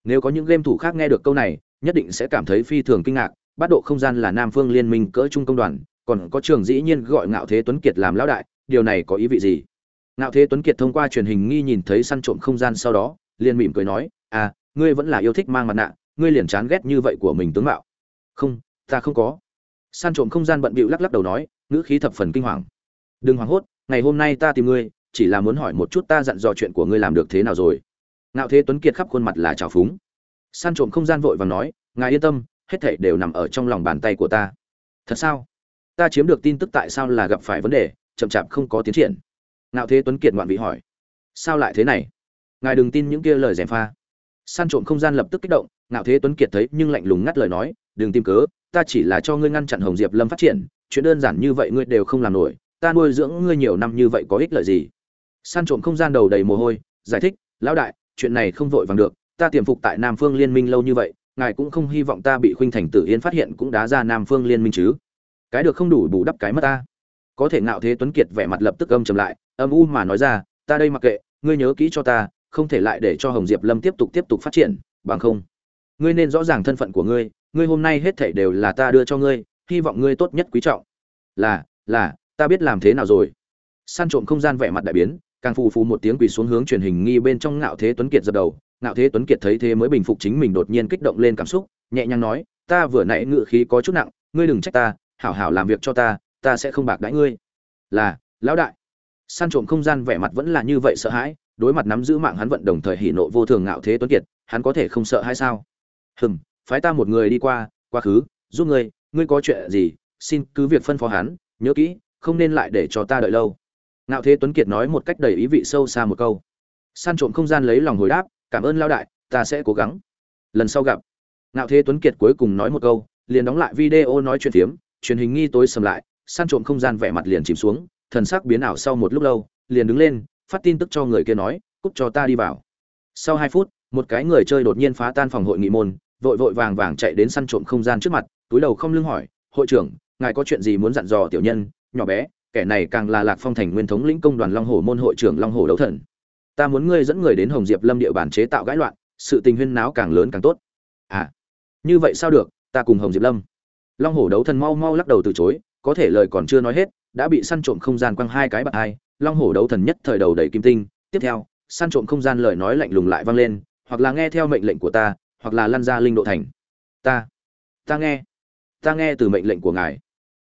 Nếu có những game thủ khác nghe được câu này, nhất định sẽ cảm thấy phi thường kinh ngạc, bát độ không gian là nam phương liên minh cỡ trung công đoàn, còn có trường dĩ nhiên gọi ngạo thế tuấn kiệt làm lão đại, điều này có ý vị gì? Ngạo thế tuấn kiệt thông qua truyền hình nghi nhìn thấy săn trộm không gian sau đó, liền mỉm cười nói à ngươi vẫn là yêu thích mang mặt nạ, ngươi liền chán ghét như vậy của mình tướng mạo. Không, ta không có. Săn trộm không gian bận bịu lắc lắc đầu nói, ngữ khí thập phần kinh hoàng. Đừng hoảng hốt, ngày hôm nay ta tìm ngươi, chỉ là muốn hỏi một chút ta dặn dò chuyện của ngươi làm được thế nào rồi. Ngạo thế tuấn kiệt khắp khuôn mặt là trào phúng. Săn trộm không gian vội và nói, ngài yên tâm, hết thảy đều nằm ở trong lòng bàn tay của ta. Thật sao? Ta chiếm được tin tức tại sao là gặp phải vấn đề, chậm chạp không có tiến triển ngạo thế tuấn kiệt ngoạn vị hỏi, sao lại thế này? Ngài đừng tin những kia lời gièm pha. Săn trộm không gian lập tức kích động, ngạo thế tuấn kiệt thấy nhưng lạnh lùng ngắt lời nói, đừng tìm cớ, ta chỉ là cho ngươi ngăn chặn hồng diệp lâm phát triển, chuyện đơn giản như vậy ngươi đều không làm nổi, ta nuôi dưỡng ngươi nhiều năm như vậy có ích lợi gì? Săn trộm không gian đầu đầy mồ hôi, giải thích, lão đại, chuyện này không vội vàng được, ta tiềm phục tại nam phương liên minh lâu như vậy, ngài cũng không hy vọng ta bị khuynh thành tử yên phát hiện cũng đá ra nam phương liên minh chứ. Cái được không đủ bù đắp cái mất ta. Có thể ngạo thế tuấn kiệt vẻ mặt lập tức âm trầm lại âm u mà nói ra, ta đây mặc kệ, ngươi nhớ kỹ cho ta, không thể lại để cho hồng diệp lâm tiếp tục tiếp tục phát triển, bằng không, ngươi nên rõ ràng thân phận của ngươi ngươi hôm nay hết thảy đều là ta đưa cho ngươi, hy vọng ngươi tốt nhất quý trọng. Là là, ta biết làm thế nào rồi. Săn trộm không gian vẻ mặt đại biến, càng phù phù một tiếng quỳ xuống hướng truyền hình nghi bên trong ngạo thế tuấn kiệt dập đầu. Ngạo thế tuấn kiệt thấy thế mới bình phục chính mình đột nhiên kích động lên cảm xúc, nhẹ nhàng nói, ta vừa nãy ngự khí có chút nặng, ngươi đừng trách ta, hảo hảo làm việc cho ta ta sẽ không bạc đãi ngươi. Là, lão đại săn trộm không gian vẻ mặt vẫn là như vậy sợ hãi, đối mặt nắm giữ mạng hắn vận đồng thời hỉ nộ vô thường ngạo thế tuấn kiệt, hắn có thể không sợ hay sao? Hừm, phái ta một người đi qua, quá khứ, giúp ngươi ngươi có chuyện gì, xin cứ việc phân phó hắn, nhớ kỹ, không nên lại để cho ta đợi lâu. Ngạo thế tuấn kiệt nói một cách đầy ý vị sâu xa một câu. Săn trộm không gian lấy lòng hồi đáp, cảm ơn lao đại, ta sẽ cố gắng. Lần sau gặp. Ngạo thế tuấn kiệt cuối cùng nói một câu, liền đóng lại video nói chuyện phiếm, truyền hình nghi tối sầm lại săn trộm không gian vẻ mặt liền chìm xuống thần sắc biến ảo sau một lúc lâu, liền đứng lên, phát tin tức cho người kia nói, cút cho ta đi vào. Sau hai phút, một cái người chơi đột nhiên phá tan phòng hội nghị môn, vội vội vàng vàng chạy đến săn trộm không gian trước mặt, túi đầu không lưng hỏi, hội trưởng, ngài có chuyện gì muốn dặn dò tiểu nhân, nhỏ bé, kẻ này càng là lạc phong thành nguyên thống lĩnh công đoàn long hồ môn hội trưởng long hồ đấu thần. Ta muốn ngươi dẫn người đến hồng diệp lâm địa bàn chế tạo gãi loạn, sự tình huyên náo càng lớn càng tốt. À như vậy sao được, ta cùng hồng diệp lâm. Long hổ đấu thần mau mau lắc đầu từ chối, có thể lời còn chưa nói hết đã bị săn trộm không gian quăng hai cái bạc hai, long hổ đấu thần nhất thời đầu đầy kim tinh. Tiếp theo, săn trộm không gian lời nói lạnh lùng lại vang lên, hoặc là nghe theo mệnh lệnh của ta, hoặc là lăn ra linh độ thành. Ta ta nghe ta nghe từ mệnh lệnh của ngài.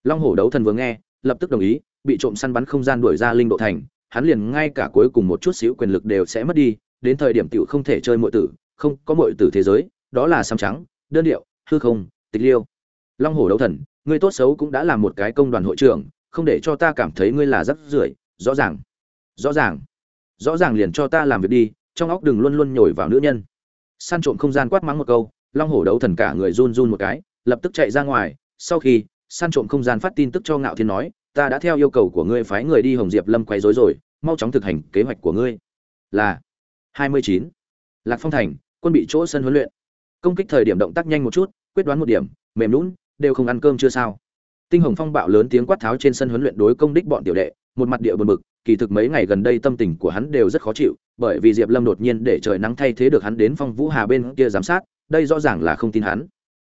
Long hổ đấu thần vừa nghe, lập tức đồng ý, bị trộm săn bắn không gian đuổi ra linh độ thành. Hắn liền ngay cả cuối cùng một chút xíu quyền lực đều sẽ mất đi, đến thời điểm tiểu không thể chơi mọi tử, không có mọi tử thế giới, đó là xăm trắng, đơn điệu, hư không, tịch liêu. Long hổ đấu thần, người tốt xấu cũng đã là một cái công đoàn hội trưởng không để cho ta cảm thấy ngươi là rắc rưởi, rõ ràng. Rõ ràng. Rõ ràng liền cho ta làm việc đi, trong óc đừng luôn luôn nhồi vào nữ nhân. Săn trộm không gian quát mắng một câu, long hổ đấu thần cả người run run một cái, lập tức chạy ra ngoài. Sau khi săn trộm không gian phát tin tức cho ngạo thiên nói, ta đã theo yêu cầu của ngươi phái người đi hồng diệp lâm quay rối rồi, mau chóng thực hành kế hoạch của ngươi. Là hai mươi chín. Lạc phong thành, quân bị chỗ sân huấn luyện. Công kích thời điểm động tác nhanh một chút, quyết đoán một điểm, mềm lún đều không ăn cơm chưa sao? Tinh hồng phong bạo lớn tiếng quát tháo trên sân huấn luyện đối công đích bọn tiểu đệ, một mặt địa buồn bực, kỳ thực mấy ngày gần đây tâm tình của hắn đều rất khó chịu, bởi vì diệp lâm đột nhiên để trời nắng thay thế được hắn đến phong vũ hà bên kia giám sát, đây rõ ràng là không tin hắn.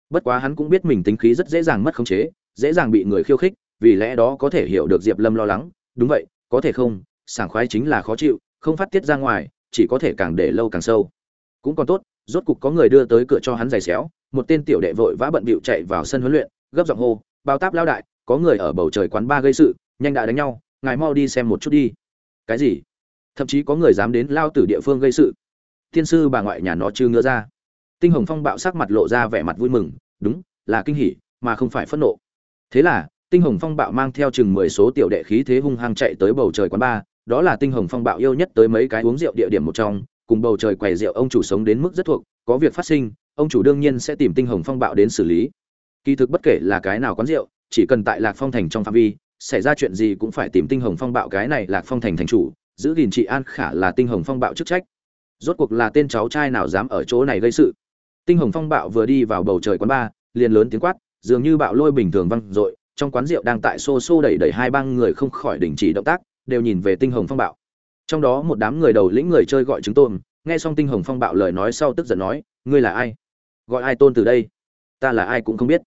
Bất quá hắn cũng biết mình tính khí rất dễ dàng mất khống chế, dễ dàng bị người khiêu khích, vì lẽ đó có thể hiểu được diệp lâm lo lắng, đúng vậy, có thể không, sảng khoái chính là khó chịu, không phát tiết ra ngoài, chỉ có thể càng để lâu càng sâu. Cũng còn tốt, rốt cục có người đưa tới cửa cho hắn giày xéo, một tên tiểu đệ vội vã bận bịu chạy vào sân huấn luyện, gấp giọng hô bao táp lao đại, có người ở bầu trời quán ba gây sự, nhanh đã đánh nhau, ngài mau đi xem một chút đi. Cái gì? Thậm chí có người dám đến lao tử địa phương gây sự. Tiên sư bà ngoại nhà nó chưa ngứa ra. Tinh hồng phong bạo sắc mặt lộ ra vẻ mặt vui mừng, đúng, là kinh hỉ, mà không phải phẫn nộ. Thế là, tinh hồng phong bạo mang theo chừng mười số tiểu đệ khí thế hung hăng chạy tới bầu trời quán ba đó là tinh hồng phong bạo yêu nhất tới mấy cái uống rượu địa điểm một trong, cùng bầu trời quầy rượu ông chủ sống đến mức rất thuộc, có việc phát sinh, ông chủ đương nhiên sẽ tìm tinh hồng phong bạo đến xử lý kỳ thực bất kể là cái nào quán rượu, chỉ cần tại lạc phong thành trong phạm vi, xảy ra chuyện gì cũng phải tìm tinh hồng phong bạo cái này lạc phong thành thành chủ, giữ gìn trị an khả là tinh hồng phong bạo chức trách. Rốt cuộc là tên cháu trai nào dám ở chỗ này gây sự? Tinh hồng phong bạo vừa đi vào bầu trời quán ba, liền lớn tiếng quát, dường như bạo lôi bình thường văng dội, trong quán rượu đang tại xô xô đẩy đẩy hai ba người không khỏi đình chỉ động tác, đều nhìn về tinh hồng phong bạo. Trong đó một đám người đầu lĩnh người chơi gọi chứng tôn nghe xong tinh hồng phong bạo lời nói sau tức giận nói, ngươi là ai? Gọi ai tôn từ đây? Ta là ai cũng không biết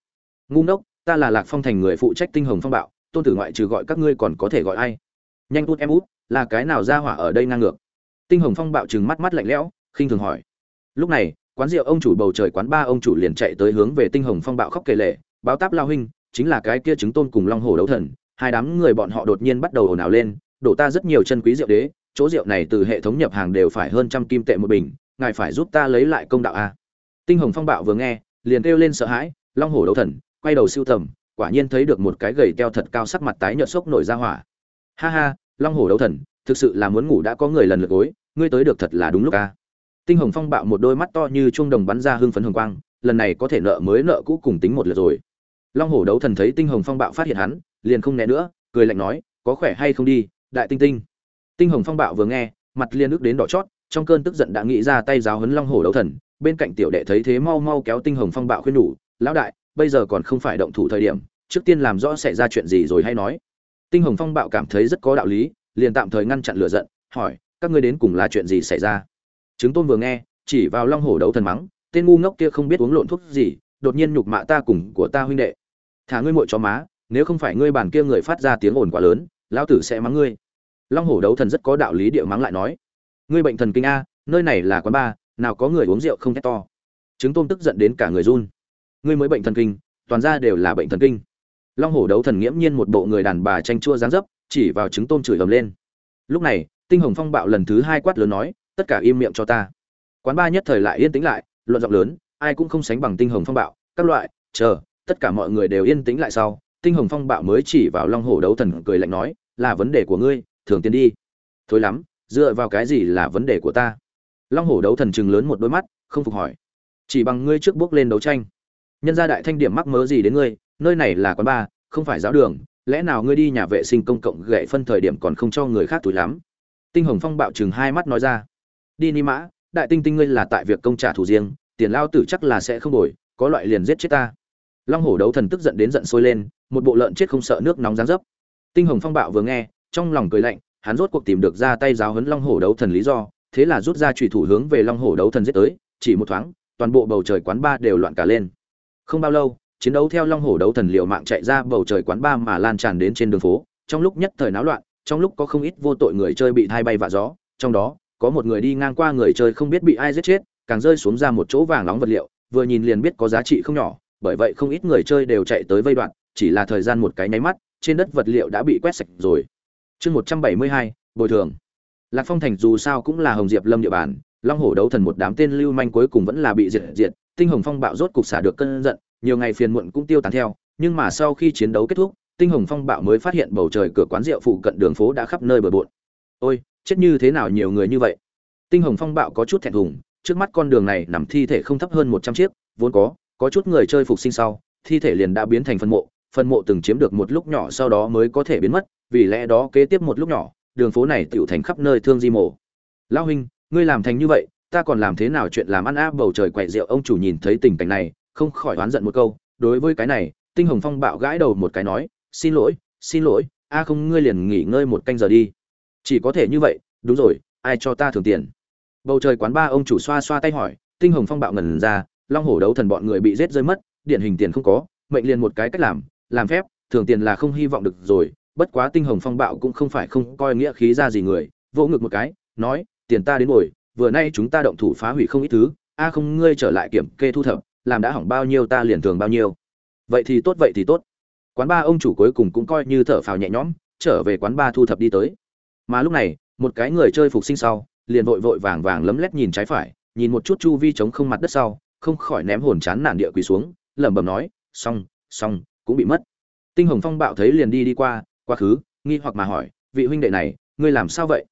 ngu ngốc, ta là lạc phong thành người phụ trách tinh hồng phong bạo, tôn tử ngoại trừ gọi các ngươi còn có thể gọi ai? Nhanh út em út, là cái nào ra hỏa ở đây ngang ngược? Tinh hồng phong bạo chừng mắt mắt lạnh lẽo, khinh thường hỏi. Lúc này, quán rượu ông chủ bầu trời quán ba ông chủ liền chạy tới hướng về tinh hồng phong bạo khóc kể lệ báo táp lao huynh, chính là cái kia chứng tôn cùng long hồ đấu thần, hai đám người bọn họ đột nhiên bắt đầu ồn ào lên, đổ ta rất nhiều chân quý rượu đế, chỗ rượu này từ hệ thống nhập hàng đều phải hơn trăm kim tệ một bình, ngài phải giúp ta lấy lại công đạo a. Tinh hồng phong bạo vừa nghe, liền kêu lên sợ hãi, long hổ đấu thần quay đầu siêu tầm, quả nhiên thấy được một cái gầy teo thật cao sắc mặt tái nhợt sốc nổi ra hỏa. Ha ha, long hổ đấu thần, thực sự là muốn ngủ đã có người lần lượt gối, ngươi tới được thật là đúng lúc a. Tinh hồng phong bạo một đôi mắt to như chuông đồng bắn ra hưng phấn hồng quang, lần này có thể nợ mới nợ cũ cùng tính một lượt rồi. Long hổ đấu thần thấy tinh hồng phong bạo phát hiện hắn, liền không né nữa, cười lạnh nói, có khỏe hay không đi, đại tinh tinh. Tinh hồng phong bạo vừa nghe, mặt liền nước đến đỏ chót, trong cơn tức giận đã nghĩ ra tay giáo huấn long hổ đấu thần, bên cạnh tiểu đệ thấy thế mau mau kéo tinh hồng phong bạo khuyên nhủ, lão đại bây giờ còn không phải động thủ thời điểm, trước tiên làm rõ xảy ra chuyện gì rồi hay nói. Tinh hồng phong bạo cảm thấy rất có đạo lý, liền tạm thời ngăn chặn lửa giận, hỏi, các ngươi đến cùng là chuyện gì xảy ra? Trứng tôn vừa nghe, chỉ vào long hổ đấu thần mắng, tên ngu ngốc kia không biết uống lộn thuốc gì, đột nhiên nhục mạ ta cùng của ta huynh đệ. Thả ngươi muội cho má, nếu không phải ngươi bàn kia người phát ra tiếng ồn quá lớn, lão tử sẽ mắng ngươi. Long hổ đấu thần rất có đạo lý địa mắng lại nói, ngươi bệnh thần kinh a, nơi này là quán bar nào có người uống rượu không thét to. Trứng tôm tức giận đến cả người run ngươi mới bệnh thần kinh, toàn ra đều là bệnh thần kinh. Long hổ đấu thần nghiễm nhiên một bộ người đàn bà tranh chua dáng dấp, chỉ vào trứng tôm chửi ầm lên. Lúc này, tinh hồng phong bạo lần thứ hai quát lớn nói, tất cả im miệng cho ta. Quán ba nhất thời lại yên tĩnh lại, luận giọng lớn, ai cũng không sánh bằng tinh hồng phong bạo, các loại, chờ, tất cả mọi người đều yên tĩnh lại sau, tinh hồng phong bạo mới chỉ vào long hổ đấu thần cười lạnh nói, là vấn đề của ngươi, thường tiến đi. Thôi lắm, dựa vào cái gì là vấn đề của ta? Long hổ đấu thần chừng lớn một đôi mắt, không phục hỏi, chỉ bằng ngươi trước bước lên đấu tranh nhân gia đại thanh điểm mắc mớ gì đến ngươi, nơi này là quán bar không phải giáo đường, lẽ nào ngươi đi nhà vệ sinh công cộng gậy phân thời điểm còn không cho người khác túi lắm? Tinh hồng phong bạo chừng hai mắt nói ra. Đi ni mã, đại tinh tinh ngươi là tại việc công trả thù riêng, tiền lao tử chắc là sẽ không đổi, có loại liền giết chết ta. Long hổ đấu thần tức giận đến giận sôi lên, một bộ lợn chết không sợ nước nóng ráng dấp. Tinh hồng phong bạo vừa nghe, trong lòng cười lạnh, hắn rốt cuộc tìm được ra tay giáo huấn long hổ đấu thần lý do, thế là rút ra trùy thủ hướng về long hổ đấu thần giết tới, chỉ một thoáng, toàn bộ bầu trời quán ba đều loạn cả lên không bao lâu, chiến đấu theo long hổ đấu thần liệu mạng chạy ra bầu trời quán ba mà lan tràn đến trên đường phố. Trong lúc nhất thời náo loạn, trong lúc có không ít vô tội người chơi bị thay bay vạ gió, trong đó, có một người đi ngang qua người chơi không biết bị ai giết chết, càng rơi xuống ra một chỗ vàng nóng vật liệu, vừa nhìn liền biết có giá trị không nhỏ, bởi vậy không ít người chơi đều chạy tới vây đoạn, chỉ là thời gian một cái nháy mắt, trên đất vật liệu đã bị quét sạch rồi. Chương một trăm bảy mươi hai, bồi thường. Lạc phong thành dù sao cũng là hồng diệp lâm địa bàn, long hổ đấu thần một đám tên lưu manh cuối cùng vẫn là bị diệt diệt tinh hồng phong bạo rốt cục xả được cơn giận, nhiều ngày phiền muộn cũng tiêu tán theo, nhưng mà sau khi chiến đấu kết thúc, tinh hồng phong bạo mới phát hiện bầu trời cửa quán rượu phụ cận đường phố đã khắp nơi bừa bộn. Ôi, chết như thế nào nhiều người như vậy? Tinh hồng phong bạo có chút thẹn thùng, trước mắt con đường này nằm thi thể không thấp hơn một trăm chiếc, vốn có có chút người chơi phục sinh sau, thi thể liền đã biến thành phân mộ phân mộ từng chiếm được một lúc nhỏ sau đó mới có thể biến mất, vì lẽ đó kế tiếp một lúc nhỏ, đường phố này tựu thành khắp nơi thương di mộ. Lão huynh, ngươi làm thành như vậy ta còn làm thế nào chuyện làm ăn áp bầu trời quậy rượu, ông chủ nhìn thấy tình cảnh này, không khỏi oán giận một câu. Đối với cái này, tinh hồng phong bạo gãi đầu một cái nói, xin lỗi xin lỗi, a à không, ngươi liền nghỉ ngơi một canh giờ đi. Chỉ có thể như vậy, đúng rồi, ai cho ta thưởng tiền? Bầu trời quán ba, ông chủ xoa xoa tay hỏi, tinh hồng phong bạo ngần ra, long hổ đấu thần bọn người bị giết rơi mất, điển hình tiền không có, mệnh liền một cái cách làm làm phép thường tiền là không hy vọng được rồi, bất quá tinh hồng phong bạo cũng không phải không coi nghĩa khí ra gì người, vỗ ngực một cái, nói, tiền ta đến ngồi vừa nay chúng ta động thủ phá hủy không ít thứ, a không, ngươi trở lại kiểm kê thu thập, làm đã hỏng bao nhiêu ta liền thường bao nhiêu. Vậy thì tốt, vậy thì tốt. Quán ba ông chủ cuối cùng cũng coi như thở phào nhẹ nhõm, trở về quán ba thu thập đi tới. Mà lúc này, một cái người chơi phục sinh sau, liền vội vội vàng vàng lấm lét nhìn trái phải, nhìn một chút chu vi trống không mặt đất sau, không khỏi ném hồn chán nản địa quỳ xuống, lẩm bẩm nói, xong xong, cũng bị mất. Tinh hồng phong bạo thấy liền đi đi qua, quá khứ, nghi hoặc mà hỏi, vị huynh đệ này, ngươi làm sao vậy?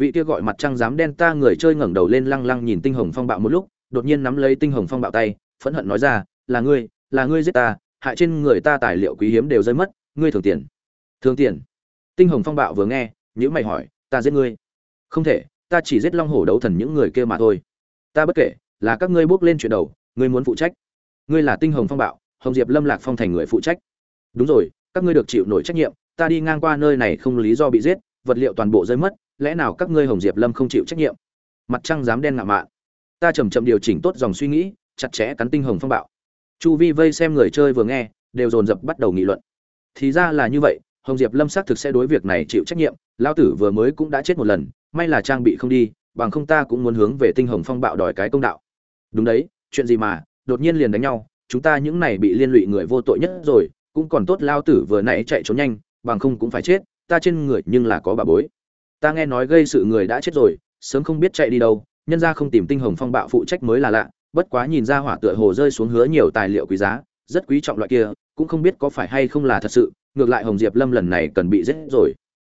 Vị kia gọi mặt trăng dám đen ta người chơi ngẩng đầu lên lăng lăng nhìn tinh hồng phong bạo một lúc, đột nhiên nắm lấy tinh hồng phong bạo tay, phẫn hận nói ra, là ngươi là ngươi giết ta, hại trên người ta tài liệu quý hiếm đều rơi mất, ngươi thường tiền. Thường tiền? Tinh hồng phong bạo vừa nghe nhữ mày hỏi, ta giết ngươi? Không thể, ta chỉ giết long hổ đấu thần những người kia mà thôi. Ta bất kể, là các ngươi bước lên chuyện đầu, ngươi muốn phụ trách. Ngươi là tinh hồng phong bạo, hồng diệp lâm lạc phong thành người phụ trách. Đúng rồi, các ngươi được chịu nổi trách nhiệm, ta đi ngang qua nơi này không lý do bị giết, vật liệu toàn bộ rơi mất lẽ nào các ngươi hồng diệp lâm không chịu trách nhiệm? Mặt trăng dám đen ngạo mạn. Ta chầm chậm điều chỉnh tốt dòng suy nghĩ, chặt chẽ cắn tinh hồng phong bạo. Chu vi vây xem người chơi vừa nghe, đều dồn dập bắt đầu nghị luận. Thì ra là như vậy, hồng diệp lâm xác thực sẽ đối việc này chịu trách nhiệm lao tử vừa mới cũng đã chết một lần, may là trang bị không đi, bằng không ta cũng muốn hướng về tinh hồng phong bạo đòi cái công đạo. Đúng đấy, chuyện gì mà, đột nhiên liền đánh nhau, chúng ta những này bị liên lụy người vô tội nhất rồi, cũng còn tốt lao tử vừa nãy chạy trốn nhanh, bằng không cũng phải chết, ta trên người nhưng là có bà bối ta nghe nói gây sự người đã chết rồi, sớm không biết chạy đi đâu, nhân ra không tìm tinh hồng phong bạo phụ trách mới là lạ, bất quá nhìn ra hỏa tựa hồ rơi xuống hứa nhiều tài liệu quý giá, rất quý trọng loại kia, cũng không biết có phải hay không là thật sự, ngược lại hồng diệp lâm lần này cần bị giết rồi.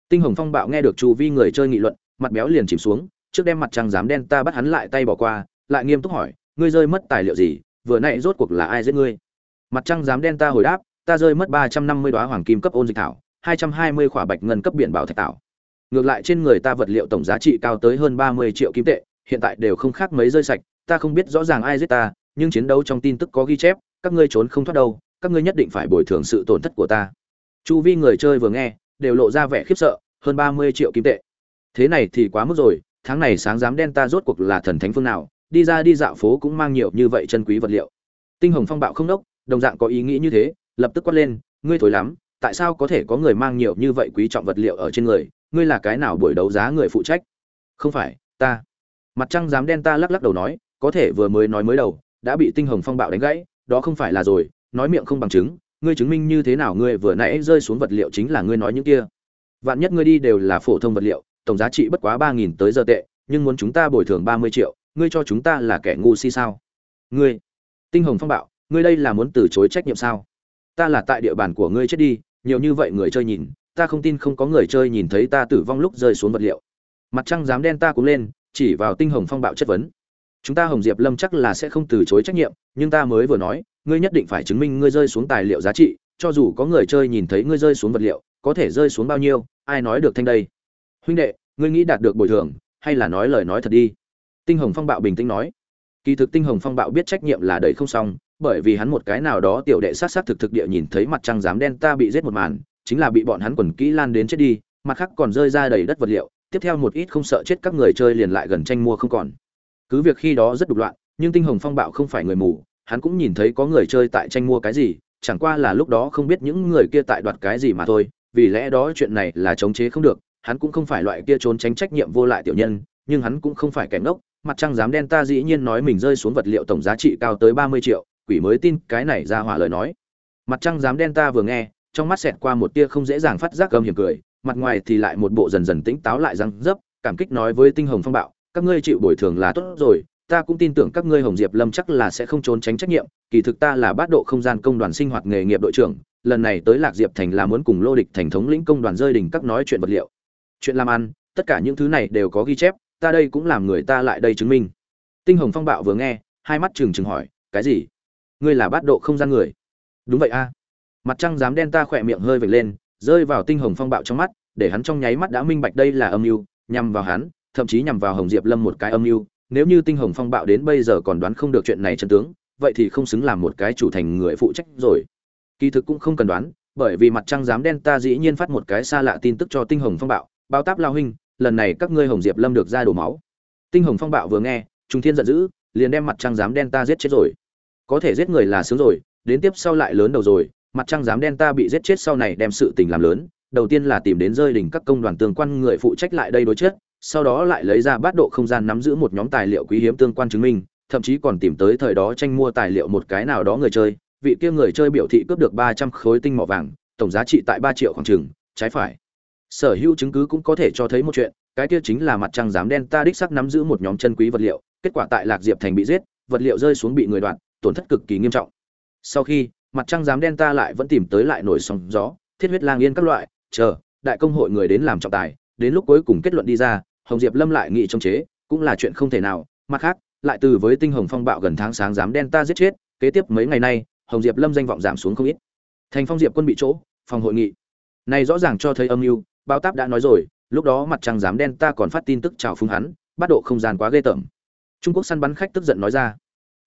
Tinh hồng phong bạo nghe được chu vi người chơi nghị luận, mặt béo liền chìm xuống, trước đem mặt trăng dám đen ta bắt hắn lại tay bỏ qua, lại nghiêm túc hỏi, ngươi rơi mất tài liệu gì? Vừa nãy rốt cuộc là ai giết ngươi? Mặt trăng dám đen ta hồi đáp, ta rơi mất ba trăm năm mươi đoá hoàng kim cấp ôn dịch thảo, hai trăm hai mươi khỏa bạch ngân cấp biển bảo thạch tạo ngược lại trên người ta vật liệu tổng giá trị cao tới hơn ba mươi triệu kim tệ, hiện tại đều không khác mấy rơi sạch, ta không biết rõ ràng ai giết ta, nhưng chiến đấu trong tin tức có ghi chép, các ngươi trốn không thoát đâu, các ngươi nhất định phải bồi thường sự tổn thất của ta. Chu vi người chơi vừa nghe, đều lộ ra vẻ khiếp sợ, hơn ba mươi triệu kim tệ. Thế này thì quá mức rồi, tháng này sáng dám đen ta rốt cuộc là thần thánh phương nào, đi ra đi dạo phố cũng mang nhiều như vậy chân quý vật liệu. Tinh hồng phong bạo không đốc, đồng dạng có ý nghĩ như thế, lập tức quát lên, ngươi thối lắm, tại sao có thể có người mang nhiều như vậy quý trọng vật liệu ở trên người ngươi là cái nào buổi đấu giá người phụ trách? Không phải, ta. Mặt trăng dám đen ta lắc lắc đầu nói, có thể vừa mới nói mới đầu, đã bị tinh hồng phong bạo đánh gãy, đó không phải là rồi, nói miệng không bằng chứng, ngươi chứng minh như thế nào ngươi vừa nãy rơi xuống vật liệu chính là ngươi nói những kia. Vạn nhất ngươi đi đều là phổ thông vật liệu, tổng giá trị bất quá ba nghìn tới giờ tệ, nhưng muốn chúng ta bồi thường ba mươi triệu, ngươi cho chúng ta là kẻ ngu si sao? Ngươi, tinh hồng phong bạo, ngươi đây là muốn từ chối trách nhiệm sao? Ta là tại địa bàn của ngươi chết đi, nhiều như vậy người chơi nhìn ta không tin không có người chơi nhìn thấy ta tử vong lúc rơi xuống vật liệu. Mặt trăng dám đen ta cũng lên, chỉ vào tinh hồng phong bạo chất vấn. Chúng ta hồng diệp lâm chắc là sẽ không từ chối trách nhiệm, nhưng ta mới vừa nói, ngươi nhất định phải chứng minh ngươi rơi xuống tài liệu giá trị, cho dù có người chơi nhìn thấy ngươi rơi xuống vật liệu, có thể rơi xuống bao nhiêu, ai nói được thanh đây? Huynh đệ, ngươi nghĩ đạt được bồi thường, hay là nói lời nói thật đi? Tinh hồng phong bạo bình tĩnh nói. Kỳ thực tinh hồng phong bạo biết trách nhiệm là đầy không xong, bởi vì hắn một cái nào đó tiểu đệ sát sát thực thực địa nhìn thấy mặt trăng dám đen ta bị giết một màn chính là bị bọn hắn quần kỹ lan đến chết đi, mặt khác còn rơi ra đầy đất vật liệu, tiếp theo một ít không sợ chết các người chơi liền lại gần tranh mua không còn. Cứ việc khi đó rất đục loạn, nhưng tinh hồng phong bạo không phải người mù, hắn cũng nhìn thấy có người chơi tại tranh mua cái gì, chẳng qua là lúc đó không biết những người kia tại đoạt cái gì mà thôi, vì lẽ đó chuyện này là chống chế không được, hắn cũng không phải loại kia trốn tránh trách nhiệm vô lại tiểu nhân, nhưng hắn cũng không phải kẻ ngốc, mặt trăng dám đen ta dĩ nhiên nói mình rơi xuống vật liệu tổng giá trị cao tới ba mươi triệu, quỷ mới tin cái này ra hỏa lời nói. Mặt trăng dám đen ta vừa nghe trong mắt xẹt qua một tia không dễ dàng phát giác gầm hiểm cười, mặt ngoài thì lại một bộ dần dần tĩnh táo lại răng dấp, cảm kích nói với tinh hồng phong bạo, các ngươi chịu bồi thường là tốt rồi, ta cũng tin tưởng các ngươi hồng diệp lâm chắc là sẽ không trốn tránh trách nhiệm, kỳ thực ta là bát độ không gian công đoàn sinh hoạt nghề nghiệp đội trưởng, lần này tới lạc diệp thành là muốn cùng lô địch thành thống lĩnh công đoàn rơi đỉnh các nói chuyện vật liệu. Chuyện làm ăn, tất cả những thứ này đều có ghi chép, ta đây cũng làm người ta lại đây chứng minh. Tinh hồng phong bạo vừa nghe, hai mắt trừng trừng hỏi, cái gì? Ngươi là bát độ không gian người? Đúng vậy a mặt trăng dám đen ta khỏe miệng hơi vệt lên, rơi vào tinh hồng phong bạo trong mắt, để hắn trong nháy mắt đã minh bạch đây là âm mưu, nhằm vào hắn, thậm chí nhằm vào hồng diệp lâm một cái âm mưu. Nếu như tinh hồng phong bạo đến bây giờ còn đoán không được chuyện này chân tướng, vậy thì không xứng làm một cái chủ thành người phụ trách rồi. Kỳ thực cũng không cần đoán, bởi vì mặt trăng dám đen ta dĩ nhiên phát một cái xa lạ tin tức cho tinh hồng phong bạo. Bao táp lao huynh, lần này các ngươi hồng diệp lâm được ra đổ máu. Tinh hồng phong bạo vừa nghe trung thiên giận dữ, liền đem mặt trăng dám đen ta giết chết rồi. Có thể giết người là sướng rồi, đến tiếp sau lại lớn đầu rồi mặt trăng dám đen ta bị giết chết sau này đem sự tình làm lớn, đầu tiên là tìm đến rơi đỉnh các công đoàn tương quan người phụ trách lại đây đối chất, sau đó lại lấy ra bát độ không gian nắm giữ một nhóm tài liệu quý hiếm tương quan chứng minh, thậm chí còn tìm tới thời đó tranh mua tài liệu một cái nào đó người chơi, vị kia người chơi biểu thị cướp được ba trăm khối tinh mỏ vàng, tổng giá trị tại ba triệu khoảng chừng. trái phải sở hữu chứng cứ cũng có thể cho thấy một chuyện, cái kia chính là mặt trăng dám đen ta đích sắc nắm giữ một nhóm chân quý vật liệu, kết quả tại lạc diệp thành bị giết, vật liệu rơi xuống bị người đoạt, tổn thất cực kỳ nghiêm trọng sau khi mặt trăng dám đen ta lại vẫn tìm tới lại nổi sóng gió, thiết huyết lang yên các loại, chờ, đại công hội người đến làm trọng tài, đến lúc cuối cùng kết luận đi ra, hồng diệp lâm lại nghị trong chế, cũng là chuyện không thể nào, mặt khác, lại từ với tinh hồng phong bạo gần tháng sáng dám đen ta giết chết, kế tiếp mấy ngày nay, hồng diệp lâm danh vọng giảm xuống không ít. Thành phong diệp quân bị chỗ, phòng hội nghị. Này rõ ràng cho thấy âm mưu, bao táp đã nói rồi, lúc đó mặt trăng dám đen ta còn phát tin tức chào phúng hắn, bắt độ không gian quá ghê tởm. Trung quốc săn bắn khách tức giận nói ra.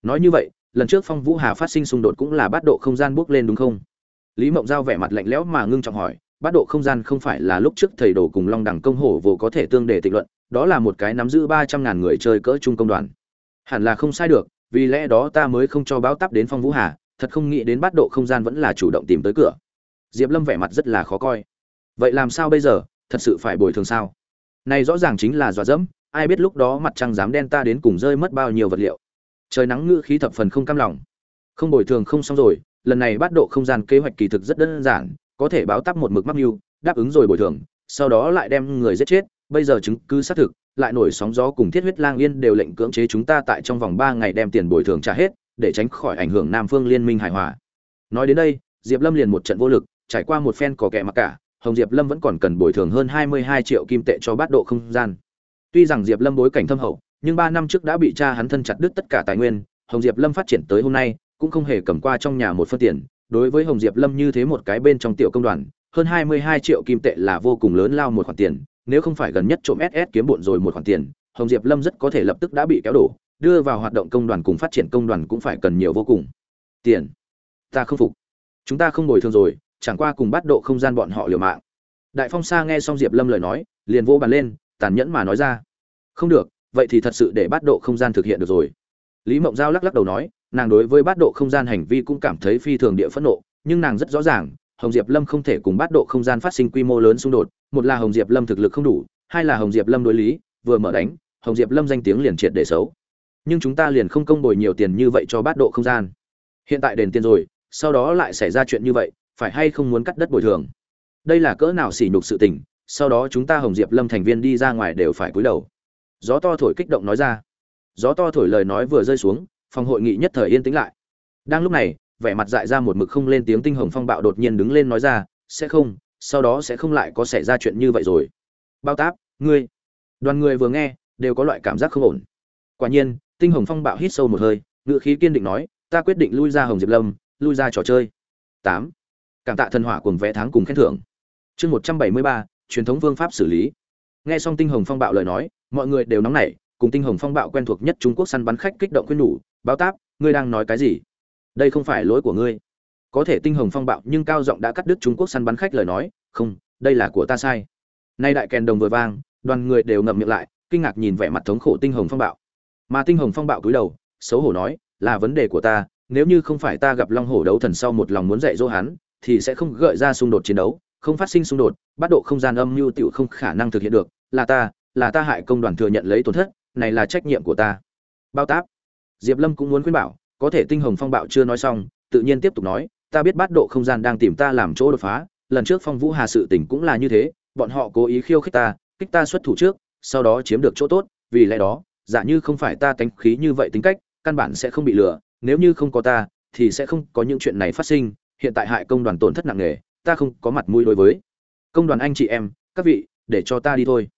Nói như vậy lần trước phong vũ hà phát sinh xung đột cũng là bắt độ không gian bước lên đúng không? Lý mộng giao vẻ mặt lạnh lẽo mà ngưng trọng hỏi, bắt độ không gian không phải là lúc trước thầy đồ cùng long đẳng công hổ vô có thể tương đề tịnh luận, đó là một cái nắm giữ ba trăm ngàn người chơi cỡ trung công đoàn. Hẳn là không sai được, vì lẽ đó ta mới không cho báo tắp đến phong vũ hà, thật không nghĩ đến bắt độ không gian vẫn là chủ động tìm tới cửa. Diệp lâm vẻ mặt rất là khó coi. Vậy làm sao bây giờ? Thật sự phải bồi thường sao? Này rõ ràng chính là dọa dẫm, ai biết lúc đó mặt trăng dám đen ta đến cùng rơi mất bao nhiêu vật liệu trời nắng ngữ khí thập phần không cam lòng. Không bồi thường không xong rồi, lần này bắt độ không gian kế hoạch kỳ thực rất đơn giản, có thể báo tắp một mực mắc mưu, đáp ứng rồi bồi thường, sau đó lại đem người giết chết, bây giờ chứng cứ xác thực, lại nổi sóng gió cùng thiết huyết lang yên đều lệnh cưỡng chế chúng ta tại trong vòng ba ngày đem tiền bồi thường trả hết, để tránh khỏi ảnh hưởng nam phương liên minh hài hòa. Nói đến đây, diệp lâm liền một trận vô lực, trải qua một phen cò kẹ mặc cả, hồng diệp lâm vẫn còn cần bồi thường hơn hai mươi hai triệu kim tệ cho bát độ không gian. Tuy rằng diệp lâm bối cảnh thâm hậu nhưng ba năm trước đã bị cha hắn thân chặt đứt tất cả tài nguyên, hồng diệp lâm phát triển tới hôm nay, cũng không hề cầm qua trong nhà một phân tiền. Đối với hồng diệp lâm như thế một cái bên trong tiểu công đoàn, hơn hai mươi hai triệu kim tệ là vô cùng lớn lao một khoản tiền. Nếu không phải gần nhất trộm ss kiếm bộn rồi một khoản tiền, hồng diệp lâm rất có thể lập tức đã bị kéo đổ. Đưa vào hoạt động công đoàn cùng phát triển công đoàn cũng phải cần nhiều vô cùng. Tiền. Ta không phục. Chúng ta không ngồi thường rồi, chẳng qua cùng bắt độ không gian bọn họ liều mạng. Đại phong sa nghe xong diệp lâm lời nói, liền vô bàn lên, tàn nhẫn mà nói ra. Không được vậy thì thật sự để bắt độ không gian thực hiện được rồi. Lý mộng giao lắc lắc đầu nói, nàng đối với bát độ không gian hành vi cũng cảm thấy phi thường địa phẫn nộ, nhưng nàng rất rõ ràng, hồng diệp lâm không thể cùng bát độ không gian phát sinh quy mô lớn xung đột, một là hồng diệp lâm thực lực không đủ, hai là hồng diệp lâm đối lý, vừa mở đánh, hồng diệp lâm danh tiếng liền triệt để xấu. Nhưng chúng ta liền không công bồi nhiều tiền như vậy cho bát độ không gian. Hiện tại đền tiền rồi, sau đó lại xảy ra chuyện như vậy, phải hay không muốn cắt đất bồi thường? Đây là cỡ nào sỉ nhục sự tình, sau đó chúng ta hồng diệp lâm thành viên đi ra ngoài đều phải cúi đầu gió to thổi kích động nói ra. Gió to thổi lời nói vừa rơi xuống, phòng hội nghị nhất thời yên tĩnh lại. Đang lúc này, vẻ mặt dại ra một mực không lên tiếng tinh hồng phong bạo đột nhiên đứng lên nói ra, sẽ không, sau đó sẽ không lại có xảy ra chuyện như vậy rồi. Bao táp, ngươi. Đoàn người vừa nghe, đều có loại cảm giác không ổn. Quả nhiên, tinh hồng phong bạo hít sâu một hơi ngự khí kiên định nói, ta quyết định lui ra hồng diệp lâm, lui ra trò chơi. Tám. Cảm tạ thần hỏa cùng vẽ tháng cùng khen thưởng. Chương một trăm bảy mươi ba, truyền thống phương pháp xử lý. Nghe xong tinh hồng phong bạo lời nói mọi người đều nóng nảy, cùng tinh hồng phong bạo quen thuộc nhất trung quốc săn bắn khách kích động khuyên nhủ, báo táp, ngươi đang nói cái gì? Đây không phải lỗi của ngươi. Có thể tinh hồng phong bạo nhưng cao giọng đã cắt đứt trung quốc săn bắn khách lời nói, không, đây là của ta sai. Nay đại kèn đồng vừa vang, đoàn người đều ngậm miệng lại, kinh ngạc nhìn vẻ mặt thống khổ tinh hồng phong bạo. Mà tinh hồng phong bạo cúi đầu, xấu hổ nói, là vấn đề của ta, nếu như không phải ta gặp long hổ đấu thần sau một lòng muốn dạy dỗ hắn, thì sẽ không gợi ra xung đột chiến đấu, không phát sinh xung đột, bắt độ không gian âm mưu tiểu không khả năng thực hiện được, là ta là ta hại công đoàn thừa nhận lấy tổn thất, này là trách nhiệm của ta. Bao táp. Diệp lâm cũng muốn khuyên bảo, có thể tinh hồng phong bạo chưa nói xong, tự nhiên tiếp tục nói, ta biết bát độ không gian đang tìm ta làm chỗ đột phá, lần trước phong vũ hà sự tình cũng là như thế, bọn họ cố ý khiêu khích ta, kích ta xuất thủ trước, sau đó chiếm được chỗ tốt, vì lẽ đó, giả như không phải ta tánh khí như vậy tính cách, căn bản sẽ không bị lừa, nếu như không có ta, thì sẽ không có những chuyện này phát sinh, hiện tại hại công đoàn tổn thất nặng nề, ta không có mặt mũi đối với. Công đoàn anh chị em, các vị, để cho ta đi thôi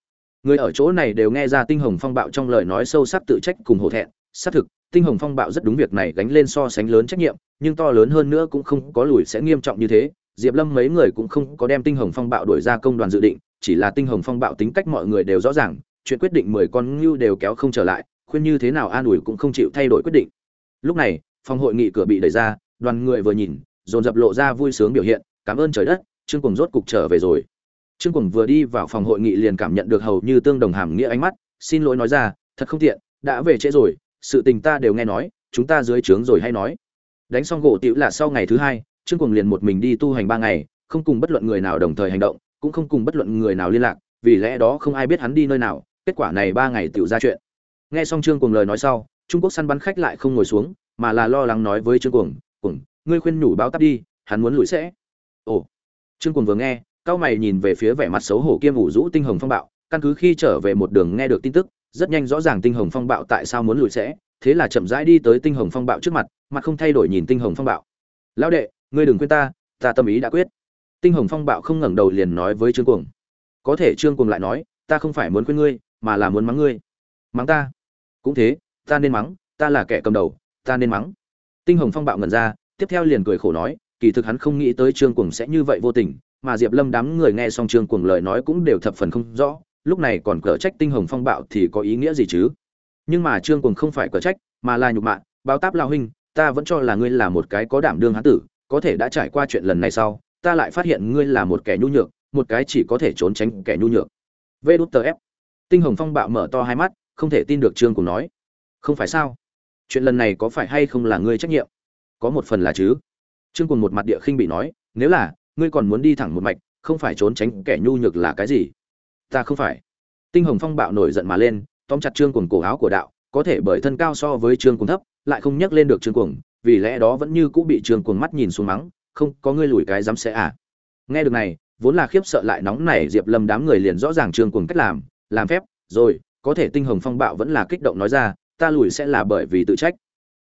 người ở chỗ này đều nghe ra tinh hồng phong bạo trong lời nói sâu sắc tự trách cùng hổ thẹn. Xác thực, tinh hồng phong bạo rất đúng việc này gánh lên so sánh lớn trách nhiệm, nhưng to lớn hơn nữa cũng không có lùi sẽ nghiêm trọng như thế. Diệp lâm mấy người cũng không có đem tinh hồng phong bạo đổi ra công đoàn dự định, chỉ là tinh hồng phong bạo tính cách mọi người đều rõ ràng, chuyện quyết định mười con ngưu đều kéo không trở lại, khuyên như thế nào an ủi cũng không chịu thay đổi quyết định. Lúc này, phòng hội nghị cửa bị đẩy ra, đoàn người vừa nhìn, dồn dập lộ ra vui sướng biểu hiện, cảm ơn trời đất, trương cùng rốt cục trở về rồi trương Cuồng vừa đi vào phòng hội nghị liền cảm nhận được hầu như tương đồng hàm nghĩa ánh mắt, xin lỗi nói ra, thật không tiện, đã về trễ rồi, sự tình ta đều nghe nói, chúng ta dưới trướng rồi hay nói. Đánh xong gỗ tiểu là sau ngày thứ hai, trương Cuồng liền một mình đi tu hành ba ngày, không cùng bất luận người nào đồng thời hành động, cũng không cùng bất luận người nào liên lạc, vì lẽ đó không ai biết hắn đi nơi nào, kết quả này ba ngày tiểu ra chuyện. Nghe xong trương Cuồng lời nói sau, trung quốc săn bắn khách lại không ngồi xuống, mà là lo lắng nói với trương cuồng cuồng, ngươi khuyên nhủ báo tắp đi, hắn muốn lùi sẽ. Ồ. Trương cuồng vừa nghe cao mày nhìn về phía vẻ mặt xấu hổ kiêm ủ rũ tinh hồng phong bạo, căn cứ khi trở về một đường nghe được tin tức, rất nhanh rõ ràng tinh hồng phong bạo tại sao muốn lùi sẽ, thế là chậm rãi đi tới tinh hồng phong bạo trước mặt mặt không thay đổi nhìn tinh hồng phong bạo. Lão đệ, ngươi đừng quên ta ta tâm ý đã quyết. Tinh hồng phong bạo không ngẩng đầu liền nói với trương cuồng. Có thể trương cuồng lại nói, ta không phải muốn quên ngươi, mà là muốn mắng ngươi. Mắng ta? Cũng thế, ta nên mắng, ta là kẻ cầm đầu, ta nên mắng. Tinh hồng phong bạo ngẩn ra, tiếp theo liền cười khổ nói, kỳ thực hắn không nghĩ tới trương cuồng sẽ như vậy vô tình mà diệp lâm đám người nghe xong trương cuồng lời nói cũng đều thập phần không rõ, lúc này còn cở trách tinh hồng phong bạo thì có ý nghĩa gì chứ? Nhưng mà trương cuồng không phải cở trách, mà là nhục mạ, báo táp lao huynh, ta vẫn cho là ngươi là một cái có đảm đương hán tử, có thể đã trải qua chuyện lần này sau, ta lại phát hiện ngươi là một kẻ nhu nhược, một cái chỉ có thể trốn tránh kẻ nhu nhược. Vê đút tờ ép. Tinh hồng phong bạo mở to hai mắt, không thể tin được trương cuồng nói. Không phải sao? Chuyện lần này có phải hay không là ngươi trách nhiệm? Có một phần là chứ. Trương cuồng một mặt địa khinh bị nói, nếu là ngươi còn muốn đi thẳng một mạch không phải trốn tránh kẻ nhu nhược là cái gì? Ta không phải. Tinh hồng phong bạo nổi giận mà lên tóm chặt trương cuồng cổ áo của đạo có thể bởi thân cao so với trương cuồng thấp lại không nhắc lên được trương cuồng vì lẽ đó vẫn như cũng bị trương cuồng mắt nhìn xuống mắng không có ngươi lùi cái dám sẽ à? Nghe được này vốn là khiếp sợ lại nóng nảy, diệp lâm đám người liền rõ ràng trương cuồng cách làm làm phép rồi có thể tinh hồng phong bạo vẫn là kích động nói ra ta lùi sẽ là bởi vì tự trách.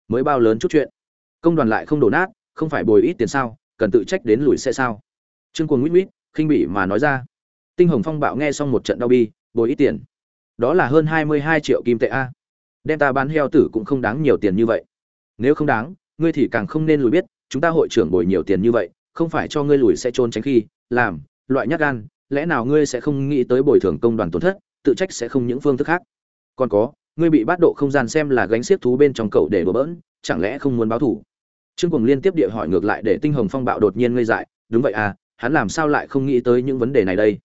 Mới bao lớn chút chuyện. Công đoàn lại không đổ nát không phải bồi ít tiền sao? Cần tự trách đến lùi sẽ sao? Trương cuồng nguyễn nguyễn khinh bỉ mà nói ra. Tinh hồng phong bạo nghe xong một trận đau bi, bồi ít tiền. Đó là hơn hai mươi hai triệu kim tệ a. Đem ta bán heo tử cũng không đáng nhiều tiền như vậy. Nếu không đáng, ngươi thì càng không nên lùi biết, chúng ta hội trưởng bồi nhiều tiền như vậy, không phải cho ngươi lùi sẽ trốn tránh khi, làm, loại nhát gan, lẽ nào ngươi sẽ không nghĩ tới bồi thường công đoàn tổn thất, tự trách sẽ không những phương thức khác. Còn có, ngươi bị bắt độ không gian xem là gánh xiếc thú bên trong cậu để đổ bỡn, chẳng lẽ không muốn báo thủ? Trương Cuồng liên tiếp địa hỏi ngược lại để tinh hồng phong bạo đột nhiên ngây dại, đúng vậy à hắn làm sao lại không nghĩ tới những vấn đề này đây?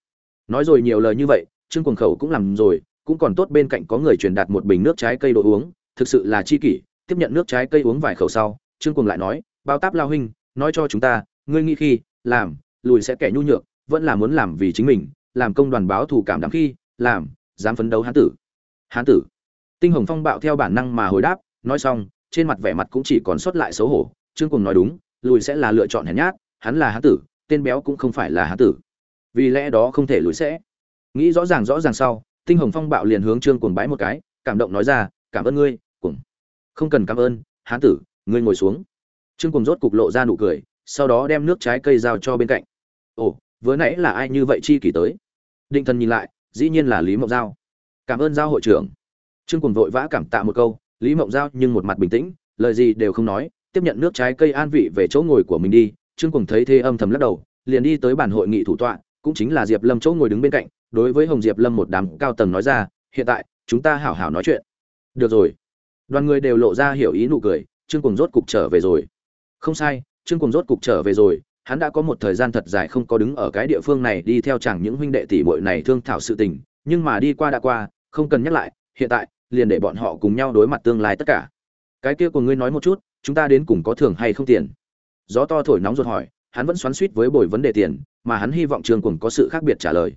Nói rồi nhiều lời như vậy, trương cuồng khẩu cũng làm rồi, cũng còn tốt bên cạnh có người truyền đạt một bình nước trái cây đồ uống, thực sự là chi kỷ, tiếp nhận nước trái cây uống vài khẩu sau, trương cuồng lại nói, bao táp lao huynh, nói cho chúng ta, ngươi nghĩ khi, làm, lùi sẽ kẻ nhu nhược, vẫn là muốn làm vì chính mình, làm công đoàn báo thù cảm đảm khi, làm, dám phấn đấu hán tử. Hán tử. Tinh hồng phong bạo theo bản năng mà hồi đáp, nói xong, trên mặt vẻ mặt cũng chỉ còn sót lại xấu hổ trương cùng nói đúng, lùi sẽ là lựa chọn hèn nhát, hắn là hán tử, tên béo cũng không phải là hán tử. Vì lẽ đó không thể lùi sẽ. Nghĩ rõ ràng rõ ràng sau, tinh hồng phong bạo liền hướng trương cùng bãi một cái, cảm động nói ra, cảm ơn ngươi cùng không cần cảm ơn, hán tử, ngươi ngồi xuống. Trương cùng rốt cục lộ ra nụ cười, sau đó đem nước trái cây giao cho bên cạnh. Ồ, vừa nãy là ai như vậy chi kỷ tới? Định thần nhìn lại, dĩ nhiên là lý mộng giao. Cảm ơn giao hội trưởng. Trương cùng vội vã cảm tạ một câu, lý mộng giao nhưng một mặt bình tĩnh, lời gì đều không nói tiếp nhận nước trái cây an vị về chỗ ngồi của mình đi, trương cùng thấy thế âm thầm lắc đầu, liền đi tới bản hội nghị thủ tọa, cũng chính là diệp lâm chỗ ngồi đứng bên cạnh, đối với hồng diệp lâm một đám cao tầng nói ra, hiện tại, chúng ta hảo hảo nói chuyện. Được rồi. Đoàn người đều lộ ra hiểu ý nụ cười, trương cùng rốt cục trở về rồi. Không sai, trương cùng rốt cục trở về rồi, hắn đã có một thời gian thật dài không có đứng ở cái địa phương này đi theo chẳng những huynh đệ tỷ muội này thương thảo sự tình, nhưng mà đi qua đã qua, không cần nhắc lại, hiện tại, liền để bọn họ cùng nhau đối mặt tương lai tất cả. Cái kia của ngươi nói một chút chúng ta đến cùng có thưởng hay không tiền? Gió to thổi nóng ruột hỏi, hắn vẫn xoắn suýt với bồi vấn đề tiền, mà hắn hy vọng trương cùng có sự khác biệt trả lời.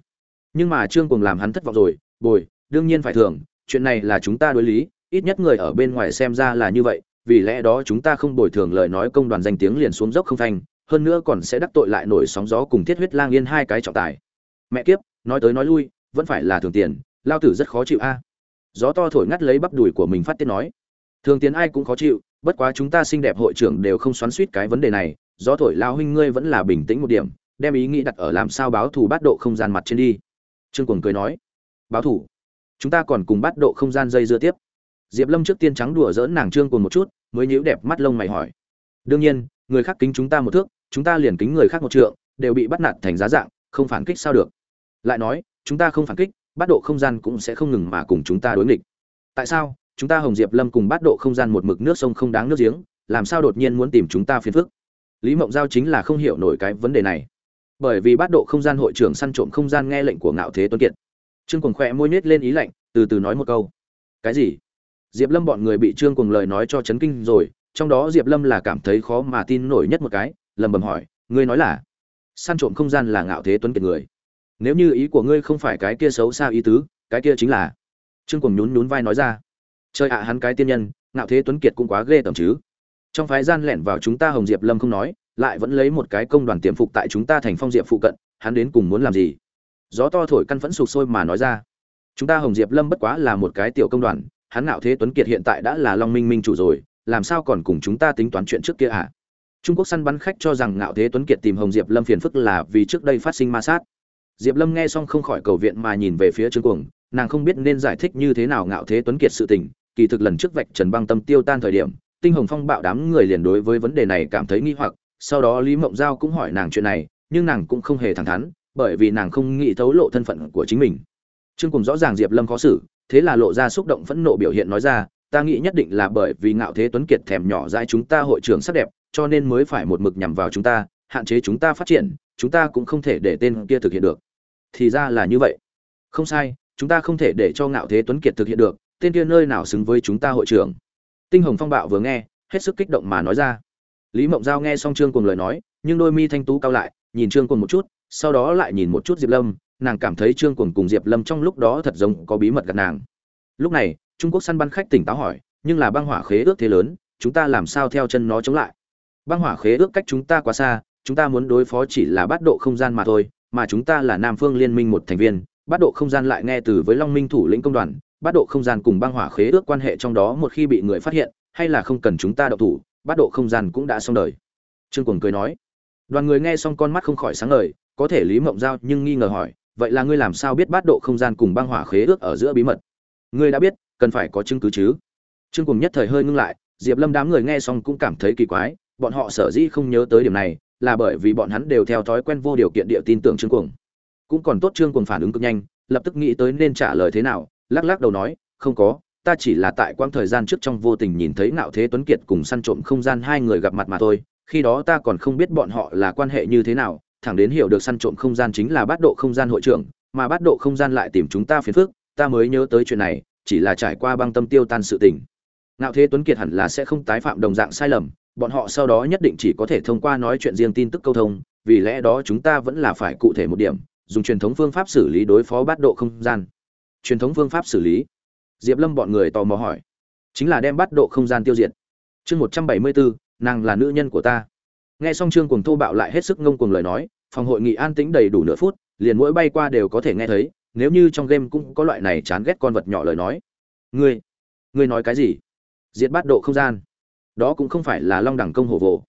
Nhưng mà trương cùng làm hắn thất vọng rồi, bồi, đương nhiên phải thưởng, chuyện này là chúng ta đối lý, ít nhất người ở bên ngoài xem ra là như vậy, vì lẽ đó chúng ta không bồi thường lời nói công đoàn danh tiếng liền xuống dốc không thanh hơn nữa còn sẽ đắc tội lại nổi sóng gió cùng thiết huyết lang yên hai cái trọng tài. Mẹ kiếp, nói tới nói lui, vẫn phải là thường tiền, lao tử rất khó chịu a. Gió to thổi ngắt lấy bắp đùi của mình phát tiết nói. Thường tiền ai cũng khó chịu bất quá chúng ta xinh đẹp hội trưởng đều không xoắn suýt cái vấn đề này, gió thổi lao huynh ngươi vẫn là bình tĩnh một điểm, đem ý nghĩ đặt ở làm sao báo thù bát độ không gian mặt trên đi. Trương cuồng cười nói. Báo thù. chúng ta còn cùng bắt độ không gian dây dưa tiếp. Diệp lâm trước tiên trắng đùa dỡn nàng trương cuồng một chút, mới nhíu đẹp mắt lông mày hỏi. Đương nhiên, người khác kính chúng ta một thước, chúng ta liền kính người khác một trượng, đều bị bắt nạt thành giá dạng, không phản kích sao được? Lại nói, chúng ta không phản kích, bắt độ không gian cũng sẽ không ngừng mà cùng chúng ta đối nghịch. Tại sao? Chúng ta hồng diệp lâm cùng bắt độ không gian một mực nước sông không đáng nước giếng, làm sao đột nhiên muốn tìm chúng ta phiền phức? Lý mộng giao chính là không hiểu nổi cái vấn đề này. Bởi vì bát độ không gian hội trưởng săn trộm không gian nghe lệnh của ngạo thế tuấn kiệt. Trương cuồng khỏe môi nết lên ý lạnh, từ từ nói một câu. Cái gì? Diệp lâm bọn người bị trương cuồng lời nói cho chấn kinh rồi, trong đó diệp lâm là cảm thấy khó mà tin nổi nhất một cái lầm bầm hỏi, ngươi nói là săn trộm không gian là ngạo thế tuấn kiệt người? Nếu như ý của ngươi không phải cái kia xấu xa ý tứ, cái kia chính là trương cuồng nhún nhún vai nói ra chơi ạ à, hắn cái tiên nhân, ngạo thế tuấn kiệt cũng quá ghê tởm chứ. Trong phái gian lẻn vào chúng ta hồng diệp lâm không nói, lại vẫn lấy một cái công đoàn tiềm phục tại chúng ta thành phong diệp phụ cận, hắn đến cùng muốn làm gì? Gió to thổi căn phẫn sụp sôi mà nói ra. Chúng ta hồng diệp lâm bất quá là một cái tiểu công đoàn, hắn ngạo thế tuấn kiệt hiện tại đã là long minh minh chủ rồi, làm sao còn cùng chúng ta tính toán chuyện trước kia à? Trung quốc săn bắn khách cho rằng ngạo thế tuấn kiệt tìm hồng diệp lâm phiền phức là vì trước đây phát sinh ma sát. Diệp lâm nghe xong không khỏi cầu viện mà nhìn về phía trương cuồng nàng không biết nên giải thích như thế nào ngạo thế tuấn kiệt sự tình, kỳ thực lần trước vạch trần băng tâm tiêu tan thời điểm, tinh hồng phong bạo đám người liền đối với vấn đề này cảm thấy nghi hoặc, sau đó lý mộng giao cũng hỏi nàng chuyện này, nhưng nàng cũng không hề thẳng thắn, bởi vì nàng không nghĩ thấu lộ thân phận của chính mình. Trương cùng rõ ràng diệp lâm khó xử, thế là lộ ra xúc động phẫn nộ biểu hiện nói ra, ta nghĩ nhất định là bởi vì ngạo thế tuấn kiệt thèm nhỏ dãi chúng ta hội trưởng sắc đẹp, cho nên mới phải một mực nhằm vào chúng ta, hạn chế chúng ta phát triển, chúng ta cũng không thể để tên kia thực hiện được. Thì ra là như vậy. Không sai chúng ta không thể để cho ngạo thế tuấn kiệt thực hiện được, tên kia nơi nào xứng với chúng ta hội trưởng? Tinh hồng phong bạo vừa nghe, hết sức kích động mà nói ra. Lý mộng giao nghe xong trương cùng lời nói, nhưng đôi mi thanh tú cao lại, nhìn trương cùng một chút, sau đó lại nhìn một chút diệp lâm, nàng cảm thấy trương cùng cùng diệp lâm trong lúc đó thật giống có bí mật gặp nàng. Lúc này, trung quốc săn bắn khách tỉnh táo hỏi, nhưng là băng hỏa khế ước thế lớn, chúng ta làm sao theo chân nó chống lại? Băng hỏa khế ước cách chúng ta quá xa, chúng ta muốn đối phó chỉ là bắt độ không gian mà thôi, mà chúng ta là nam phương liên minh một thành viên bát độ không gian lại nghe từ với long minh thủ lĩnh công đoàn, bát độ không gian cùng băng hỏa khế ước quan hệ trong đó một khi bị người phát hiện, hay là không cần chúng ta đậu thủ, bát độ không gian cũng đã xong đời. Trương quần cười nói, đoàn người nghe xong con mắt không khỏi sáng ngời, có thể lý mộng giao nhưng nghi ngờ hỏi, vậy là ngươi làm sao biết bát độ không gian cùng băng hỏa khế ước ở giữa bí mật? Ngươi đã biết, cần phải có chứng cứ chứ? Trương quần nhất thời hơi ngưng lại, diệp lâm đám người nghe xong cũng cảm thấy kỳ quái, bọn họ sở dĩ không nhớ tới điểm này, là bởi vì bọn hắn đều theo thói quen vô điều kiện địa tin tưởng trương cuồng cũng còn tốt trương cuồng phản ứng cực nhanh, lập tức nghĩ tới nên trả lời thế nào, lắc lắc đầu nói, không có, ta chỉ là tại quãng thời gian trước trong vô tình nhìn thấy ngạo thế tuấn kiệt cùng săn trộm không gian hai người gặp mặt mà thôi, khi đó ta còn không biết bọn họ là quan hệ như thế nào, thẳng đến hiểu được săn trộm không gian chính là bát độ không gian hội trưởng, mà bát độ không gian lại tìm chúng ta phiền phức, ta mới nhớ tới chuyện này, chỉ là trải qua băng tâm tiêu tan sự tình. Ngạo thế tuấn kiệt hẳn là sẽ không tái phạm đồng dạng sai lầm, bọn họ sau đó nhất định chỉ có thể thông qua nói chuyện riêng tin tức câu thông, vì lẽ đó chúng ta vẫn là phải cụ thể một điểm dùng truyền thống phương pháp xử lý đối phó bát độ không gian. Truyền thống phương pháp xử lý? Diệp lâm bọn người tò mò hỏi. Chính là đem bát độ không gian tiêu diệt. Chương một trăm bảy mươi bốn nàng là nữ nhân của ta. Nghe xong trương cuồng thô bạo lại hết sức ngông cuồng lời nói, phòng hội nghị an tĩnh đầy đủ nửa phút, liền mỗi bay qua đều có thể nghe thấy, nếu như trong game cũng có loại này chán ghét con vật nhỏ lời nói. Ngươi ngươi nói cái gì? Diệt bát độ không gian. Đó cũng không phải là long đẳng công hổ vồ.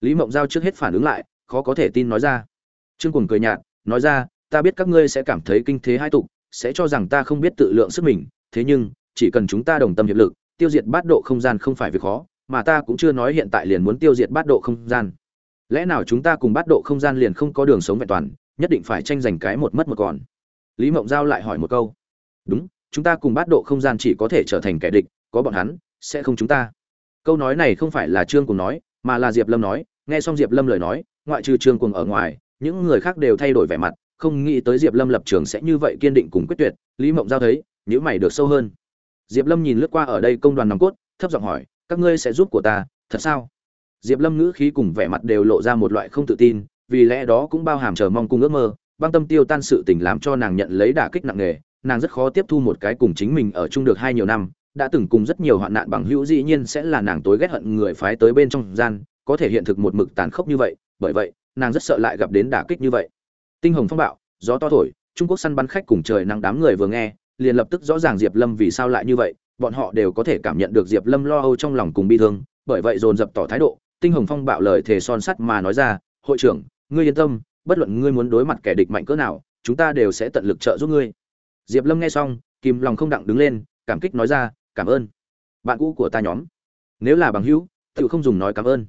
Lý mộng giao trước hết phản ứng lại, khó có thể tin nói ra. Trương cuồng cười nhạt, nói ra ta biết các ngươi sẽ cảm thấy kinh thế hai tục, sẽ cho rằng ta không biết tự lượng sức mình, thế nhưng, chỉ cần chúng ta đồng tâm hiệp lực, tiêu diệt bát độ không gian không phải việc khó, mà ta cũng chưa nói hiện tại liền muốn tiêu diệt bát độ không gian. Lẽ nào chúng ta cùng bát độ không gian liền không có đường sống vẹn toàn, nhất định phải tranh giành cái một mất một còn? Lý mộng giao lại hỏi một câu. Đúng, chúng ta cùng bát độ không gian chỉ có thể trở thành kẻ địch, có bọn hắn, sẽ không chúng ta. Câu nói này không phải là trương cùng nói, mà là diệp lâm nói, nghe xong diệp lâm lời nói, ngoại trừ trương cùng ở ngoài, những người khác đều thay đổi vẻ mặt không nghĩ tới diệp lâm lập trường sẽ như vậy kiên định cùng quyết tuyệt, lý mộng giao thấy nhữ mày được sâu hơn. Diệp lâm nhìn lướt qua ở đây công đoàn nòng cốt, thấp giọng hỏi, các ngươi sẽ giúp của ta, thật sao? Diệp lâm ngữ khí cùng vẻ mặt đều lộ ra một loại không tự tin, vì lẽ đó cũng bao hàm chờ mong cùng ước mơ, băng tâm tiêu tan sự tình làm cho nàng nhận lấy đả kích nặng nề, nàng rất khó tiếp thu một cái cùng chính mình ở chung được hai nhiều năm, đã từng cùng rất nhiều hoạn nạn bằng hữu dĩ nhiên sẽ là nàng tối ghét hận người phái tới bên trong gian, có thể hiện thực một mực tàn khốc như vậy, bởi vậy, nàng rất sợ lại gặp đến đả kích như vậy tinh hồng phong bạo, gió to thổi, trung quốc săn bắn khách cùng trời nắng đám người vừa nghe, liền lập tức rõ ràng diệp lâm vì sao lại như vậy, bọn họ đều có thể cảm nhận được diệp lâm lo âu trong lòng cùng bi thương, bởi vậy dồn dập tỏ thái độ, tinh hồng phong bạo lời thề son sắt mà nói ra, hội trưởng, ngươi yên tâm, bất luận ngươi muốn đối mặt kẻ địch mạnh cỡ nào, chúng ta đều sẽ tận lực trợ giúp ngươi. Diệp lâm nghe xong, kìm lòng không đặng đứng lên, cảm kích nói ra, cảm ơn. Bạn cũ của ta nhóm, nếu là bằng hữu tự không dùng nói cảm ơn.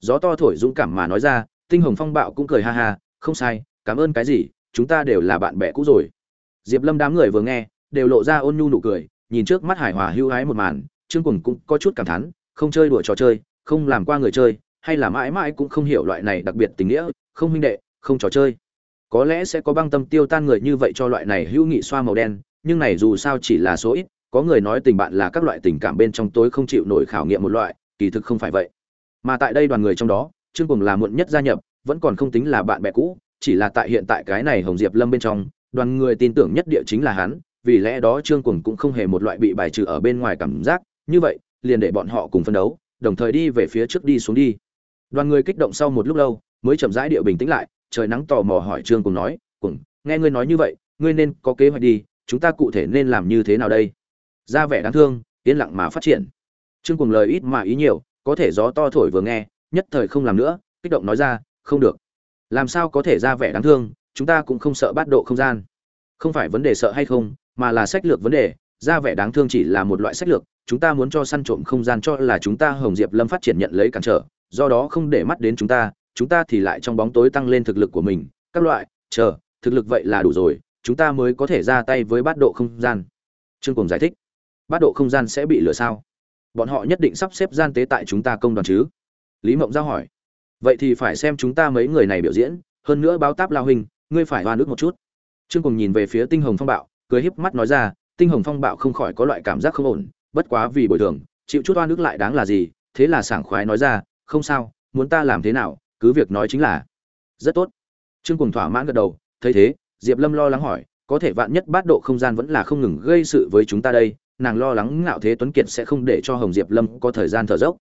Gió to thổi dũng cảm mà nói ra, tinh hồng phong bạo cũng cười ha ha, không sai cảm ơn cái gì, chúng ta đều là bạn bè cũ rồi. Diệp lâm đám người vừa nghe, đều lộ ra ôn nhu nụ cười, nhìn trước mắt hải hòa hưu hái một màn, trương cùng cũng có chút cảm thán, không chơi đùa trò chơi, không làm qua người chơi, hay là mãi mãi cũng không hiểu loại này đặc biệt tình nghĩa, không huynh đệ, không trò chơi. Có lẽ sẽ có băng tâm tiêu tan người như vậy cho loại này hữu nghị xoa màu đen, nhưng này dù sao chỉ là số ít, có người nói tình bạn là các loại tình cảm bên trong tối không chịu nổi khảo nghiệm một loại, kỳ thực không phải vậy. Mà tại đây đoàn người trong đó, trương cùng là muộn nhất gia nhập, vẫn còn không tính là bạn bè cũ chỉ là tại hiện tại cái này hồng diệp lâm bên trong, đoàn người tin tưởng nhất địa chính là hắn, vì lẽ đó trương cùng cũng không hề một loại bị bài trừ ở bên ngoài cảm giác, như vậy, liền để bọn họ cùng phân đấu, đồng thời đi về phía trước đi xuống đi. Đoàn người kích động sau một lúc lâu, mới chậm rãi địa bình tĩnh lại, trời nắng tò mò hỏi trương cùng nói cùng nghe ngươi nói như vậy, ngươi nên có kế hoạch đi, chúng ta cụ thể nên làm như thế nào đây? Ra vẻ đáng thương, yên lặng mà phát triển. Trương cùng lời ít mà ý nhiều, có thể gió to thổi vừa nghe, nhất thời không làm nữa, kích động nói ra, không được làm sao có thể ra vẻ đáng thương, chúng ta cũng không sợ bắt độ không gian. Không phải vấn đề sợ hay không, mà là sách lược vấn đề, ra vẻ đáng thương chỉ là một loại sách lược, chúng ta muốn cho săn trộm không gian cho là chúng ta hồng diệp lâm phát triển nhận lấy cản trở, do đó không để mắt đến chúng ta chúng ta thì lại trong bóng tối tăng lên thực lực của mình. Các loại, chờ, thực lực vậy là đủ rồi, chúng ta mới có thể ra tay với bát độ không gian. Trương cùng giải thích, bát độ không gian sẽ bị lừa sao? Bọn họ nhất định sắp xếp gian tế tại chúng ta công đoàn chứ? Lý mộng giao hỏi vậy thì phải xem chúng ta mấy người này biểu diễn, hơn nữa báo táp lao hình ngươi phải hoa nước một chút. Trương cùng nhìn về phía tinh hồng phong bạo, cười híp mắt nói ra, tinh hồng phong bạo không khỏi có loại cảm giác không ổn, bất quá vì bồi thường, chịu chút oan nước lại đáng là gì, thế là sảng khoái nói ra, không sao, muốn ta làm thế nào, cứ việc nói chính là, rất tốt. Trương cùng thỏa mãn gật đầu, thấy thế, diệp lâm lo lắng hỏi, có thể vạn nhất bát độ không gian vẫn là không ngừng gây sự với chúng ta đây, nàng lo lắng ngạo thế tuấn kiệt sẽ không để cho hồng diệp lâm có thời gian thở dốc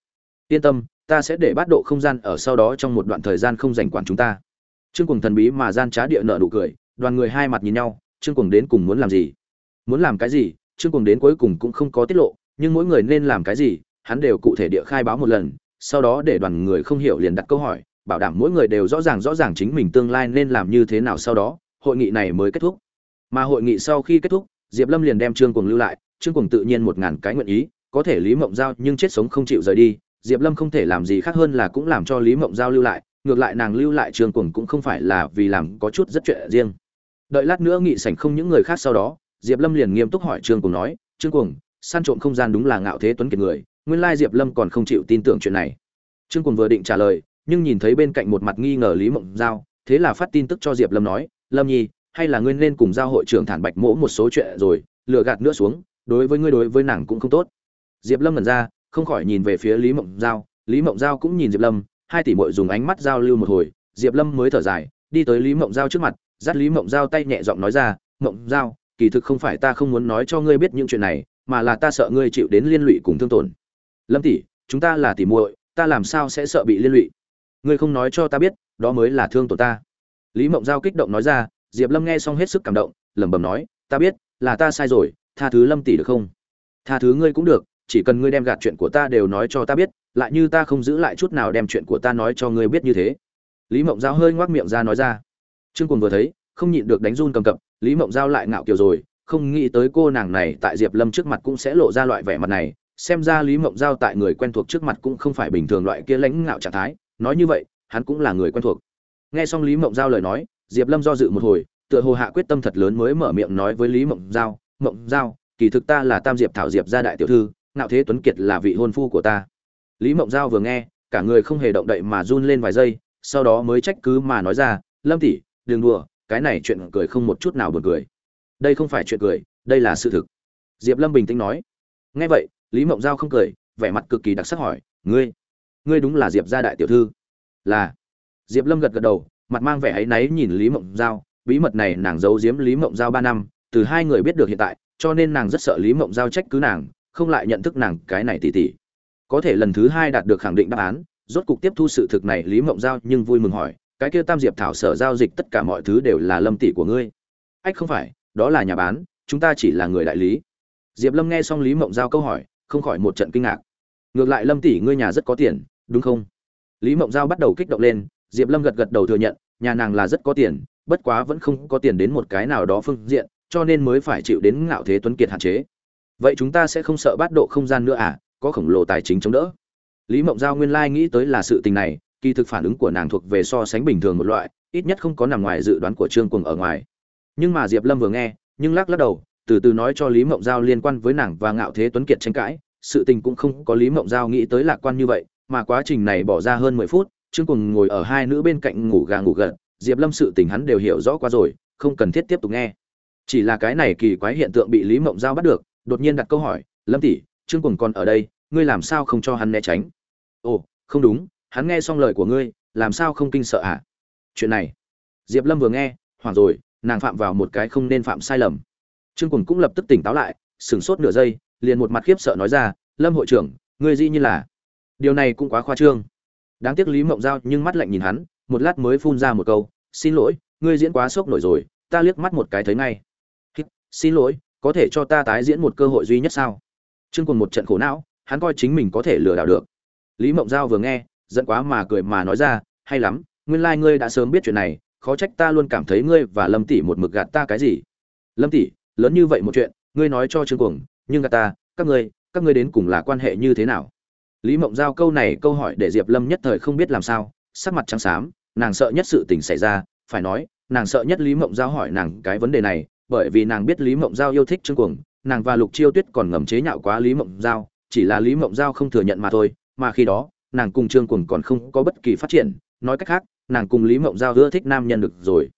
yên tâm, ta sẽ để bát độ không gian ở sau đó trong một đoạn thời gian không dành quản chúng ta. Trương cùng thần bí mà gian trá địa nợ nụ cười, đoàn người hai mặt nhìn nhau, trương cùng đến cùng muốn làm gì? Muốn làm cái gì? Trương cùng đến cuối cùng cũng không có tiết lộ, nhưng mỗi người nên làm cái gì, hắn đều cụ thể địa khai báo một lần, sau đó để đoàn người không hiểu liền đặt câu hỏi, bảo đảm mỗi người đều rõ ràng rõ ràng chính mình tương lai nên làm như thế nào sau đó, hội nghị này mới kết thúc. Mà hội nghị sau khi kết thúc, diệp lâm liền đem trương cùng lưu lại, trương cùng tự nhiên một ngàn cái nguyện ý, có thể lý mộng giao nhưng chết sống không chịu rời đi diệp lâm không thể làm gì khác hơn là cũng làm cho lý mộng giao lưu lại, ngược lại nàng lưu lại trương cuồng cũng không phải là vì làm có chút rất chuyện riêng. Đợi lát nữa nghị sảnh không những người khác sau đó, diệp lâm liền nghiêm túc hỏi trương cuồng nói, trương cuồng, săn trộm không gian đúng là ngạo thế tuấn kiệt người, nguyên lai diệp lâm còn không chịu tin tưởng chuyện này. Trương cuồng vừa định trả lời, nhưng nhìn thấy bên cạnh một mặt nghi ngờ lý mộng giao, thế là phát tin tức cho diệp lâm nói, lâm nhi, hay là ngươi nên cùng giao hội trưởng thản bạch mỗ một số chuyện rồi, lừa gạt nữa xuống, đối với ngươi đối với nàng cũng không tốt. Diệp lâm ngẩn ra không khỏi nhìn về phía lý mộng giao. Lý mộng giao cũng nhìn diệp lâm, hai tỷ mội dùng ánh mắt giao lưu một hồi. Diệp lâm mới thở dài, đi tới lý mộng giao trước mặt, dắt lý mộng giao tay nhẹ giọng nói ra, mộng giao, kỳ thực không phải ta không muốn nói cho ngươi biết những chuyện này, mà là ta sợ ngươi chịu đến liên lụy cùng thương tổn. Lâm tỷ, chúng ta là tỷ muội, ta làm sao sẽ sợ bị liên lụy? Ngươi không nói cho ta biết, đó mới là thương tổn ta. Lý mộng giao kích động nói ra, diệp lâm nghe xong hết sức cảm động, lẩm bẩm nói, ta biết, là ta sai rồi, tha thứ lâm tỷ được không? Tha thứ ngươi cũng được chỉ cần ngươi đem gạt chuyện của ta đều nói cho ta biết, lại như ta không giữ lại chút nào đem chuyện của ta nói cho ngươi biết như thế. Lý mộng giao hơi ngoác miệng ra nói ra. Trương cuồng vừa thấy, không nhịn được đánh run cầm cập, lý mộng giao lại ngạo kiều rồi, không nghĩ tới cô nàng này tại diệp lâm trước mặt cũng sẽ lộ ra loại vẻ mặt này, xem ra lý mộng giao tại người quen thuộc trước mặt cũng không phải bình thường loại kia lãnh ngạo trạng thái, nói như vậy, hắn cũng là người quen thuộc. Nghe xong lý mộng giao lời nói, diệp lâm do dự một hồi, tựa hồ hạ quyết tâm thật lớn mới mở miệng nói với lý mộng giao mộng giao, kỳ thực ta là tam diệp thảo diệp gia đại tiểu thư nạo thế tuấn kiệt là vị hôn phu của ta. Lý mộng giao vừa nghe, cả người không hề động đậy mà run lên vài giây, sau đó mới trách cứ mà nói ra, lâm tỷ, đừng đùa, cái này chuyện cười không một chút nào buồn cười. Đây không phải chuyện cười, đây là sự thực. Diệp lâm bình tĩnh nói. Nghe vậy, lý mộng giao không cười, vẻ mặt cực kỳ đặc sắc hỏi, ngươi ngươi đúng là diệp gia đại tiểu thư? Là. Diệp lâm gật gật đầu, mặt mang vẻ áy náy nhìn lý mộng giao, bí mật này nàng giấu giếm lý mộng giao ba năm, từ hai người biết được hiện tại, cho nên nàng rất sợ lý mộng giao trách cứ nàng không lại nhận thức nàng cái này tỉ tỉ. Có thể lần thứ hai đạt được khẳng định đáp án, rốt cục tiếp thu sự thực này, lý mộng giao nhưng vui mừng hỏi, cái kia tam diệp thảo sở giao dịch tất cả mọi thứ đều là lâm tỷ của ngươi? Ách, không phải, đó là nhà bán, chúng ta chỉ là người đại lý. Diệp lâm nghe xong lý mộng giao câu hỏi, không khỏi một trận kinh ngạc. Ngược lại lâm tỷ ngươi nhà rất có tiền, đúng không? Lý mộng giao bắt đầu kích động lên, diệp lâm gật gật đầu thừa nhận, nhà nàng là rất có tiền, bất quá vẫn không có tiền đến một cái nào đó phương diện, cho nên mới phải chịu đến ngạo thế tuấn kiệt hạn chế vậy chúng ta sẽ không sợ bắt độ không gian nữa à? Có khổng lồ tài chính chống đỡ. Lý mộng giao nguyên lai nghĩ tới là sự tình này, kỳ thực phản ứng của nàng thuộc về so sánh bình thường một loại, ít nhất không có nằm ngoài dự đoán của trương cuồng ở ngoài. Nhưng mà diệp lâm vừa nghe, nhưng lắc lắc đầu, từ từ nói cho lý mộng giao liên quan với nàng và ngạo thế tuấn kiệt tranh cãi. Sự tình cũng không có lý mộng giao nghĩ tới lạc quan như vậy, mà quá trình này bỏ ra hơn mười phút, trương cuồng ngồi ở hai nữ bên cạnh ngủ gà ngủ gật. Diệp lâm sự tình hắn đều hiểu rõ qua rồi, không cần thiết tiếp tục nghe. Chỉ là cái này kỳ quái hiện tượng bị lý mộng giao bắt được đột nhiên đặt câu hỏi, lâm tỷ, trương cùng còn ở đây, ngươi làm sao không cho hắn né tránh? Ồ, không đúng, hắn nghe xong lời của ngươi, làm sao không kinh sợ ạ? À? chuyện này, diệp lâm vừa nghe, hoảng rồi, nàng phạm vào một cái không nên phạm sai lầm. Trương cùng cũng lập tức tỉnh táo lại, sửng sốt nửa giây, liền một mặt khiếp sợ nói ra, lâm hội trưởng, ngươi dĩ như là điều này cũng quá khoa trương. Đáng tiếc lý mộng giao nhưng mắt lạnh nhìn hắn, một lát mới phun ra một câu, xin lỗi, ngươi diễn quá sốc nổi rồi, ta liếc mắt một cái thấy ngay. Xin lỗi có thể cho ta tái diễn một cơ hội duy nhất sao? Trương cùng một trận khổ não, hắn coi chính mình có thể lừa đảo được. Lý mộng giao vừa nghe, giận quá mà cười mà nói ra, hay lắm, nguyên lai、like、ngươi đã sớm biết chuyện này, khó trách ta luôn cảm thấy ngươi và lâm tỷ một mực gạt ta cái gì? Lâm tỷ, lớn như vậy một chuyện, ngươi nói cho trương cuồng, nhưng gạt ta, các ngươi các ngươi đến cùng là quan hệ như thế nào? Lý mộng giao câu này câu hỏi để diệp lâm nhất thời không biết làm sao, sắc mặt trắng xám, nàng sợ nhất sự tình xảy ra, phải nói, nàng sợ nhất lý mộng giao hỏi nàng cái vấn đề này bởi vì nàng biết lý mộng giao yêu thích trương cuồng, nàng và lục chiêu tuyết còn ngầm chế nhạo quá lý mộng giao, chỉ là lý mộng giao không thừa nhận mà thôi, mà khi đó, nàng cùng trương cuồng còn không có bất kỳ phát triển, nói cách khác, nàng cùng lý mộng giao ưa thích nam nhân được rồi.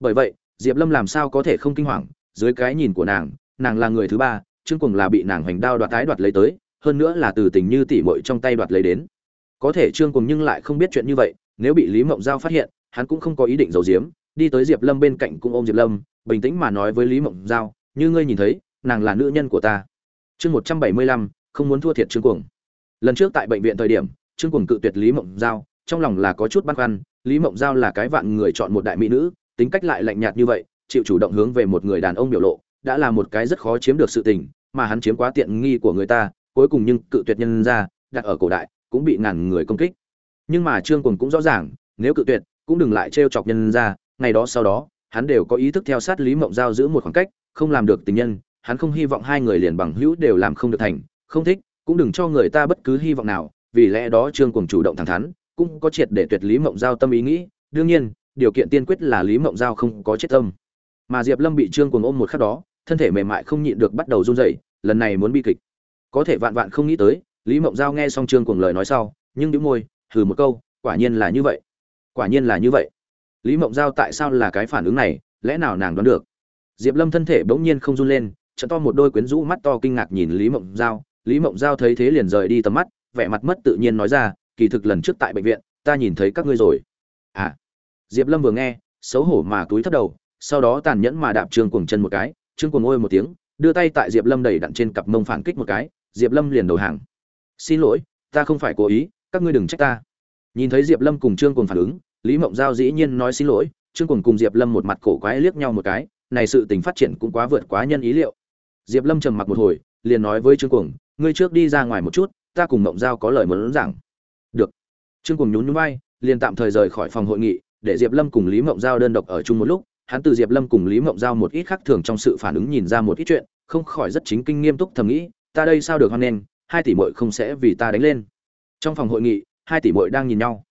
Bởi vậy, diệp lâm làm sao có thể không kinh hoàng, dưới cái nhìn của nàng nàng là người thứ ba, trương cuồng là bị nàng hoành đao đoạt tái đoạt lấy tới, hơn nữa là từ tình như tỷ muội trong tay đoạt lấy đến. Có thể trương cuồng nhưng lại không biết chuyện như vậy, nếu bị lý mộng giao phát hiện, hắn cũng không có ý định giấu giếm, đi tới diệp lâm bên cạnh cũng ôm diệp lâm bình tĩnh mà nói với lý mộng giao, như ngươi nhìn thấy, nàng là nữ nhân của ta. Chương một trăm bảy mươi lăm, không muốn thua thiệt trương cuồng. Lần trước tại bệnh viện thời điểm, trương cuồng cự tuyệt lý mộng giao, trong lòng là có chút băn khoăn, lý mộng giao là cái vạn người chọn một đại mỹ nữ, tính cách lại lạnh nhạt như vậy, chịu chủ động hướng về một người đàn ông biểu lộ, đã là một cái rất khó chiếm được sự tình, mà hắn chiếm quá tiện nghi của người ta, cuối cùng nhưng cự tuyệt nhân ra, đặt ở cổ đại, cũng bị ngàn người công kích. Nhưng mà trương cuồng cũng rõ ràng, nếu cự tuyệt, cũng đừng lại trêu chọc nhân ra, ngày đó sau đó hắn đều có ý thức theo sát lý mộng giao giữ một khoảng cách, không làm được tình nhân, hắn không hy vọng hai người liền bằng hữu đều làm không được thành. Không thích, cũng đừng cho người ta bất cứ hy vọng nào, vì lẽ đó trương cùng chủ động thẳng thắn, cũng có triệt để tuyệt lý mộng giao tâm ý nghĩ. Đương nhiên, điều kiện tiên quyết là lý mộng giao không có chết tâm. Mà diệp lâm bị trương cùng ôm một khắc đó, thân thể mềm mại không nhịn được bắt đầu run rẩy, lần này muốn bi kịch. Có thể vạn vạn không nghĩ tới, lý mộng giao nghe xong trương cùng lời nói sau, nhưng đĩu môi, hừ một câu, quả nhiên là như vậy. Quả nhiên là như vậy lý mộng giao tại sao là cái phản ứng này, lẽ nào nàng đoán được? Diệp lâm thân thể bỗng nhiên không run lên, trận to một đôi quyến rũ mắt to kinh ngạc nhìn lý mộng giao. Lý mộng giao thấy thế liền rời đi tầm mắt, vẻ mặt mất tự nhiên nói ra, kỳ thực lần trước tại bệnh viện, ta nhìn thấy các ngươi rồi. À. Diệp lâm vừa nghe, xấu hổ mà túi thấp đầu, sau đó tàn nhẫn mà đạp trương cuồng chân một cái, trương cuồng ôi một tiếng, đưa tay tại diệp lâm đầy đặn trên cặp mông phản kích một cái, diệp lâm liền đầu hàng. Xin lỗi, ta không phải cố ý, các ngươi đừng trách ta. Nhìn thấy diệp lâm cùng trương cuồng phản ứng lý mộng giao dĩ nhiên nói xin lỗi, trương cuồng cùng diệp lâm một mặt cổ quái liếc nhau một cái, này sự tình phát triển cũng quá vượt quá nhân ý liệu. Diệp lâm trầm mặc một hồi, liền nói với trương cuồng, ngươi trước đi ra ngoài một chút, ta cùng mộng giao có lời muốn giảng. Được. Trương cuồng nhún nhún vai, liền tạm thời rời khỏi phòng hội nghị, để diệp lâm cùng lý mộng giao đơn độc ở chung một lúc. Hắn từ diệp lâm cùng lý mộng giao một ít khác thường trong sự phản ứng nhìn ra một ít chuyện, không khỏi rất chính kinh nghiêm túc thầm nghĩ, ta đây sao được hoan nghênh, hai tỷ muội không sẽ vì ta đánh lên. Trong phòng hội nghị, hai tỷ muội đang nhìn nhau.